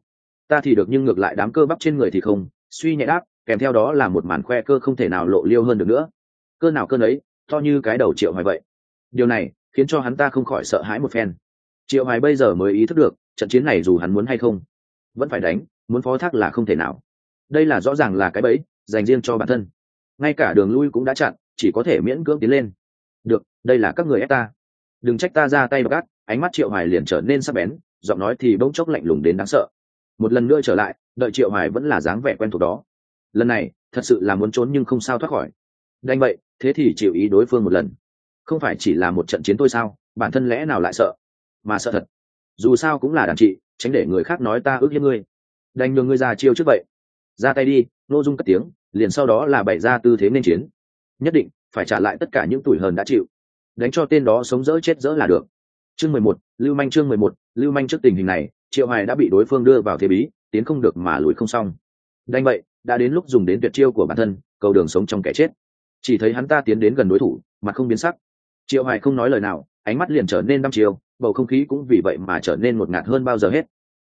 S1: Ta thì được nhưng ngược lại đám cơ bắp trên người thì không, suy nhẹ đáp, kèm theo đó là một màn khoe cơ không thể nào lộ liêu hơn được nữa. Cơ nào cơ nấy, to như cái đầu triệu hoài vậy. Điều này khiến cho hắn ta không khỏi sợ hãi một phen. Triệu hoài bây giờ mới ý thức được, trận chiến này dù hắn muốn hay không, vẫn phải đánh, muốn phó thác là không thể nào. Đây là rõ ràng là cái bẫy dành riêng cho bản thân. Ngay cả đường lui cũng đã chặn, chỉ có thể miễn cưỡng tiến lên. Được, đây là các người ép ta. Đừng trách ta ra tay gắt, ánh mắt triệu hoài liền trở nên sắc bén, giọng nói thì bỗng chốc lạnh lùng đến đáng sợ. Một lần nữa trở lại, đợi triệu hoài vẫn là dáng vẻ quen thuộc đó. Lần này, thật sự là muốn trốn nhưng không sao thoát khỏi. Đành vậy, thế thì chịu ý đối phương một lần không phải chỉ là một trận chiến thôi sao, bản thân lẽ nào lại sợ? Mà sợ thật. Dù sao cũng là đàn chị, tránh để người khác nói ta ước hiếp ngươi. Đành nhường ngươi ra chiêu trước vậy. Ra tay đi nô dung cất tiếng, liền sau đó là bày ra tư thế nên chiến. Nhất định, phải trả lại tất cả những tuổi hờn đã chịu. Đánh cho tên đó sống dỡ chết dỡ là được. Chương mười một, lưu manh chương mười một, lưu manh trước tình hình này, triệu hoài đã bị đối phương đưa vào thế bí, tiến không được mà lùi không xong. Đành vậy, đã đến lúc dùng đến tuyệt chiêu của bản thân, cầu đường sống trong kẻ chết. Chỉ thấy hắn ta tiến đến gần đối thủ mà không biến sắc triệu hoài không nói lời nào, ánh mắt liền trở nên đăm chiều, bầu không khí cũng vì vậy mà trở nên một ngạt hơn bao giờ hết.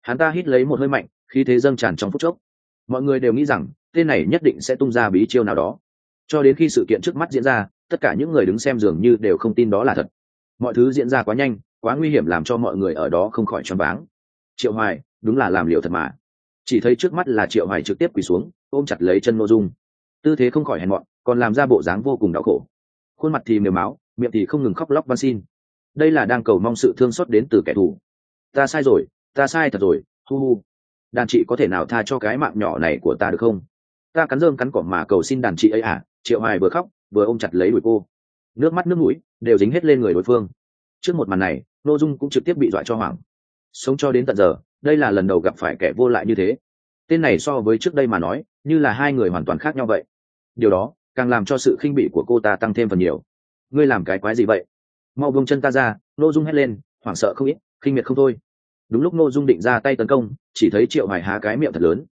S1: Hắn ta hít lấy một hơi mạnh khi thế dâng tràn trong phút chốc. Mọi người đều nghĩ rằng, tên này nhất định sẽ tung ra bí chiêu nào đó. Cho đến khi sự kiện trước mắt diễn ra, tất cả những người đứng xem dường như đều không tin đó là thật. Mọi thứ diễn ra quá nhanh, quá nguy hiểm làm cho mọi người ở đó không khỏi choáng váng. Triệu hoài, đúng là làm liệu thật mà. Chỉ thấy trước mắt là triệu hoài trực tiếp quỳ xuống, ôm chặt lấy chân n dung. Tư thế không khỏi hèn mọn, còn làm ra bộ dáng vô cùng đau khổ. Khuôn mặt thì mềm máu miệng thì không ngừng khóc lóc van xin. Đây là đang cầu mong sự thương xót đến từ kẻ thù. Ta sai rồi, ta sai thật rồi, hu hu. Đàn chị có thể nào tha cho cái mạng nhỏ này của ta được không? Ta cắn rơm cắn cỏ mà cầu xin đàn chị ấy à triệu hoài vừa khóc, vừa ôm chặt lấy đuổi cô. Nước mắt, nước mũi đều dính hết lên người đối phương. Trước một màn này n ô dung cũng trực tiếp bị dọa cho hoảng. Sống cho đến tận giờ, đây là lần đầu gặp phải kẻ vô lại như thế. Tên này so với trước đây mà nói, như là hai người hoàn toàn khác nhau vậy. Điều đó càng làm cho sự khinh bỉ của cô ta tăng thêm phần nhiều ngươi làm cái quái gì vậy? Mau vông chân ta ra n ô dung hét lên, hoảng sợ không ít, khinh miệt không thôi. Đúng lúc n ô dung định ra tay tấn công, chỉ thấy triệu hoài há cái miệng thật lớn.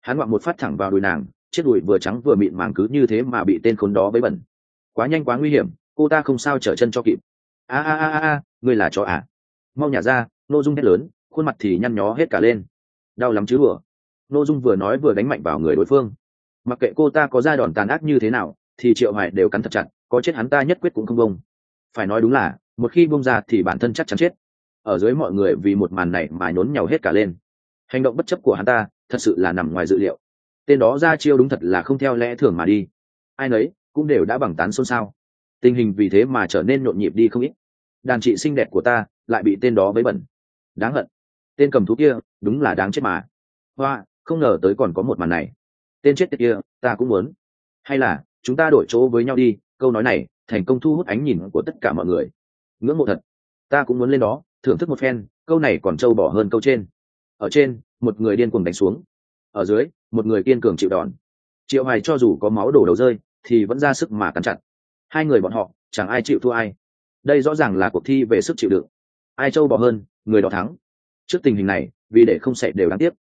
S1: Hắn ngoạm một phát thẳng vào đùi nàng, chiếc đùi vừa trắng vừa mịn màng cứ như thế mà bị tên khốn đó bấy bẩn. Quá nhanh quá nguy hiểm, cô ta không sao trở chân cho kịp. A a a a ngươi là chó à? Mau nhả ra n ô dung hét lớn, khuôn mặt thì nhăn nhó hết cả lên. Đau lắm chứ vừa n ô dung vừa nói vừa đánh mạnh vào người đối phương. Mặc kệ cô ta có ra đòn tàn ác như thế nào, thì triệu hoài đều cắn thật chặt có chết hắn ta nhất quyết cũng không bông. Phải nói đúng là, một khi bông ra thì bản thân chắc chắn chết. Ở dưới mọi người vì một màn này mà nhốn nhào hết cả lên. Hành động bất chấp của hắn ta, thật sự là nằm ngoài dự liệu. Tên đó ra chiêu đúng thật là không theo lẽ thường mà đi. Ai nấy cũng đều đã bằng tán xôn xao. Tình hình vì thế mà trở nên nhộn nhịp đi không ít. Đàn chị xinh đẹp của ta lại bị tên đó bấy bẩn. Đáng hận. Tên cầm thú kia, đúng là đáng chết mà. Hoa, không ngờ tới còn có một màn này. Tên chết tiệt kia, ta cũng muốn. Hay là, chúng ta đổi chỗ với nhau đi câu nói này thành công thu hút ánh nhìn của tất cả mọi người. Ngưỡng mộ thật. Ta cũng muốn lên đó, thưởng thức một phen, câu này còn trâu bỏ hơn câu trên. Ở trên, một người điên cuồng đánh xuống. Ở dưới, một người kiên cường chịu đòn. Triệu hoài cho dù có máu đổ đầu rơi, thì vẫn ra sức mà cắn chặt. Hai người bọn họ, chẳng ai chịu thua ai. Đây rõ ràng là cuộc thi về sức chịu đựng. Ai trâu bỏ hơn, người đó thắng. Trước tình hình này, vì để không xảy đều đáng tiếc.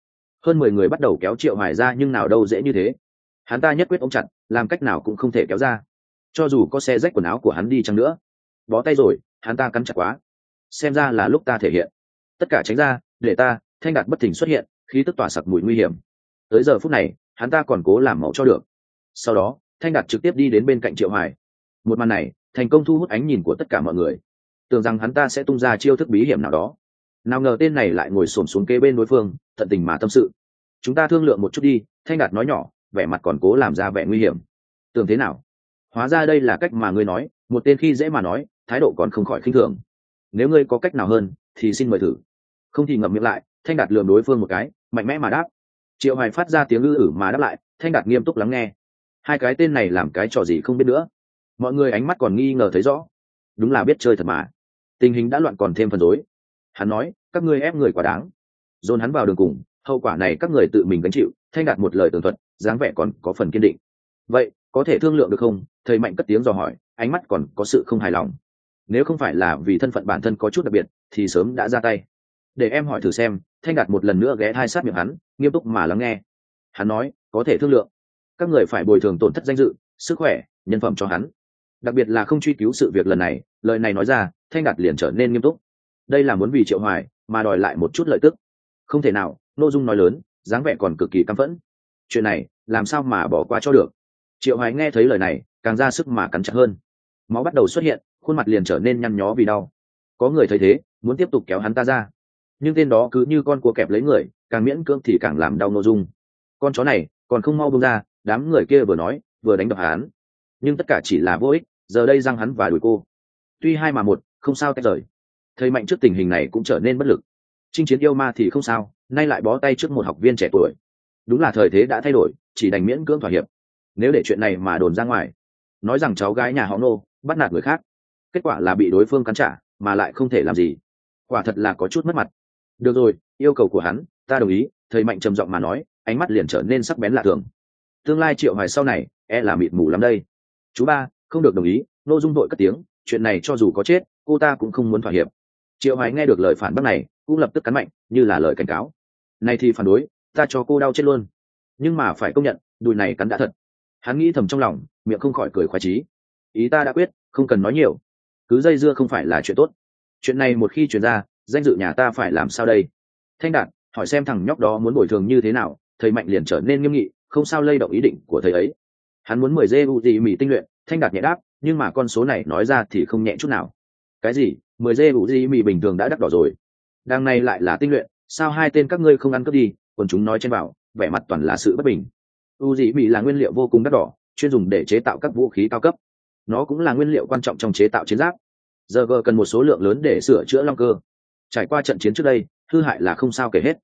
S1: Hơn mười người bắt đầu kéo triệu hoài ra nhưng nào đâu dễ như thế. Hắn ta nhất quyết ôm chặt, làm cách nào cũng không thể kéo ra cho dù có xe rách quần áo của hắn đi chăng nữa. Bó tay rồi, hắn ta cắn chặt quá. Xem ra là lúc ta thể hiện. Tất cả tránh ra, để ta, thanh đạt bất thình xuất hiện khi tức tỏa sặc mùi nguy hiểm. Tới giờ phút này, hắn ta còn cố làm mẫu cho được. Sau đó, thanh đạt trực tiếp đi đến bên cạnh triệu hoài. Một màn này, thành công thu hút ánh nhìn của tất cả mọi người. Tưởng rằng hắn ta sẽ tung ra chiêu thức bí hiểm nào đó. Nào ngờ tên này lại ngồi xổm xuống kế bên đối phương, tận tình mà tâm sự. Chúng ta thương lượng một chút đi, thanh đạt nói nhỏ, vẻ mặt còn cố làm ra vẻ nguy hiểm. Tưởng thế nào? Hóa ra đây là cách mà ngươi nói, một tên khi dễ mà nói, thái độ còn không khỏi khinh thường. Nếu ngươi có cách nào hơn, thì xin mời thử. Không thì ngậm miệng lại, thanh đạt lườm đối phương một cái, mạnh mẽ mà đáp. Triệu hoài phát ra tiếng ư ử mà đáp lại, thanh đạt nghiêm túc lắng nghe. Hai cái tên này làm cái trò gì không biết nữa. Mọi người ánh mắt còn nghi ngờ thấy rõ. Đúng là biết chơi thật mà. Tình hình đã loạn còn thêm phần rối. Hắn nói, các ngươi ép người quá đáng. Dồn hắn vào đường cùng, hậu quả này các người tự mình gánh chịu, thanh đạt một lời tường thuật, dáng vẻ còn có phần kiên định. Vậy có thể thương lượng được không? Thầy mạnh cất tiếng dò hỏi, ánh mắt còn có sự không hài lòng. Nếu không phải là vì thân phận bản thân có chút đặc biệt, thì sớm đã ra tay. Để em hỏi thử xem, thanh đạt một lần nữa ghé thai sát miệng hắn, nghiêm túc mà lắng nghe. Hắn nói, có thể thương lượng. Các người phải bồi thường tổn thất danh dự, sức khỏe, nhân phẩm cho hắn. Đặc biệt là không truy cứu sự việc lần này, lời này nói ra, thanh đạt liền trở nên nghiêm túc. Đây là muốn vì triệu hoài mà đòi lại một chút lợi tức. Không thể nào, nội dung nói lớn, dáng vẻ còn cực kỳ căm phẫn. Chuyện này, làm sao mà bỏ qua cho được? Triệu hoài nghe thấy lời này, càng ra sức mà cắn chặt hơn. Máu bắt đầu xuất hiện, khuôn mặt liền trở nên nhăn nhó vì đau. Có người thấy thế, muốn tiếp tục kéo hắn ta ra. Nhưng tên đó cứ như con cua kẹp lấy người, càng miễn cưỡng thì càng làm đau nội dung. Con chó này, còn không mau bông ra, đám người kia vừa nói, vừa đánh đập hắn. Nhưng tất cả chỉ là vô ích, giờ đây răng hắn và đuổi cô. Tuy hai mà một, không sao tách rời. Thầy mạnh trước tình hình này cũng trở nên bất lực. Chinh chiến yêu ma thì không sao, nay lại bó tay trước một học viên trẻ tuổi. Đúng là thời thế đã thay đổi, chỉ đành miễn cưỡng thỏa hiệp nếu để chuyện này mà đồn ra ngoài, nói rằng cháu gái nhà họ nô bắt nạt người khác, kết quả là bị đối phương cắn trả, mà lại không thể làm gì. Quả thật là có chút mất mặt. Được rồi, yêu cầu của hắn, ta đồng ý, thầy mạnh trầm giọng mà nói, ánh mắt liền trở nên sắc bén lạ thường. Tương lai triệu hoài sau này e là mịt mù lắm đây. Chú ba, không được đồng ý, nô dung đội cất tiếng, chuyện này cho dù có chết, cô ta cũng không muốn thỏa hiệp. Triệu hoài nghe được lời phản bác này, cũng lập tức cắn mạnh, như là lời cảnh cáo. Này thì phản đối, ta cho cô đau chết luôn. Nhưng mà phải công nhận, đùi này cắn đã thật hắn nghĩ thầm trong lòng, miệng không khỏi cười khoái trí ý ta đã quyết, không cần nói nhiều. Cứ dây dưa không phải là chuyện tốt. Chuyện này một khi chuyển ra, danh dự nhà ta phải làm sao đây? Thanh đạt, hỏi xem thằng nhóc đó muốn bồi thường như thế nào, thầy mạnh liền trở nên nghiêm nghị, không sao lay động ý định của thầy ấy. Hắn muốn mười dê u gì mì tinh luyện, thanh đạt nhẹ đáp, nhưng mà con số này nói ra thì không nhẹ chút nào. Cái gì? Mười dê u gì mì bình thường đã đắt đỏ rồi. Đằng này lại là tinh luyện, sao hai tên các ngươi không ăn cướp đi? Còn chúng nói trên bảo, vẻ mặt toàn là sự bất bình u dị mỹ là nguyên liệu vô cùng đắt đỏ, chuyên dùng để chế tạo các vũ khí cao cấp. Nó cũng là nguyên liệu quan trọng trong chế tạo chiến giáp. Giờ g cần một số lượng lớn để sửa chữa long cơ. Trải qua trận chiến trước đây, hư hại là không sao kể hết.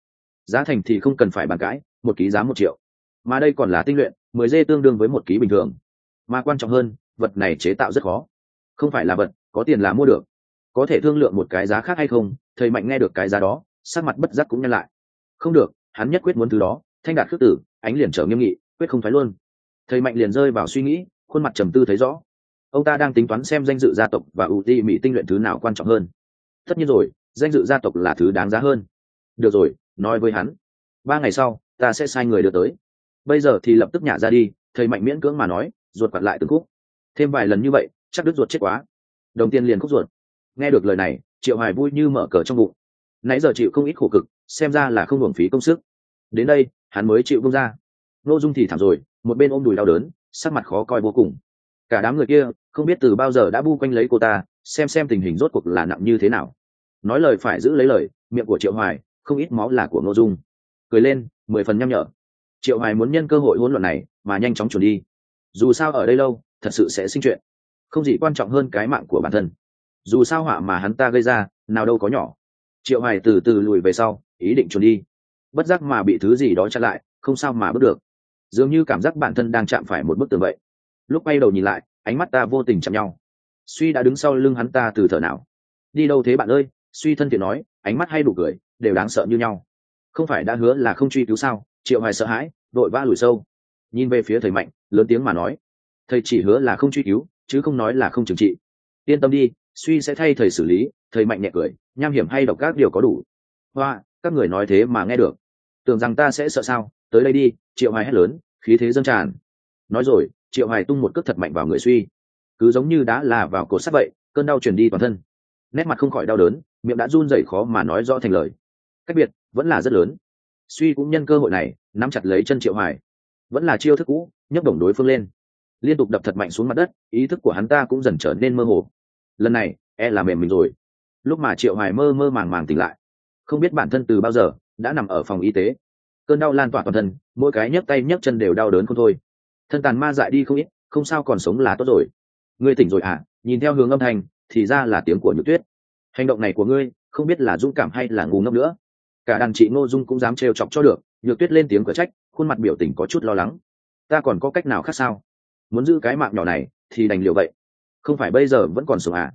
S1: Giá thành thì không cần phải bàn cãi, một ký giá một triệu. Mà đây còn là tinh luyện, mười dê tương đương với một ký bình thường. Mà quan trọng hơn, vật này chế tạo rất khó. Không phải là vật, có tiền là mua được. Có thể thương lượng một cái giá khác hay không, thầy mạnh nghe được cái giá đó, sắc mặt bất giác cũng nhân lại. Không được, hắn nhất quyết muốn thứ đó, thanh đạt khước tử, ánh liền trở nghiêm nghị quyết không phải luôn. Thầy mạnh liền rơi vào suy nghĩ, khuôn mặt trầm tư thấy rõ. Ông ta đang tính toán xem danh dự gia tộc và ưu ti mỹ tinh luyện thứ nào quan trọng hơn. Tất nhiên rồi, danh dự gia tộc là thứ đáng giá hơn. Được rồi, nói với hắn. Ba ngày sau, ta sẽ sai người đưa tới. Bây giờ thì lập tức nhả ra đi, thầy mạnh miễn cưỡng mà nói, ruột quặt lại từng khúc. Thêm vài lần như vậy, chắc đứt ruột chết quá. Đồng tiền liền khúc ruột. Nghe được lời này, triệu hoài vui như mở cờ trong bụng. Nãy giờ chịu không ít khổ cực, xem ra là không hưởng phí công sức. Đến đây, hắn mới chịu công ra nô dung thì thảm rồi, một bên ôm đùi đau đớn, sắc mặt khó coi vô cùng. Cả đám người kia, không biết từ bao giờ đã bu quanh lấy cô ta, xem xem tình hình rốt cuộc là nặng như thế nào. Nói lời phải giữ lấy lời, miệng của triệu hoài, không ít máu là của ngô dung. Cười lên, mười phần nhăm nhở. Triệu hoài muốn nhân cơ hội hỗn loạn này, mà nhanh chóng chuẩn đi. Dù sao ở đây lâu, thật sự sẽ sinh chuyện. Không gì quan trọng hơn cái mạng của bản thân. Dù sao họa mà hắn ta gây ra, nào đâu có nhỏ. Triệu hoài từ từ lùi về sau, ý định chuẩn đi. Bất giác mà bị thứ gì đó chặn lại, không sao mà bước được dường như cảm giác bản thân đang chạm phải một bức tường vậy. Lúc bay đầu nhìn lại, ánh mắt ta vô tình chạm nhau. Suy đã đứng sau lưng hắn ta từ thở nào? Đi đâu thế bạn ơi? Suy thân thiện nói, ánh mắt hay đủ cười, đều đáng sợ như nhau. Không phải đã hứa là không truy cứu sao? Triệu hoài sợ hãi, đội va lùi sâu. Nhìn về phía thầy mạnh, lớn tiếng mà nói, thầy chỉ hứa là không truy cứu, chứ không nói là không trừng trị. Yên tâm đi, suy sẽ thay thầy xử lý. Thầy mạnh nhẹ cười, nham hiểm hay độc các điều có đủ. Hoa, các người nói thế mà nghe được. Tưởng rằng ta sẽ sợ sao? Tới đây đi, triệu hoài hét lớn, khí thế dâng tràn. Nói rồi, triệu hoài tung một cước thật mạnh vào người suy. Cứ giống như đã là vào cột sắt vậy, cơn đau truyền đi toàn thân. Nét mặt không khỏi đau đớn, miệng đã run rẩy khó mà nói rõ thành lời. Cách biệt, vẫn là rất lớn. Suy cũng nhân cơ hội này, nắm chặt lấy chân triệu hoài. Vẫn là chiêu thức cũ, nhấc đồng đối phương lên. Liên tục đập thật mạnh xuống mặt đất, ý thức của hắn ta cũng dần trở nên mơ hồ. Lần này e là mềm mình rồi. Lúc mà triệu hoài mơ mơ màng màng tỉnh lại, không biết bản thân từ bao giờ đã nằm ở phòng y tế cơn đau lan tỏa toàn thân, mỗi cái nhấc tay nhấc chân đều đau đớn không thôi. Thân tàn ma dại đi không ít, không sao còn sống là tốt rồi. Ngươi tỉnh rồi à nhìn theo hướng âm thanh, thì ra là tiếng của nhược tuyết. Hành động này của ngươi, không biết là dũng cảm hay là ngu ngốc nữa. Cả đàn chị ngô dung cũng dám trêu chọc cho được, nhược tuyết lên tiếng cửa trách, khuôn mặt biểu tình có chút lo lắng. Ta còn có cách nào khác sao? Muốn giữ cái mạng nhỏ này, thì đành liều vậy. Không phải bây giờ vẫn còn sống à?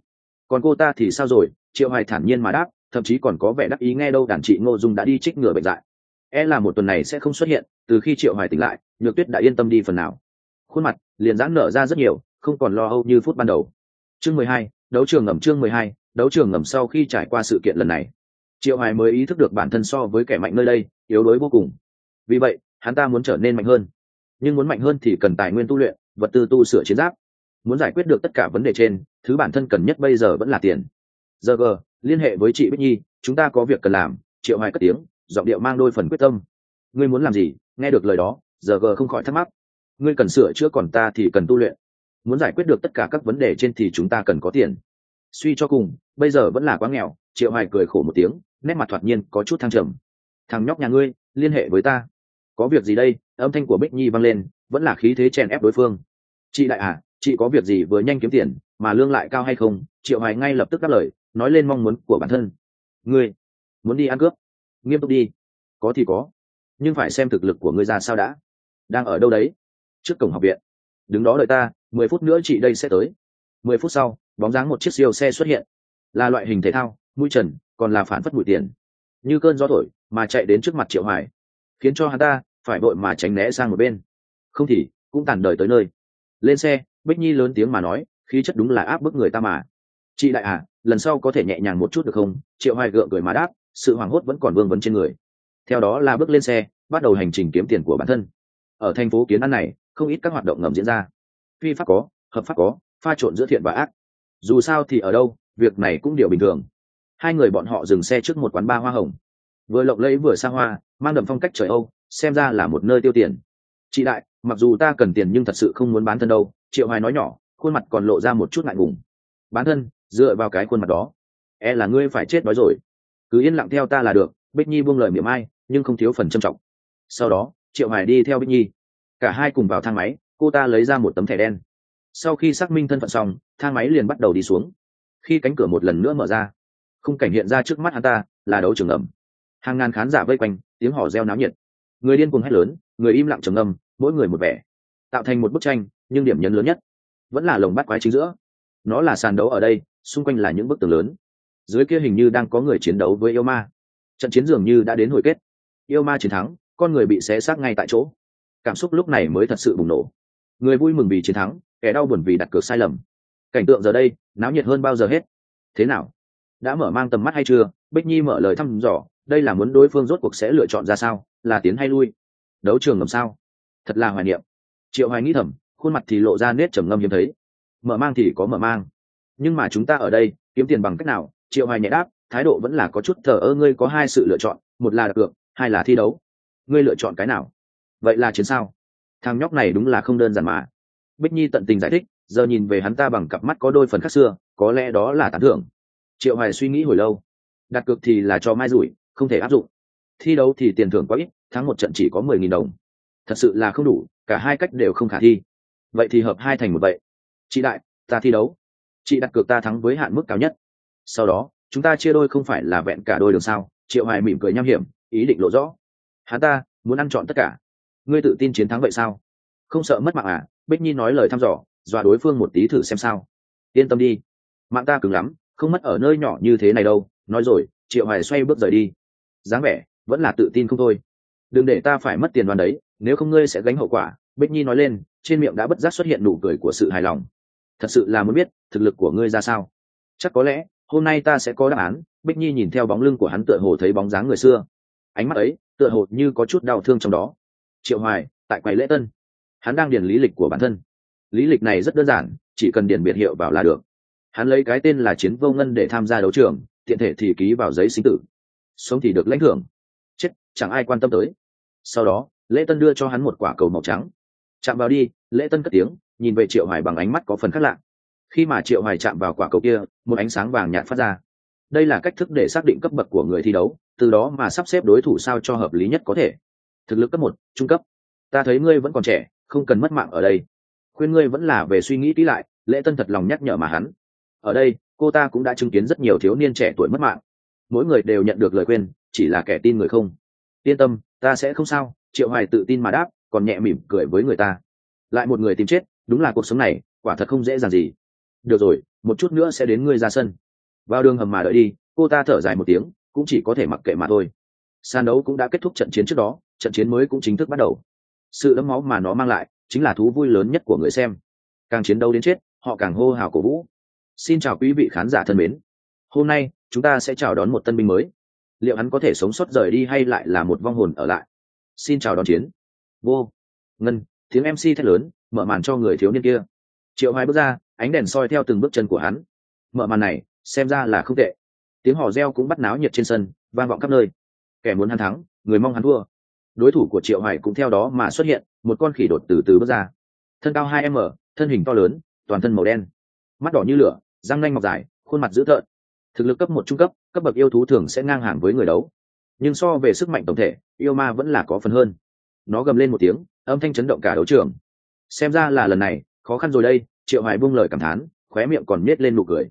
S1: Còn cô ta thì sao rồi? Triệu hoài thản nhiên mà đáp, thậm chí còn có vẻ đắc ý nghe đâu đàn chị ngô dung đã đi trích ngừa bệnh dại e là một tuần này sẽ không xuất hiện, từ khi triệu hoài tỉnh lại, nhược tuyết đã yên tâm đi phần nào. Khuôn mặt liền giãn nở ra rất nhiều, không còn lo âu như phút ban đầu. Chương mười hai, đấu trường ngầm chương mười hai, đấu trường ngầm sau khi trải qua sự kiện lần này. Triệu hoài mới ý thức được bản thân so với kẻ mạnh nơi đây, yếu đuối vô cùng. Vì vậy, hắn ta muốn trở nên mạnh hơn. Nhưng muốn mạnh hơn thì cần tài nguyên tu luyện, vật tư tu sửa chiến giáp. Muốn giải quyết được tất cả vấn đề trên, thứ bản thân cần nhất bây giờ vẫn là tiền. Giờ g, liên hệ với chị bích nhi, chúng ta có việc cần làm, triệu hoài cất tiếng giọng điệu mang đôi phần quyết tâm. Ngươi muốn làm gì? Nghe được lời đó giờ g không khỏi thắc mắc. Ngươi cần sửa chữa còn ta thì cần tu luyện. Muốn giải quyết được tất cả các vấn đề trên thì chúng ta cần có tiền. Suy cho cùng, bây giờ vẫn là quá nghèo, triệu hoài cười khổ một tiếng, nét mặt thoạt nhiên có chút thăng trầm. Thằng nhóc nhà ngươi, liên hệ với ta. Có việc gì đây? Âm thanh của bích nhi vang lên, vẫn là khí thế chèn ép đối phương. Chị đại à chị có việc gì vừa nhanh kiếm tiền, mà lương lại cao hay không? Triệu hoài ngay lập tức đáp lời, nói lên mong muốn của bản thân. Ngươi, muốn đi ăn cướp? Nghiêm túc đi. Có thì có. Nhưng phải xem thực lực của ngươi ra sao đã. Đang ở đâu đấy? Trước cổng học viện. Đứng đó đợi ta mười phút nữa chị đây sẽ tới. Mười phút sau bóng dáng một chiếc siêu xe xuất hiện. Là loại hình thể thao mũi trần còn là phản phất bụi tiền. Như cơn gió thổi mà chạy đến trước mặt triệu hải, khiến cho hắn ta phải vội mà tránh né sang một bên. Không thì cũng tàn đời tới nơi. Lên xe bích nhi lớn tiếng mà nói khí chất đúng là áp bức người ta mà. Chị đại à lần sau có thể nhẹ nhàng một chút được không? Triệu hoài gượng cười mà đáp sự hoảng hốt vẫn còn vương vấn trên người. Theo đó là bước lên xe, bắt đầu hành trình kiếm tiền của bản thân. Ở thành phố kiến an này, không ít các hoạt động ngầm diễn ra. Phi pháp có, hợp pháp có, pha trộn giữa thiện và ác. Dù sao thì ở đâu, việc này cũng điều bình thường. Hai người bọn họ dừng xe trước một quán ba hoa hồng. Vừa lộng lẫy vừa xa hoa, mang đậm phong cách trời âu, xem ra là một nơi tiêu tiền. Chị đại, mặc dù ta cần tiền nhưng thật sự không muốn bán thân đâu, triệu hoài nói nhỏ, khuôn mặt còn lộ ra một chút ngại ngùng. Bán thân, dựa vào cái khuôn mặt đó. E là ngươi phải chết đói rồi cứ yên lặng theo ta là được, bích nhi buông lời miệng ai nhưng không thiếu phần trầm trọng. Sau đó, triệu hải đi theo bích nhi. Cả hai cùng vào thang máy, cô ta lấy ra một tấm thẻ đen. Sau khi xác minh thân phận xong, thang máy liền bắt đầu đi xuống. Khi cánh cửa một lần nữa mở ra, khung cảnh hiện ra trước mắt hắn ta là đấu trường ẩm. Hàng ngàn khán giả vây quanh, tiếng hò reo náo nhiệt. Người điên cuồng hét lớn, người im lặng trầm ngâm, mỗi người một vẻ. Tạo thành một bức tranh, nhưng điểm nhấn lớn nhất vẫn là lồng bắt quái chính giữa. Nó là sàn đấu ở đây, xung quanh là những bức tường lớn dưới kia hình như đang có người chiến đấu với yêu ma. Trận chiến dường như đã đến hồi kết. Yêu ma chiến thắng, con người bị xé xác ngay tại chỗ. Cảm xúc lúc này mới thật sự bùng nổ. Người vui mừng vì chiến thắng, kẻ đau buồn vì đặt cược sai lầm. Cảnh tượng giờ đây, náo nhiệt hơn bao giờ hết. Thế nào? Đã mở mang tầm mắt hay chưa? Bích nhi mở lời thăm dò, đây là muốn đối phương rốt cuộc sẽ lựa chọn ra sao? Là tiến hay lui? Đấu trường làm sao? Thật là hoài niệm. Triệu hoài nghĩ thầm, khuôn mặt thì lộ ra nét trầm ngâm hiếm thấy. Mở mang thì có mở mang. Nhưng mà chúng ta ở đây, kiếm tiền bằng cách nào? Triệu hoài nhẹ đáp, thái độ vẫn là có chút thờ ơ, ngươi có hai sự lựa chọn, một là đặt cược, hai là thi đấu. Ngươi lựa chọn cái nào? Vậy là chiến sao? Thằng nhóc này đúng là không đơn giản mà. Bích nhi tận tình giải thích, giờ nhìn về hắn ta bằng cặp mắt có đôi phần khác xưa, có lẽ đó là tán thưởng. Triệu hoài suy nghĩ hồi lâu. Đặt cược thì là cho mai rủi, không thể áp dụng. Thi đấu thì tiền thưởng quá ít, thắng một trận chỉ có mười nghìn đồng. Thật sự là không đủ, cả hai cách đều không khả thi. Vậy thì hợp hai thành một vậy. Chị đại, ta thi đấu. Chị đặt cược ta thắng với hạn mức cao nhất sau đó, chúng ta chia đôi không phải là vẹn cả đôi đường sao? Triệu hoài mỉm cười nham hiểm, ý định lộ rõ. Hắn ta, muốn ăn chọn tất cả. Ngươi tự tin chiến thắng vậy sao? Không sợ mất mạng à? Bích nhi nói lời thăm dò, dọa đối phương một tí thử xem sao. Yên tâm đi. Mạng ta cứng lắm, không mất ở nơi nhỏ như thế này đâu. Nói rồi, triệu hoài xoay bước rời đi. Dáng vẻ, vẫn là tự tin không thôi. Đừng để ta phải mất tiền đoàn đấy, nếu không ngươi sẽ gánh hậu quả. Bích nhi nói lên, trên miệng đã bất giác xuất hiện nụ cười của sự hài lòng. Thật sự là muốn biết thực lực của ngươi ra sao. Chắc có lẽ hôm nay ta sẽ có đáp án, bích nhi nhìn theo bóng lưng của hắn tựa hồ thấy bóng dáng người xưa. Ánh mắt ấy, tựa hồ như có chút đau thương trong đó. Triệu hoài, tại quầy lễ tân. Hắn đang điền lý lịch của bản thân. Lý lịch này rất đơn giản, chỉ cần điền biệt hiệu vào là được. Hắn lấy cái tên là chiến vô ngân để tham gia đấu trường, tiện thể thì ký vào giấy sinh tử. Sống thì được lãnh thưởng. Chết, chẳng ai quan tâm tới. Sau đó, lễ tân đưa cho hắn một quả cầu màu trắng. Chạm vào đi, lễ tân cất tiếng, nhìn về triệu hoài bằng ánh mắt có phần khác lạ khi mà triệu hoài chạm vào quả cầu kia, một ánh sáng vàng nhạt phát ra. Đây là cách thức để xác định cấp bậc của người thi đấu, từ đó mà sắp xếp đối thủ sao cho hợp lý nhất có thể. Thực lực cấp một, trung cấp. Ta thấy ngươi vẫn còn trẻ, không cần mất mạng ở đây. Khuyên ngươi vẫn là về suy nghĩ kỹ lại, lễ tân thật lòng nhắc nhở mà hắn. Ở đây, cô ta cũng đã chứng kiến rất nhiều thiếu niên trẻ tuổi mất mạng. Mỗi người đều nhận được lời khuyên, chỉ là kẻ tin người không. Yên tâm, ta sẽ không sao, triệu hoài tự tin mà đáp, còn nhẹ mỉm cười với người ta. Lại một người tìm chết, đúng là cuộc sống này, quả thật không dễ dàng gì được rồi, một chút nữa sẽ đến ngươi ra sân. Vào đường hầm mà đợi đi, cô ta thở dài một tiếng, cũng chỉ có thể mặc kệ mà thôi. Sàn đấu cũng đã kết thúc trận chiến trước đó, trận chiến mới cũng chính thức bắt đầu. Sự đẫm máu mà nó mang lại chính là thú vui lớn nhất của người xem. Càng chiến đấu đến chết, họ càng hô hào cổ vũ. Xin chào quý vị khán giả thân mến. Hôm nay, chúng ta sẽ chào đón một tân binh mới. Liệu hắn có thể sống sót rời đi hay lại là một vong hồn ở lại? Xin chào đón chiến. Vô. Ngân, tiếng mc thét lớn, mở màn cho người thiếu niên kia. Triệu hoài bước ra ánh đèn soi theo từng bước chân của hắn. Mở màn này, xem ra là không tệ. Tiếng hò reo cũng bắt náo nhiệt trên sân, vang vọng khắp nơi. Kẻ muốn hắn thắng, người mong hắn thua. Đối thủ của triệu hoài cũng theo đó mà xuất hiện, một con khỉ đột từ từ bước ra. Thân cao 2 m thân hình to lớn, toàn thân màu đen. Mắt đỏ như lửa, răng nanh mọc dài, khuôn mặt dữ tợn. Thực lực cấp một trung cấp cấp bậc yêu thú thường sẽ ngang hàng với người đấu. Nhưng so về sức mạnh tổng thể, yêu ma vẫn là có phần hơn. Nó gầm lên một tiếng, âm thanh chấn động cả đấu trường. Xem ra là lần này, khó khăn rồi đây triệu hoài buông lời cảm thán, khóe miệng còn nhét lên nụ cười.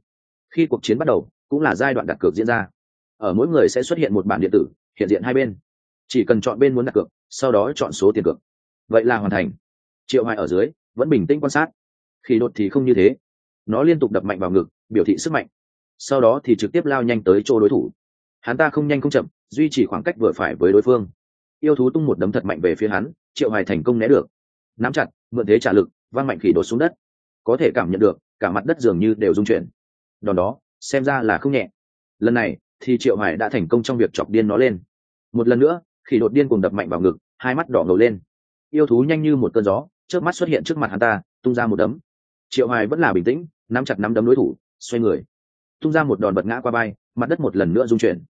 S1: Khi cuộc chiến bắt đầu, cũng là giai đoạn đặt cược diễn ra. Ở mỗi người sẽ xuất hiện một bản điện tử, hiện diện hai bên. Chỉ cần chọn bên muốn đặt cược, sau đó chọn số tiền cược. Vậy là hoàn thành. Triệu hoài ở dưới, vẫn bình tĩnh quan sát. Khi đột thì không như thế. Nó liên tục đập mạnh vào ngực, biểu thị sức mạnh. Sau đó thì trực tiếp lao nhanh tới chỗ đối thủ. Hắn ta không nhanh không chậm, duy trì khoảng cách vừa phải với đối phương. Yêu thú tung một đấm thật mạnh về phía hắn, triệu hoài thành công né được. Nắm chặt, mượn thế trả lực văng mạnh khỉ đột xuống đất có thể cảm nhận được, cả mặt đất dường như đều rung chuyển. Đòn đó, xem ra là không nhẹ. Lần này, thì triệu hải đã thành công trong việc chọc điên nó lên. Một lần nữa khi đột điên cùng đập mạnh vào ngực, hai mắt đỏ ngầu lên. Yêu thú nhanh như một cơn gió trước mắt xuất hiện trước mặt hắn ta, tung ra một đấm. Triệu hải vẫn là bình tĩnh, nắm chặt nắm đấm đối thủ, xoay người. Tung ra một đòn bật ngã qua bay, mặt đất một lần nữa rung chuyển.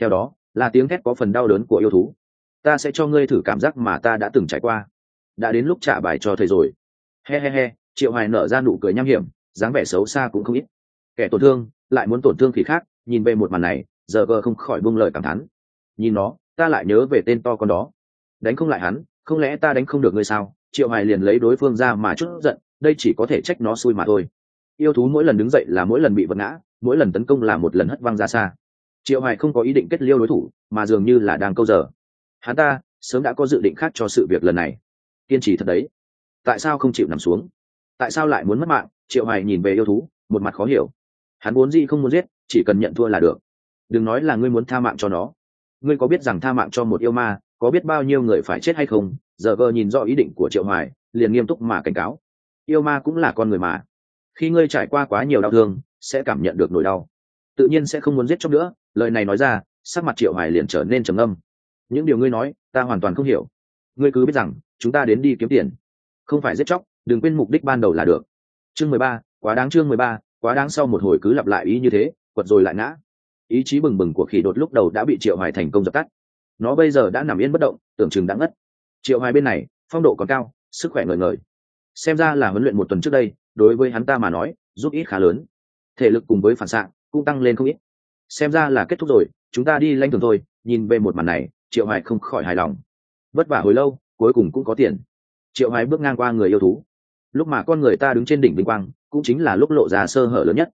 S1: Theo đó, là tiếng thét có phần đau đớn của yêu thú. Ta sẽ cho ngươi thử cảm giác mà ta đã từng trải qua. Đã đến lúc trả bài cho thầy rồi. He he he triệu hoài nở ra nụ cười nham hiểm, dáng vẻ xấu xa cũng không ít. Kẻ tổn thương, lại muốn tổn thương khỉ khác, nhìn về một màn này, giờ gờ không khỏi buông lời cảm thán. Nhìn nó, ta lại nhớ về tên to con đó. Đánh không lại hắn, không lẽ ta đánh không được ngươi sao? Triệu hoài liền lấy đối phương ra mà chút giận, đây chỉ có thể trách nó xui mà thôi. Yêu thú mỗi lần đứng dậy là mỗi lần bị vật ngã, mỗi lần tấn công là một lần hất văng ra xa. Triệu hoài không có ý định kết liêu đối thủ, mà dường như là đang câu giờ. Hắn ta, sớm đã có dự định khác cho sự việc lần này. Kiên trì thật đấy. Tại sao không chịu nằm xuống? Tại sao lại muốn mất mạng? Triệu hoài nhìn về yêu thú, một mặt khó hiểu. Hắn muốn gì không muốn giết, chỉ cần nhận thua là được. Đừng nói là ngươi muốn tha mạng cho nó. Ngươi có biết rằng tha mạng cho một yêu ma, có biết bao nhiêu người phải chết hay không? Giờ vờ nhìn rõ ý định của triệu hoài, liền nghiêm túc mà cảnh cáo. Yêu ma cũng là con người mà. Khi ngươi trải qua quá nhiều đau thương, sẽ cảm nhận được nỗi đau. Tự nhiên sẽ không muốn giết chóc nữa, lời này nói ra, sắc mặt triệu hoài liền trở nên trầm âm những điều ngươi nói, ta hoàn toàn không hiểu. Ngươi cứ biết rằng, chúng ta đến đi kiếm tiền. Không phải giết chóc đừng quên mục đích ban đầu là được. Chương mười ba, quá đáng chương mười ba, quá đáng sau một hồi cứ lặp lại ý như thế, quật rồi lại ngã. Ý chí bừng bừng của khỉ đột lúc đầu đã bị triệu hoài thành công dập tắt. Nó bây giờ đã nằm yên bất động, tưởng chừng đã ngất. Triệu hoài bên này, phong độ còn cao, sức khỏe ngời ngời. Xem ra là huấn luyện một tuần trước đây, đối với hắn ta mà nói, giúp ít khá lớn. Thể lực cùng với phản xạ cũng tăng lên không ít. Xem ra là kết thúc rồi, chúng ta đi lanh thường thôi, nhìn về một màn này, triệu hoài không khỏi hài lòng. Vất vả hồi lâu, cuối cùng cũng có tiền. Triệu hoài bước ngang qua người yêu thú lúc mà con người ta đứng trên đỉnh vinh quang, cũng chính là lúc lộ ra sơ hở lớn nhất.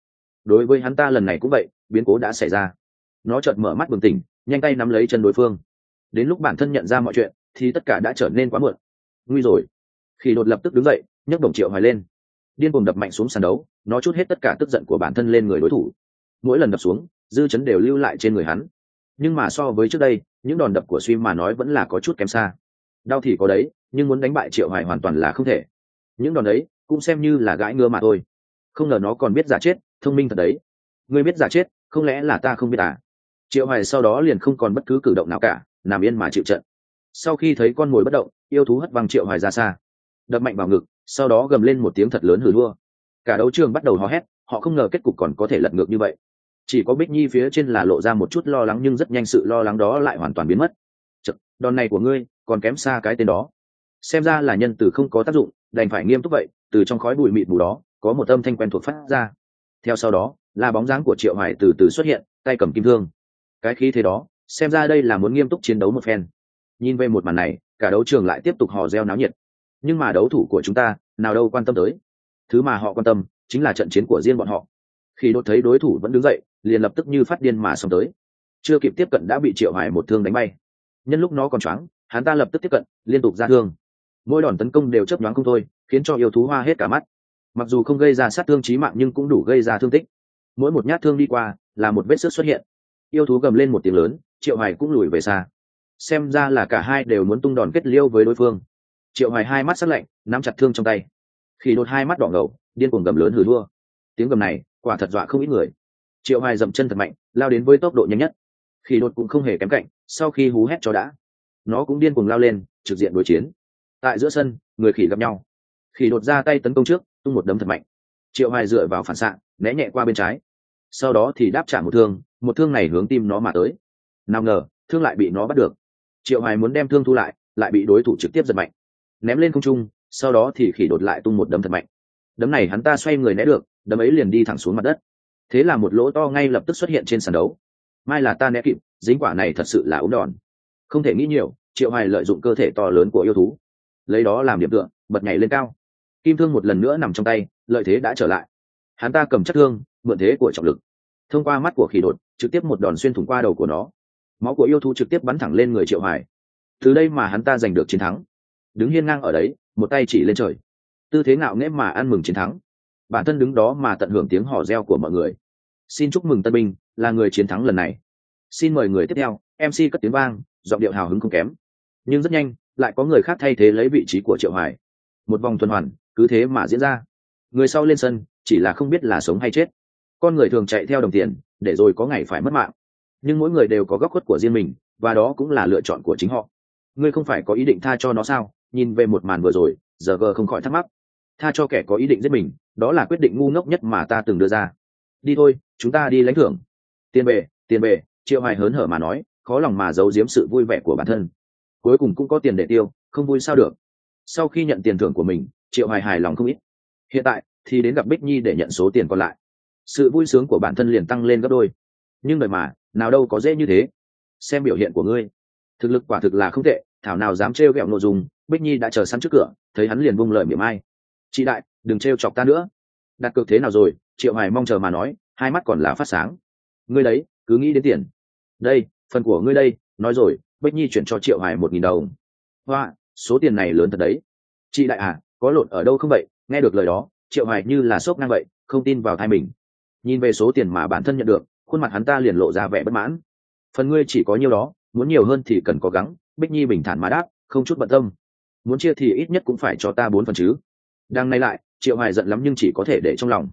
S1: Đối với hắn ta lần này cũng vậy, biến cố đã xảy ra. Nó chợt mở mắt bừng tỉnh, nhanh tay nắm lấy chân đối phương. Đến lúc bản thân nhận ra mọi chuyện, thì tất cả đã trở nên quá muộn. Nguy rồi. Khi đột lập tức đứng dậy, nhấc đồng triệu hoài lên. Điên cùng đập mạnh xuống sàn đấu, nó chút hết tất cả tức giận của bản thân lên người đối thủ. Mỗi lần đập xuống, dư chấn đều lưu lại trên người hắn. Nhưng mà so với trước đây, những đòn đập của suy mà nói vẫn là có chút kém xa. Đau thì có đấy, nhưng muốn đánh bại triệu hoài hoàn toàn là không thể những đòn đấy cũng xem như là gãi ngứa mà thôi. Không ngờ nó còn biết giả chết thông minh thật đấy. Ngươi biết giả chết không lẽ là ta không biết à? Triệu hoài sau đó liền không còn bất cứ cử động nào cả nằm yên mà chịu trận. Sau khi thấy con mồi bất động yêu thú hất văng triệu hoài ra xa. Đập mạnh vào ngực sau đó gầm lên một tiếng thật lớn hừ đua cả đấu trường bắt đầu hò hét họ không ngờ kết cục còn có thể lật ngược như vậy. Chỉ có bích nhi phía trên là lộ ra một chút lo lắng nhưng rất nhanh sự lo lắng đó lại hoàn toàn biến mất. Chật, đòn này của ngươi còn kém xa cái tên đó xem ra là nhân từ không có tác dụng, đành phải nghiêm túc vậy, từ trong khói bụi mịt mù đó, có một âm thanh quen thuộc phát ra. Theo sau đó, là bóng dáng của triệu hoài từ từ xuất hiện, tay cầm kim thương. Cái khí thế đó, xem ra đây là muốn nghiêm túc chiến đấu một phen. Nhìn về một màn này, cả đấu trường lại tiếp tục hò reo náo nhiệt. Nhưng mà đấu thủ của chúng ta, nào đâu quan tâm tới. Thứ mà họ quan tâm, chính là trận chiến của riêng bọn họ. Khi đột thấy đối thủ vẫn đứng dậy, liền lập tức như phát điên mà xông tới. Chưa kịp tiếp cận đã bị triệu hoài một thương đánh bay. Nhân lúc nó còn choáng, hắn ta lập tức tiếp cận, liên tục ra thương mỗi đòn tấn công đều chấp nhoáng không thôi, khiến cho yêu thú hoa hết cả mắt. Mặc dù không gây ra sát thương chí mạng nhưng cũng đủ gây ra thương tích. Mỗi một nhát thương đi qua là một vết sức xuất hiện. Yêu thú gầm lên một tiếng lớn, triệu hoài cũng lùi về xa. Xem ra là cả hai đều muốn tung đòn kết liêu với đối phương. Triệu hoài hai mắt sắc lạnh, nắm chặt thương trong tay. Khi đột hai mắt đỏ ngầu, điên cuồng gầm lớn hừ đua tiếng gầm này, quả thật dọa không ít người. Triệu hoài dậm chân thật mạnh, lao đến với tốc độ nhanh nhất. Khi đột cũng không hề kém cạnh, sau khi hú hét cho đã, nó cũng điên cuồng lao lên, trực diện đối chiến tại giữa sân, người khỉ gặp nhau. Khi đột ra tay tấn công trước, tung một đấm thật mạnh. Triệu hoài dựa vào phản xạ, né nhẹ qua bên trái. Sau đó thì đáp trả một thương một thương này hướng tim nó mà tới. Nào ngờ, thương lại bị nó bắt được. Triệu hoài muốn đem thương thu lại lại bị đối thủ trực tiếp giật mạnh. Ném lên không trung, sau đó thì khỉ đột lại tung một đấm thật mạnh. Đấm này hắn ta xoay người né được, đấm ấy liền đi thẳng xuống mặt đất. Thế là một lỗ to ngay lập tức xuất hiện trên sàn đấu. Mai là ta né kịp, dính quả này thật sự là ống đòn. Không thể nghĩ nhiều, triệu hoài lợi dụng cơ thể to lớn của yêu thú lấy đó làm điểm tựa, bật nhảy lên cao. Kim thương một lần nữa nằm trong tay, lợi thế đã trở lại. Hắn ta cầm chất thương, mượn thế của trọng lực. Thông qua mắt của khỉ đột, trực tiếp một đòn xuyên thủng qua đầu của nó. Máu của yêu thú trực tiếp bắn thẳng lên người triệu hải. từ đây mà hắn ta giành được chiến thắng. Đứng hiên ngang ở đấy, một tay chỉ lên trời. Tư thế ngạo nghễ mà ăn mừng chiến thắng. Bản thân đứng đó mà tận hưởng tiếng hò reo của mọi người. Xin chúc mừng tân binh, là người chiến thắng lần này. Xin mời người tiếp theo mc cất tiếng vang, giọng điệu hào hứng không kém. Nhưng rất nhanh lại có người khác thay thế lấy vị trí của triệu hoài. Một vòng tuần hoàn, cứ thế mà diễn ra. Người sau lên sân, chỉ là không biết là sống hay chết. Con người thường chạy theo đồng tiền, để rồi có ngày phải mất mạng. Nhưng mỗi người đều có góc khuất của riêng mình, và đó cũng là lựa chọn của chính họ. Ngươi không phải có ý định tha cho nó sao? Nhìn về một màn vừa rồi, giờ gờ không khỏi thắc mắc. Tha cho kẻ có ý định giết mình, đó là quyết định ngu ngốc nhất mà ta từng đưa ra. Đi thôi, chúng ta đi lãnh thưởng. Tiền bề tiền bề, triệu hoài hớn hở mà nói, khó lòng mà giấu giếm sự vui vẻ của bản thân cuối cùng cũng có tiền để tiêu, không vui sao được. Sau khi nhận tiền thưởng của mình, triệu hoài hài lòng không ít. Hiện tại, thì đến gặp bích nhi để nhận số tiền còn lại. Sự vui sướng của bản thân liền tăng lên gấp đôi. Nhưng đời mà, nào đâu có dễ như thế. Xem biểu hiện của ngươi. Thực lực quả thực là không tệ, thảo nào dám trêu ghẹo nội dung, bích nhi đã chờ sẵn trước cửa, thấy hắn liền vung lời miệng ai. Chị đại, đừng trêu chọc ta nữa. Đặt cược thế nào rồi? Triệu hoài mong chờ mà nói, hai mắt còn là phát sáng. Ngươi đấy, cứ nghĩ đến tiền. Đây, phần của ngươi đây, nói rồi bích nhi chuyển cho triệu hoài một nghìn đồng. Hoa, số tiền này lớn thật đấy. Chị đại à có lộn ở đâu không vậy? Nghe được lời đó, triệu hoài như là sốc năng vậy, không tin vào thai mình. Nhìn về số tiền mà bản thân nhận được, khuôn mặt hắn ta liền lộ ra vẻ bất mãn. Phần ngươi chỉ có nhiêu đó, muốn nhiều hơn thì cần cố gắng, bích nhi bình thản mà đáp, không chút bận tâm. Muốn chia thì ít nhất cũng phải cho ta bốn phần chứ. Đang nay lại, triệu hoài giận lắm nhưng chỉ có thể để trong lòng.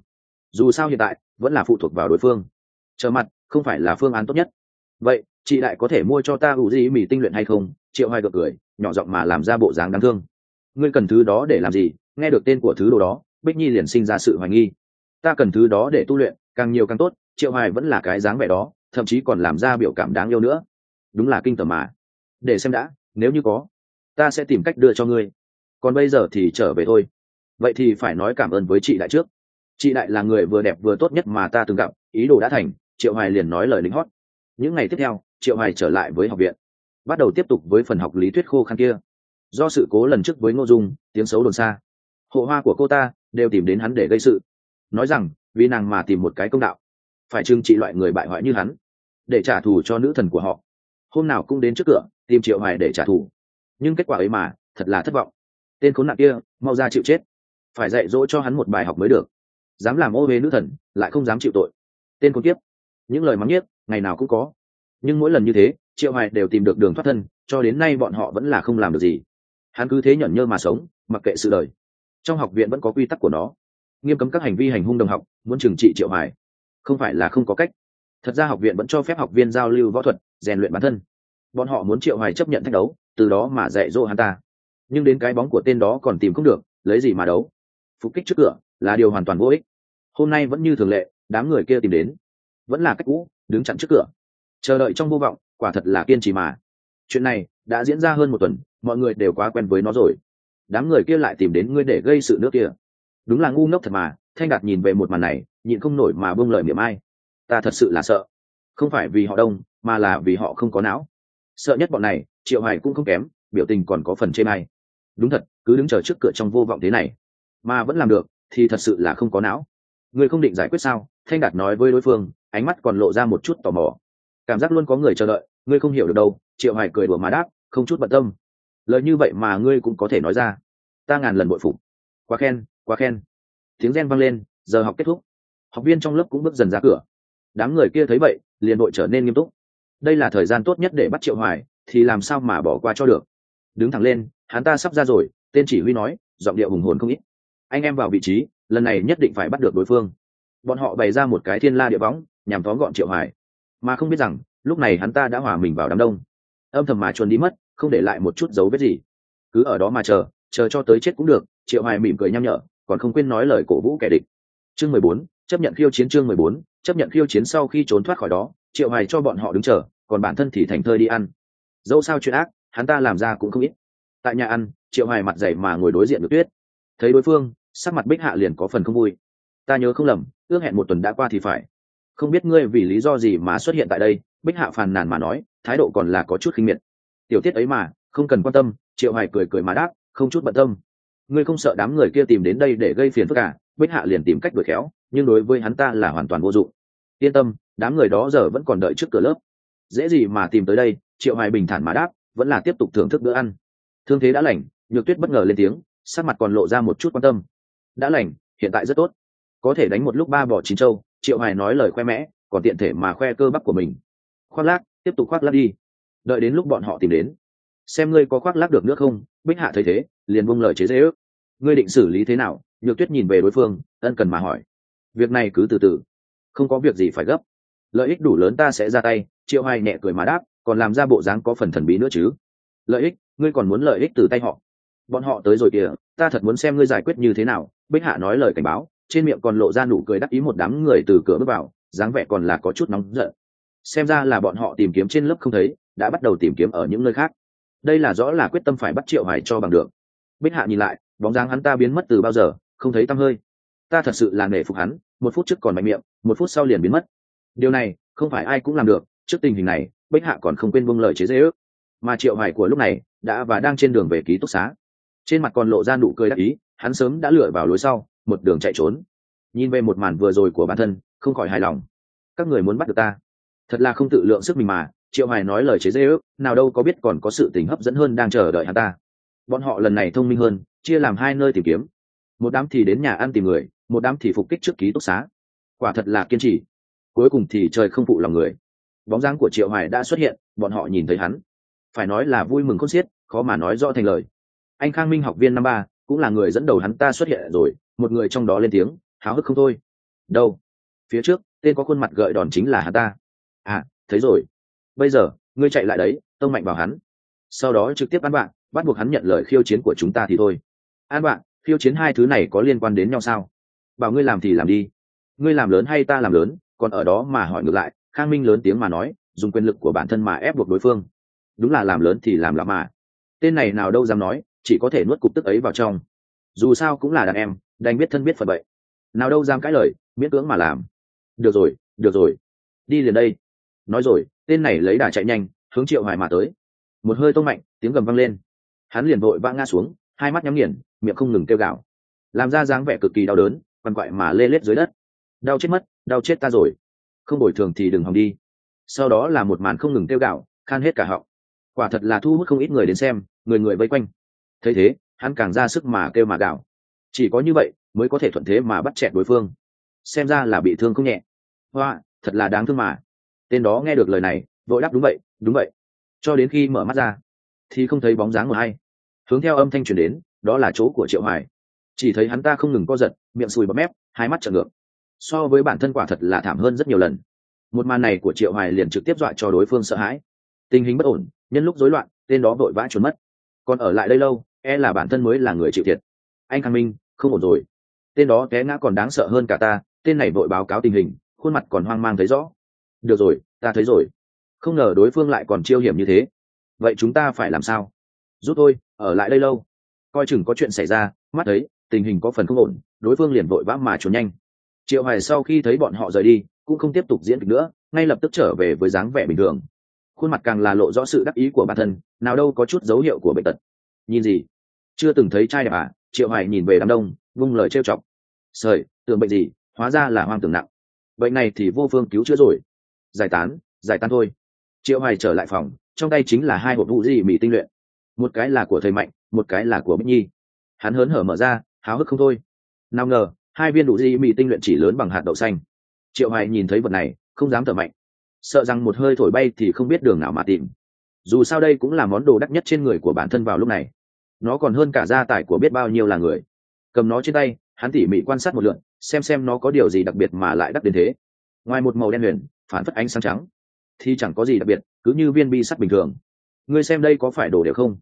S1: Dù sao hiện tại, vẫn là phụ thuộc vào đối phương. Trở mặt, không phải là phương án tốt nhất vậy, chị đại có thể mua cho ta ủ gì mì tinh luyện hay không? Triệu hoài gật cười, nhỏ giọng mà làm ra bộ dáng đáng thương. Ngươi cần thứ đó để làm gì? Nghe được tên của thứ đồ đó, bích nhi liền sinh ra sự hoài nghi. Ta cần thứ đó để tu luyện, càng nhiều càng tốt, triệu hoài vẫn là cái dáng vẻ đó, thậm chí còn làm ra biểu cảm đáng yêu nữa. Đúng là kinh tởm mà. Để xem đã, nếu như có, ta sẽ tìm cách đưa cho ngươi. Còn bây giờ thì trở về thôi. Vậy thì phải nói cảm ơn với chị đại trước. Chị đại là người vừa đẹp vừa tốt nhất mà ta từng gặp, ý đồ đã thành, triệu hoài liền nói lời lính hót những ngày tiếp theo, triệu hoài trở lại với học viện, bắt đầu tiếp tục với phần học lý thuyết khô khan kia. Do sự cố lần trước với ngô dung, tiếng xấu đồn xa. Hộ hoa của cô ta đều tìm đến hắn để gây sự. Nói rằng, vì nàng mà tìm một cái công đạo, phải trừng trị loại người bại hoại như hắn, để trả thù cho nữ thần của họ. Hôm nào cũng đến trước cửa, tìm triệu hoài để trả thù. Nhưng kết quả ấy mà, thật là thất vọng. Tên khốn nạn kia, mau ra chịu chết. Phải dạy dỗ cho hắn một bài học mới được. Dám làm ô huế nữ thần, lại không dám chịu tội. Tên khốn kiếp. Những lời mắng nhiếc ngày nào cũng có. Nhưng mỗi lần như thế, triệu hoài đều tìm được đường thoát thân, cho đến nay bọn họ vẫn là không làm được gì. Hắn cứ thế nhẫn nhơ mà sống, mặc kệ sự đời. Trong học viện vẫn có quy tắc của nó. Nghiêm cấm các hành vi hành hung đồng học, muốn trừng trị triệu hoài. Không phải là không có cách. Thật ra học viện vẫn cho phép học viên giao lưu võ thuật, rèn luyện bản thân. Bọn họ muốn triệu hoài chấp nhận thách đấu, từ đó mà dạy dỗ hắn ta. Nhưng đến cái bóng của tên đó còn tìm không được, lấy gì mà đấu? Phục kích trước cửa là điều hoàn toàn vô ích. Hôm nay vẫn như thường lệ, đám người kia tìm đến vẫn là cách cũ, đứng chặn trước cửa. Chờ đợi trong vô vọng, quả thật là kiên trì mà. Chuyện này đã diễn ra hơn một tuần, mọi người đều quá quen với nó rồi. Đám người kia lại tìm đến ngươi để gây sự nước kia đúng là ngu ngốc thật mà, thanh đạt nhìn về một màn này, nhịn không nổi mà bưng lời miệng ai. Ta thật sự là sợ. Không phải vì họ đông, mà là vì họ không có não. Sợ nhất bọn này, triệu hải cũng không kém, biểu tình còn có phần chê may đúng thật, cứ đứng chờ trước cửa trong vô vọng thế này, mà vẫn làm được, thì thật sự là không có não. Người không định giải quyết sao? Thanh đạt nói với đối phương ánh mắt còn lộ ra một chút tò mò. Cảm giác luôn có người chờ đợi, ngươi không hiểu được đâu, triệu hoài cười đùa mà đáp, không chút bận tâm. Lời như vậy mà ngươi cũng có thể nói ra. Ta ngàn lần bội phục. Quá khen quá khen. Tiếng gen vang lên, giờ học kết thúc. Học viên trong lớp cũng bước dần ra cửa. Đám người kia thấy vậy, liền đội trở nên nghiêm túc. Đây là thời gian tốt nhất để bắt triệu hoài, thì làm sao mà bỏ qua cho được? Đứng thẳng lên, hắn ta sắp ra rồi, tên chỉ huy nói, giọng điệu hùng hồn không ít. Anh em vào vị trí, lần này nhất định phải bắt được đối phương. Bọn họ bày ra một cái thiên la địa võng nhằm tóm gọn triệu hoài. Mà không biết rằng, lúc này hắn ta đã hòa mình vào đám đông. Âm thầm mà chuồn đi mất, không để lại một chút dấu vết gì. Cứ ở đó mà chờ chờ cho tới chết cũng được, triệu hoài mỉm cười nham nhở, còn không quên nói lời cổ vũ kẻ địch. Chương mười bốn, chấp nhận khiêu chiến chương mười bốn, chấp nhận khiêu chiến sau khi trốn thoát khỏi đó, triệu hoài cho bọn họ đứng chờ, còn bản thân thì thành thơi đi ăn. Dẫu sao chuyện ác, hắn ta làm ra cũng không ít. Tại nhà ăn, triệu hoài mặt dày mà ngồi đối diện được tuyết. Thấy đối phương, sắc mặt bích hạ liền có phần không vui. Ta nhớ không lầm, ước hẹn một tuần đã qua thì phải không biết ngươi vì lý do gì mà xuất hiện tại đây, bích hạ phàn nàn mà nói, thái độ còn là có chút khinh miệt. Tiểu tiết ấy mà, không cần quan tâm, triệu hoài cười cười mà đáp, không chút bận tâm. Ngươi không sợ đám người kia tìm đến đây để gây phiền phức cả bích hạ liền tìm cách đuổi khéo, nhưng đối với hắn ta là hoàn toàn vô dụng. Yên tâm, đám người đó giờ vẫn còn đợi trước cửa lớp. Dễ gì mà tìm tới đây, triệu hoài bình thản mà đáp, vẫn là tiếp tục thưởng thức bữa ăn. Thương thế đã lành, nhược tuyết bất ngờ lên tiếng, sắc mặt còn lộ ra một chút quan tâm. Đã lành, hiện tại rất tốt. Có thể đánh một lúc ba bỏ chín châu triệu hoài nói lời khoe mẽ, còn tiện thể mà khoe cơ bắp của mình. Khoác lác, tiếp tục khoác lác đi. Đợi đến lúc bọn họ tìm đến. Xem ngươi có khoác lác được nữa không, bích hạ thấy thế, liền buông lời chế dễ ước ngươi định xử lý thế nào? Nhược tuyết nhìn về đối phương, ân cần mà hỏi. Việc này cứ từ từ. Không có việc gì phải gấp. Lợi ích đủ lớn ta sẽ ra tay, triệu hoài nhẹ cười mà đáp, còn làm ra bộ dáng có phần thần bí nữa chứ. Lợi ích, ngươi còn muốn lợi ích từ tay họ. Bọn họ tới rồi kìa, ta thật muốn xem ngươi giải quyết như thế nào, bích hạ nói lời cảnh báo trên miệng còn lộ ra nụ cười đắc ý một đám người từ cửa bước vào, dáng vẻ còn là có chút nóng giận. Xem ra là bọn họ tìm kiếm trên lớp không thấy, đã bắt đầu tìm kiếm ở những nơi khác. Đây là rõ là quyết tâm phải bắt triệu hải cho bằng được. Bích hạ nhìn lại, bóng dáng hắn ta biến mất từ bao giờ, không thấy tăm hơi. Ta thật sự là nể phục hắn, một phút trước còn mạnh miệng, một phút sau liền biến mất. Điều này, không phải ai cũng làm được, trước tình hình này, bích hạ còn không quên buông lời chế dễ ước. Mà triệu hải của lúc này, đã và đang trên đường về ký túc xá. Trên mặt còn lộ ra nụ cười đắc ý, hắn sớm đã lựa vào lối sau một đường chạy trốn. Nhìn về một màn vừa rồi của bản thân, không khỏi hài lòng. Các người muốn bắt được ta? Thật là không tự lượng sức mình mà, triệu hoài nói lời chế dễ ước nào đâu có biết còn có sự tình hấp dẫn hơn đang chờ đợi hắn ta. Bọn họ lần này thông minh hơn, chia làm hai nơi tìm kiếm. Một đám thì đến nhà ăn tìm người, một đám thì phục kích trước ký túc xá. Quả thật là kiên trì. Cuối cùng thì trời không phụ lòng người. Bóng dáng của triệu hoài đã xuất hiện, bọn họ nhìn thấy hắn. Phải nói là vui mừng khôn xiết, khó mà nói rõ thành lời. Anh khang minh học viên năm ba, cũng là người dẫn đầu hắn ta xuất hiện rồi một người trong đó lên tiếng, háo hức không thôi. Đâu? Phía trước, tên có khuôn mặt gợi đòn chính là hắn ta. À thấy rồi. Bây giờ, ngươi chạy lại đấy, tông mạnh vào hắn. Sau đó trực tiếp ăn bạn bắt buộc hắn nhận lời khiêu chiến của chúng ta thì thôi. An bạn khiêu chiến hai thứ này có liên quan đến nhau sao? Bảo ngươi làm thì làm đi. Ngươi làm lớn hay ta làm lớn, còn ở đó mà hỏi ngược lại, khang minh lớn tiếng mà nói, dùng quyền lực của bản thân mà ép buộc đối phương. Đúng là làm lớn thì làm lắm mà. Tên này nào đâu dám nói, chỉ có thể nuốt cục tức ấy vào trong. Dù sao cũng là đàn em đành biết thân biết phật bậy nào đâu dám cãi lời, miễn cưỡng mà làm. Được rồi được rồi. Đi liền đây. Nói rồi, tên này lấy đà chạy nhanh, hướng triệu hoài mà tới. Một hơi tông mạnh, tiếng gầm vang lên. Hắn liền vội vã ngã xuống, hai mắt nhắm nghiền, miệng không ngừng kêu gào. Làm ra dáng vẻ cực kỳ đau đớn, quằn quại mà lê lết dưới đất. Đau chết mất, đau chết ta rồi. Không bồi thường thì đừng hòng đi. Sau đó là một màn không ngừng kêu gào, khan hết cả họng. Quả thật là thu hút không ít người đến xem, người người vây quanh. Thấy thế, hắn càng ra sức mà kêu mà gào chỉ có như vậy mới có thể thuận thế mà bắt chẹt đối phương. Xem ra là bị thương không nhẹ. Hoa, thật là đáng thương mà. Tên đó nghe được lời này, vội đáp đúng vậy đúng vậy. Cho đến khi mở mắt ra, thì không thấy bóng dáng của ai. Hướng theo âm thanh truyền đến, đó là chỗ của triệu hoài. Chỉ thấy hắn ta không ngừng co giật, miệng sùi bọt mép, hai mắt trợn ngược. So với bản thân quả thật là thảm hơn rất nhiều lần. Một màn này của triệu hoài liền trực tiếp dọa cho đối phương sợ hãi. Tình hình bất ổn, nhân lúc rối loạn, tên đó vội vã trốn mất. Còn ở lại đây lâu e là bản thân mới là người chịu thiệt. Anh khang minh không ổn rồi. Tên đó té ngã còn đáng sợ hơn cả ta, tên này vội báo cáo tình hình, khuôn mặt còn hoang mang thấy rõ. Được rồi, ta thấy rồi. Không ngờ đối phương lại còn chiêu hiểm như thế. Vậy chúng ta phải làm sao? Rút thôi, ở lại đây lâu. Coi chừng có chuyện xảy ra, mắt thấy, tình hình có phần không ổn, đối phương liền vội vã mà trốn nhanh. Triệu hoài sau khi thấy bọn họ rời đi, cũng không tiếp tục diễn kịch nữa, ngay lập tức trở về với dáng vẻ bình thường. Khuôn mặt càng là lộ rõ sự đắc ý của bản thân, nào đâu có chút dấu hiệu của bệnh tật. Nhìn gì? Chưa từng thấy trai đẹp à? Triệu hoài nhìn về đám đông vung lời trêu chọc. Sợi, tưởng bệnh gì hóa ra là hoang tưởng nặng. Bệnh này thì vô phương cứu chữa rồi. Giải tán giải tán thôi. Triệu hoài trở lại phòng trong tay chính là hai hộp vụ gì mì tinh luyện. Một cái là của thầy mạnh một cái là của bích nhi. Hắn hớn hở mở ra háo hức không thôi. Nào ngờ hai viên đủ di mì tinh luyện chỉ lớn bằng hạt đậu xanh. Triệu hoài nhìn thấy vật này không dám thở mạnh. Sợ rằng một hơi thổi bay thì không biết đường nào mà tìm. Dù sao đây cũng là món đồ đắt nhất trên người của bản thân vào lúc này nó còn hơn cả gia tài của biết bao nhiêu là người. Cầm nó trên tay, hắn tỉ mỉ quan sát một lượn xem xem nó có điều gì đặc biệt mà lại đắt đến thế. Ngoài một màu đen huyền, phản phất ánh sáng trắng, thì chẳng có gì đặc biệt, cứ như viên bi sắt bình thường. Ngươi xem đây có phải đồ đều không?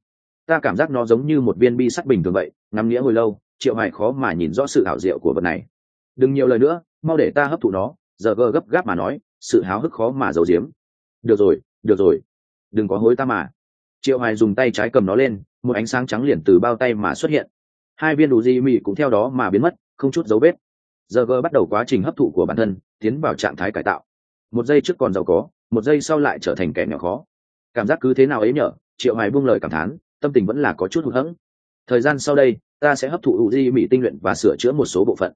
S1: Ta cảm giác nó giống như một viên bi sắt bình thường vậy, ngắm nghĩa hồi lâu, triệu hải khó mà nhìn rõ sự hảo diệu của vật này. Đừng nhiều lời nữa, mau để ta hấp thụ nó, giờ gơ gấp gáp mà nói, sự háo hức khó mà giấu giếm. Được rồi được rồi, đừng có hối ta mà. Triệu hải dùng tay trái cầm nó lên một ánh sáng trắng liền từ bao tay mà xuất hiện. Hai viên đủ di mì cũng theo đó mà biến mất, không chút dấu vết. Giờ gờ bắt đầu quá trình hấp thụ của bản thân, tiến vào trạng thái cải tạo. Một giây trước còn giàu có, một giây sau lại trở thành kẻ nhỏ khó. Cảm giác cứ thế nào ấy nhở? Triệu hoài buông lời cảm thán, tâm tình vẫn là có chút hụt hẫng. Thời gian sau đây, ta sẽ hấp thụ u di mỹ tinh luyện và sửa chữa một số bộ phận.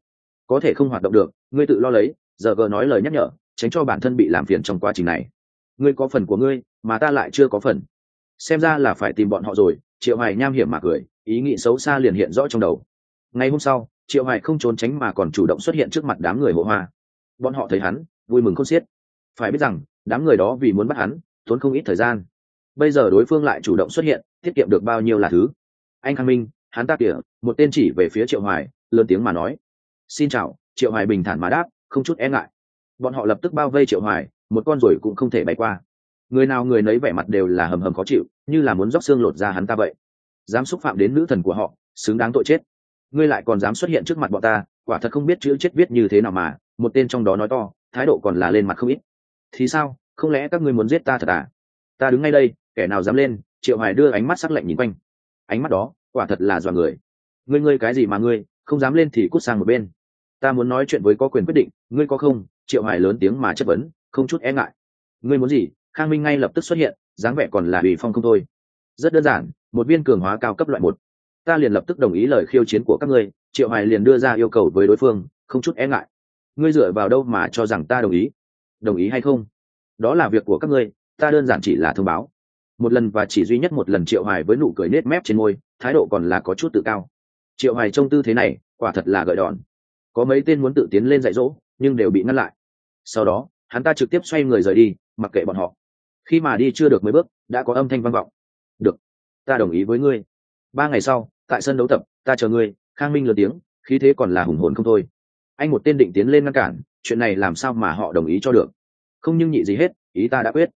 S1: Có thể không hoạt động được, ngươi tự lo lấy, giờ gờ nói lời nhắc nhở, tránh cho bản thân bị làm phiền trong quá trình này. Ngươi có phần của ngươi, mà ta lại chưa có phần. Xem ra là phải tìm bọn họ rồi triệu hoài nham hiểm mà cười, ý nghĩ xấu xa liền hiện rõ trong đầu. Ngày hôm sau, triệu hoài không trốn tránh mà còn chủ động xuất hiện trước mặt đám người hộ hoa. Bọn họ thấy hắn, vui mừng không xiết. Phải biết rằng, đám người đó vì muốn bắt hắn, tốn không ít thời gian. Bây giờ đối phương lại chủ động xuất hiện, tiết kiệm được bao nhiêu là thứ. Anh khang minh, hắn ta kìa một tên chỉ về phía triệu hoài, lớn tiếng mà nói. Xin chào, triệu hoài bình thản mà đáp, không chút e ngại. Bọn họ lập tức bao vây triệu hoài, một con rồi cũng không thể bay qua người nào người nấy vẻ mặt đều là hầm hầm khó chịu, như là muốn róc xương lột ra hắn ta vậy. Dám xúc phạm đến nữ thần của họ, xứng đáng tội chết. Ngươi lại còn dám xuất hiện trước mặt bọn ta, quả thật không biết chữ chết viết như thế nào mà, một tên trong đó nói to, thái độ còn là lên mặt không ít. Thì sao, không lẽ các ngươi muốn giết ta thật à? Ta đứng ngay đây, kẻ nào dám lên, triệu hoài đưa ánh mắt sắc lạnh nhìn quanh. Ánh mắt đó, quả thật là dọa người. Ngươi ngươi cái gì mà ngươi, không dám lên thì cút sang một bên. Ta muốn nói chuyện với có quyền quyết định, ngươi có không? Triệu hoài lớn tiếng mà chất vấn, không chút e ngại. Ngươi muốn gì? Khang minh ngay lập tức xuất hiện, dáng vẻ còn là ủy phong không thôi. Rất đơn giản, một viên cường hóa cao cấp loại một. Ta liền lập tức đồng ý lời khiêu chiến của các ngươi, triệu hoài liền đưa ra yêu cầu với đối phương, không chút e ngại. Ngươi dựa vào đâu mà cho rằng ta đồng ý? Đồng ý hay không? Đó là việc của các ngươi, ta đơn giản chỉ là thông báo. Một lần và chỉ duy nhất một lần triệu hoài với nụ cười nết mép trên môi, thái độ còn là có chút tự cao. Triệu hoài trông tư thế này, quả thật là gợi đòn. Có mấy tên muốn tự tiến lên dạy dỗ, nhưng đều bị ngăn lại. Sau đó, hắn ta trực tiếp xoay người rời đi, mặc kệ bọn họ khi mà đi chưa được mấy bước, đã có âm thanh vang vọng. Được, ta đồng ý với ngươi. Ba ngày sau, tại sân đấu tập, ta chờ ngươi. Khang minh lớn tiếng, khí thế còn là hùng hồn không thôi. Anh một tên định tiến lên ngăn cản, chuyện này làm sao mà họ đồng ý cho được? Không nhưng nhị gì hết, ý ta đã quyết.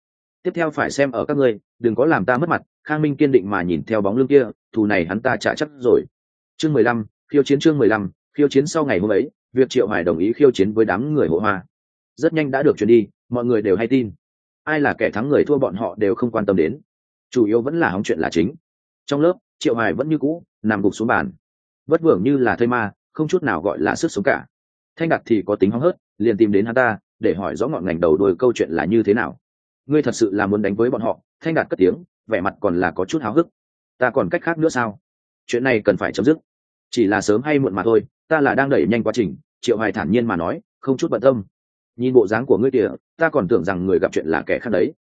S1: Tiếp theo phải xem ở các ngươi, đừng có làm ta mất mặt, khang minh kiên định mà nhìn theo bóng lưng kia, thù này hắn ta trả chắc rồi. Chương mười lăm, khiêu chiến chương mười lăm, khiêu chiến sau ngày hôm ấy, việc triệu hoài đồng ý khiêu chiến với đám người hộ hoa. Rất nhanh đã được truyền đi, mọi người đều hay tin ai là kẻ thắng người thua bọn họ đều không quan tâm đến. Chủ yếu vẫn là hóng chuyện là chính. Trong lớp, triệu hoài vẫn như cũ, nằm gục xuống bàn. Vất vưởng như là thây ma, không chút nào gọi là sức sống cả. Thanh đặt thì có tính hóng hớt, liền tìm đến hắn ta, để hỏi rõ ngọn ngành đầu đuôi câu chuyện là như thế nào. Ngươi thật sự là muốn đánh với bọn họ, thanh đạt cất tiếng, vẻ mặt còn là có chút háo hức. Ta còn cách khác nữa sao? Chuyện này cần phải chấm dứt. Chỉ là sớm hay muộn mà thôi, ta là đang đẩy nhanh quá trình, triệu hoài thản nhiên mà nói, không chút bận tâm nhìn bộ dáng của ngươi kìa, ta còn tưởng rằng người gặp chuyện là kẻ khác đấy.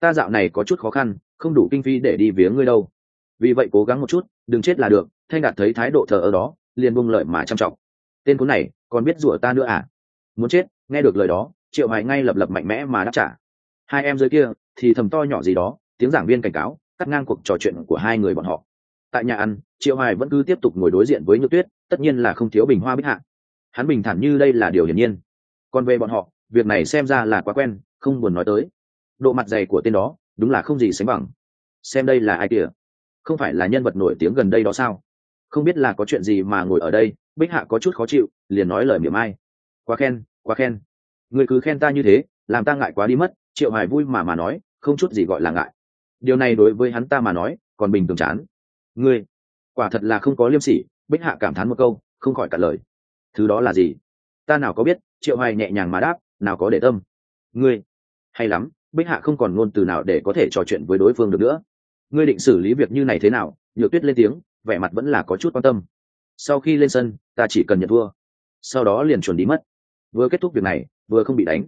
S1: Ta dạo này có chút khó khăn, không đủ kinh phí để đi viếng ngươi đâu. Vì vậy cố gắng một chút, đừng chết là được, thanh đạt thấy thái độ thờ ở đó, liền buông lợi mà chăm trọng tên cuốn này, còn biết rủa ta nữa à? Muốn chết, nghe được lời đó, triệu hoài ngay lập lập mạnh mẽ mà đáp trả. Hai em dưới kia, thì thầm to nhỏ gì đó, tiếng giảng viên cảnh cáo, cắt ngang cuộc trò chuyện của hai người bọn họ. Tại nhà ăn, triệu hoài vẫn cứ tiếp tục ngồi đối diện với nhược tuyết, tất nhiên là không thiếu bình hoa bích hạ. Hắn bình thản như đây là điều hiển nhiên. Còn về bọn họ việc này xem ra là quá quen, không buồn nói tới. Độ mặt dày của tên đó, đúng là không gì sánh bằng. Xem đây là ai kìa? Không phải là nhân vật nổi tiếng gần đây đó sao? Không biết là có chuyện gì mà ngồi ở đây, bích hạ có chút khó chịu, liền nói lời miệng ai. Quá khen quá khen. Người cứ khen ta như thế, làm ta ngại quá đi mất, triệu hoài vui mà mà nói, không chút gì gọi là ngại. Điều này đối với hắn ta mà nói, còn bình thường chán. Ngươi, quả thật là không có liêm sỉ, bích hạ cảm thán một câu, không khỏi cả lời. Thứ đó là gì? Ta nào có biết, triệu hoài nhẹ nhàng mà đáp nào có để tâm. Ngươi, hay lắm, bích hạ không còn ngôn từ nào để có thể trò chuyện với đối phương được nữa. Ngươi định xử lý việc như này thế nào? Nhược tuyết lên tiếng, vẻ mặt vẫn là có chút quan tâm. Sau khi lên sân, ta chỉ cần nhận thua. Sau đó liền chuẩn đi mất. Vừa kết thúc việc này, vừa không bị đánh.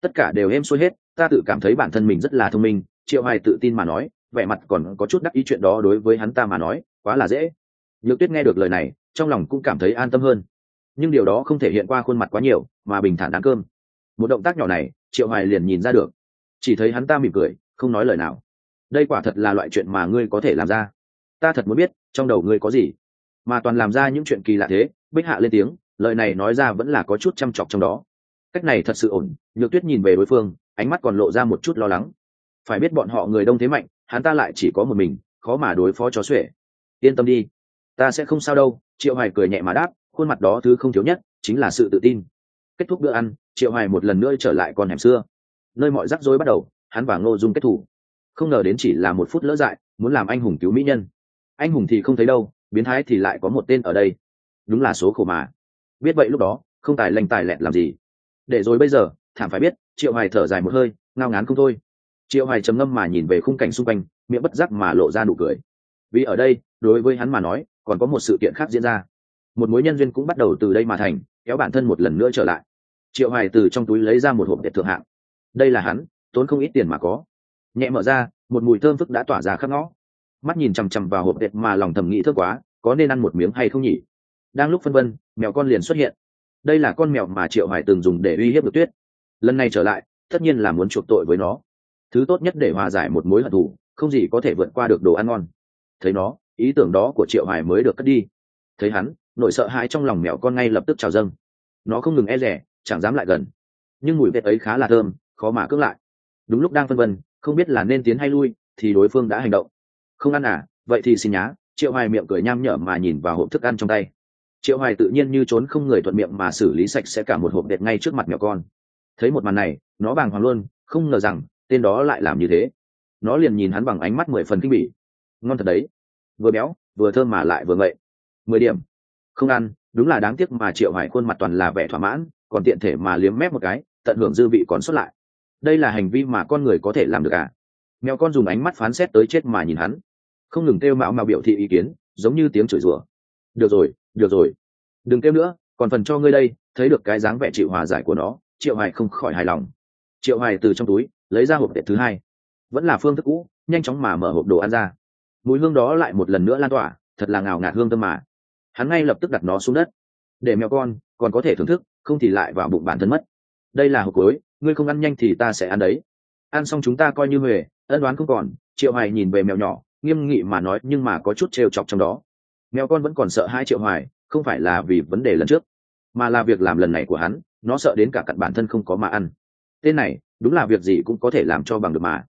S1: Tất cả đều êm xuôi hết, ta tự cảm thấy bản thân mình rất là thông minh, triệu hoài tự tin mà nói, vẻ mặt còn có chút đắc ý chuyện đó đối với hắn ta mà nói, quá là dễ. Nhược tuyết nghe được lời này, trong lòng cũng cảm thấy an tâm hơn. Nhưng điều đó không thể hiện qua khuôn mặt quá nhiều, mà bình thản ăn cơm một động tác nhỏ này, triệu hoài liền nhìn ra được. Chỉ thấy hắn ta mỉm cười, không nói lời nào. Đây quả thật là loại chuyện mà ngươi có thể làm ra. Ta thật muốn biết, trong đầu ngươi có gì? Mà toàn làm ra những chuyện kỳ lạ thế, bích hạ lên tiếng, lời này nói ra vẫn là có chút chăm chọc trong đó. Cách này thật sự ổn, nhược tuyết nhìn về đối phương, ánh mắt còn lộ ra một chút lo lắng. Phải biết bọn họ người đông thế mạnh, hắn ta lại chỉ có một mình, khó mà đối phó chó xuể. Yên tâm đi. Ta sẽ không sao đâu, triệu hoài cười nhẹ mà đáp, khuôn mặt đó thứ không thiếu nhất, chính là sự tự tin kết thúc bữa ăn, triệu hoài một lần nữa trở lại con hẻm xưa. Nơi mọi rắc rối bắt đầu, hắn và ngô dung kết thủ. Không ngờ đến chỉ là một phút lỡ dại, muốn làm anh hùng cứu mỹ nhân. Anh hùng thì không thấy đâu, biến thái thì lại có một tên ở đây. Đúng là số khổ mà. Biết vậy lúc đó, không tài lành tài lẹn làm gì. Để rồi bây giờ, thảm phải biết, triệu hoài thở dài một hơi, ngao ngán không thôi. Triệu hoài trầm ngâm mà nhìn về khung cảnh xung quanh, miệng bất giác mà lộ ra nụ cười. Vì ở đây, đối với hắn mà nói, còn có một sự kiện khác diễn ra. Một mối nhân duyên cũng bắt đầu từ đây mà thành, kéo bản thân một lần nữa trở lại triệu hoài từ trong túi lấy ra một hộp đẹp thượng hạng. Đây là hắn, tốn không ít tiền mà có. Nhẹ mở ra, một mùi thơm phức đã tỏa ra khắp ngõ. Mắt nhìn chằm chằm vào hộp đẹp mà lòng thầm nghĩ thơm quá, có nên ăn một miếng hay không nhỉ? Đang lúc phân vân, mèo con liền xuất hiện. Đây là con mèo mà triệu hoài từng dùng để uy hiếp được tuyết. Lần này trở lại, tất nhiên là muốn chuộc tội với nó. Thứ tốt nhất để hòa giải một mối hận thù, không gì có thể vượt qua được đồ ăn ngon. Thấy nó, ý tưởng đó của triệu hoài mới được cất đi. Thấy hắn, nỗi sợ hãi trong lòng mèo con ngay lập tức trào dâng. Nó không ngừng e rẻ chẳng dám lại gần. Nhưng mùi vệt ấy khá là thơm, khó mà cưỡng lại. Đúng lúc đang phân vân, không biết là nên tiến hay lui, thì đối phương đã hành động. Không ăn à vậy thì xin nhá, triệu hoài miệng cười nham nhở mà nhìn vào hộp thức ăn trong tay. Triệu hoài tự nhiên như trốn không người thuận miệng mà xử lý sạch sẽ cả một hộp đệt ngay trước mặt nhỏ con. Thấy một màn này, nó bàng hoàng luôn, không ngờ rằng, tên đó lại làm như thế. Nó liền nhìn hắn bằng ánh mắt mười phần kinh bỉ. Ngon thật đấy. Vừa béo, vừa thơm mà lại vừa ngậy. Mười điểm. Không ăn, đúng là đáng tiếc mà triệu hoài khuôn mặt toàn là vẻ thỏa mãn còn tiện thể mà liếm mép một cái, tận hưởng dư vị còn xuất lại. Đây là hành vi mà con người có thể làm được à? Mèo con dùng ánh mắt phán xét tới chết mà nhìn hắn. Không ngừng kêu mạo mà biểu thị ý kiến, giống như tiếng chửi rủa. Được rồi được rồi. Đừng kêu nữa, còn phần cho ngươi đây, thấy được cái dáng vẻ chịu hòa giải của nó, triệu hoài không khỏi hài lòng. Triệu hoài từ trong túi, lấy ra hộp tệ thứ hai. Vẫn là phương thức cũ, nhanh chóng mà mở hộp đồ ăn ra. Mùi hương đó lại một lần nữa lan tỏa, thật là ngào ngạt hương tâm mà. Hắn ngay lập tức đặt nó xuống đất. Để mèo con, còn có thể thưởng thức không thì lại vào bụng bản thân mất. Đây là hộp cối ngươi không ăn nhanh thì ta sẽ ăn đấy. Ăn xong chúng ta coi như huề ân đoán không còn, triệu hoài nhìn về mèo nhỏ, nghiêm nghị mà nói nhưng mà có chút trêu chọc trong đó. Mèo con vẫn còn sợ hai triệu hoài, không phải là vì vấn đề lần trước, mà là việc làm lần này của hắn, nó sợ đến cả cặn bản thân không có mà ăn. Tên này, đúng là việc gì cũng có thể làm cho bằng được mà.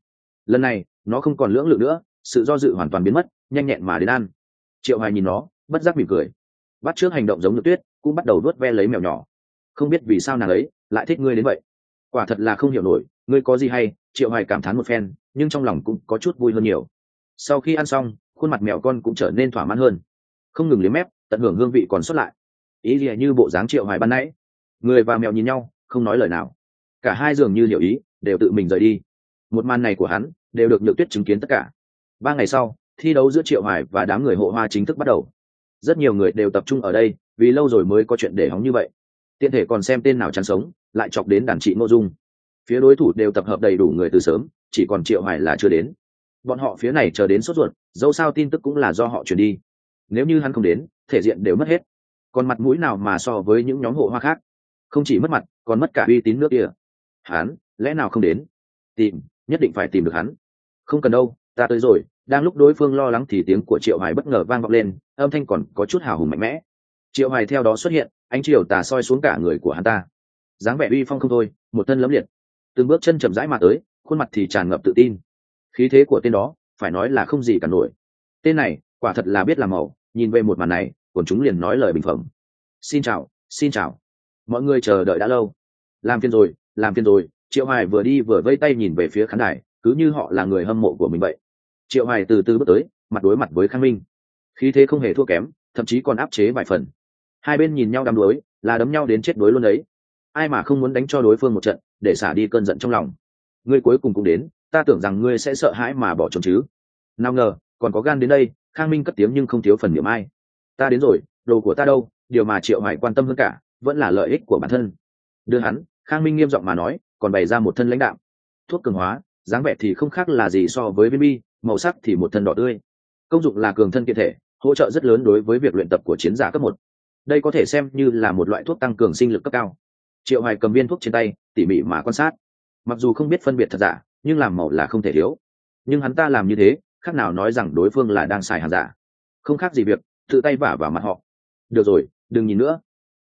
S1: Lần này, nó không còn lưỡng lự nữa, sự do dự hoàn toàn biến mất, nhanh nhẹn mà đến ăn. Triệu hoài nhìn nó, bất giác mỉm cười. Bắt trước hành động giống như tuyết, cũng bắt đầu đuốt ve lấy mèo nhỏ không biết vì sao nàng ấy lại thích ngươi đến vậy. Quả thật là không hiểu nổi, ngươi có gì hay, triệu hoài cảm thán một phen, nhưng trong lòng cũng có chút vui hơn nhiều. Sau khi ăn xong, khuôn mặt mèo con cũng trở nên thỏa mãn hơn. Không ngừng liếm mép, tận hưởng hương vị còn xuất lại. Ý gì như bộ dáng triệu hoài ban nãy. Người và mèo nhìn nhau, không nói lời nào. Cả hai dường như hiểu ý, đều tự mình rời đi. Một màn này của hắn, đều được nhược tuyết chứng kiến tất cả. Ba ngày sau, thi đấu giữa triệu hoài và đám người hộ hoa chính thức bắt đầu. Rất nhiều người đều tập trung ở đây, vì lâu rồi mới có chuyện để hóng như vậy tiện thể còn xem tên nào chẳng sống, lại chọc đến đàn trị ngô dung. Phía đối thủ đều tập hợp đầy đủ người từ sớm, chỉ còn triệu hoài là chưa đến. Bọn họ phía này chờ đến sốt ruột, dẫu sao tin tức cũng là do họ chuyển đi. Nếu như hắn không đến, thể diện đều mất hết. Còn mặt mũi nào mà so với những nhóm hộ hoa khác? Không chỉ mất mặt, còn mất cả uy tín nước kia. Hắn, lẽ nào không đến? Tìm, nhất định phải tìm được hắn. Không cần đâu, ta tới rồi. Đang lúc đối phương lo lắng thì tiếng của triệu hoài bất ngờ vang vọng lên, âm thanh còn có chút hào hùng mạnh mẽ. Triệu hoài theo đó xuất hiện anh triều tà soi xuống cả người của hắn ta. Dáng vẻ uy phong không thôi, một thân lấm liệt. Từng bước chân chậm rãi mà tới, khuôn mặt thì tràn ngập tự tin. Khí thế của tên đó, phải nói là không gì cả nổi. Tên này, quả thật là biết làm màu, nhìn về một màn này còn chúng liền nói lời bình phẩm. Xin chào xin chào. Mọi người chờ đợi đã lâu. Làm phiên rồi, làm phiên rồi, triệu hoài vừa đi vừa vây tay nhìn về phía khán đài, cứ như họ là người hâm mộ của mình vậy. Triệu hoài từ từ bước tới, mặt đối mặt với khang minh. Khí thế không hề thua kém, thậm chí còn áp chế vài phần hai bên nhìn nhau đắm đuối, là đấm nhau đến chết đuối luôn đấy. Ai mà không muốn đánh cho đối phương một trận, để xả đi cơn giận trong lòng. Ngươi cuối cùng cũng đến, ta tưởng rằng ngươi sẽ sợ hãi mà bỏ trốn chứ. Nào ngờ, còn có gan đến đây, khang minh cất tiếng nhưng không thiếu phần niệm ai. Ta đến rồi, đồ của ta đâu, điều mà triệu hoài quan tâm hơn cả, vẫn là lợi ích của bản thân. Đưa hắn, khang minh nghiêm giọng mà nói, còn bày ra một thân lãnh đạo. Thuốc cường hóa, dáng vẻ thì không khác là gì so với viên bi, màu sắc thì một thân đỏ tươi. Công dụng là cường thân kiện thể, hỗ trợ rất lớn đối với việc luyện tập của chiến giả cấp một đây có thể xem như là một loại thuốc tăng cường sinh lực cấp cao. Triệu hoài cầm viên thuốc trên tay, tỉ mỉ mà quan sát. Mặc dù không biết phân biệt thật giả, nhưng làm màu là không thể thiếu. Nhưng hắn ta làm như thế, khác nào nói rằng đối phương là đang xài hàng giả. Không khác gì việc, tự tay vả vào mặt họ. Được rồi, đừng nhìn nữa.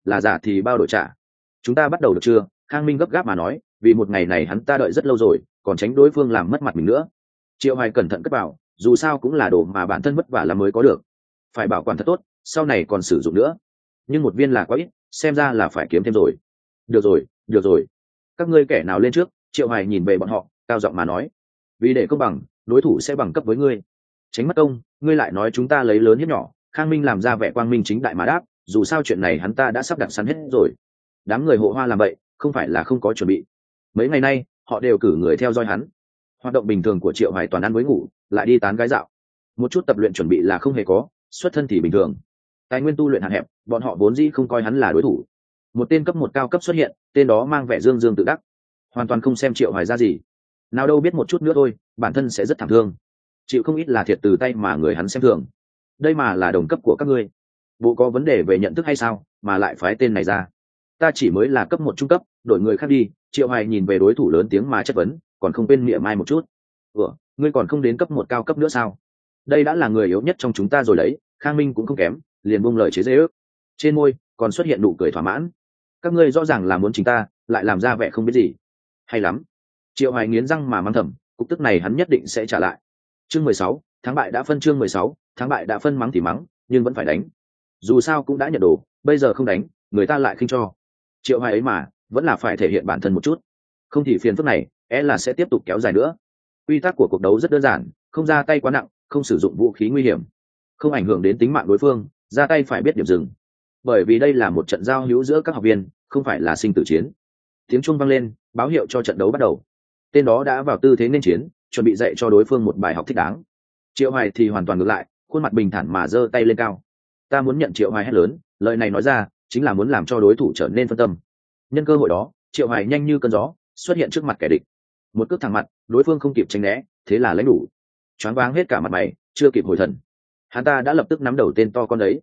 S1: Là giả thì bao đổi trả. Chúng ta bắt đầu được chưa? Khang minh gấp gáp mà nói, vì một ngày này hắn ta đợi rất lâu rồi, còn tránh đối phương làm mất mặt mình nữa. Triệu hoài cẩn thận cất bảo dù sao cũng là đồ mà bản thân vất vả là mới có được. Phải bảo quản thật tốt, sau này còn sử dụng nữa nhưng một viên là quá ít, xem ra là phải kiếm thêm rồi. Được rồi được rồi. Các ngươi kẻ nào lên trước, triệu hoài nhìn về bọn họ, cao giọng mà nói. Vì để công bằng, đối thủ sẽ bằng cấp với ngươi. Tránh mất công, ngươi lại nói chúng ta lấy lớn hiếp nhỏ, khang minh làm ra vẻ quang minh chính đại mà đáp, dù sao chuyện này hắn ta đã sắp đặt sẵn hết rồi. Đám người hộ hoa làm vậy, không phải là không có chuẩn bị. Mấy ngày nay, họ đều cử người theo dõi hắn. Hoạt động bình thường của triệu hoài toàn ăn với ngủ, lại đi tán gái dạo. Một chút tập luyện chuẩn bị là không hề có, xuất thân thì bình thường tài nguyên tu luyện hạn hẹp, bọn họ vốn dĩ không coi hắn là đối thủ. Một tên cấp một cao cấp xuất hiện, tên đó mang vẻ dương dương tự đắc. Hoàn toàn không xem triệu hoài ra gì. Nào đâu biết một chút nữa thôi, bản thân sẽ rất thảm thương. Chịu không ít là thiệt từ tay mà người hắn xem thường. Đây mà là đồng cấp của các ngươi. Bộ có vấn đề về nhận thức hay sao, mà lại phái tên này ra. Ta chỉ mới là cấp một trung cấp, đổi người khác đi, triệu hoài nhìn về đối thủ lớn tiếng mà chất vấn, còn không quên miệng mai một chút. Ủa, ngươi còn không đến cấp một cao cấp nữa sao? Đây đã là người yếu nhất trong chúng ta rồi đấy, khang minh cũng không kém liền buông lời chế dễ ước. Trên môi, còn xuất hiện nụ cười thỏa mãn. Các ngươi rõ ràng là muốn chính ta, lại làm ra vẻ không biết gì. Hay lắm. Triệu hoài nghiến răng mà mắng thầm, cục tức này hắn nhất định sẽ trả lại. Chương mười sáu tháng bại đã phân chương mười sáu tháng bại đã phân mắng thì mắng, nhưng vẫn phải đánh. Dù sao cũng đã nhận đồ, bây giờ không đánh, người ta lại khinh cho. Triệu hoài ấy mà, vẫn là phải thể hiện bản thân một chút. Không thì phiền phức này é e là sẽ tiếp tục kéo dài nữa. Quy tắc của cuộc đấu rất đơn giản, không ra tay quá nặng, không sử dụng vũ khí nguy hiểm. Không ảnh hưởng đến tính mạng đối phương ra tay phải biết điểm dừng. Bởi vì đây là một trận giao hữu giữa các học viên, không phải là sinh tử chiến. Tiếng chuông vang lên, báo hiệu cho trận đấu bắt đầu. Tên đó đã vào tư thế nên chiến, chuẩn bị dạy cho đối phương một bài học thích đáng. Triệu hoài thì hoàn toàn ngược lại, khuôn mặt bình thản mà giơ tay lên cao. Ta muốn nhận triệu hoài hét lớn, lời này nói ra, chính là muốn làm cho đối thủ trở nên phân tâm. Nhân cơ hội đó, triệu hoài nhanh như cơn gió, xuất hiện trước mặt kẻ địch. Một cước thẳng mặt, đối phương không kịp tránh né, thế là lấy đủ. Choáng váng hết cả mặt mày, chưa kịp hồi thần hắn ta đã lập tức nắm đầu tên to con đấy.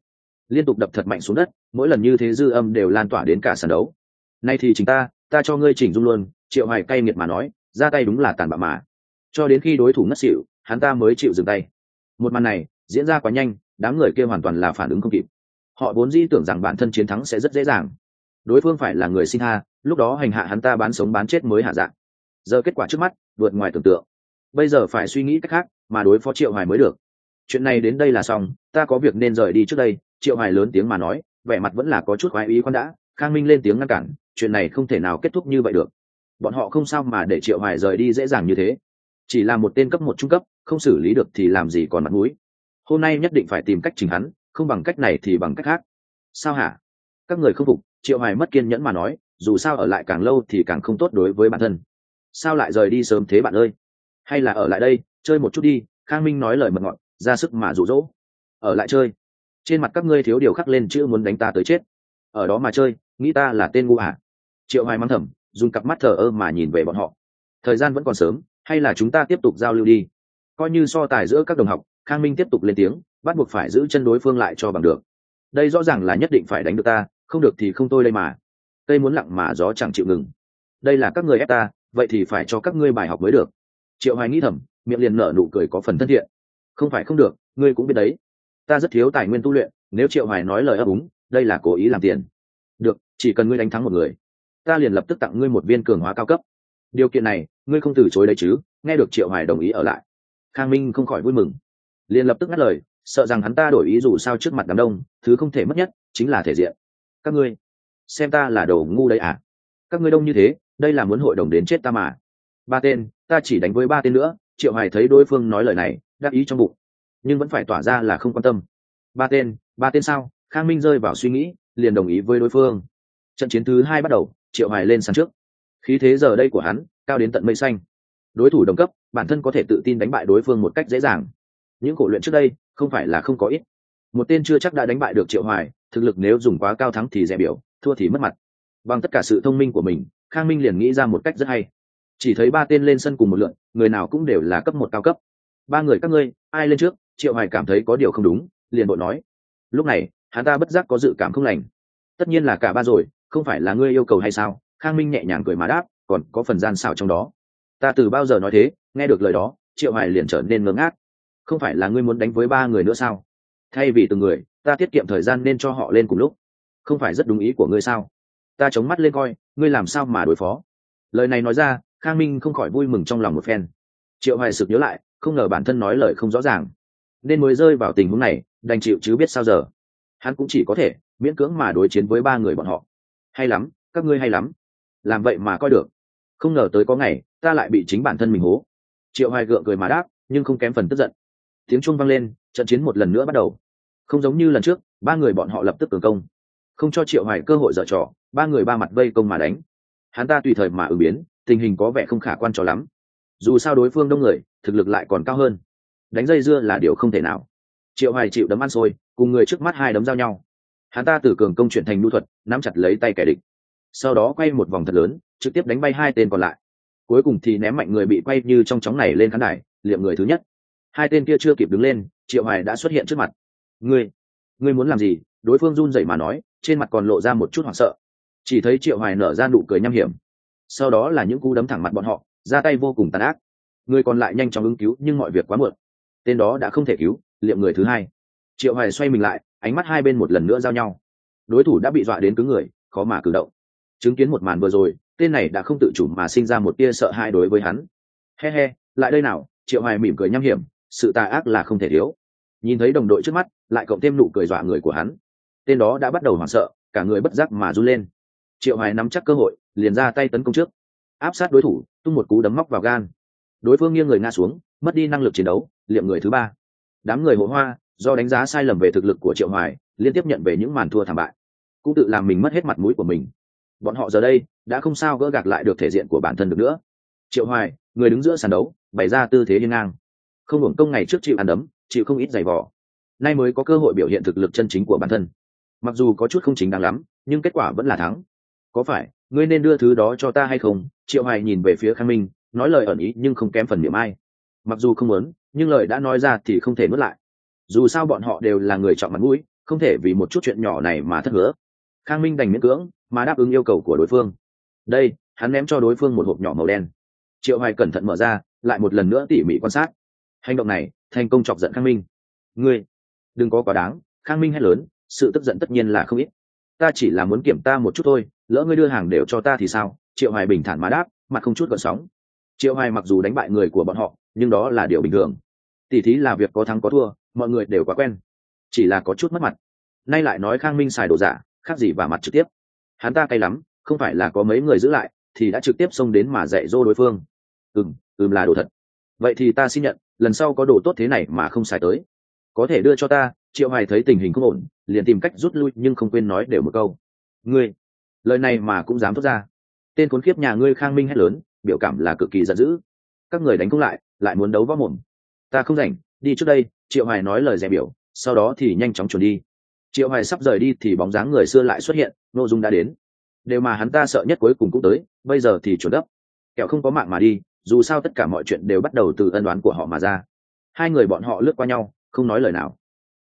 S1: Liên tục đập thật mạnh xuống đất, mỗi lần như thế dư âm đều lan tỏa đến cả sàn đấu. Nay thì chính ta ta cho ngươi chỉnh dung luôn, triệu hoài cay nghiệt mà nói, ra tay đúng là tàn bạo mà. Cho đến khi đối thủ ngất xỉu, hắn ta mới chịu dừng tay. Một màn này, diễn ra quá nhanh, đám người kia hoàn toàn là phản ứng không kịp. Họ vốn dĩ tưởng rằng bản thân chiến thắng sẽ rất dễ dàng. Đối phương phải là người sinh ha lúc đó hành hạ hắn ta bán sống bán chết mới hạ dạng. Giờ kết quả trước mắt, vượt ngoài tưởng tượng. Bây giờ phải suy nghĩ cách khác, mà đối phó triệu hoài mới được chuyện này đến đây là xong, ta có việc nên rời đi trước đây, triệu hoài lớn tiếng mà nói, vẻ mặt vẫn là có chút khoái ý con đã, khang minh lên tiếng ngăn cản, chuyện này không thể nào kết thúc như vậy được. Bọn họ không sao mà để triệu hoài rời đi dễ dàng như thế. Chỉ là một tên cấp một trung cấp, không xử lý được thì làm gì còn mặt mũi. Hôm nay nhất định phải tìm cách chỉnh hắn, không bằng cách này thì bằng cách khác. Sao hả? Các người không phục, triệu hoài mất kiên nhẫn mà nói, dù sao ở lại càng lâu thì càng không tốt đối với bản thân. Sao lại rời đi sớm thế bạn ơi? Hay là ở lại đây, chơi một chút đi, khang minh nói lời mật ngọt ra sức mà rụ rỗ. Ở lại chơi. Trên mặt các ngươi thiếu điều khắc lên chữ muốn đánh ta tới chết. Ở đó mà chơi, nghĩ ta là tên ngu à? Triệu hoài mắng thầm, dùng cặp mắt thờ ơ mà nhìn về bọn họ. Thời gian vẫn còn sớm, hay là chúng ta tiếp tục giao lưu đi? Coi như so tài giữa các đồng học, khang minh tiếp tục lên tiếng, bắt buộc phải giữ chân đối phương lại cho bằng được. Đây rõ ràng là nhất định phải đánh được ta, không được thì không tôi đây mà. Cây muốn lặng mà gió chẳng chịu ngừng. Đây là các người ép ta, vậy thì phải cho các ngươi bài học mới được. Triệu hoài nghĩ thầm, miệng liền nở nụ cười có phần thân thiện không phải không được, ngươi cũng biết đấy. Ta rất thiếu tài nguyên tu luyện, nếu triệu hoài nói lời ấp úng, đây là cố ý làm tiền. Được, chỉ cần ngươi đánh thắng một người, ta liền lập tức tặng ngươi một viên cường hóa cao cấp. Điều kiện này, ngươi không từ chối đấy chứ, nghe được triệu hoài đồng ý ở lại. Khang minh không khỏi vui mừng. Liền lập tức ngắt lời, sợ rằng hắn ta đổi ý dù sao trước mặt đám đông, thứ không thể mất nhất, chính là thể diện. Các ngươi, xem ta là đồ ngu đấy à? Các ngươi đông như thế, đây là muốn hội đồng đến chết ta mà. Ba tên, ta chỉ đánh với ba tên nữa, triệu hoài thấy đối phương nói lời này đắc ý trong bụng. Nhưng vẫn phải tỏa ra là không quan tâm. Ba tên ba tên sao? Khang minh rơi vào suy nghĩ, liền đồng ý với đối phương. Trận chiến thứ hai bắt đầu, triệu hoài lên sàn trước. Khí thế giờ đây của hắn, cao đến tận mây xanh. Đối thủ đồng cấp, bản thân có thể tự tin đánh bại đối phương một cách dễ dàng. Những cổ luyện trước đây, không phải là không có ít. Một tên chưa chắc đã đánh bại được triệu hoài, thực lực nếu dùng quá cao thắng thì dễ biểu, thua thì mất mặt. Bằng tất cả sự thông minh của mình, khang minh liền nghĩ ra một cách rất hay. Chỉ thấy ba tên lên sân cùng một lượn, người nào cũng đều là cấp một cao cấp ba người các ngươi, ai lên trước, triệu hoài cảm thấy có điều không đúng, liền bội nói. Lúc này, hắn ta bất giác có dự cảm không lành. Tất nhiên là cả ba rồi, không phải là ngươi yêu cầu hay sao? Khang minh nhẹ nhàng cười mà đáp, còn có phần gian xảo trong đó. Ta từ bao giờ nói thế, nghe được lời đó, triệu hoài liền trở nên ngớ ngác. Không phải là ngươi muốn đánh với ba người nữa sao? Thay vì từng người, ta tiết kiệm thời gian nên cho họ lên cùng lúc. Không phải rất đúng ý của ngươi sao? Ta chống mắt lên coi, ngươi làm sao mà đối phó? Lời này nói ra, khang minh không khỏi vui mừng trong lòng một phen. Triệu hoài sực nhớ lại không ngờ bản thân nói lời không rõ ràng. Nên mới rơi vào tình huống này, đành chịu chứ biết sao giờ. Hắn cũng chỉ có thể miễn cưỡng mà đối chiến với ba người bọn họ. Hay lắm, các ngươi hay lắm. Làm vậy mà coi được. Không ngờ tới có ngày, ta lại bị chính bản thân mình hố. Triệu hoài gượng cười mà đáp, nhưng không kém phần tức giận. Tiếng chuông vang lên, trận chiến một lần nữa bắt đầu. Không giống như lần trước, ba người bọn họ lập tức cường công. Không cho triệu hoài cơ hội dở trò, ba người ba mặt vây công mà đánh. Hắn ta tùy thời mà ứng biến, tình hình có vẻ không khả quan cho lắm dù sao đối phương đông người, thực lực lại còn cao hơn. Đánh dây dưa là điều không thể nào. Triệu hoài chịu đấm ăn xôi, cùng người trước mắt hai đấm giao nhau. Hắn ta từ cường công chuyển thành nhu thuật, nắm chặt lấy tay kẻ địch. Sau đó quay một vòng thật lớn, trực tiếp đánh bay hai tên còn lại. Cuối cùng thì ném mạnh người bị quay như trong chóng này lên khán đài, liệm người thứ nhất. Hai tên kia chưa kịp đứng lên, triệu hoài đã xuất hiện trước mặt. Ngươi ngươi muốn làm gì? Đối phương run rẩy mà nói, trên mặt còn lộ ra một chút hoảng sợ. Chỉ thấy triệu hoài nở ra nụ cười nham hiểm. Sau đó là những cú đấm thẳng mặt bọn họ ra tay vô cùng tàn ác. Người còn lại nhanh chóng ứng cứu, nhưng mọi việc quá muộn. Tên đó đã không thể cứu, liệm người thứ hai. Triệu hoài xoay mình lại, ánh mắt hai bên một lần nữa giao nhau. Đối thủ đã bị dọa đến cứng người, khó mà cử động. Chứng kiến một màn vừa rồi, tên này đã không tự chủ mà sinh ra một tia sợ hãi đối với hắn. He he, lại đây nào, triệu hoài mỉm cười nham hiểm, sự tà ác là không thể thiếu. Nhìn thấy đồng đội trước mắt, lại cộng thêm nụ cười dọa người của hắn. Tên đó đã bắt đầu hoảng sợ, cả người bất giác mà run lên. Triệu hoài nắm chắc cơ hội, liền ra tay tấn công trước áp sát đối thủ, tung một cú đấm móc vào gan. Đối phương nghiêng người ngã xuống, mất đi năng lực chiến đấu, liệm người thứ ba. Đám người hộ hoa, do đánh giá sai lầm về thực lực của triệu hoài, liên tiếp nhận về những màn thua thảm bại. Cũng tự làm mình mất hết mặt mũi của mình. Bọn họ giờ đây, đã không sao gỡ gạc lại được thể diện của bản thân được nữa. Triệu hoài, người đứng giữa sàn đấu, bày ra tư thế hiên ngang. Không hưởng công ngày trước chịu ăn đấm, chịu không ít giày vò. Nay mới có cơ hội biểu hiện thực lực chân chính của bản thân. Mặc dù có chút không chính đáng lắm, nhưng kết quả vẫn là thắng. Có phải, ngươi nên đưa thứ đó cho ta hay không? Triệu hoài nhìn về phía khang minh, nói lời ẩn ý nhưng không kém phần niệm ai. Mặc dù không muốn, nhưng lời đã nói ra thì không thể nuốt lại. Dù sao bọn họ đều là người chọn mặt mũi, không thể vì một chút chuyện nhỏ này mà thất hứa. Khang minh đành miễn cưỡng, mà đáp ứng yêu cầu của đối phương. Đây, hắn ném cho đối phương một hộp nhỏ màu đen. Triệu hoài cẩn thận mở ra, lại một lần nữa tỉ mỉ quan sát. Hành động này, thành công chọc giận khang minh. Ngươi, đừng có quá đáng, khang minh hét lớn, sự tức giận tất nhiên là không ít. Ta chỉ là muốn kiểm ta một chút thôi, lỡ ngươi đưa hàng đều cho ta thì sao? Triệu hoài bình thản mà đáp, mặt không chút gợn sóng. Triệu hoài mặc dù đánh bại người của bọn họ, nhưng đó là điều bình thường. Tỉ thí là việc có thắng có thua, mọi người đều quá quen. Chỉ là có chút mất mặt. Nay lại nói khang minh xài đồ giả, khác gì và mặt trực tiếp. Hắn ta cay lắm, không phải là có mấy người giữ lại, thì đã trực tiếp xông đến mà dạy dỗ đối phương. Ừm ừm là đồ thật. Vậy thì ta xin nhận, lần sau có đồ tốt thế này mà không xài tới. Có thể đưa cho ta, triệu hoài thấy tình hình không ổn, liền tìm cách rút lui nhưng không quên nói đều một câu. Ngươi, lời này mà cũng dám thốt ra tên cuốn kiếp nhà ngươi khang minh hét lớn, biểu cảm là cực kỳ giận dữ. Các người đánh cũng lại lại muốn đấu võ mồm. Ta không rảnh, đi trước đây, triệu hoài nói lời dè biểu, sau đó thì nhanh chóng trốn đi. Triệu hoài sắp rời đi thì bóng dáng người xưa lại xuất hiện, nội dung đã đến. Đều mà hắn ta sợ nhất cuối cùng cũng tới, bây giờ thì chuẩn đắp. Kẻo không có mạng mà đi, dù sao tất cả mọi chuyện đều bắt đầu từ ân đoán của họ mà ra. Hai người bọn họ lướt qua nhau, không nói lời nào.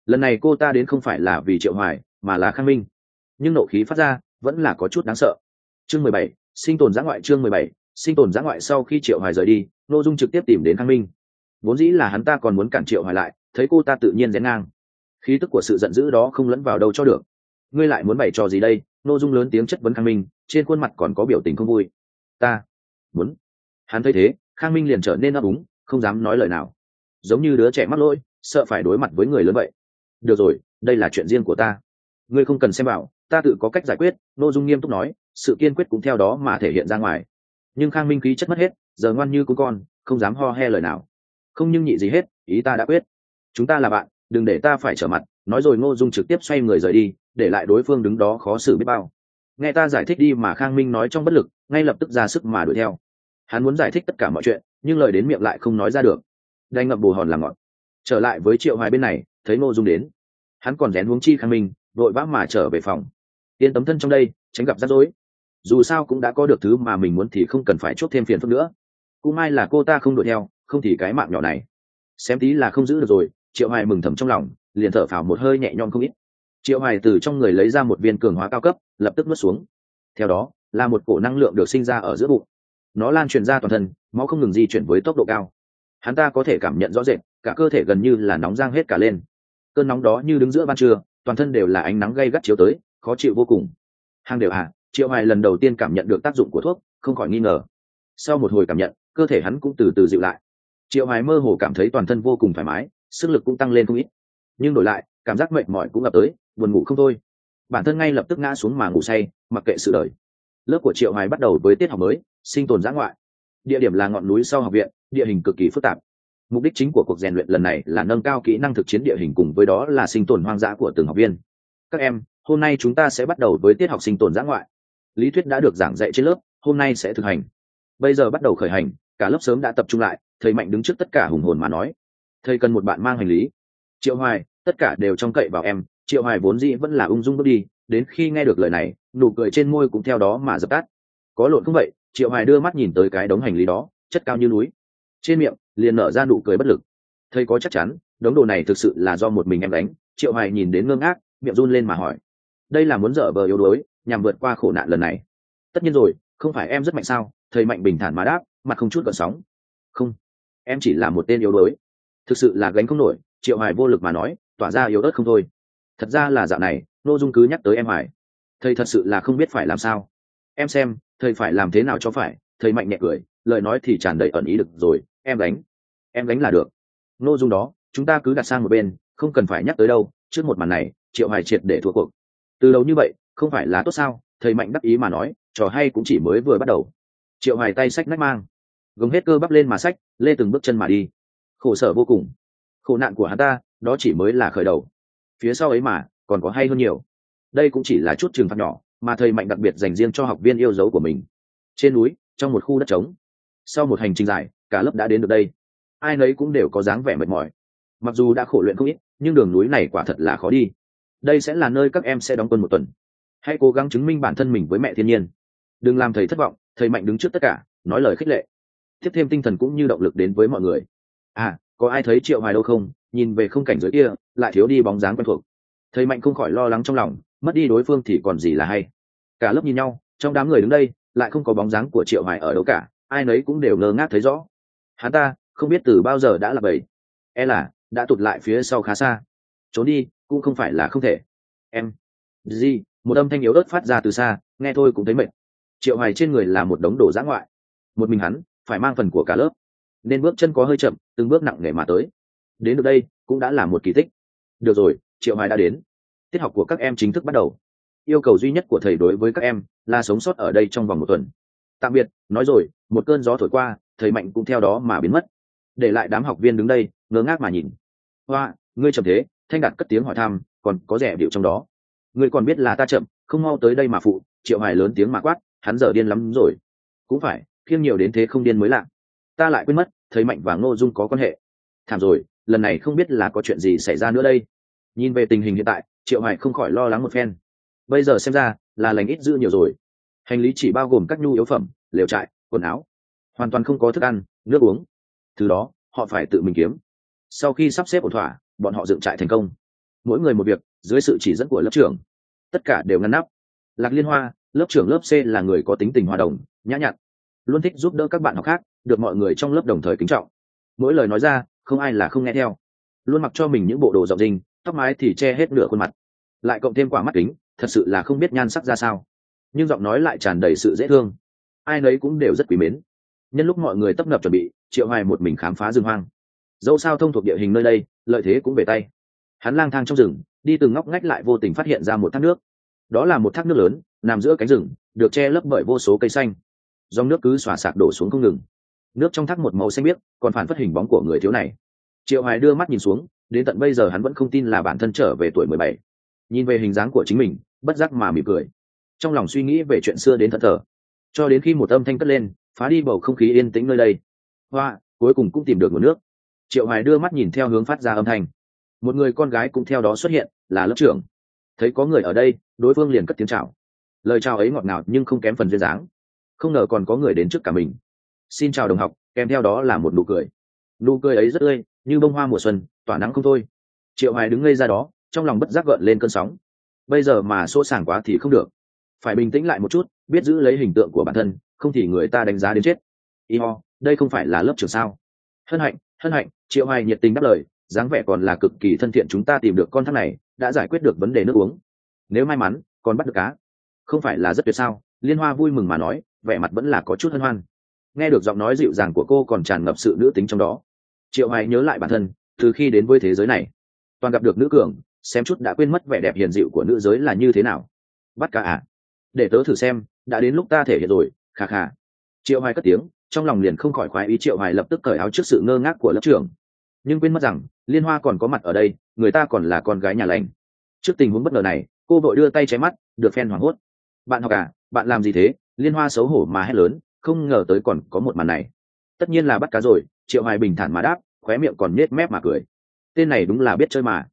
S1: Lần này cô ta đến không phải là vì triệu hoài, mà là khang minh. Nhưng nộ khí phát ra, vẫn là có chút đáng sợ. Chương mười bảy sinh tồn giã ngoại chương mười bảy, sinh tồn giã ngoại sau khi triệu hoài rời đi n ô dung trực tiếp tìm đến khang minh. Vốn dĩ là hắn ta còn muốn cản triệu hoài lại, thấy cô ta tự nhiên rén ngang. Khí tức của sự giận dữ đó không lẫn vào đâu cho được. Ngươi lại muốn bày trò gì đây? N ô dung lớn tiếng chất vấn khang minh, trên khuôn mặt còn có biểu tình không vui. Ta muốn. Hắn thấy thế, khang minh liền trở nên ấp úng, không dám nói lời nào. Giống như đứa trẻ mắc lỗi, sợ phải đối mặt với người lớn vậy. Được rồi, đây là chuyện riêng của ta. Ngươi không cần xem bảo ta tự có cách giải quyết n ô dung nghiêm túc nói sự kiên quyết cũng theo đó mà thể hiện ra ngoài. Nhưng khang minh khí chất mất hết, giờ ngoan như cô con, không dám ho he lời nào. Không nhưng nhị gì hết, ý ta đã quyết. Chúng ta là bạn, đừng để ta phải trở mặt, nói rồi ngô dung trực tiếp xoay người rời đi, để lại đối phương đứng đó khó xử biết bao. Nghe ta giải thích đi mà khang minh nói trong bất lực, ngay lập tức ra sức mà đuổi theo. Hắn muốn giải thích tất cả mọi chuyện, nhưng lời đến miệng lại không nói ra được. Đành ngập bù hòn là ngọt. Trở lại với triệu hoài bên này, thấy ngô dung đến. Hắn còn rén huống chi khang minh, vội vã mà trở về phòng. Yên tấm thân trong đây, tránh gặp rắc rối dù sao cũng đã có được thứ mà mình muốn thì không cần phải chốt thêm phiền phức nữa. Cũng may là cô ta không đuổi theo, không thì cái mạng nhỏ này. Xem tí là không giữ được rồi, triệu hoài mừng thầm trong lòng, liền thở phào một hơi nhẹ nhõm không ít. Triệu hoài từ trong người lấy ra một viên cường hóa cao cấp, lập tức nuốt xuống. Theo đó, là một cổ năng lượng được sinh ra ở giữa bụng. Nó lan truyền ra toàn thân, máu không ngừng di chuyển với tốc độ cao. Hắn ta có thể cảm nhận rõ rệt, cả cơ thể gần như là nóng rang hết cả lên. Cơn nóng đó như đứng giữa ban trưa, toàn thân đều là ánh nắng gay gắt chiếu tới, khó chịu vô cùng. Hàng đều à triệu hoài lần đầu tiên cảm nhận được tác dụng của thuốc, không khỏi nghi ngờ. Sau một hồi cảm nhận, cơ thể hắn cũng từ từ dịu lại. Triệu hoài mơ hồ cảm thấy toàn thân vô cùng thoải mái, sức lực cũng tăng lên không ít. Nhưng đổi lại, cảm giác mệt mỏi cũng ập tới, buồn ngủ không thôi. Bản thân ngay lập tức ngã xuống mà ngủ say, mặc kệ sự đời. Lớp của triệu hoài bắt đầu với tiết học mới, sinh tồn giã ngoại. Địa điểm là ngọn núi sau học viện, địa hình cực kỳ phức tạp. Mục đích chính của cuộc rèn luyện lần này là nâng cao kỹ năng thực chiến địa hình cùng với đó là sinh tồn hoang dã của từng học viên. Các em, hôm nay chúng ta sẽ bắt đầu với tiết học sinh tồn giã ngoại lý thuyết đã được giảng dạy trên lớp, hôm nay sẽ thực hành. Bây giờ bắt đầu khởi hành, cả lớp sớm đã tập trung lại, thầy mạnh đứng trước tất cả hùng hồn mà nói. Thầy cần một bạn mang hành lý. Triệu hoài, tất cả đều trông cậy vào em. Triệu hoài vốn dĩ vẫn là ung dung bước đi, đến khi nghe được lời này, nụ cười trên môi cũng theo đó mà dập tắt. Có lộn không vậy? Triệu hoài đưa mắt nhìn tới cái đống hành lý đó, chất cao như núi. Trên miệng, liền nở ra nụ cười bất lực. Thầy có chắc chắn, đống đồ này thực sự là do một mình em đánh. Triệu hoài nhìn đến ngơ ngác, miệng run lên mà hỏi. Đây là muốn dở vờ yếu đuối nhằm vượt qua khổ nạn lần này. Tất nhiên rồi, không phải em rất mạnh sao? Thầy mạnh bình thản mà đáp, mặt không chút gợn sóng. Không, em chỉ là một tên yếu đuối. Thực sự là gánh không nổi, triệu hoài vô lực mà nói, tỏa ra yếu ớt không thôi. Thật ra là dạo này, nô dung cứ nhắc tới em hoài. Thầy thật sự là không biết phải làm sao. Em xem, thầy phải làm thế nào cho phải, thầy mạnh nhẹ cười, lời nói thì tràn đầy ẩn ý được rồi, em đánh em đánh là được. Nô dung đó, chúng ta cứ đặt sang một bên, không cần phải nhắc tới đâu, trước một màn này, triệu hoài triệt để thua cuộc. Từ đầu như vậy không phải là tốt sao? Thầy mạnh đắc ý mà nói, trò hay cũng chỉ mới vừa bắt đầu. Triệu hoài tay sách nách mang, gồng hết cơ bắp lên mà sách, lê từng bước chân mà đi. Khổ sở vô cùng. Khổ nạn của hắn ta, đó chỉ mới là khởi đầu. Phía sau ấy mà, còn có hay hơn nhiều. Đây cũng chỉ là chút trường phạt nhỏ, mà thầy mạnh đặc biệt dành riêng cho học viên yêu dấu của mình. Trên núi, trong một khu đất trống, sau một hành trình dài, cả lớp đã đến được đây. Ai nấy cũng đều có dáng vẻ mệt mỏi. Mặc dù đã khổ luyện không ít, nhưng đường núi này quả thật là khó đi. Đây sẽ là nơi các em sẽ đóng quân một tuần hãy cố gắng chứng minh bản thân mình với mẹ thiên nhiên. Đừng làm thầy thất vọng, thầy mạnh đứng trước tất cả, nói lời khích lệ. Tiếp thêm tinh thần cũng như động lực đến với mọi người. À có ai thấy triệu hoài đâu không? Nhìn về không cảnh dưới kia, lại thiếu đi bóng dáng quen thuộc. Thầy mạnh không khỏi lo lắng trong lòng, mất đi đối phương thì còn gì là hay. Cả lớp nhìn nhau, trong đám người đứng đây, lại không có bóng dáng của triệu hoài ở đâu cả, ai nấy cũng đều ngơ ngác thấy rõ. Hắn ta, không biết từ bao giờ đã là bầy. E là, đã tụt lại phía sau khá xa. Trốn đi, cũng không phải là không thể. Em gì một âm thanh yếu ớt phát ra từ xa, nghe thôi cũng thấy mệt. Triệu hoài trên người là một đống đồ giã ngoại. Một mình hắn phải mang phần của cả lớp. Nên bước chân có hơi chậm, từng bước nặng nề mà tới. Đến được đây, cũng đã là một kỳ tích. Được rồi, triệu hoài đã đến. Tiết học của các em chính thức bắt đầu. Yêu cầu duy nhất của thầy đối với các em là sống sót ở đây trong vòng một tuần. Tạm biệt, nói rồi, một cơn gió thổi qua, thầy mạnh cũng theo đó mà biến mất. Để lại đám học viên đứng đây, ngơ ngác mà nhìn. Hoa, ngươi chậm thế, thanh đạt cất tiếng hỏi thăm, còn có rẻ điệu trong đó ngươi còn biết là ta chậm, không mau tới đây mà phụ, triệu hoài lớn tiếng mà quát, hắn giờ điên lắm rồi. Cũng phải khiêm nhiều đến thế không điên mới lạ. Ta lại quên mất, thấy mạnh và ngô dung có quan hệ. Thảm rồi, lần này không biết là có chuyện gì xảy ra nữa đây. Nhìn về tình hình hiện tại, triệu hoài không khỏi lo lắng một phen. Bây giờ xem ra, là lành ít dữ nhiều rồi. Hành lý chỉ bao gồm các nhu yếu phẩm, lều trại, quần áo. Hoàn toàn không có thức ăn, nước uống. Thứ đó, họ phải tự mình kiếm. Sau khi sắp xếp ổn thỏa, bọn họ dựng trại thành công. Mỗi người một việc dưới sự chỉ dẫn của lớp trưởng. Tất cả đều ngăn nắp. Lạc liên hoa, lớp trưởng lớp c là người có tính tình hòa đồng, nhã nhặn, luôn thích giúp đỡ các bạn học khác, được mọi người trong lớp đồng thời kính trọng. Mỗi lời nói ra, không ai là không nghe theo. Luôn mặc cho mình những bộ đồ rộng rinh, tóc mái thì che hết nửa khuôn mặt. Lại cộng thêm quả mắt kính, thật sự là không biết nhan sắc ra sao. Nhưng giọng nói lại tràn đầy sự dễ thương. Ai nấy cũng đều rất quý mến. Nhân lúc mọi người tấp nập chuẩn bị, triệu hoài một mình khám phá rừng hoang. Dẫu sao thông thuộc địa hình nơi đây, lợi thế cũng về tay hắn lang thang trong rừng đi từng ngóc ngách lại vô tình phát hiện ra một thác nước. Đó là một thác nước lớn nằm giữa cánh rừng được che lấp bởi vô số cây xanh. Dòng nước cứ xòa sạc đổ xuống không ngừng. Nước trong thác một màu xanh biếc còn phản phất hình bóng của người thiếu này. Triệu hoài đưa mắt nhìn xuống đến tận bây giờ hắn vẫn không tin là bản thân trở về tuổi mười bảy. Nhìn về hình dáng của chính mình bất giác mà mỉm cười. Trong lòng suy nghĩ về chuyện xưa đến thật thở, cho đến khi một âm thanh cất lên phá đi bầu không khí yên tĩnh nơi đây. Hoa cuối cùng cũng tìm được nguồn nước. Triệu hoài đưa mắt nhìn theo hướng phát ra âm thanh một người con gái cũng theo đó xuất hiện, là lớp trưởng. Thấy có người ở đây, đối phương liền cất tiếng chào. Lời chào ấy ngọt ngào nhưng không kém phần duyên dáng. Không ngờ còn có người đến trước cả mình. Xin chào đồng học, kèm theo đó là một nụ cười. Nụ cười ấy rất tươi, như bông hoa mùa xuân, tỏa nắng không thôi. Triệu hoài đứng ngây ra đó, trong lòng bất giác gợn lên cơn sóng. Bây giờ mà xô sảng quá thì không được. Phải bình tĩnh lại một chút, biết giữ lấy hình tượng của bản thân, không thì người ta đánh giá đến chết. Y ho, đây không phải là lớp trưởng sao? Hân hạnh hân hạnh, triệu hoài nhiệt tình đáp lời dáng vẻ còn là cực kỳ thân thiện chúng ta tìm được con thác này, đã giải quyết được vấn đề nước uống. Nếu may mắn, còn bắt được cá. Không phải là rất tuyệt sao? Liên hoa vui mừng mà nói, vẻ mặt vẫn là có chút hân hoan. Nghe được giọng nói dịu dàng của cô còn tràn ngập sự nữ tính trong đó. Triệu hoài nhớ lại bản thân, từ khi đến với thế giới này, toàn gặp được nữ cường, xem chút đã quên mất vẻ đẹp hiền dịu của nữ giới là như thế nào. Bắt cá à? Để tớ thử xem, đã đến lúc ta thể hiện rồi khà khà triệu hoài cất tiếng, trong lòng liền không khỏi khoái ý triệu hoài lập tức cởi áo trước sự ngơ ngác của lớp trưởng nhưng quên mất rằng, liên hoa còn có mặt ở đây, người ta còn là con gái nhà lành. Trước tình huống bất ngờ này, cô vội đưa tay cháy mắt, được phen hoảng hốt. Bạn học à bạn làm gì thế? Liên hoa xấu hổ mà hét lớn, không ngờ tới còn có một màn này. Tất nhiên là bắt cá rồi, triệu hoài bình thản mà đáp, khóe miệng còn nết mép mà cười. Tên này đúng là biết chơi mà.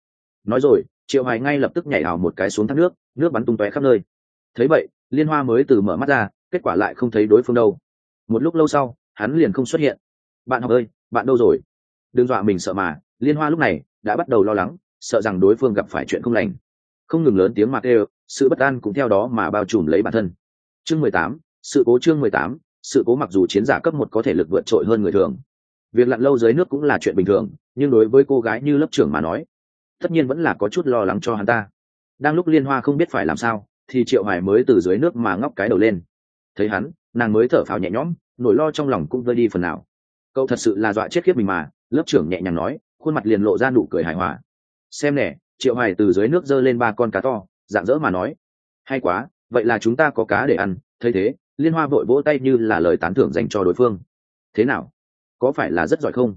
S1: Nói rồi, triệu hoài ngay lập tức nhảy hào một cái xuống thác nước nước bắn tung tóe khắp nơi. Thấy vậy, liên hoa mới từ mở mắt ra, kết quả lại không thấy đối phương đâu. Một lúc lâu sau, hắn liền không xuất hiện. Bạn học ơi, bạn đâu rồi? Đừng dọa mình sợ mà, liên hoa lúc này đã bắt đầu lo lắng, sợ rằng đối phương gặp phải chuyện không lành. Không ngừng lớn tiếng mà kêu, sự bất an cũng theo đó mà bao trùm lấy bản thân. Chương mười tám, sự cố chương mười tám, sự cố mặc dù chiến giả cấp một có thể lực vượt trội hơn người thường. Việc lặn lâu dưới nước cũng là chuyện bình thường, nhưng đối với cô gái như lớp trưởng mà nói, tất nhiên vẫn là có chút lo lắng cho hắn ta. Đang lúc liên hoa không biết phải làm sao, thì triệu hoài mới từ dưới nước mà ngóc cái đầu lên. Thấy hắn, nàng mới thở phào nhẹ nhõm, nỗi lo trong lòng cũng vơi đi phần nào. Cậu thật sự là dọa chết khiếp mình mà lớp trưởng nhẹ nhàng nói, khuôn mặt liền lộ ra nụ cười hài hòa. Xem nè, triệu hoài từ dưới nước giơ lên ba con cá to, dạng dỡ mà nói. Hay quá, vậy là chúng ta có cá để ăn, thấy thế, liên hoa vội vỗ tay như là lời tán thưởng dành cho đối phương. Thế nào? Có phải là rất giỏi không?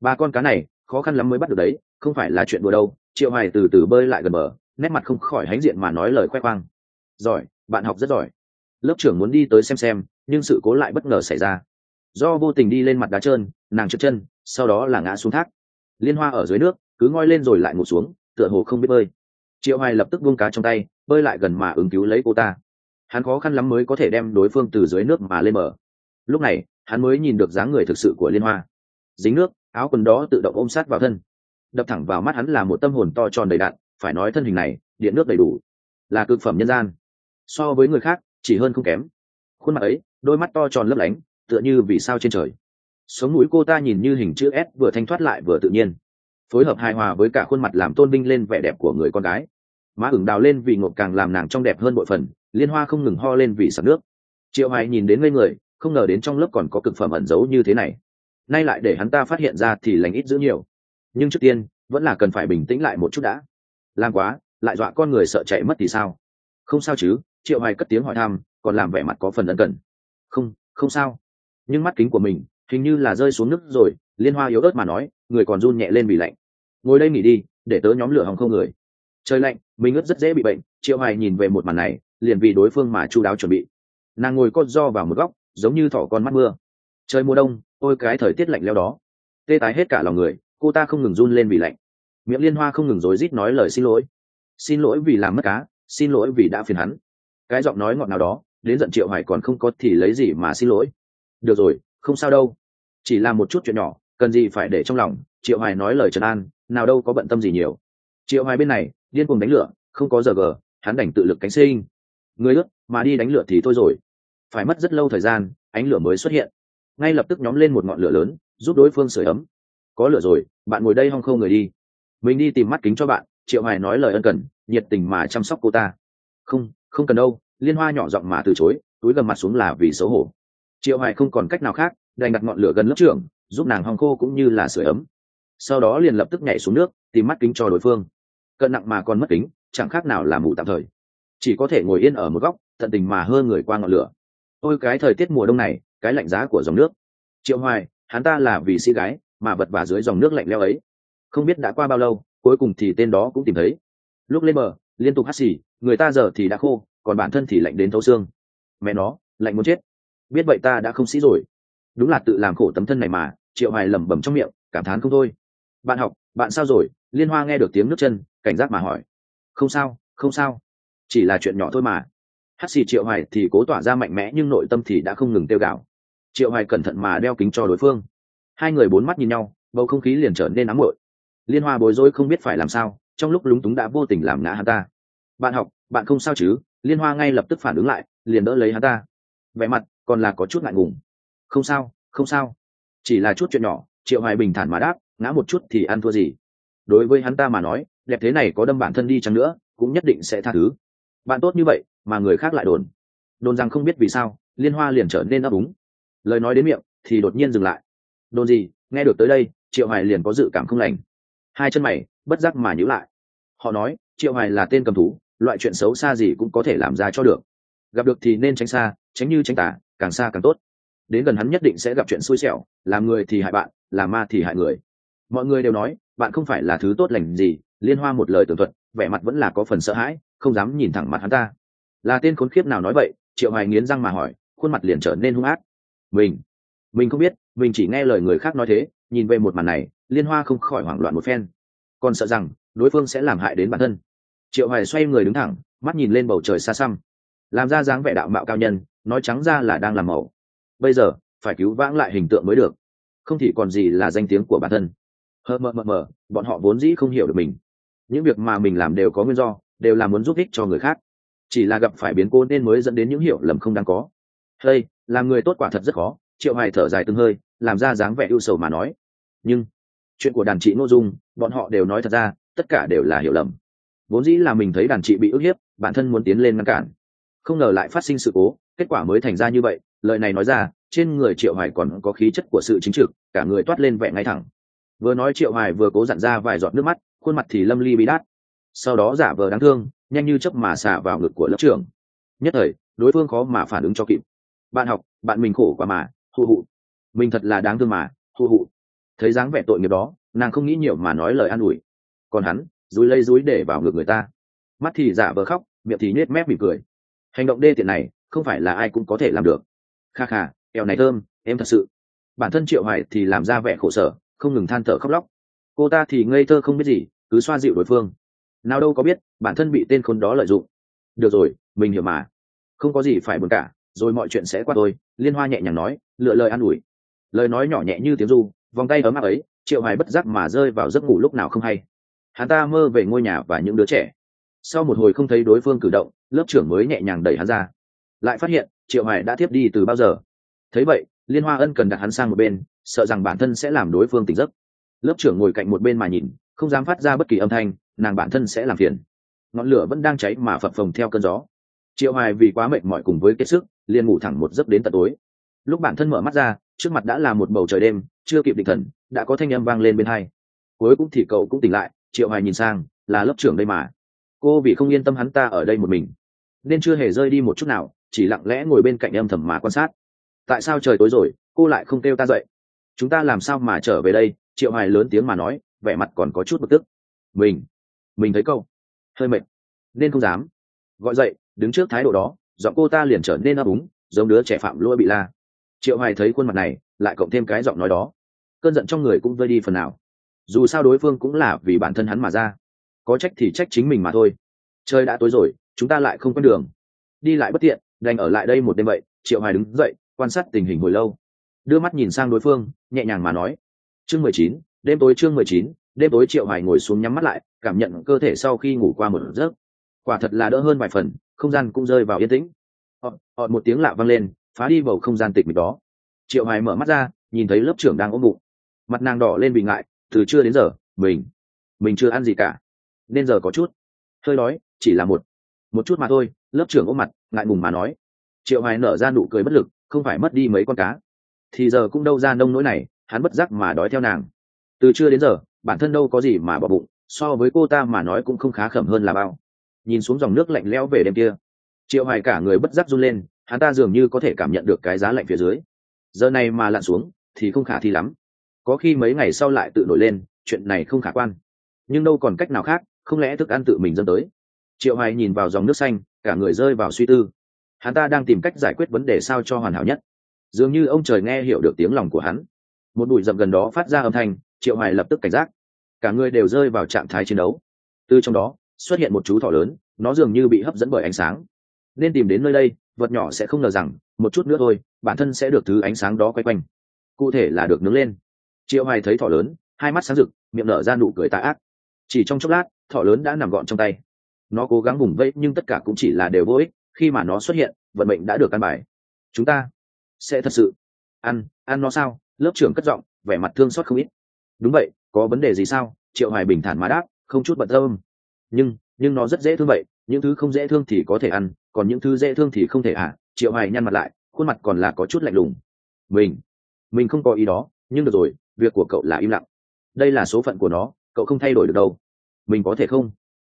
S1: Ba con cá này, khó khăn lắm mới bắt được đấy, không phải là chuyện đùa đâu, triệu hoài từ từ bơi lại gần bờ, nét mặt không khỏi hãnh diện mà nói lời khoe khoang. Giỏi, bạn học rất giỏi. Lớp trưởng muốn đi tới xem xem, nhưng sự cố lại bất ngờ xảy ra do vô tình đi lên mặt đá trơn, nàng trượt chân, sau đó là ngã xuống thác. Liên hoa ở dưới nước, cứ ngoi lên rồi lại ngủ xuống, tựa hồ không biết bơi. Triệu hoài lập tức buông cá trong tay, bơi lại gần mà ứng cứu lấy cô ta. Hắn khó khăn lắm mới có thể đem đối phương từ dưới nước mà lên mở lúc này, hắn mới nhìn được dáng người thực sự của liên hoa. Dính nước, áo quần đó tự động ôm sát vào thân. Đập thẳng vào mắt hắn là một tâm hồn to tròn đầy đạn, phải nói thân hình này, điện nước đầy đủ. Là cực phẩm nhân gian. So với người khác, chỉ hơn không kém. Khuôn mặt ấy, đôi mắt to tròn lấp lánh tựa như vì sao trên trời. Sống mũi cô ta nhìn như hình chữ s vừa thanh thoát lại vừa tự nhiên. Phối hợp hài hòa với cả khuôn mặt làm tôn vinh lên vẻ đẹp của người con gái. Má ửng đào lên vì ngộp càng làm nàng trong đẹp hơn bội phần, liên hoa không ngừng ho lên vì sặc nước. Triệu hoài nhìn đến ngây người, không ngờ đến trong lớp còn có cực phẩm ẩn giấu như thế này. Nay lại để hắn ta phát hiện ra thì lành ít giữ nhiều. Nhưng trước tiên, vẫn là cần phải bình tĩnh lại một chút đã. Làm quá, lại dọa con người sợ chạy mất thì sao? Không sao chứ, triệu hoài cất tiếng hỏi thăm, còn làm vẻ mặt có phần ân cần. Không không sao nhưng mắt kính của mình hình như là rơi xuống nước rồi, liên hoa yếu ớt mà nói, người còn run nhẹ lên vì lạnh. Ngồi đây nghỉ đi, để tớ nhóm lửa hòng không người. Trời lạnh, mình ướt rất dễ bị bệnh, triệu hoài nhìn về một màn này, liền vì đối phương mà chu đáo chuẩn bị. Nàng ngồi con do vào một góc, giống như thỏ con mắt mưa. Trời mùa đông, ôi cái thời tiết lạnh leo đó. Tê tái hết cả lòng người, cô ta không ngừng run lên vì lạnh. Miệng liên hoa không ngừng rối rít nói lời xin lỗi. Xin lỗi vì làm mất cá, xin lỗi vì đã phiền hắn. Cái giọng nói ngọt nào đó, đến giận triệu hoài còn không có thì lấy gì mà xin lỗi được rồi, không sao đâu. Chỉ là một chút chuyện nhỏ, cần gì phải để trong lòng, triệu hoài nói lời trấn an, nào đâu có bận tâm gì nhiều. Triệu hoài bên này, điên cuồng đánh lửa, không có giờ gờ, hắn đành tự lực cánh sinh. Người ướt mà đi đánh lửa thì thôi rồi. Phải mất rất lâu thời gian, ánh lửa mới xuất hiện. Ngay lập tức nhóm lên một ngọn lửa lớn, giúp đối phương sưởi ấm. Có lửa rồi, bạn ngồi đây hong khâu người đi. Mình đi tìm mắt kính cho bạn, triệu hoài nói lời ân cần, nhiệt tình mà chăm sóc cô ta. Không không cần đâu, liên hoa nhỏ giọng mà từ chối, túi gầm mặt xuống là vì xấu hổ triệu hoài không còn cách nào khác, đành đặt ngọn lửa gần lớp trưởng, giúp nàng hong khô cũng như là sưởi ấm. Sau đó liền lập tức nhảy xuống nước, tìm mắt kính cho đối phương. Cận nặng mà còn mất kính, chẳng khác nào là mù tạm thời. Chỉ có thể ngồi yên ở một góc, tận tình mà hơ người qua ngọn lửa. Ôi, cái thời tiết mùa đông này, cái lạnh giá của dòng nước. Triệu hoài, hắn ta là vì sĩ gái, mà vật vả dưới dòng nước lạnh leo ấy. Không biết đã qua bao lâu, cuối cùng thì tên đó cũng tìm thấy. Lúc lên bờ, liên tục hắt xì, người ta giờ thì đã khô, còn bản thân thì lạnh đến thấu xương. Mẹ nó, lạnh muốn chết biết vậy ta đã không sĩ rồi. Đúng là tự làm khổ tấm thân này mà, triệu hoài lẩm bẩm trong miệng, cảm thán không thôi. Bạn học, bạn sao rồi? Liên hoa nghe được tiếng nước chân, cảnh giác mà hỏi. Không sao không sao. Chỉ là chuyện nhỏ thôi mà. Hát xì triệu hoài thì cố tỏa ra mạnh mẽ nhưng nội tâm thì đã không ngừng tiêu gạo. Triệu hoài cẩn thận mà đeo kính cho đối phương. Hai người bốn mắt nhìn nhau, bầu không khí liền trở nên nóng muội liên hoa bối rối không biết phải làm sao, trong lúc lúng túng đã vô tình làm ngã hắn ta. Bạn học, bạn không sao chứ? Liên hoa ngay lập tức phản ứng lại, liền đỡ lấy hắn ta. Vẻ mặt còn là có chút ngại ngùng. Không sao không sao. Chỉ là chút chuyện nhỏ, triệu hoài bình thản mà đáp, ngã một chút thì ăn thua gì? Đối với hắn ta mà nói, đẹp thế này có đâm bản thân đi chăng nữa, cũng nhất định sẽ tha thứ. Bạn tốt như vậy, mà người khác lại đồn. Đồn rằng không biết vì sao, liên hoa liền trở nên ấp úng. Lời nói đến miệng, thì đột nhiên dừng lại. Đồn gì? Nghe được tới đây, triệu hoài liền có dự cảm không lành. Hai chân mày, bất giác mà nhíu lại. Họ nói, triệu hoài là tên cầm thú, loại chuyện xấu xa gì cũng có thể làm ra cho được. Gặp được thì nên tránh xa, tránh như tránh tả càng xa càng tốt. Đến gần hắn nhất định sẽ gặp chuyện xui xẻo, làm người thì hại bạn, làm ma thì hại người. Mọi người đều nói, bạn không phải là thứ tốt lành gì, liên hoa một lời tường thuật, vẻ mặt vẫn là có phần sợ hãi, không dám nhìn thẳng mặt hắn ta. Là tên khốn khiếp nào nói vậy, triệu hoài nghiến răng mà hỏi, khuôn mặt liền trở nên hung ác. Mình mình không biết, mình chỉ nghe lời người khác nói thế, nhìn về một màn này, liên hoa không khỏi hoảng loạn một phen. Còn sợ rằng, đối phương sẽ làm hại đến bản thân. Triệu hoài xoay người đứng thẳng, mắt nhìn lên bầu trời xa xăm làm ra dáng vẻ đạo mạo cao nhân, nói trắng ra là đang làm mẫu bây giờ, phải cứu vãng lại hình tượng mới được. Không thì còn gì là danh tiếng của bản thân. Hờ mờ mờ mờ bọn họ vốn dĩ không hiểu được mình. Những việc mà mình làm đều có nguyên do, đều là muốn giúp ích cho người khác. Chỉ là gặp phải biến cố nên mới dẫn đến những hiểu lầm không đáng có. Hey, làm người tốt quả thật rất khó, triệu hoài thở dài từng hơi, làm ra dáng vẻ ưu sầu mà nói. Nhưng, chuyện của đàn chị nội dung, bọn họ đều nói thật ra, tất cả đều là hiểu lầm. Vốn dĩ là mình thấy đàn chị bị ức hiếp, bản thân muốn tiến lên ngăn cản không ngờ lại phát sinh sự cố, kết quả mới thành ra như vậy, lời này nói ra, trên người triệu hoài còn có khí chất của sự chính trực, cả người toát lên vẻ ngay thẳng. Vừa nói triệu hoài vừa cố dặn ra vài giọt nước mắt, khuôn mặt thì lâm ly bí đát. Sau đó giả vờ đáng thương, nhanh như chớp mà xả vào ngực của lớp trưởng. Nhất thời, đối phương khó mà phản ứng cho kịp. Bạn học, bạn mình khổ quá mà hụ hụ. Mình thật là đáng thương mà hụ hụ. Thấy dáng vẻ tội nghiệp đó, nàng không nghĩ nhiều mà nói lời an ủi. Còn hắn dúi lây dúi để vào ngực người ta. Mắt thì giả vờ khóc, miệng thì nhếch mép mỉm cười hành động đê tiện này không phải là ai cũng có thể làm được. Kha kha eo này thơm, em thật sự. Bản thân triệu hoài thì làm ra vẻ khổ sở, không ngừng than thở khóc lóc. Cô ta thì ngây thơ không biết gì, cứ xoa dịu đối phương. Nào đâu có biết, bản thân bị tên khốn đó lợi dụng. Được rồi, mình hiểu mà. Không có gì phải buồn cả, rồi mọi chuyện sẽ qua tôi liên hoa nhẹ nhàng nói, lựa lời an ủi. Lời nói nhỏ nhẹ như tiếng du vòng tay ấm áp ấy, triệu hoài bất giác mà rơi vào giấc ngủ lúc nào không hay. Hắn ta mơ về ngôi nhà và những đứa trẻ sau một hồi không thấy đối phương cử động, lớp trưởng mới nhẹ nhàng đẩy hắn ra. Lại phát hiện, triệu hải đã tiếp đi từ bao giờ? Thấy vậy, liên hoa ân cần đặt hắn sang một bên, sợ rằng bản thân sẽ làm đối phương tỉnh giấc. Lớp trưởng ngồi cạnh một bên mà nhìn, không dám phát ra bất kỳ âm thanh, nàng bản thân sẽ làm phiền. Ngọn lửa vẫn đang cháy mà phập phồng theo cơn gió. Triệu hoài vì quá mệt mỏi cùng với kết sức, liền ngủ thẳng một giấc đến tận tối. Lúc bản thân mở mắt ra, trước mặt đã là một bầu trời đêm, chưa kịp định thần, đã có thanh âm vang lên bên hai. Cuối cùng thì cậu cũng tỉnh lại, triệu hoài nhìn sang, là lớp trưởng đây mà cô vì không yên tâm hắn ta ở đây một mình, nên chưa hề rơi đi một chút nào, chỉ lặng lẽ ngồi bên cạnh âm thầm mà quan sát. Tại sao trời tối rồi, cô lại không kêu ta dậy? Chúng ta làm sao mà trở về đây? Triệu hoài lớn tiếng mà nói, vẻ mặt còn có chút bực tức. Mình mình thấy câu hơi mệt, nên không dám. Gọi dậy, đứng trước thái độ đó, giọng cô ta liền trở nên ấp úng, giống đứa trẻ phạm lỗi bị la. Triệu hoài thấy khuôn mặt này, lại cộng thêm cái giọng nói đó. Cơn giận trong người cũng vơi đi phần nào. Dù sao đối phương cũng là vì bản thân hắn mà ra có trách thì trách chính mình mà thôi. Trời đã tối rồi chúng ta lại không có đường. Đi lại bất tiện đành ở lại đây một đêm vậy triệu hoài đứng dậy quan sát tình hình hồi lâu. Đưa mắt nhìn sang đối phương nhẹ nhàng mà nói. Chương mười chín đêm tối chương mười chín đêm tối triệu hoài ngồi xuống nhắm mắt lại cảm nhận cơ thể sau khi ngủ qua một giấc. Quả thật là đỡ hơn vài phần không gian cũng rơi vào yên tĩnh. Họ, họ một tiếng lạ vang lên phá đi bầu không gian tịch mịch đó. Triệu hoài mở mắt ra nhìn thấy lớp trưởng đang ôm bụng. Mặt nàng đỏ lên vì ngại từ trưa đến giờ mình mình chưa ăn gì cả nên giờ có chút. Hơi đói, chỉ là một một chút mà thôi, lớp trưởng ôm mặt, ngại ngùng mà nói. Triệu hoài nở ra nụ cười bất lực, không phải mất đi mấy con cá. Thì giờ cũng đâu ra nông nỗi này, hắn bất giác mà đói theo nàng. Từ trưa đến giờ, bản thân đâu có gì mà bỏ bụng, so với cô ta mà nói cũng không khá khẩm hơn là bao. Nhìn xuống dòng nước lạnh lẽo về đêm kia, triệu hoài cả người bất giác run lên, hắn ta dường như có thể cảm nhận được cái giá lạnh phía dưới. Giờ này mà lặn xuống, thì không khả thi lắm. Có khi mấy ngày sau lại tự nổi lên, chuyện này không khả quan. Nhưng đâu còn cách nào khác không lẽ thức ăn tự mình dâng tới? Triệu hoài nhìn vào dòng nước xanh, cả người rơi vào suy tư. Hắn ta đang tìm cách giải quyết vấn đề sao cho hoàn hảo nhất. Dường như ông trời nghe hiểu được tiếng lòng của hắn. Một bụi rậm gần đó phát ra âm thanh, triệu hoài lập tức cảnh giác. Cả người đều rơi vào trạng thái chiến đấu. Từ trong đó, xuất hiện một chú thỏ lớn, nó dường như bị hấp dẫn bởi ánh sáng. Nên tìm đến nơi đây, vật nhỏ sẽ không ngờ rằng, một chút nữa thôi, bản thân sẽ được thứ ánh sáng đó quay quanh. Cụ thể là được nướng lên. Triệu hoài thấy thỏ lớn, hai mắt sáng rực, miệng nở ra nụ cười tà ác. Chỉ trong chốc lát thỏ lớn đã nằm gọn trong tay. Nó cố gắng vùng vẫy, nhưng tất cả cũng chỉ là đều vô ích, khi mà nó xuất hiện, vận mệnh đã được căn bài. Chúng ta sẽ thật sự ăn ăn nó sao? Lớp trưởng cất giọng, vẻ mặt thương xót không ít. Đúng vậy, có vấn đề gì sao? Triệu hoài bình thản mà đáp, không chút bận tâm. Nhưng nhưng nó rất dễ thương vậy, những thứ không dễ thương thì có thể ăn, còn những thứ dễ thương thì không thể à? Triệu hoài nhăn mặt lại, khuôn mặt còn là có chút lạnh lùng. Mình mình không có ý đó, nhưng được rồi, việc của cậu là im lặng. Đây là số phận của nó, cậu không thay đổi được đâu mình có thể không?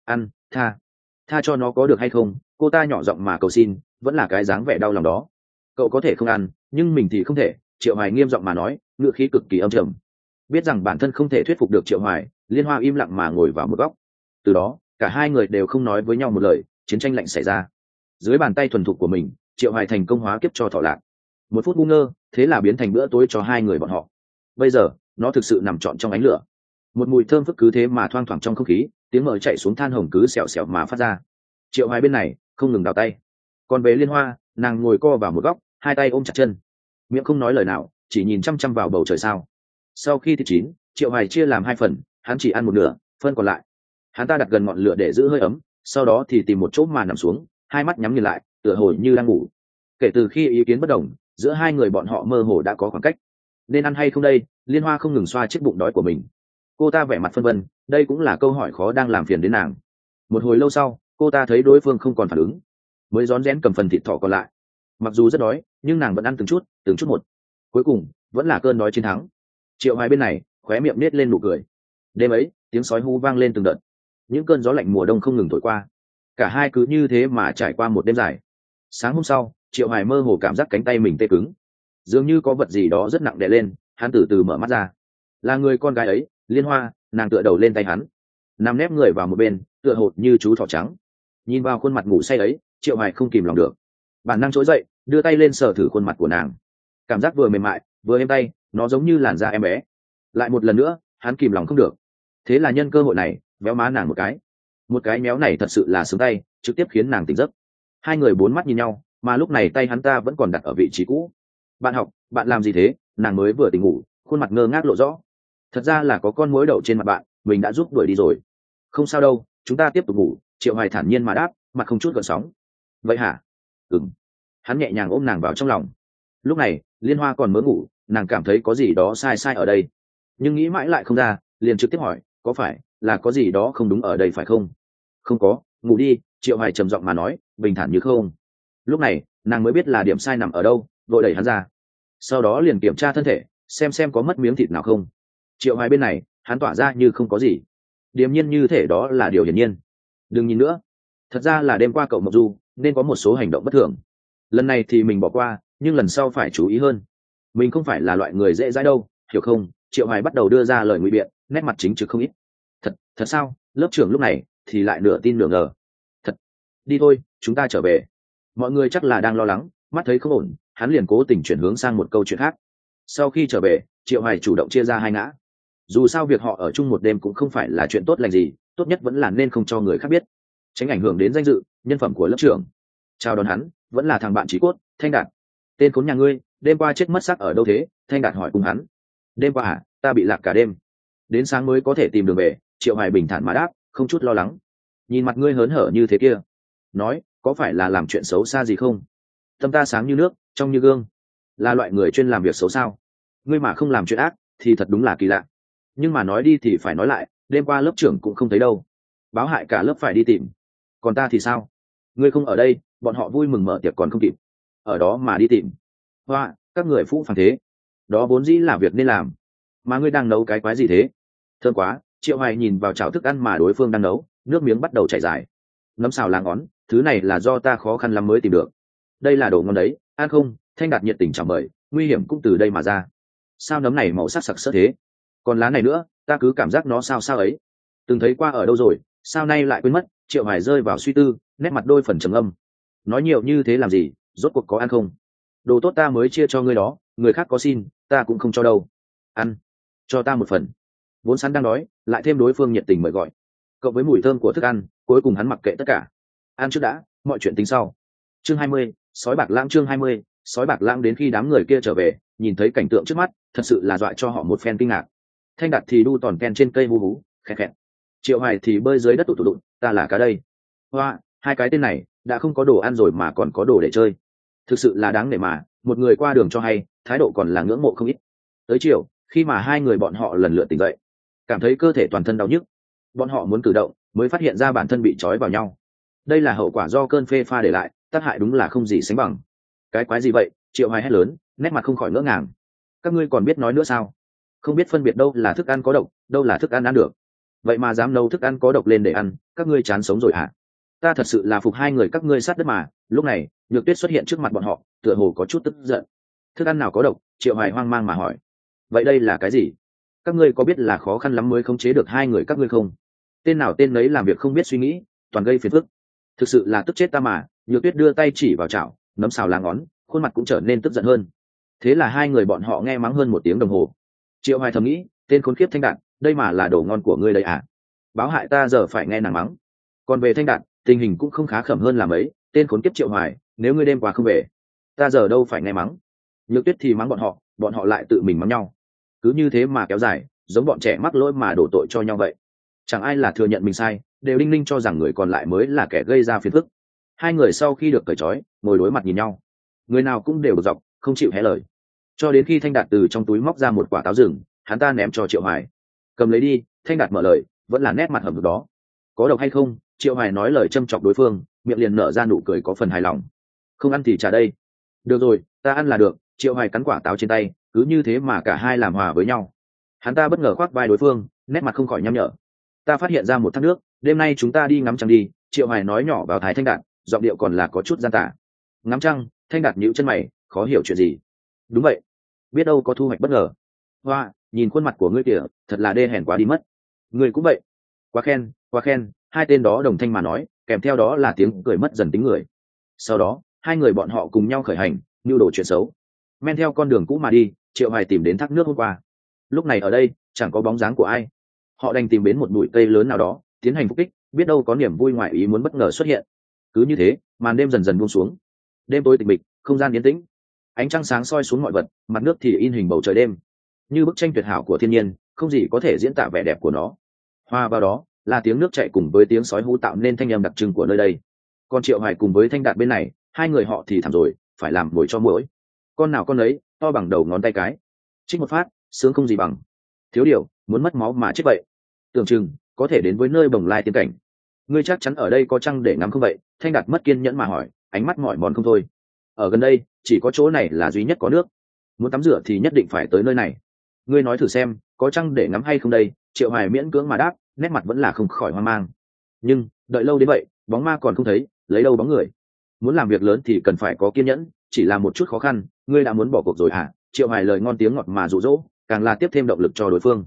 S1: Ăn, tha. Tha cho nó có được hay không? Cô ta nhỏ giọng mà cầu xin, vẫn là cái dáng vẻ đau lòng đó. Cậu có thể không ăn, nhưng mình thì không thể, triệu hoài nghiêm giọng mà nói ngựa khí cực kỳ âm trầm. Biết rằng bản thân không thể thuyết phục được triệu hoài, liên hoa im lặng mà ngồi vào một góc. Từ đó, cả hai người đều không nói với nhau một lời, chiến tranh lạnh xảy ra. Dưới bàn tay thuần thục của mình, triệu hoài thành công hóa kiếp cho thọ lạc. Một phút ngu ngơ, thế là biến thành bữa tối cho hai người bọn họ. Bây giờ, nó thực sự nằm trọn trong ánh lửa một mùi thơm phức cứ thế mà thoang thoảng trong không khí, tiếng mở chạy xuống than hồng cứ xèo xèo mà phát ra. Triệu hoài bên này, không ngừng đào tay. Còn về liên hoa, nàng ngồi co vào một góc, hai tay ôm chặt chân. Miệng không nói lời nào, chỉ nhìn chăm chăm vào bầu trời sao. Sau khi thịt chín, triệu hoài chia làm hai phần, hắn chỉ ăn một nửa, phân còn lại. Hắn ta đặt gần ngọn lửa để giữ hơi ấm, sau đó thì tìm một chỗ mà nằm xuống, hai mắt nhắm nhìn lại, tựa hồ như đang ngủ. Kể từ khi ý kiến bất đồng, giữa hai người bọn họ mơ hồ đã có khoảng cách. Nên ăn hay không đây, liên hoa không ngừng xoa chiếc bụng đói của mình cô ta vẻ mặt phân vân, đây cũng là câu hỏi khó đang làm phiền đến nàng. Một hồi lâu sau, cô ta thấy đối phương không còn phản ứng, mới rón rén cầm phần thịt thỏ còn lại. Mặc dù rất đói, nhưng nàng vẫn ăn từng chút từng chút một. Cuối cùng, vẫn là cơn đói chiến thắng. Triệu hoài bên này, khóe miệng nết lên nụ cười. Đêm ấy, tiếng sói hú vang lên từng đợt. Những cơn gió lạnh mùa đông không ngừng thổi qua. Cả hai cứ như thế mà trải qua một đêm dài. Sáng hôm sau, triệu hoài mơ hồ cảm giác cánh tay mình tê cứng. Dường như có vật gì đó rất nặng đè lên, hắn từ từ mở mắt ra. Là người con gái ấy liên hoa, nàng tựa đầu lên tay hắn. Nằm nép người vào một bên, tựa hột như chú thỏ trắng. Nhìn vào khuôn mặt ngủ say ấy, triệu hoài không kìm lòng được. Bản năng trỗi dậy, đưa tay lên sờ thử khuôn mặt của nàng. Cảm giác vừa mềm mại, vừa êm tay, nó giống như làn da em bé. Lại một lần nữa, hắn kìm lòng không được. Thế là nhân cơ hội này méo má nàng một cái. Một cái méo này thật sự là sướng tay, trực tiếp khiến nàng tỉnh giấc. Hai người bốn mắt nhìn nhau, mà lúc này tay hắn ta vẫn còn đặt ở vị trí cũ. Bạn học, bạn làm gì thế? Nàng mới vừa tỉnh ngủ, khuôn mặt ngơ ngác lộ rõ thật ra là có con mối đậu trên mặt bạn, mình đã giúp đuổi đi rồi. Không sao đâu, chúng ta tiếp tục ngủ, triệu hoài thản nhiên mà đáp, mặt không chút gợn sóng. Vậy hả? Ừm. hắn nhẹ nhàng ôm nàng vào trong lòng. Lúc này, liên hoa còn mới ngủ, nàng cảm thấy có gì đó sai sai ở đây. Nhưng nghĩ mãi lại không ra, liền trực tiếp hỏi, có phải là có gì đó không đúng ở đây phải không? Không có, ngủ đi, triệu hoài trầm giọng mà nói, bình thản như không. Lúc này, nàng mới biết là điểm sai nằm ở đâu, vội đẩy hắn ra. Sau đó liền kiểm tra thân thể, xem xem có mất miếng thịt nào không triệu hoài bên này, hắn tỏa ra như không có gì. Điềm nhiên như thể đó là điều hiển nhiên. Đừng nhìn nữa. Thật ra là đêm qua cậu mộc du, nên có một số hành động bất thường. Lần này thì mình bỏ qua, nhưng lần sau phải chú ý hơn. Mình không phải là loại người dễ dãi đâu, hiểu không? Triệu hoài bắt đầu đưa ra lời ngụy biện, nét mặt chính trực không ít. Thật thật sao? Lớp trưởng lúc này thì lại nửa tin nửa ngờ. Thật. Đi thôi, chúng ta trở về. Mọi người chắc là đang lo lắng, mắt thấy không ổn, hắn liền cố tình chuyển hướng sang một câu chuyện khác. Sau khi trở về, triệu hoài chủ động chia ra hai ngã dù sao việc họ ở chung một đêm cũng không phải là chuyện tốt lành gì, tốt nhất vẫn là nên không cho người khác biết. Tránh ảnh hưởng đến danh dự, nhân phẩm của lớp trưởng. Chào đón hắn, vẫn là thằng bạn trí cốt, thanh đạt. Tên khốn nhà ngươi, đêm qua chết mất sắc ở đâu thế? Thanh đạt hỏi cùng hắn. Đêm qua à ta bị lạc cả đêm. Đến sáng mới có thể tìm đường về, triệu hoài bình thản mà đáp, không chút lo lắng. Nhìn mặt ngươi hớn hở như thế kia. Nói, có phải là làm chuyện xấu xa gì không? Tâm ta sáng như nước, trong như gương. Là loại người chuyên làm việc xấu sao? Ngươi mà không làm chuyện ác, thì thật đúng là kỳ lạ nhưng mà nói đi thì phải nói lại, đêm qua lớp trưởng cũng không thấy đâu. Báo hại cả lớp phải đi tìm. Còn ta thì sao? Ngươi không ở đây, bọn họ vui mừng mở tiệc còn không kịp. Ở đó mà đi tìm. Hoa, các người phũ phàng thế. Đó vốn dĩ là việc nên làm. Mà ngươi đang nấu cái quái gì thế? Thơm quá, triệu hoài nhìn vào chảo thức ăn mà đối phương đang nấu, nước miếng bắt đầu chảy dài. Ngấm xào lá ngón, thứ này là do ta khó khăn lắm mới tìm được. Đây là đồ ngon đấy, ăn không, thanh đạt nhiệt tình chào mời, nguy hiểm cũng từ đây mà ra. Sao nấm này màu sắc sặc sỡ thế? Còn lá này nữa, ta cứ cảm giác nó sao sao ấy. Từng thấy qua ở đâu rồi, sao nay lại quên mất, triệu hải rơi vào suy tư, nét mặt đôi phần trầm âm. Nói nhiều như thế làm gì, rốt cuộc có ăn không? Đồ tốt ta mới chia cho ngươi đó, người khác có xin, ta cũng không cho đâu. Ăn, cho ta một phần. Vốn sẵn đang đói, lại thêm đối phương nhiệt tình mời gọi. Cộng với mùi thơm của thức ăn, cuối cùng hắn mặc kệ tất cả. Ăn trước đã, mọi chuyện tính sau. Chương hai mươi, sói bạc lãng chương hai mươi, sói bạc lãng đến khi đám người kia trở về, nhìn thấy cảnh tượng trước mắt, thật sự là dọa cho họ một phen kinh ngạc thanh đạt thì đu tòn ken trên cây hú hú, khẹt khẹt. Triệu hoài thì bơi dưới đất tụ tụ đụng, ta là cá đây. Hoa, hai cái tên này đã không có đồ ăn rồi mà còn có đồ để chơi. Thực sự là đáng để mà, một người qua đường cho hay, thái độ còn là ngưỡng mộ không ít. Tới chiều, khi mà hai người bọn họ lần lượt tỉnh dậy, cảm thấy cơ thể toàn thân đau nhức. Bọn họ muốn cử động mới phát hiện ra bản thân bị trói vào nhau. Đây là hậu quả do cơn phê pha để lại, tác hại đúng là không gì sánh bằng. Cái quái gì vậy? Triệu hoài hét lớn, nét mặt không khỏi ngỡ ngàng. Các ngươi còn biết nói nữa sao? Không biết phân biệt đâu là thức ăn có độc, đâu là thức ăn ăn được. Vậy mà dám nấu thức ăn có độc lên để ăn, các ngươi chán sống rồi hả? À? ta thật sự là phục hai người các ngươi sát đất mà, lúc này, nhược tuyết xuất hiện trước mặt bọn họ, tựa hồ có chút tức giận. Thức ăn nào có độc? Triệu hoài hoang mang mà hỏi. Vậy đây là cái gì? Các ngươi có biết là khó khăn lắm mới khống chế được hai người các ngươi không? Tên nào tên nấy làm việc không biết suy nghĩ, toàn gây phiền phức. Thực sự là tức chết ta mà, nhược tuyết đưa tay chỉ vào chảo, nấm xào lá ngón, khuôn mặt cũng trở nên tức giận hơn. Thế là hai người bọn họ nghe mắng hơn một tiếng đồng hồ triệu hoài thầm nghĩ, tên khốn kiếp thanh đạn đây mà là đồ ngon của ngươi đây à? Báo hại ta giờ phải nghe nàng mắng. Còn về thanh đạn tình hình cũng không khá khẩm hơn là mấy, tên khốn kiếp triệu hoài, nếu ngươi đêm qua không về, ta giờ đâu phải nghe mắng. Nhược tuyết thì mắng bọn họ bọn họ lại tự mình mắng nhau. Cứ như thế mà kéo dài, giống bọn trẻ mắc lỗi mà đổ tội cho nhau vậy. Chẳng ai là thừa nhận mình sai, đều đinh ninh cho rằng người còn lại mới là kẻ gây ra phiền phức. Hai người sau khi được cởi trói, ngồi đối mặt nhìn nhau. Người nào cũng đều dọc, không chịu hé lời cho đến khi thanh đạt từ trong túi móc ra một quả táo rừng, hắn ta ném cho triệu hoài. Cầm lấy đi, thanh đạt mở lời, vẫn là nét mặt hầm đó. Có độc hay không? Triệu hoài nói lời châm chọc đối phương, miệng liền nở ra nụ cười có phần hài lòng. Không ăn thì trả đây. Được rồi, ta ăn là được, triệu hoài cắn quả táo trên tay, cứ như thế mà cả hai làm hòa với nhau. Hắn ta bất ngờ khoác vai đối phương, nét mặt không khỏi nhăm nhở. Ta phát hiện ra một thác nước, đêm nay chúng ta đi ngắm trăng đi, triệu hoài nói nhỏ vào thái thanh đạt, giọng điệu còn là có chút gian tả. Ngắm trăng, thanh đạt nhíu chân mày, khó hiểu chuyện gì. Đúng vậy biết đâu có thu hoạch bất ngờ. Hoa, nhìn khuôn mặt của ngươi kìa, thật là đê hèn quá đi mất. Ngươi cũng vậy. Quá khen quá khen, hai tên đó đồng thanh mà nói, kèm theo đó là tiếng cười mất dần tính người. Sau đó, hai người bọn họ cùng nhau khởi hành, nhu đồ chuyện xấu. Men theo con đường cũ mà đi, triệu hoài tìm đến thác nước hôm qua. Lúc này ở đây, chẳng có bóng dáng của ai. Họ đành tìm đến một bụi cây lớn nào đó, tiến hành phục kích, biết đâu có niềm vui ngoại ý muốn bất ngờ xuất hiện. Cứ như thế, màn đêm dần dần buông xuống. Đêm tối tịch mịch, không gian yên tĩnh ánh trăng sáng soi xuống mọi vật, mặt nước thì in hình bầu trời đêm. Như bức tranh tuyệt hảo của thiên nhiên, không gì có thể diễn tả vẻ đẹp của nó. Hoa vào đó, là tiếng nước chạy cùng với tiếng sói hú tạo nên thanh âm đặc trưng của nơi đây. Còn triệu hoài cùng với thanh đạt bên này, hai người họ thì thảm rồi, phải làm mồi cho mũi con nào con ấy to bằng đầu ngón tay cái. Trích một phát, sướng không gì bằng. Thiếu điều, muốn mất máu mà chết vậy. Tưởng chừng, có thể đến với nơi bồng lai tiên cảnh. Ngươi chắc chắn ở đây có chăng để ngắm không vậy? Thanh đạt mất kiên nhẫn mà hỏi, ánh mắt mỏi mòn không thôi. Ở gần đây chỉ có chỗ này là duy nhất có nước. Muốn tắm rửa thì nhất định phải tới nơi này. Ngươi nói thử xem, có chăng để ngắm hay không đây? Triệu hoài miễn cưỡng mà đáp, nét mặt vẫn là không khỏi hoang mang. Nhưng, đợi lâu đến vậy, bóng ma còn không thấy, lấy đâu bóng người? Muốn làm việc lớn thì cần phải có kiên nhẫn, chỉ là một chút khó khăn, ngươi đã muốn bỏ cuộc rồi hả? Triệu hoài lời ngon tiếng ngọt mà rụ rỗ càng là tiếp thêm động lực cho đối phương.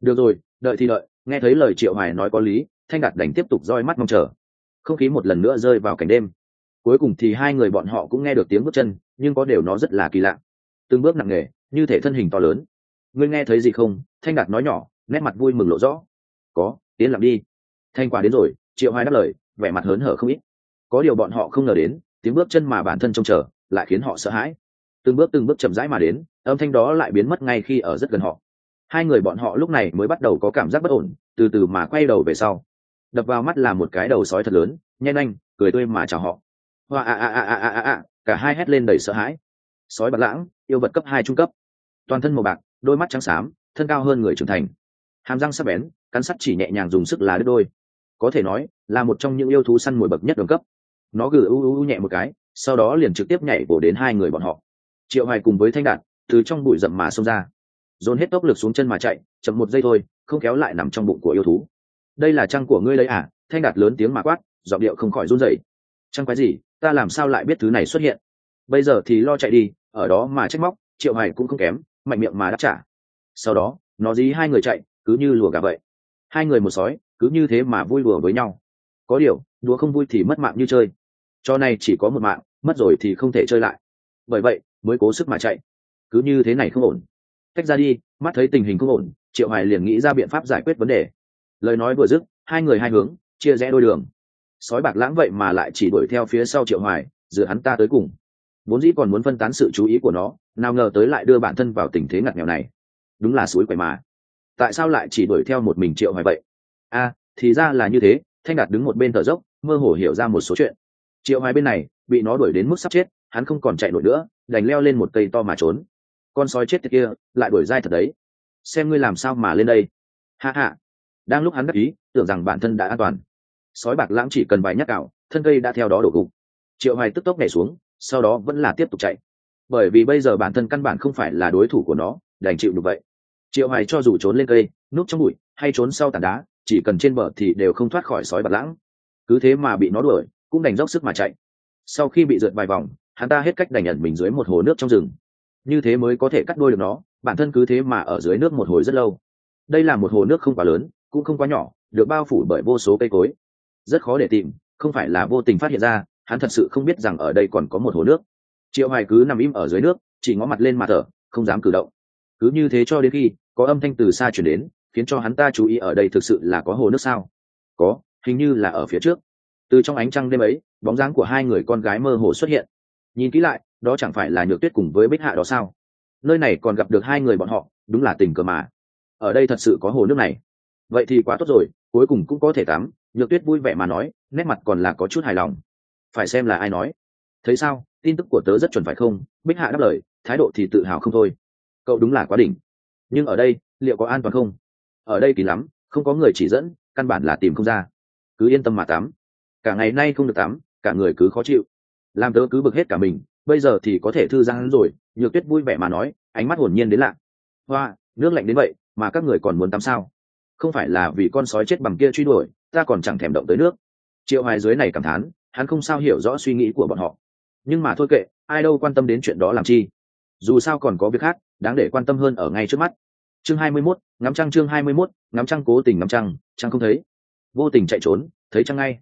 S1: Được rồi, đợi thì đợi, nghe thấy lời triệu hoài nói có lý, thanh đạt đành tiếp tục roi mắt mong chờ. Không khí một lần nữa rơi vào cảnh đêm cuối cùng thì hai người bọn họ cũng nghe được tiếng bước chân, nhưng có đều nó rất là kỳ lạ. Từng bước nặng nề, như thể thân hình to lớn. Ngươi nghe thấy gì không? Thanh đạt nói nhỏ, nét mặt vui mừng lộ rõ. Có tiến lặng đi. Thanh quả đến rồi, triệu hoài đáp lời, vẻ mặt hớn hở không ít. Có điều bọn họ không ngờ đến, tiếng bước chân mà bản thân trông chờ, lại khiến họ sợ hãi. Từng bước từng bước chậm rãi mà đến, âm thanh đó lại biến mất ngay khi ở rất gần họ. Hai người bọn họ lúc này mới bắt đầu có cảm giác bất ổn, từ từ mà quay đầu về sau. Đập vào mắt là một cái đầu sói thật lớn nhanh anh, cười tươi mà chào họ hoa a a a a a a cả hai hét lên đầy sợ hãi. Sói bạc lãng, yêu vật cấp hai trung cấp. Toàn thân màu bạc, đôi mắt trắng xám, thân cao hơn người trưởng thành. Hàm răng sắc bén, cắn sắt chỉ nhẹ nhàng dùng sức là đứt đôi. Có thể nói, là một trong những yêu thú săn mồi bậc nhất đường cấp. Nó gừ u u nhẹ một cái, sau đó liền trực tiếp nhảy bổ đến hai người bọn họ. Triệu hoài cùng với thanh đạt, từ trong bụi rậm mà xông ra. Dồn hết tốc lực xuống chân mà chạy, chậm một giây thôi, không kéo lại nằm trong bụng của yêu thú. Đây là trăng của ngươi đấy à? Thanh đạt lớn tiếng mà quát, giọng điệu không khỏi run rẩy. Trăng cái gì? Ta làm sao lại biết thứ này xuất hiện? Bây giờ thì lo chạy đi, ở đó mà trách móc, triệu hoài cũng không kém, mạnh miệng mà đáp trả. Sau đó, nó dí hai người chạy, cứ như lùa gà vậy. Hai người một sói, cứ như thế mà vui lùa với nhau. Có điều, đùa không vui thì mất mạng như chơi. Cho này chỉ có một mạng, mất rồi thì không thể chơi lại. Bởi vậy, mới cố sức mà chạy. Cứ như thế này không ổn. Cách ra đi, mắt thấy tình hình không ổn, triệu hoài liền nghĩ ra biện pháp giải quyết vấn đề. Lời nói vừa dứt, hai người hai hướng, chia rẽ đôi đường sói bạc lãng vậy mà lại chỉ đuổi theo phía sau triệu hoài, dựa hắn ta tới cùng. Vốn dĩ còn muốn phân tán sự chú ý của nó, nào ngờ tới lại đưa bản thân vào tình thế ngặt nghèo này. Đúng là suối quậy mà. Tại sao lại chỉ đuổi theo một mình triệu hoài vậy? A, thì ra là như thế, thanh đạt đứng một bên thở dốc, mơ hồ hiểu ra một số chuyện. Triệu hoài bên này, bị nó đuổi đến mức sắp chết, hắn không còn chạy nổi nữa, đành leo lên một cây to mà trốn. Con sói chết tiệt kia, lại đuổi dai thật đấy. Xem ngươi làm sao mà lên đây. Hạ hạ đang lúc hắn đắc ý, tưởng rằng bản thân đã an toàn sói bạc lãng chỉ cần vài nhát cào, thân cây đã theo đó đổ gục. Triệu hoài tức tốc nhảy xuống sau đó vẫn là tiếp tục chạy. Bởi vì bây giờ bản thân căn bản không phải là đối thủ của nó đành chịu được vậy. Triệu hoài cho dù trốn lên cây núp trong bụi hay trốn sau tảng đá chỉ cần trên bờ thì đều không thoát khỏi sói bạc lãng. Cứ thế mà bị nó đuổi cũng đành dốc sức mà chạy. Sau khi bị rượt vài vòng hắn ta hết cách đành nhận mình dưới một hồ nước trong rừng. Như thế mới có thể cắt đôi được nó bản thân cứ thế mà ở dưới nước một hồi rất lâu. Đây là một hồ nước không quá lớn cũng không quá nhỏ được bao phủ bởi vô số cây cối rất khó để tìm, không phải là vô tình phát hiện ra, hắn thật sự không biết rằng ở đây còn có một hồ nước. Triệu hoài cứ nằm im ở dưới nước, chỉ ngó mặt lên mà thở, không dám cử động. Cứ như thế cho đến khi có âm thanh từ xa chuyển đến, khiến cho hắn ta chú ý ở đây thực sự là có hồ nước sao? Có, hình như là ở phía trước. Từ trong ánh trăng đêm ấy, bóng dáng của hai người con gái mơ hồ xuất hiện. Nhìn kỹ lại, đó chẳng phải là nhược tuyết cùng với bích hạ đó sao? Nơi này còn gặp được hai người bọn họ, đúng là tình cờ mà. Ở đây thật sự có hồ nước này vậy thì quá tốt rồi, cuối cùng cũng có thể tắm. Nhược tuyết vui vẻ mà nói, nét mặt còn là có chút hài lòng. Phải xem là ai nói. Thấy sao? Tin tức của tớ rất chuẩn phải không? Bích hạ đáp lời, thái độ thì tự hào không thôi. Cậu đúng là quá đỉnh. Nhưng ở đây, liệu có an toàn không? Ở đây kỳ lắm, không có người chỉ dẫn, căn bản là tìm không ra. Cứ yên tâm mà tắm. Cả ngày nay không được tắm, cả người cứ khó chịu. Làm tớ cứ bực hết cả mình, bây giờ thì có thể thư giãn rồi, nhược tuyết vui vẻ mà nói, ánh mắt hồn nhiên đến lạ. Hoa, nước lạnh đến vậy, mà các người còn muốn tắm sao? Không phải là vì con sói chết bằng kia truy đuổi ta còn chẳng thèm động tới nước. Triệu hoài dưới này cảm thán hắn không sao hiểu rõ suy nghĩ của bọn họ. Nhưng mà thôi kệ ai đâu quan tâm đến chuyện đó làm chi. Dù sao còn có việc khác đáng để quan tâm hơn ở ngay trước mắt. Chương 21, ngắm trăng chương 21, ngắm trăng cố tình ngắm trăng trăng không thấy. Vô tình chạy trốn thấy trăng ngay.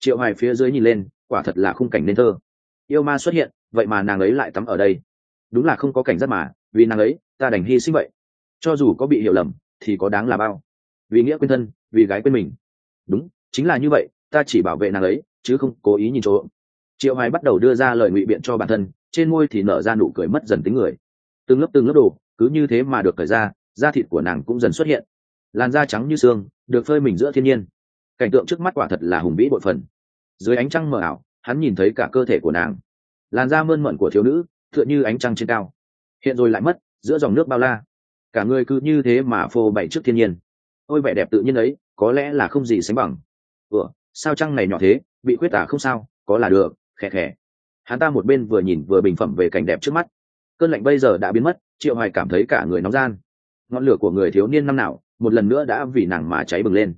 S1: Triệu hoài phía dưới nhìn lên quả thật là khung cảnh nên thơ. Yêu ma xuất hiện vậy mà nàng ấy lại tắm ở đây. Đúng là không có cảnh giác mà vì nàng ấy ta đành hy sinh vậy. Cho dù có bị hiểu lầm thì có đáng là bao vì nghĩa quên thân, vì gái quên mình. Đúng, chính là như vậy, ta chỉ bảo vệ nàng ấy, chứ không cố ý nhìn chỗ. Triệu hoài bắt đầu đưa ra lời ngụy biện cho bản thân, trên môi thì nở ra nụ cười mất dần tính người. Từng lớp từng lớp đồ, cứ như thế mà được thời ra, da thịt của nàng cũng dần xuất hiện. Làn da trắng như xương, được phơi mình giữa thiên nhiên. Cảnh tượng trước mắt quả thật là hùng vĩ bội phần. Dưới ánh trăng mờ ảo, hắn nhìn thấy cả cơ thể của nàng. Làn da mơn mận của thiếu nữ, tựa như ánh trăng trên cao. Hiện rồi lại mất, giữa dòng nước bao la. Cả người cứ như thế mà phô bày trước thiên nhiên ôi, vẻ đẹp tự nhiên ấy, có lẽ là không gì sánh bằng. Ủa, sao trăng này nhỏ thế, bị khuyết tả không sao, có là được khẽ khẽ hắn ta một bên vừa nhìn vừa bình phẩm về cảnh đẹp trước mắt. Cơn lạnh bây giờ đã biến mất, triệu hoài cảm thấy cả người nóng gian. Ngọn lửa của người thiếu niên năm nào, một lần nữa đã vì nàng mà cháy bừng lên.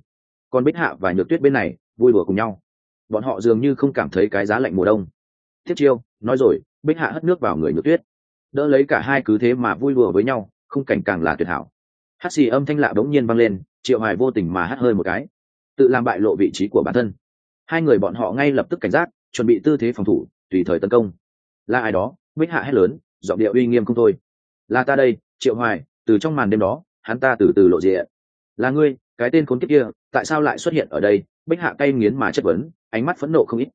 S1: Còn bích hạ và nhược tuyết bên này, vui đùa cùng nhau. Bọn họ dường như không cảm thấy cái giá lạnh mùa đông. Thiết chiêu, nói rồi, bích hạ hất nước vào người nhược tuyết. Đỡ lấy cả hai cứ thế mà vui đùa với nhau, khung cảnh càng là tuyệt hảo. Hát xì âm thanh lạ bỗng nhiên vang lên triệu hoài vô tình mà hắt hơi một cái, tự làm bại lộ vị trí của bản thân. Hai người bọn họ ngay lập tức cảnh giác, chuẩn bị tư thế phòng thủ, tùy thời tấn công. Là ai đó, bích hạ hét lớn, giọng điệu uy nghiêm không thôi. Là ta đây, triệu hoài, từ trong màn đêm đó, hắn ta từ từ lộ diện. Là ngươi, cái tên khốn kiếp kia, tại sao lại xuất hiện ở đây? Bích hạ cay nghiến mà chất vấn, ánh mắt phẫn nộ không ít.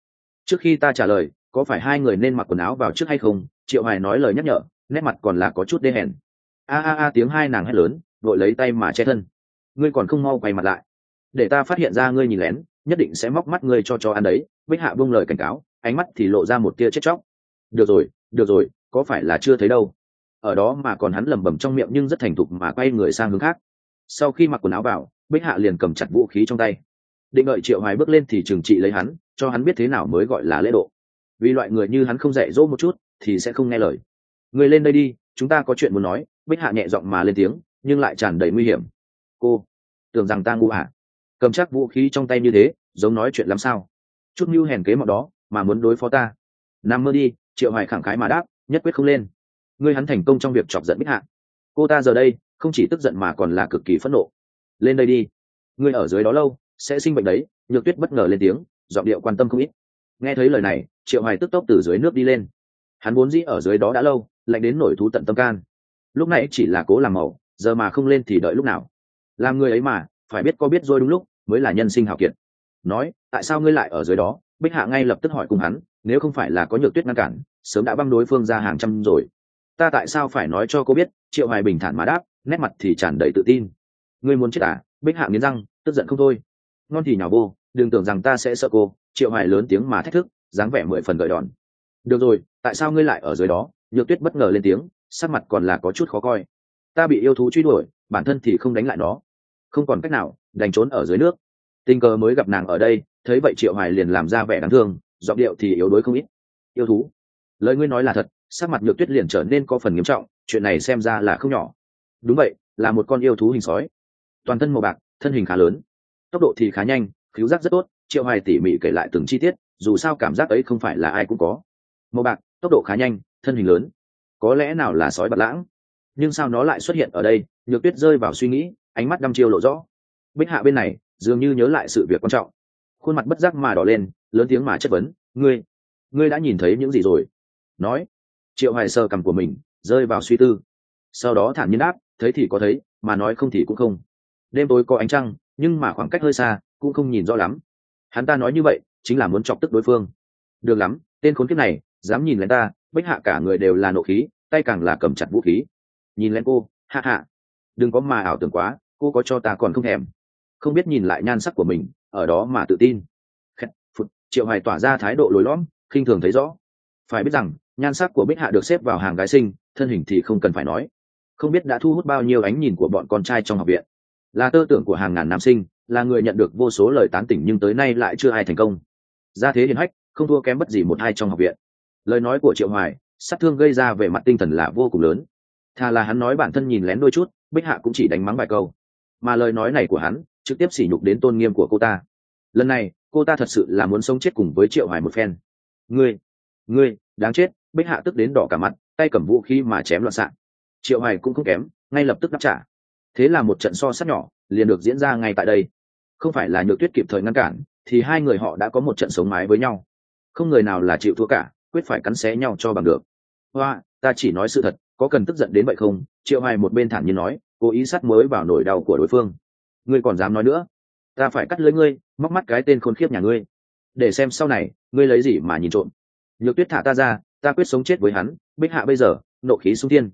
S1: Trước khi ta trả lời, có phải hai người nên mặc quần áo vào trước hay không? Triệu hoài nói lời nhắc nhở, nét mặt còn là có chút đê hèn. A a a, tiếng hai nàng hét lớn, vội lấy tay mà che thân ngươi còn không mau quay mặt lại. Để ta phát hiện ra ngươi nhìn lén, nhất định sẽ móc mắt ngươi cho cho ăn đấy. Bích hạ bông lời cảnh cáo, ánh mắt thì lộ ra một tia chết chóc. Được rồi được rồi, có phải là chưa thấy đâu? Ở đó mà còn hắn lẩm bẩm trong miệng nhưng rất thành thục mà quay người sang hướng khác. Sau khi mặc quần áo vào, bích hạ liền cầm chặt vũ khí trong tay. Định đợi triệu hoài bước lên thì trừng trị lấy hắn, cho hắn biết thế nào mới gọi là lễ độ. Vì loại người như hắn không dạy dỗ một chút, thì sẽ không nghe lời. Người lên đây đi, chúng ta có chuyện muốn nói. Bích hạ nhẹ giọng mà lên tiếng, nhưng lại tràn đầy nguy hiểm cô, tưởng rằng ta ngu hả cầm chắc vũ khí trong tay như thế, giống nói chuyện làm sao? Chút mưu hèn kế mọ đó, mà muốn đối phó ta. Nằm mơ đi, triệu hoài khẳng khái mà đáp, nhất quyết không lên. Ngươi hắn thành công trong việc chọc giận bích hạ. Cô ta giờ đây, không chỉ tức giận mà còn là cực kỳ phẫn nộ. Lên đây đi. Ngươi ở dưới đó lâu, sẽ sinh bệnh đấy, nhược tuyết bất ngờ lên tiếng, giọng điệu quan tâm không ít. Nghe thấy lời này, triệu hoài tức tốc từ dưới nước đi lên. Hắn vốn dĩ ở dưới đó đã lâu, lạnh đến nổi thú tận tâm can. Lúc này chỉ là cố làm màu, giờ mà không lên thì đợi lúc nào? Làm người ấy mà, phải biết có biết rồi đúng lúc, mới là nhân sinh hào kiệt. Nói, tại sao ngươi lại ở dưới đó? Bích hạ ngay lập tức hỏi cùng hắn, nếu không phải là có nhược tuyết ngăn cản, sớm đã băng đối phương ra hàng trăm rồi. Ta tại sao phải nói cho cô biết? Triệu hoài bình thản mà đáp, nét mặt thì tràn đầy tự tin. Ngươi muốn chết à? Bích hạ nghiến răng, tức giận không thôi. Ngon thì nhỏ vô, đừng tưởng rằng ta sẽ sợ cô. Triệu hoài lớn tiếng mà thách thức, dáng vẻ mười phần gợi đòn. Được rồi, tại sao ngươi lại ở dưới đó? Nhược tuyết bất ngờ lên tiếng, sắc mặt còn là có chút khó coi. Ta bị yêu thú truy đuổi, bản thân thì không đánh lại nó không còn cách nào, đành trốn ở dưới nước. Tình cờ mới gặp nàng ở đây, thấy vậy triệu hoài liền làm ra vẻ đáng thương, giọng điệu thì yếu đuối không ít. Yêu thú. Lời ngươi nói là thật, sắc mặt nhược tuyết liền trở nên có phần nghiêm trọng, chuyện này xem ra là không nhỏ. Đúng vậy, là một con yêu thú hình sói. Toàn thân màu bạc, thân hình khá lớn. Tốc độ thì khá nhanh cứu giác rất tốt, triệu hoài tỉ mỉ kể lại từng chi tiết, dù sao cảm giác ấy không phải là ai cũng có. Màu bạc, tốc độ khá nhanh, thân hình lớn. Có lẽ nào là sói bạc lãng? Nhưng sao nó lại xuất hiện ở đây? Nhược tuyết rơi vào suy nghĩ ánh mắt đăm chiêu lộ rõ. Bích hạ bên này, dường như nhớ lại sự việc quan trọng. Khuôn mặt bất giác mà đỏ lên, lớn tiếng mà chất vấn, ngươi ngươi đã nhìn thấy những gì rồi? Nói, triệu hoài sơ cầm của mình, rơi vào suy tư. Sau đó thản nhiên đáp, thấy thì có thấy, mà nói không thì cũng không. Đêm tối có ánh trăng, nhưng mà khoảng cách hơi xa, cũng không nhìn rõ lắm. Hắn ta nói như vậy, chính là muốn chọc tức đối phương. Được lắm, tên khốn kiếp này, dám nhìn lên ta bách hạ cả người đều là nộ khí, tay càng là cầm chặt vũ khí. Nhìn lên cô hạ hạ đừng có mà ảo tưởng quá cô có cho ta còn không thèm. Không biết nhìn lại nhan sắc của mình ở đó mà tự tin. Khét, phụt, triệu hoài tỏa ra thái độ lối lõm khinh thường thấy rõ. Phải biết rằng nhan sắc của bích hạ được xếp vào hàng gái sinh thân hình thì không cần phải nói. Không biết đã thu hút bao nhiêu ánh nhìn của bọn con trai trong học viện. Là tơ tưởng của hàng ngàn nam sinh là người nhận được vô số lời tán tỉnh nhưng tới nay lại chưa ai thành công. Ra thế hiền hách không thua kém bất gì một hai trong học viện. Lời nói của triệu hoài sát thương gây ra về mặt tinh thần là vô cùng lớn. Thà là hắn nói bản thân nhìn lén đôi chút bích hạ cũng chỉ đánh mắng vài câu. Mà lời nói này của hắn trực tiếp sỉ nhục đến tôn nghiêm của cô ta. Lần này, cô ta thật sự là muốn sống chết cùng với triệu hoài một phen. Ngươi ngươi, đáng chết, bích hạ tức đến đỏ cả mặt, tay cầm vũ khí mà chém loạn xạ. Triệu hoài cũng không kém, ngay lập tức đáp trả. Thế là một trận so sát nhỏ, liền được diễn ra ngay tại đây. Không phải là nhược tuyết kịp thời ngăn cản, thì hai người họ đã có một trận sống mái với nhau. Không người nào là chịu thua cả, quyết phải cắn xé nhau cho bằng được. Hoa, ta chỉ nói sự thật có cần tức giận đến vậy không? Triệu hoài một bên thản nhiên nói, cố ý sát mới vào nỗi đau của đối phương. Ngươi còn dám nói nữa? Ta phải cắt lưới ngươi, móc mắt cái tên khốn khiếp nhà ngươi. Để xem sau này, ngươi lấy gì mà nhìn trộm. Nhược tuyết thả ta ra, ta quyết sống chết với hắn, bích hạ bây giờ, nộ khí xuống thiên.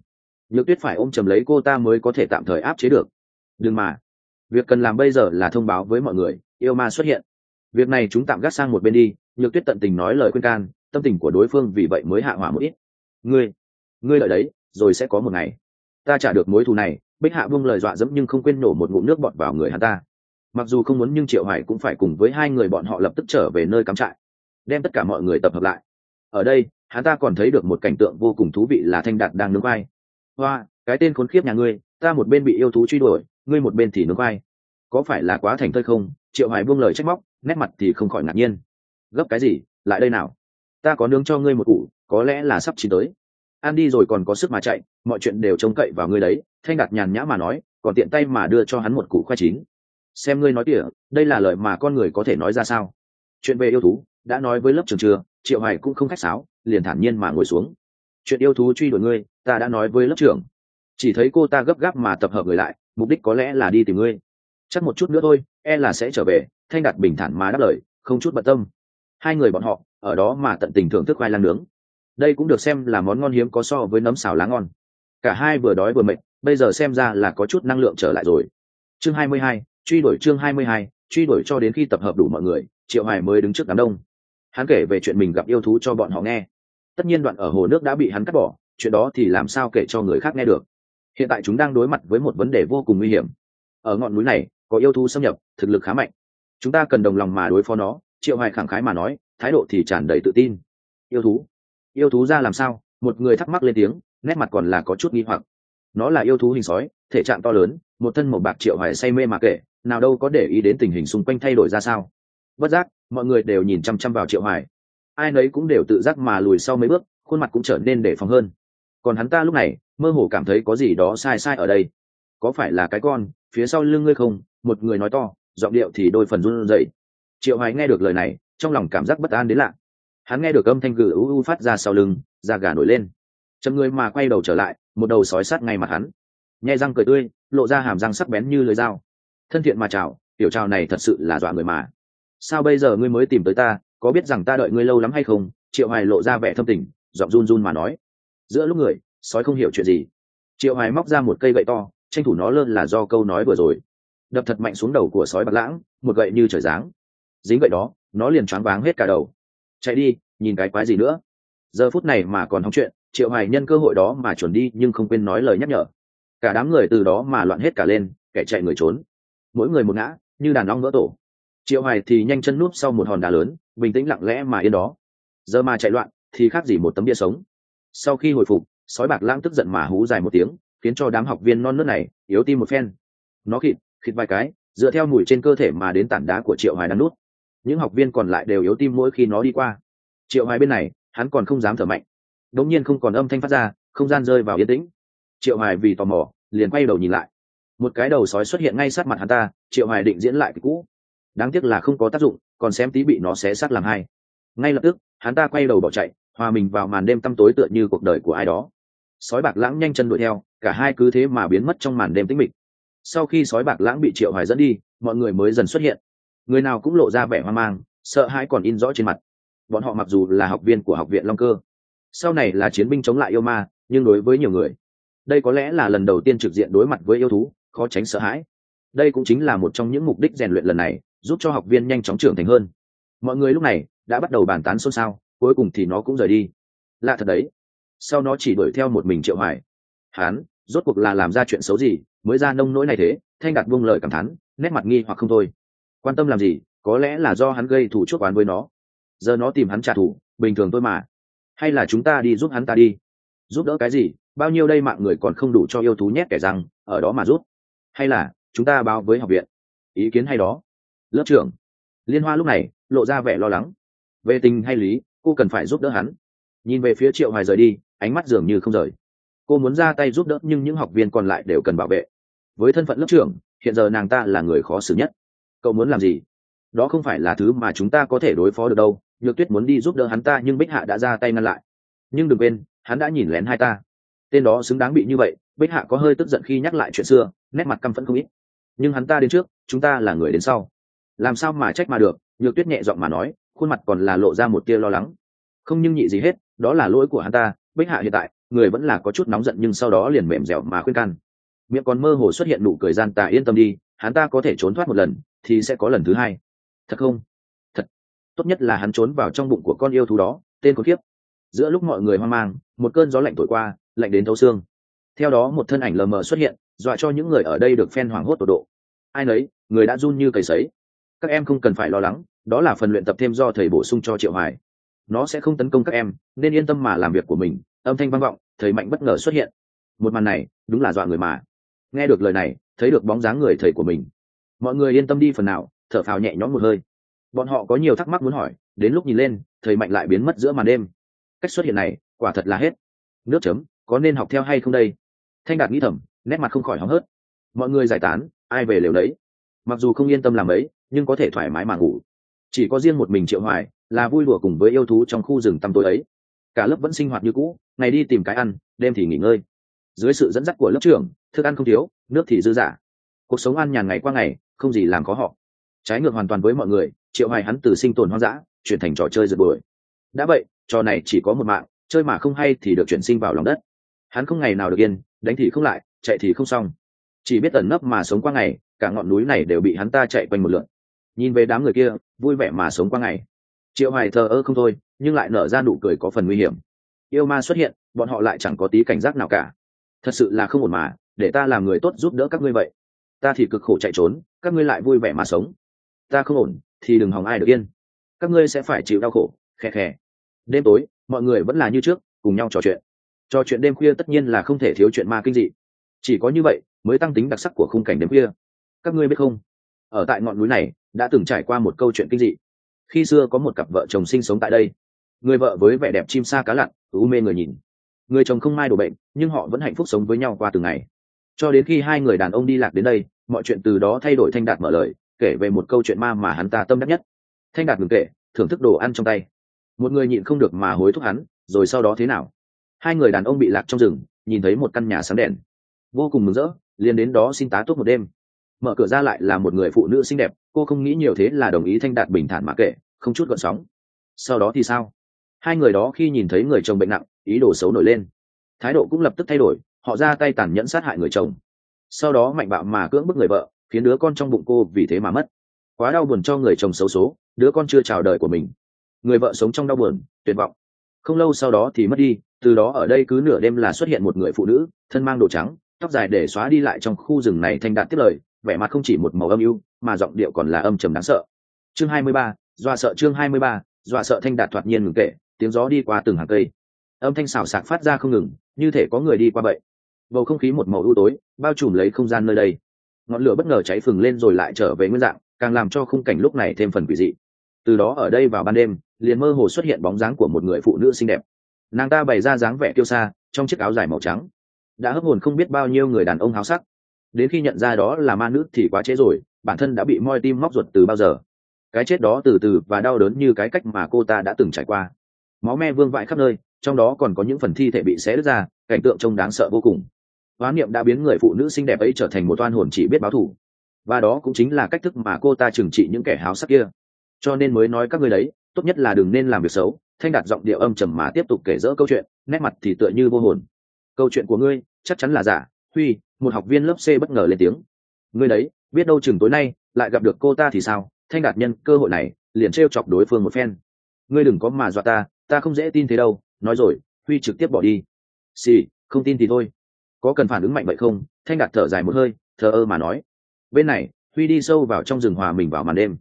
S1: Nhược tuyết phải ôm chầm lấy cô ta mới có thể tạm thời áp chế được. Đừng mà. Việc cần làm bây giờ là thông báo với mọi người, yêu ma xuất hiện. Việc này chúng tạm gác sang một bên đi, nhược tuyết tận tình nói lời khuyên can, tâm tình của đối phương vì vậy mới hạ hỏa một ít. Ngươi ngươi lợi đấy rồi sẽ có một ngày. Ta trả được mối thù này, bích hạ buông lời dọa dẫm nhưng không quên nổ một ngụm nước bọt vào người hắn ta. Mặc dù không muốn nhưng triệu Hải cũng phải cùng với hai người bọn họ lập tức trở về nơi cắm trại, đem tất cả mọi người tập hợp lại. Ở đây, hắn ta còn thấy được một cảnh tượng vô cùng thú vị là thanh đạt đang nướng vai hoa, cái tên khốn khiếp nhà ngươi, ta một bên bị yêu thú truy đuổi, ngươi một bên thì nướng vai có phải là quá thành thơi không? Triệu Hải buông lời trách móc, nét mặt thì không khỏi ngạc nhiên. Gấp cái gì? Lại đây nào. Ta có nướng cho ngươi một củ có lẽ là sắp chín tới ăn đi rồi còn có sức mà chạy, mọi chuyện đều trông cậy vào ngươi đấy. Thanh đạt nhàn nhã mà nói, còn tiện tay mà đưa cho hắn một củ khoai chín. Xem ngươi nói tỉa, đây là lời mà con người có thể nói ra sao? Chuyện về yêu thú, đã nói với lớp trường chưa, triệu Hải cũng không khách sáo, liền thản nhiên mà ngồi xuống. Chuyện yêu thú truy đuổi ngươi, ta đã nói với lớp trưởng. Chỉ thấy cô ta gấp gáp mà tập hợp người lại, mục đích có lẽ là đi tìm ngươi. Chắc một chút nữa thôi e là sẽ trở về. Thanh đạt bình thản mà đáp lời, không chút bận tâm. Hai người bọn họ, ở đó mà tận tình thưởng thức khoai lang nướng đây cũng được xem là món ngon hiếm có so với nấm xào lá ngon. Cả hai vừa đói vừa mệt bây giờ xem ra là có chút năng lượng trở lại rồi. Chương 22, truy đuổi chương 22, truy đuổi cho đến khi tập hợp đủ mọi người triệu hoài mới đứng trước đám đông. Hắn kể về chuyện mình gặp yêu thú cho bọn họ nghe. Tất nhiên đoạn ở hồ nước đã bị hắn cắt bỏ chuyện đó thì làm sao kể cho người khác nghe được. Hiện tại chúng đang đối mặt với một vấn đề vô cùng nguy hiểm. Ở ngọn núi này có yêu thú xâm nhập thực lực khá mạnh. Chúng ta cần đồng lòng mà đối phó nó triệu hoài khẳng khái mà nói thái độ thì tràn đầy tự tin. Yêu thú yêu thú ra làm sao? Một người thắc mắc lên tiếng, nét mặt còn là có chút nghi hoặc. Nó là yêu thú hình sói, thể trạng to lớn, một thân một bạc triệu hoài say mê mà kể, nào đâu có để ý đến tình hình xung quanh thay đổi ra sao. Bất giác, mọi người đều nhìn chăm chăm vào triệu hoài. Ai nấy cũng đều tự giác mà lùi sau mấy bước, khuôn mặt cũng trở nên để phòng hơn. Còn hắn ta lúc này, mơ hồ cảm thấy có gì đó sai sai ở đây. Có phải là cái con, phía sau lưng ngươi không? Một người nói to, giọng điệu thì đôi phần run rẩy. Triệu hoài nghe được lời này, trong lòng cảm giác bất an đến lạ hắn nghe được âm thanh gừ u u phát ra sau lưng, da gà nổi lên. Chấm người mà quay đầu trở lại, một đầu sói sát ngay mặt hắn. Nhai răng cười tươi, lộ ra hàm răng sắc bén như lưới dao. Thân thiện mà chào, tiểu chào này thật sự là dọa người mà. Sao bây giờ ngươi mới tìm tới ta, có biết rằng ta đợi ngươi lâu lắm hay không? Triệu hoài lộ ra vẻ thâm tình, giọng run run mà nói. Giữa lúc người, sói không hiểu chuyện gì. Triệu hoài móc ra một cây gậy to, tranh thủ nó lơn là do câu nói vừa rồi. Đập thật mạnh xuống đầu của sói bạc lãng, một gậy như trời giáng. Dính gậy đó, nó liền choáng váng hết cả đầu chạy đi, nhìn cái quái gì nữa. Giờ phút này mà còn hóng chuyện, triệu hoài nhân cơ hội đó mà chuẩn đi nhưng không quên nói lời nhắc nhở. Cả đám người từ đó mà loạn hết cả lên, kẻ chạy người trốn. Mỗi người một ngã, như đàn ong vỡ tổ. Triệu hoài thì nhanh chân núp sau một hòn đá lớn, bình tĩnh lặng lẽ mà yên đó. Giờ mà chạy loạn, thì khác gì một tấm bia sống. Sau khi hồi phục, sói bạc lãng tức giận mà hú dài một tiếng, khiến cho đám học viên non nước này yếu tim một phen. Nó khịt khịt vài cái, dựa theo mùi trên cơ thể mà đến tản đá của triệu hoài đang nút những học viên còn lại đều yếu tim mỗi khi nó đi qua. Triệu hoài bên này, hắn còn không dám thở mạnh. Đống nhiên không còn âm thanh phát ra, không gian rơi vào yên tĩnh. Triệu hoài vì tò mò, liền quay đầu nhìn lại. Một cái đầu sói xuất hiện ngay sát mặt hắn ta, triệu hoài định diễn lại cái cũ. Đáng tiếc là không có tác dụng, còn xem tí bị nó xé xác làm hai. Ngay lập tức, hắn ta quay đầu bỏ chạy, hòa mình vào màn đêm tăm tối tựa như cuộc đời của ai đó. Sói bạc lãng nhanh chân đuổi theo, cả hai cứ thế mà biến mất trong màn đêm tĩnh mịch. Sau khi sói bạc lãng bị triệu hoài dẫn đi, mọi người mới dần xuất hiện người nào cũng lộ ra vẻ hoang mang, sợ hãi còn in rõ trên mặt. Bọn họ mặc dù là học viên của học viện long cơ, sau này là chiến binh chống lại yêu ma, nhưng đối với nhiều người, đây có lẽ là lần đầu tiên trực diện đối mặt với yêu thú, khó tránh sợ hãi. Đây cũng chính là một trong những mục đích rèn luyện lần này, giúp cho học viên nhanh chóng trưởng thành hơn. Mọi người lúc này đã bắt đầu bàn tán xôn xao, cuối cùng thì nó cũng rời đi. Lạ thật đấy. Sau nó chỉ đuổi theo một mình triệu hoài. Hán rốt cuộc là làm ra chuyện xấu gì, mới ra nông nỗi này thế, thanh đạt buông lời cảm thán, nét mặt nghi hoặc không thôi quan tâm làm gì, có lẽ là do hắn gây thủ chuốc oán với nó. Giờ nó tìm hắn trả thù, bình thường thôi mà. Hay là chúng ta đi giúp hắn ta đi. Giúp đỡ cái gì, bao nhiêu đây mạng người còn không đủ cho yêu thú nhét kẻ răng, ở đó mà giúp. Hay là, chúng ta báo với học viện. Ý kiến hay đó. Lớp trưởng. Liên hoa lúc này, lộ ra vẻ lo lắng. Về tình hay lý, cô cần phải giúp đỡ hắn. Nhìn về phía triệu hoài rời đi, ánh mắt dường như không rời. Cô muốn ra tay giúp đỡ nhưng những học viên còn lại đều cần bảo vệ. Với thân phận lớp trưởng, hiện giờ nàng ta là người khó xử nhất cậu muốn làm gì? Đó không phải là thứ mà chúng ta có thể đối phó được đâu. Nhược tuyết muốn đi giúp đỡ hắn ta, nhưng bích hạ đã ra tay ngăn lại. Nhưng đừng quên, hắn đã nhìn lén hai ta. Tên đó xứng đáng bị như vậy, bích hạ có hơi tức giận khi nhắc lại chuyện xưa, nét mặt căm phẫn không ít. Nhưng hắn ta đến trước, chúng ta là người đến sau. Làm sao mà trách mà được? Nhược tuyết nhẹ giọng mà nói, khuôn mặt còn là lộ ra một tia lo lắng. Không nhưng nhị gì hết, đó là lỗi của hắn ta. Bích hạ hiện tại, người vẫn là có chút nóng giận nhưng sau đó liền mềm dẻo mà khuyên can. Miệng còn mơ hồ xuất hiện nụ cười gian tà yên tâm đi, hắn ta có thể trốn thoát một lần thì sẽ có lần thứ hai. Thật không? Thật. Tốt nhất là hắn trốn vào trong bụng của con yêu thú đó, tên có khiếp giữa lúc mọi người hoang mang, một cơn gió lạnh thổi qua, lạnh đến thấu xương. Theo đó một thân ảnh lờ mờ xuất hiện, dọa cho những người ở đây được phen hoảng hốt tột độ. Ai nấy, người đã run như cầy sấy. Các em không cần phải lo lắng, đó là phần luyện tập thêm do thầy bổ sung cho triệu hoài. Nó sẽ không tấn công các em, nên yên tâm mà làm việc của mình, âm thanh vang vọng, thầy mạnh bất ngờ xuất hiện. Một màn này, đúng là dọa người mà. Nghe được lời này, thấy được bóng dáng người thầy của mình mọi người yên tâm đi phần nào, thở phào nhẹ nhõm một hơi. Bọn họ có nhiều thắc mắc muốn hỏi, đến lúc nhìn lên thầy mạnh lại biến mất giữa màn đêm. Cách xuất hiện này, quả thật là hết. Nước chấm, có nên học theo hay không đây? Thanh đạt nghĩ thầm, nét mặt không khỏi hóng hớt. Mọi người giải tán, ai về lều đấy? Mặc dù không yên tâm làm ấy, nhưng có thể thoải mái mà ngủ. Chỉ có riêng một mình triệu hoài, là vui lùa cùng với yêu thú trong khu rừng tăm tối ấy. Cả lớp vẫn sinh hoạt như cũ, ngày đi tìm cái ăn, đêm thì nghỉ ngơi. Dưới sự dẫn dắt của lớp trưởng, thức ăn không thiếu, nước thì dư dả. Cuộc sống ăn nhàn ngày qua ngày không gì làm khó họ. Trái ngược hoàn toàn với mọi người, triệu hoài hắn từ sinh tồn hoang dã, chuyển thành trò chơi rượt đuổi. Đã vậy, trò này chỉ có một mạng, chơi mà không hay thì được chuyển sinh vào lòng đất. Hắn không ngày nào được yên, đánh thì không lại, chạy thì không xong. Chỉ biết ẩn nấp mà sống qua ngày, cả ngọn núi này đều bị hắn ta chạy quanh một lượn. Nhìn về đám người kia, vui vẻ mà sống qua ngày. Triệu hoài thờ ơ không thôi, nhưng lại nở ra nụ cười có phần nguy hiểm. Yêu ma xuất hiện, bọn họ lại chẳng có tí cảnh giác nào cả. Thật sự là không ổn mà, để ta làm người tốt giúp đỡ các ngươi vậy. Ta thì cực khổ chạy trốn các ngươi lại vui vẻ mà sống. Ta không ổn, thì đừng hòng ai được yên. Các ngươi sẽ phải chịu đau khổ, khè khè. Đêm tối, mọi người vẫn là như trước, cùng nhau trò chuyện. Trò chuyện đêm khuya tất nhiên là không thể thiếu chuyện ma kinh dị. Chỉ có như vậy, mới tăng tính đặc sắc của khung cảnh đêm khuya. Các ngươi biết không? Ở tại ngọn núi này, đã từng trải qua một câu chuyện kinh dị. Khi xưa có một cặp vợ chồng sinh sống tại đây. Người vợ với vẻ đẹp chim sa cá lặn u mê người nhìn. Người chồng không mai đổ bệnh, nhưng họ vẫn hạnh phúc sống với nhau qua từng ngày cho đến khi hai người đàn ông đi lạc đến đây, mọi chuyện từ đó thay đổi thanh đạt mở lời, kể về một câu chuyện ma mà hắn ta tâm đắc nhất. Thanh đạt ngừng kể, thưởng thức đồ ăn trong tay. Một người nhịn không được mà hối thúc hắn, rồi sau đó thế nào? Hai người đàn ông bị lạc trong rừng, nhìn thấy một căn nhà sáng đèn. Vô cùng mừng rỡ, liền đến đó xin tá túc một đêm. Mở cửa ra lại là một người phụ nữ xinh đẹp, cô không nghĩ nhiều thế là đồng ý thanh đạt bình thản mà kệ không chút gợn sóng. Sau đó thì sao? Hai người đó khi nhìn thấy người chồng bệnh nặng, ý đồ xấu nổi lên. Thái độ cũng lập tức thay đổi họ ra tay tàn nhẫn sát hại người chồng. Sau đó mạnh bạo mà cưỡng bức người vợ khiến đứa con trong bụng cô vì thế mà mất. Quá đau buồn cho người chồng xấu số đứa con chưa chào đời của mình. Người vợ sống trong đau buồn tuyệt vọng. Không lâu sau đó thì mất đi từ đó ở đây cứ nửa đêm là xuất hiện một người phụ nữ thân mang đồ trắng tóc dài để xóa đi lại trong khu rừng này thanh đạt tiếp lời vẻ mặt không chỉ một màu âm u mà giọng điệu còn là âm trầm đáng sợ. Chương 23, dọa sợ chương 23, dọa sợ thanh đạt thoạt nhiên ngừng kệ tiếng gió đi qua từng hàng cây. Âm thanh xào xạc phát ra không ngừng như thể có người đi qua vậy bầu không khí một màu u tối, bao trùm lấy không gian nơi đây. Ngọn lửa bất ngờ cháy phừng lên rồi lại trở về nguyên dạng, càng làm cho khung cảnh lúc này thêm phần quỷ dị. Từ đó ở đây vào ban đêm, liền mơ hồ xuất hiện bóng dáng của một người phụ nữ xinh đẹp. Nàng ta bày ra dáng vẻ kiêu xa trong chiếc áo dài màu trắng. Đã hấp hồn không biết bao nhiêu người đàn ông háo sắc. Đến khi nhận ra đó là ma nữ thì quá trễ rồi, bản thân đã bị moi tim móc ruột từ bao giờ. Cái chết đó từ từ và đau đớn như cái cách mà cô ta đã từng trải qua. Máu me vương vãi khắp nơi, trong đó còn có những phần thi thể bị xé đứt ra, cảnh tượng trông đáng sợ vô cùng hóa niệm đã biến người phụ nữ xinh đẹp ấy trở thành một oan hồn chỉ biết báo thù. Và đó cũng chính là cách thức mà cô ta trừng trị những kẻ háo sắc kia. Cho nên mới nói các người đấy, tốt nhất là đừng nên làm việc xấu, thanh đạt giọng điệu âm trầm mà tiếp tục kể dỡ câu chuyện, nét mặt thì tựa như vô hồn. Câu chuyện của ngươi, chắc chắn là giả, huy, một học viên lớp c bất ngờ lên tiếng. Ngươi đấy, biết đâu chừng tối nay, lại gặp được cô ta thì sao? Thanh đạt nhân cơ hội này, liền t chọc đối phương một phen. Ngươi đừng có mà dọa ta ta không dễ tin thế đâu, nói rồi, huy trực tiếp bỏ đi. Xì, không tin thì thôi có cần phản ứng mạnh vậy không? Thanh đạt thở dài một hơi, thờ ơ mà nói. Bên này, huy đi sâu vào trong rừng hòa mình vào màn đêm.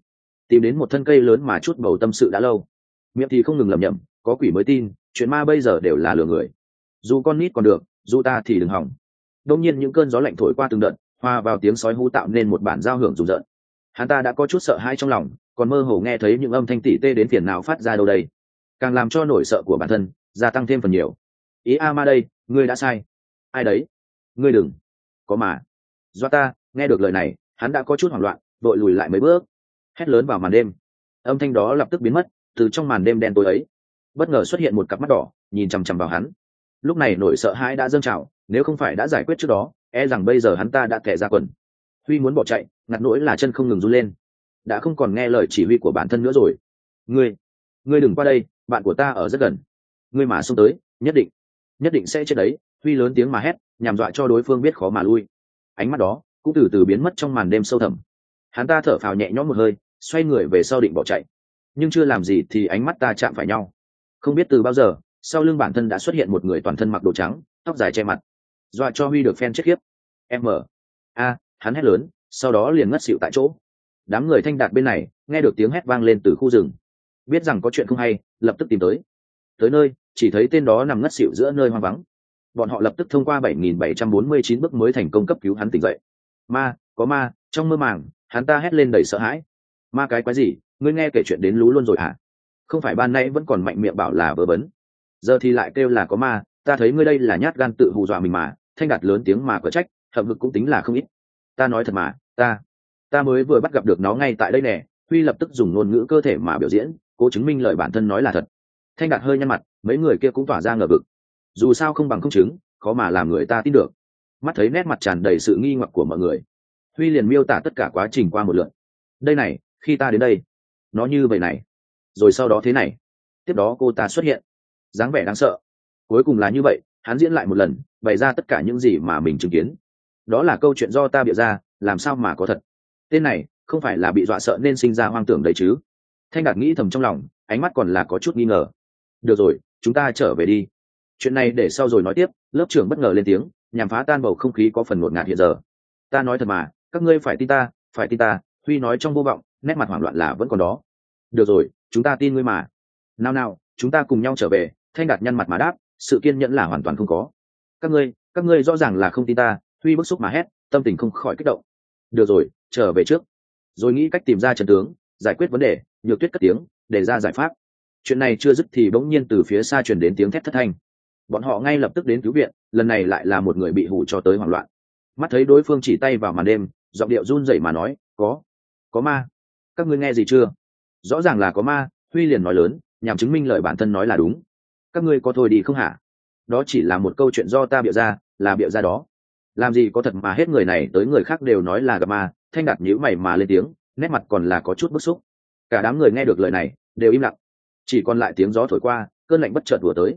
S1: Tìm đến một thân cây lớn mà chút bầu tâm sự đã lâu. Miệng thì không ngừng lầm nhầm có quỷ mới tin, chuyện ma bây giờ đều là lừa người. Dù con nít còn được, dù ta thì đừng hỏng. Đông nhiên những cơn gió lạnh thổi qua từng đợt, hòa vào tiếng sói hú tạo nên một bản giao hưởng rùng rợn. Hắn ta đã có chút sợ hãi trong lòng, còn mơ hồ nghe thấy những âm thanh tỉ tê đến phiền nào phát ra đâu đây. Càng làm cho nỗi sợ của bản thân gia tăng thêm phần nhiều. Ý a ma đây, ngươi đã sai. Ai đấy? Ngươi đừng. Có mà. Do ta, nghe được lời này, hắn đã có chút hoảng loạn đội lùi lại mấy bước. Hét lớn vào màn đêm. Âm thanh đó lập tức biến mất, từ trong màn đêm đen tối ấy. Bất ngờ xuất hiện một cặp mắt đỏ, nhìn chằm chằm vào hắn. Lúc này nỗi sợ hãi đã dâng trào, nếu không phải đã giải quyết trước đó e rằng bây giờ hắn ta đã kẻ ra quần. Huy muốn bỏ chạy, ngặt nỗi là chân không ngừng run lên. Đã không còn nghe lời chỉ huy của bản thân nữa rồi. Ngươi ngươi đừng qua đây, bạn của ta ở rất gần. Ngươi mà xông tới, nhất định nhất định sẽ chết đấy. Huy lớn tiếng mà hét nhằm dọa cho đối phương biết khó mà lui. Ánh mắt đó cũng từ từ biến mất trong màn đêm sâu thẳm. Hắn ta thở phào nhẹ nhõm một hơi, xoay người về sau định bỏ chạy. Nhưng chưa làm gì thì ánh mắt ta chạm phải nhau. Không biết từ bao giờ, sau lưng bản thân đã xuất hiện một người toàn thân mặc đồ trắng, tóc dài che mặt. Dọa cho huy được phen chết khiếp. M a, hắn hét lớn, sau đó liền ngất xịu tại chỗ. Đám người thanh đạt bên này, nghe được tiếng hét vang lên từ khu rừng. Biết rằng có chuyện không hay, lập tức tìm tới. Tới nơi, chỉ thấy tên đó nằm ngất xịu giữa nơi hoang vắng bọn họ lập tức thông qua 7.749 bước mới thành công cấp cứu hắn tỉnh dậy. Ma, có ma, trong mơ màng, hắn ta hét lên đầy sợ hãi. Ma cái quái gì? Ngươi nghe kể chuyện đến lú luôn rồi hả? Không phải ban nãy vẫn còn mạnh miệng bảo là vớ bấn giờ thì lại kêu là có ma, ta thấy ngươi đây là nhát gan tự hù dọa mình mà, thanh đạt lớn tiếng mà có trách, hậm hực cũng tính là không ít. Ta nói thật mà, ta ta mới vừa bắt gặp được nó ngay tại đây nè, huy lập tức dùng ngôn ngữ cơ thể mà biểu diễn, cố chứng minh lời bản thân nói là thật. Thanh đạt hơi nhăn mặt, mấy người kia cũng tỏa ra ngờ vực dù sao không bằng không chứng, khó mà làm người ta tin được. Mắt thấy nét mặt tràn đầy sự nghi hoặc của mọi người, huy liền miêu tả tất cả quá trình qua một lượt. Đây này, khi ta đến đây, nó như vậy này, rồi sau đó thế này. Tiếp đó cô ta xuất hiện, dáng vẻ đáng sợ. Cuối cùng là như vậy, hắn diễn lại một lần, bày ra tất cả những gì mà mình chứng kiến. Đó là câu chuyện do ta bịa ra, làm sao mà có thật? Tên này, không phải là bị dọa sợ nên sinh ra hoang tưởng đấy chứ? Thanh đạt nghĩ thầm trong lòng, ánh mắt còn là có chút nghi ngờ. Được rồi, chúng ta trở về đi chuyện này để sau rồi nói tiếp, lớp trưởng bất ngờ lên tiếng, nhằm phá tan bầu không khí có phần ngột ngạt hiện giờ. Ta nói thật mà, các ngươi phải tin ta, phải tin ta, huy nói trong vô vọng, nét mặt hoảng loạn là vẫn còn đó. Được rồi, chúng ta tin ngươi mà. Nào nào, chúng ta cùng nhau trở về, thanh đạt nhăn mặt mà đáp, sự kiên nhẫn là hoàn toàn không có. Các ngươi các ngươi rõ ràng là không tin ta, huy bức xúc mà hét, tâm tình không khỏi kích động. Được rồi, trở về trước. Rồi nghĩ cách tìm ra trần tướng, giải quyết vấn đề, nhược tuyết cất tiếng, để ra giải pháp. Chuyện này chưa dứt thì bỗng nhiên từ phía xa truyền đến tiếng thét thất thanh bọn họ ngay lập tức đến cứu viện, lần này lại là một người bị hủ cho tới hoảng loạn. Mắt thấy đối phương chỉ tay vào màn đêm, giọng điệu run rẩy mà nói, có có ma. Các ngươi nghe gì chưa? Rõ ràng là có ma, huy liền nói lớn, nhằm chứng minh lời bản thân nói là đúng. Các ngươi có thôi đi không hả? Đó chỉ là một câu chuyện do ta bịa ra, là bịa ra đó. Làm gì có thật mà hết người này tới người khác đều nói là gặp ma. Thanh đạt nhữ mày mà lên tiếng, nét mặt còn là có chút bức xúc. Cả đám người nghe được lời này, đều im lặng. Chỉ còn lại tiếng gió thổi qua, cơn lạnh bất chợt vừa tới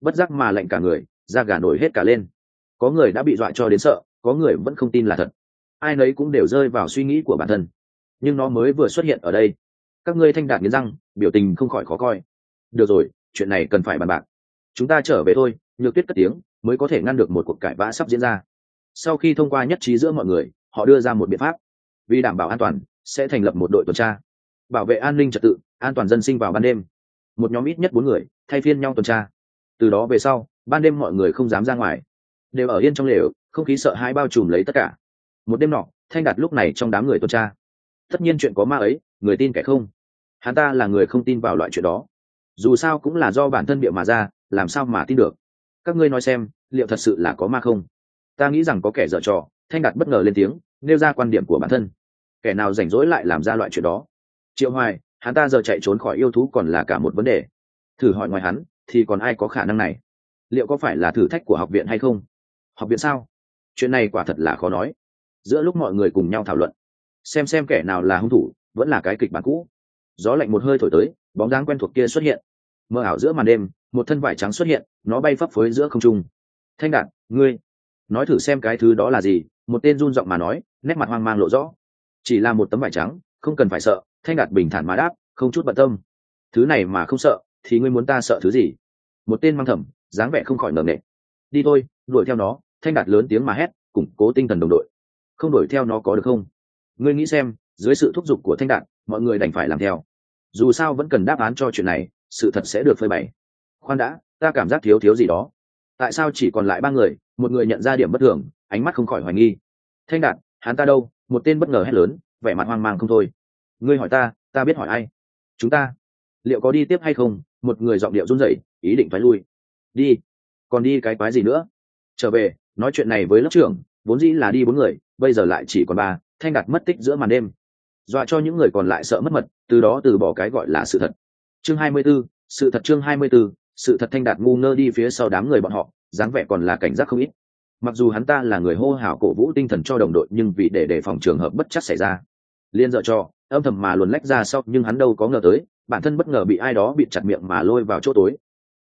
S1: bất giác mà lạnh cả người, da gà nổi hết cả lên. Có người đã bị dọa cho đến sợ, có người vẫn không tin là thật. Ai nấy cũng đều rơi vào suy nghĩ của bản thân. Nhưng nó mới vừa xuất hiện ở đây. Các ngươi thanh đạt nghiến răng, biểu tình không khỏi khó coi. Được rồi, chuyện này cần phải bàn bạc. Chúng ta trở về thôi, nhược tuyết cất tiếng, mới có thể ngăn được một cuộc cãi vã sắp diễn ra. Sau khi thông qua nhất trí giữa mọi người, họ đưa ra một biện pháp. Vì đảm bảo an toàn, sẽ thành lập một đội tuần tra. Bảo vệ an ninh trật tự, an toàn dân sinh vào ban đêm. Một nhóm ít nhất bốn người, thay phiên nhau tuần tra từ đó về sau, ban đêm mọi người không dám ra ngoài. Đều ở yên trong lều, không khí sợ hãi bao trùm lấy tất cả. Một đêm nọ, thanh đạt lúc này trong đám người tuần tra. Tất nhiên chuyện có ma ấy, người tin kẻ không. Hắn ta là người không tin vào loại chuyện đó. Dù sao cũng là do bản thân bịa mà ra, làm sao mà tin được? Các ngươi nói xem, liệu thật sự là có ma không? Ta nghĩ rằng có kẻ dở trò, thanh đạt bất ngờ lên tiếng, nêu ra quan điểm của bản thân. Kẻ nào rảnh rỗi lại làm ra loại chuyện đó? Triệu hoài, hắn ta giờ chạy trốn khỏi yêu thú còn là cả một vấn đề. Thử hỏi ngoài hắn thì còn ai có khả năng này? Liệu có phải là thử thách của học viện hay không? Học viện sao? Chuyện này quả thật là khó nói. Giữa lúc mọi người cùng nhau thảo luận, xem xem kẻ nào là hung thủ, vẫn là cái kịch bản cũ. Gió lạnh một hơi thổi tới, bóng dáng quen thuộc kia xuất hiện. Mơ ảo giữa màn đêm, một thân vải trắng xuất hiện, nó bay phấp phới giữa không trung. Thanh đạt, ngươi nói thử xem cái thứ đó là gì? Một tên run giọng mà nói, nét mặt hoang mang lộ rõ. Chỉ là một tấm vải trắng, không cần phải sợ. Thanh đạt bình thản mà đáp, không chút bận tâm. Thứ này mà không sợ thì ngươi muốn ta sợ thứ gì? Một tên mang thầm dáng vẻ không khỏi ngờ nghệ đi thôi, đuổi theo nó, thanh đạt lớn tiếng mà hét, củng cố tinh thần đồng đội. Không đuổi theo nó có được không? Ngươi nghĩ xem, dưới sự thúc giục của thanh đạt, mọi người đành phải làm theo. Dù sao vẫn cần đáp án cho chuyện này, sự thật sẽ được phơi bày. Khoan đã, ta cảm giác thiếu thiếu gì đó. Tại sao chỉ còn lại ba người, một người nhận ra điểm bất thường, ánh mắt không khỏi hoài nghi. Thanh đạt, hắn ta đâu? Một tên bất ngờ hét lớn, vẻ mặt hoang mang không thôi. Ngươi hỏi ta ta biết hỏi ai? Chúng ta liệu có đi tiếp hay không một người giọng điệu run rẩy ý định phải lui. Đi. Còn đi cái quái gì nữa? Trở về nói chuyện này với lớp trưởng vốn dĩ là đi bốn người bây giờ lại chỉ còn ba thanh đạt mất tích giữa màn đêm. Dọa cho những người còn lại sợ mất mật từ đó từ bỏ cái gọi là sự thật. Chương hai mươi 24, sự thật chương hai mươi 24, sự thật thanh đạt ngu ngơ đi phía sau đám người bọn họ dáng vẻ còn là cảnh giác không ít. Mặc dù hắn ta là người hô hào cổ vũ tinh thần cho đồng đội nhưng vì để đề phòng trường hợp bất chắc xảy ra liên dợ cho âm thầm mà luồn lách ra sau nhưng hắn đâu có ngờ tới bản thân bất ngờ bị ai đó bịt chặt miệng mà lôi vào chỗ tối.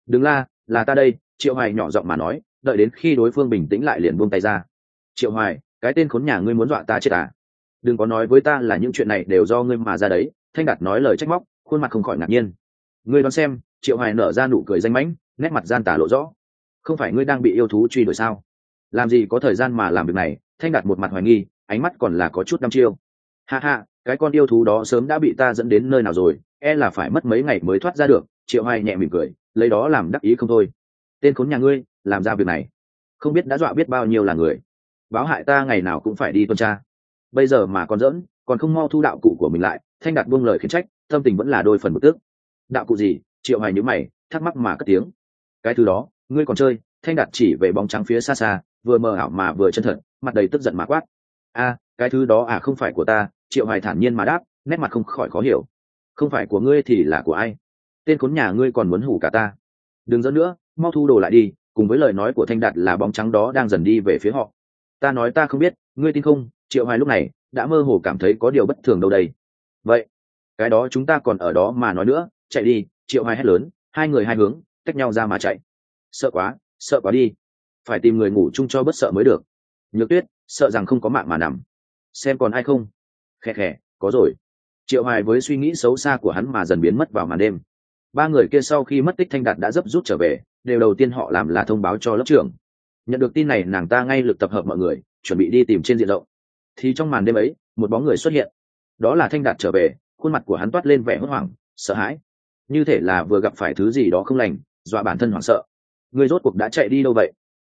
S1: Đừng la, là ta đây, triệu hoài nhỏ giọng mà nói, đợi đến khi đối phương bình tĩnh lại liền buông tay ra. Triệu hoài, cái tên khốn nhà ngươi muốn dọa ta chết à? Đừng có nói với ta là những chuyện này đều do ngươi mà ra đấy. Thanh đạt nói lời trách móc, khuôn mặt không khỏi ngạc nhiên. Ngươi đoán xem, triệu hoài nở ra nụ cười danh mãnh, nét mặt gian tả lộ rõ. Không phải ngươi đang bị yêu thú truy đuổi sao? Làm gì có thời gian mà làm việc này? Thanh đạt một mặt hoài nghi, ánh mắt còn là có chút đăm chiêu. Ha ha, cái con yêu thú đó sớm đã bị ta dẫn đến nơi nào rồi? E là phải mất mấy ngày mới thoát ra được, triệu hoài nhẹ mỉm cười, lấy đó làm đắc ý không thôi. Tên khốn nhà ngươi, làm ra việc này. Không biết đã dọa biết bao nhiêu là người. Báo hại ta ngày nào cũng phải đi tuần tra. Bây giờ mà còn dỡn còn không mau thu đạo cụ của mình lại, thanh đạt buông lời khiển trách, tâm tình vẫn là đôi phần bực tức. Đạo cụ gì? Triệu hoài nhíu mày, thắc mắc mà cất tiếng. Cái thứ đó, ngươi còn chơi? Thanh đạt chỉ về bóng trắng phía xa xa, vừa mờ ảo mà vừa chân thật, mặt đầy tức giận mà quát. A, cái thứ đó à không phải của ta, triệu hoài thản nhiên mà đáp, nét mặt không khỏi khó hiểu không phải của ngươi thì là của ai? Tên khốn nhà ngươi còn muốn hủ cả ta. Đừng dẫn nữa, mau thu đồ lại đi, cùng với lời nói của thanh đạt là bóng trắng đó đang dần đi về phía họ. Ta nói ta không biết, ngươi tin không? Triệu hoài lúc này đã mơ hồ cảm thấy có điều bất thường đâu đây. Vậy, cái đó chúng ta còn ở đó mà nói nữa, chạy đi, triệu hoài hét lớn, hai người hai hướng, tách nhau ra mà chạy. Sợ quá sợ quá đi. Phải tìm người ngủ chung cho bất sợ mới được. Nhược tuyết, sợ rằng không có mạng mà nằm. Xem còn ai không? Khẽ khẽ có rồi triệu hoài với suy nghĩ xấu xa của hắn mà dần biến mất vào màn đêm. Ba người kia sau khi mất tích thanh đạt đã dấp rút trở về, đều đầu tiên họ làm là thông báo cho lớp trưởng. Nhận được tin này, nàng ta ngay lực tập hợp mọi người, chuẩn bị đi tìm trên diện rộng. Thì trong màn đêm ấy, một bóng người xuất hiện. Đó là thanh đạt trở về, khuôn mặt của hắn toát lên vẻ hốt hoảng, sợ hãi. Như thể là vừa gặp phải thứ gì đó không lành, dọa bản thân hoảng sợ. Người rốt cuộc đã chạy đi đâu vậy?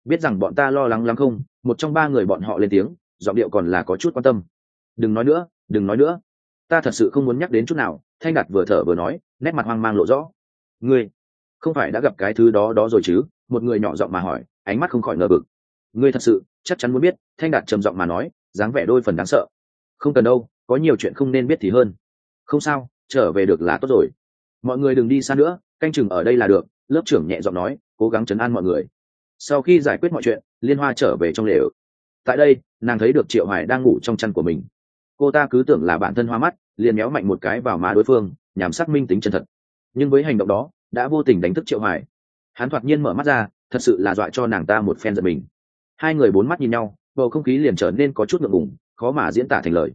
S1: Biết rằng bọn ta lo lắng lắm không? Một trong ba người bọn họ lên tiếng, giọng điệu còn là có chút quan tâm. Đừng nói nữa, đừng nói nữa ta thật sự không muốn nhắc đến chút nào, thanh đạt vừa thở vừa nói, nét mặt hoang mang lộ rõ. Ngươi, không phải đã gặp cái thứ đó đó rồi chứ? Một người nhỏ giọng mà hỏi, ánh mắt không khỏi ngờ vực. Ngươi thật sự, chắc chắn muốn biết, thanh đạt trầm giọng mà nói, dáng vẻ đôi phần đáng sợ. Không cần đâu, có nhiều chuyện không nên biết thì hơn. Không sao, trở về được là tốt rồi. Mọi người đừng đi xa nữa, canh chừng ở đây là được, lớp trưởng nhẹ giọng nói, cố gắng chấn an mọi người. Sau khi giải quyết mọi chuyện, liên hoa trở về trong lều. Tại đây, nàng thấy được triệu hoài đang ngủ trong chăn của mình cô ta cứ tưởng là bản thân hoa mắt, liền méo mạnh một cái vào má đối phương, nhằm xác minh tính chân thật. Nhưng với hành động đó, đã vô tình đánh thức triệu hoài. Hắn thoạt nhiên mở mắt ra, thật sự là dọa cho nàng ta một phen giật mình. Hai người bốn mắt nhìn nhau, bầu không khí liền trở nên có chút ngượng ngùng, khó mà diễn tả thành lời.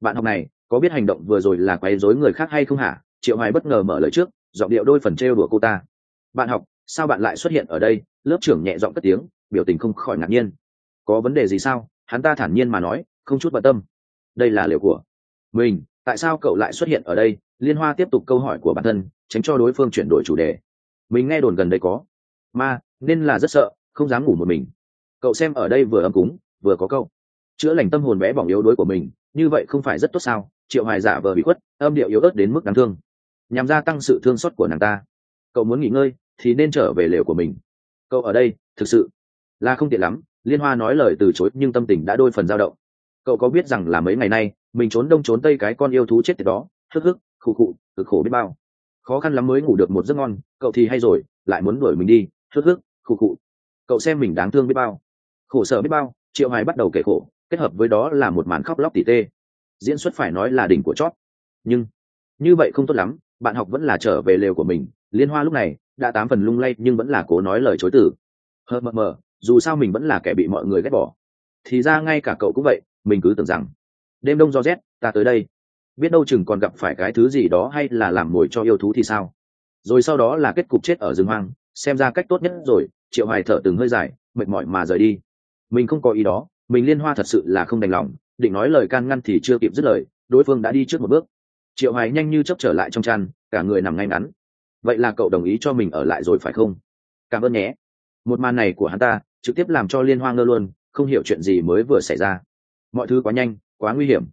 S1: Bạn học này, có biết hành động vừa rồi là quấy rối người khác hay không hả? Triệu hoài bất ngờ mở lời trước, giọng điệu đôi phần trêu đùa cô ta. Bạn học, sao bạn lại xuất hiện ở đây? Lớp trưởng nhẹ giọng cất tiếng, biểu tình không khỏi ngạc nhiên. Có vấn đề gì sao? Hắn ta thản nhiên mà nói, không chút bận tâm đây là liệu của mình. Tại sao cậu lại xuất hiện ở đây? Liên hoa tiếp tục câu hỏi của bản thân, tránh cho đối phương chuyển đổi chủ đề. Mình nghe đồn gần đây có. Ma, nên là rất sợ, không dám ngủ một mình. Cậu xem ở đây vừa âm cúng, vừa có câu. Chữa lành tâm hồn bé bỏng yếu đuối của mình, như vậy không phải rất tốt sao? Triệu hoài giả vờ bị khuất, âm điệu yếu ớt đến mức đáng thương. Nhằm gia tăng sự thương xót của nàng ta. Cậu muốn nghỉ ngơi, thì nên trở về lều của mình. Cậu ở đây, thực sự là không tiện lắm. Liên hoa nói lời từ chối, nhưng tâm tình đã đôi phần dao động cậu có biết rằng là mấy ngày nay, mình trốn đông trốn tây cái con yêu thú chết tiệt đó, hức hức, khụ khụ, cực khổ biết bao. Khó khăn lắm mới ngủ được một giấc ngon, cậu thì hay rồi, lại muốn đuổi mình đi, hức hức, khụ khụ. Cậu xem mình đáng thương biết bao. Khổ sở biết bao, triệu hoài bắt đầu kể khổ, kết hợp với đó là một màn khóc lóc tỉ tê. Diễn xuất phải nói là đỉnh của chót nhưng, như vậy không tốt lắm, bạn học vẫn là trở về lều của mình, liên hoa lúc này, đã tám phần lung lay nhưng vẫn là cố nói lời chối từ. Hờ mờ mờ dù sao mình vẫn là kẻ bị mọi người ghét bỏ. Thì ra ngay cả cậu cũng vậy mình cứ tưởng rằng, đêm đông do rét, ta tới đây. Biết đâu chừng còn gặp phải cái thứ gì đó hay là làm mồi cho yêu thú thì sao? Rồi sau đó là kết cục chết ở rừng hoang, xem ra cách tốt nhất rồi, triệu hoài thở từng hơi dài, mệt mỏi mà rời đi. Mình không có ý đó, mình liên hoa thật sự là không đành lòng, định nói lời can ngăn thì chưa kịp dứt lời, đối phương đã đi trước một bước. Triệu hoài nhanh như chấp trở lại trong chăn, cả người nằm ngay ngắn. Vậy là cậu đồng ý cho mình ở lại rồi phải không? Cảm ơn nhé. Một màn này của hắn ta, trực tiếp làm cho liên hoa ngơ luôn, không hiểu chuyện gì mới vừa xảy ra mọi thứ quá nhanh, quá nguy hiểm.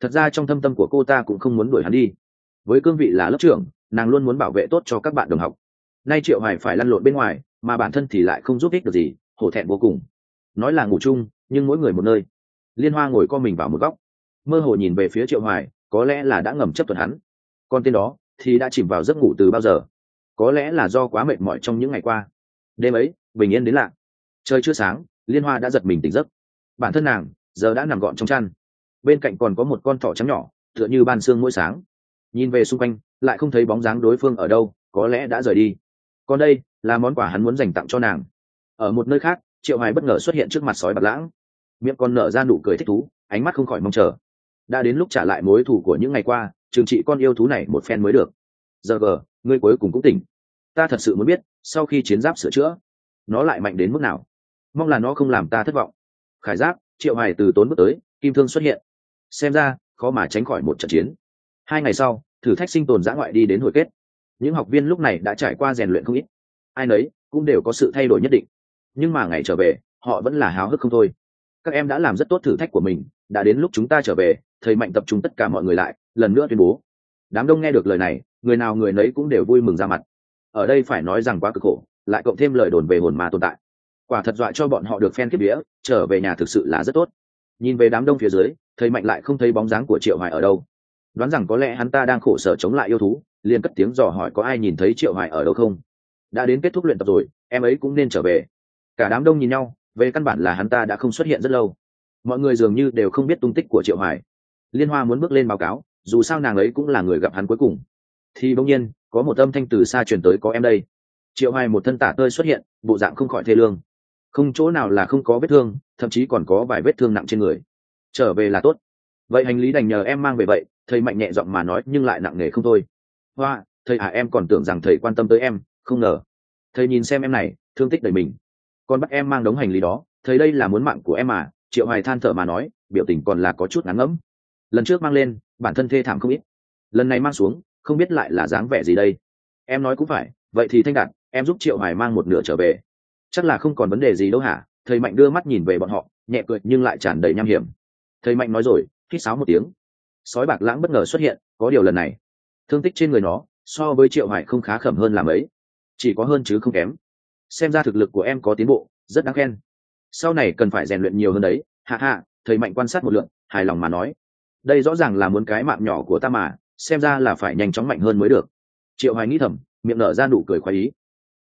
S1: Thật ra trong thâm tâm của cô ta cũng không muốn đuổi hắn đi. Với cương vị là lớp trưởng, nàng luôn muốn bảo vệ tốt cho các bạn đồng học. Nay triệu hoài phải lăn lộn bên ngoài, mà bản thân thì lại không giúp ích được gì, hổ thẹn vô cùng. Nói là ngủ chung, nhưng mỗi người một nơi. Liên hoa ngồi co mình vào một góc. Mơ hồ nhìn về phía triệu hoài, có lẽ là đã ngầm chấp thuận hắn. Còn tên đó, thì đã chìm vào giấc ngủ từ bao giờ? Có lẽ là do quá mệt mỏi trong những ngày qua. Đêm ấy, bình yên đến lạ. Trời chưa sáng, liên hoa đã giật mình tỉnh giấc. Bản thân nàng giờ đã nằm gọn trong chăn. Bên cạnh còn có một con thỏ trắng nhỏ, tựa như ban sương mỗi sáng. Nhìn về xung quanh, lại không thấy bóng dáng đối phương ở đâu, có lẽ đã rời đi. Còn đây là món quà hắn muốn dành tặng cho nàng. Ở một nơi khác, triệu hoài bất ngờ xuất hiện trước mặt sói bạc lãng. Miệng còn nở ra nụ cười thích thú, ánh mắt không khỏi mong chờ. Đã đến lúc trả lại mối thù của những ngày qua, trừng trị con yêu thú này một phen mới được. Giờ gờ, ngươi cuối cùng cũng tỉnh. Ta thật sự muốn biết, sau khi chiến giáp sửa chữa, nó lại mạnh đến mức nào? Mong là nó không làm ta thất vọng. Khải giáp triệu hoài từ tốn bước tới, kim thương xuất hiện. Xem ra, khó mà tránh khỏi một trận chiến. Hai ngày sau, thử thách sinh tồn giã ngoại đi đến hồi kết. Những học viên lúc này đã trải qua rèn luyện không ít. Ai nấy cũng đều có sự thay đổi nhất định. Nhưng mà ngày trở về, họ vẫn là háo hức không thôi. Các em đã làm rất tốt thử thách của mình, đã đến lúc chúng ta trở về, thầy mạnh tập trung tất cả mọi người lại, lần nữa tuyên bố. Đám đông nghe được lời này, người nào người nấy cũng đều vui mừng ra mặt. Ở đây phải nói rằng quá cực khổ, lại cộng thêm lời đồn về hồn ma tồn tại quả thật dọa cho bọn họ được phen kiếp đĩa trở về nhà thực sự là rất tốt. Nhìn về đám đông phía dưới, thầy mạnh lại không thấy bóng dáng của triệu hoài ở đâu. Đoán rằng có lẽ hắn ta đang khổ sở chống lại yêu thú, liền cất tiếng dò hỏi có ai nhìn thấy triệu hoài ở đâu không? Đã đến kết thúc luyện tập rồi, em ấy cũng nên trở về. Cả đám đông nhìn nhau, về căn bản là hắn ta đã không xuất hiện rất lâu. Mọi người dường như đều không biết tung tích của triệu hoài. Liên hoa muốn bước lên báo cáo, dù sao nàng ấy cũng là người gặp hắn cuối cùng. Thì bỗng nhiên, có một âm thanh từ xa truyền tới có em đây. Triệu hoài một thân tả tơi xuất hiện, bộ dạng không khỏi thê lương không chỗ nào là không có vết thương, thậm chí còn có vài vết thương nặng trên người. Trở về là tốt. Vậy hành lý đành nhờ em mang về vậy, thầy mạnh nhẹ giọng mà nói nhưng lại nặng nề không thôi. Hoa, thầy à em còn tưởng rằng thầy quan tâm tới em, không ngờ. Thầy nhìn xem em này, thương tích đầy mình. Còn bắt em mang đống hành lý đó, thầy đây là muốn mạng của em à triệu hoài than thở mà nói, biểu tình còn là có chút ngắn ngẫm. Lần trước mang lên, bản thân thê thảm không ít. Lần này mang xuống, không biết lại là dáng vẻ gì đây. Em nói cũng phải, vậy thì thanh đạt, em giúp triệu hoài mang một nửa trở về chắc là không còn vấn đề gì đâu hả? Thầy mạnh đưa mắt nhìn về bọn họ, nhẹ cười nhưng lại tràn đầy nham hiểm. Thầy mạnh nói rồi, hít sáo một tiếng. Sói bạc lãng bất ngờ xuất hiện, có điều lần này, thương tích trên người nó, so với triệu hải không khá khẩm hơn làm ấy chỉ có hơn chứ không kém. Xem ra thực lực của em có tiến bộ, rất đáng khen. Sau này cần phải rèn luyện nhiều hơn đấy. Hạ hạ thầy mạnh quan sát một lượng hài lòng mà nói. Đây rõ ràng là muốn cái mạng nhỏ của ta mà, xem ra là phải nhanh chóng mạnh hơn mới được. Triệu hoài nghĩ thầm, miệng nở ra nụ cười khoái ý.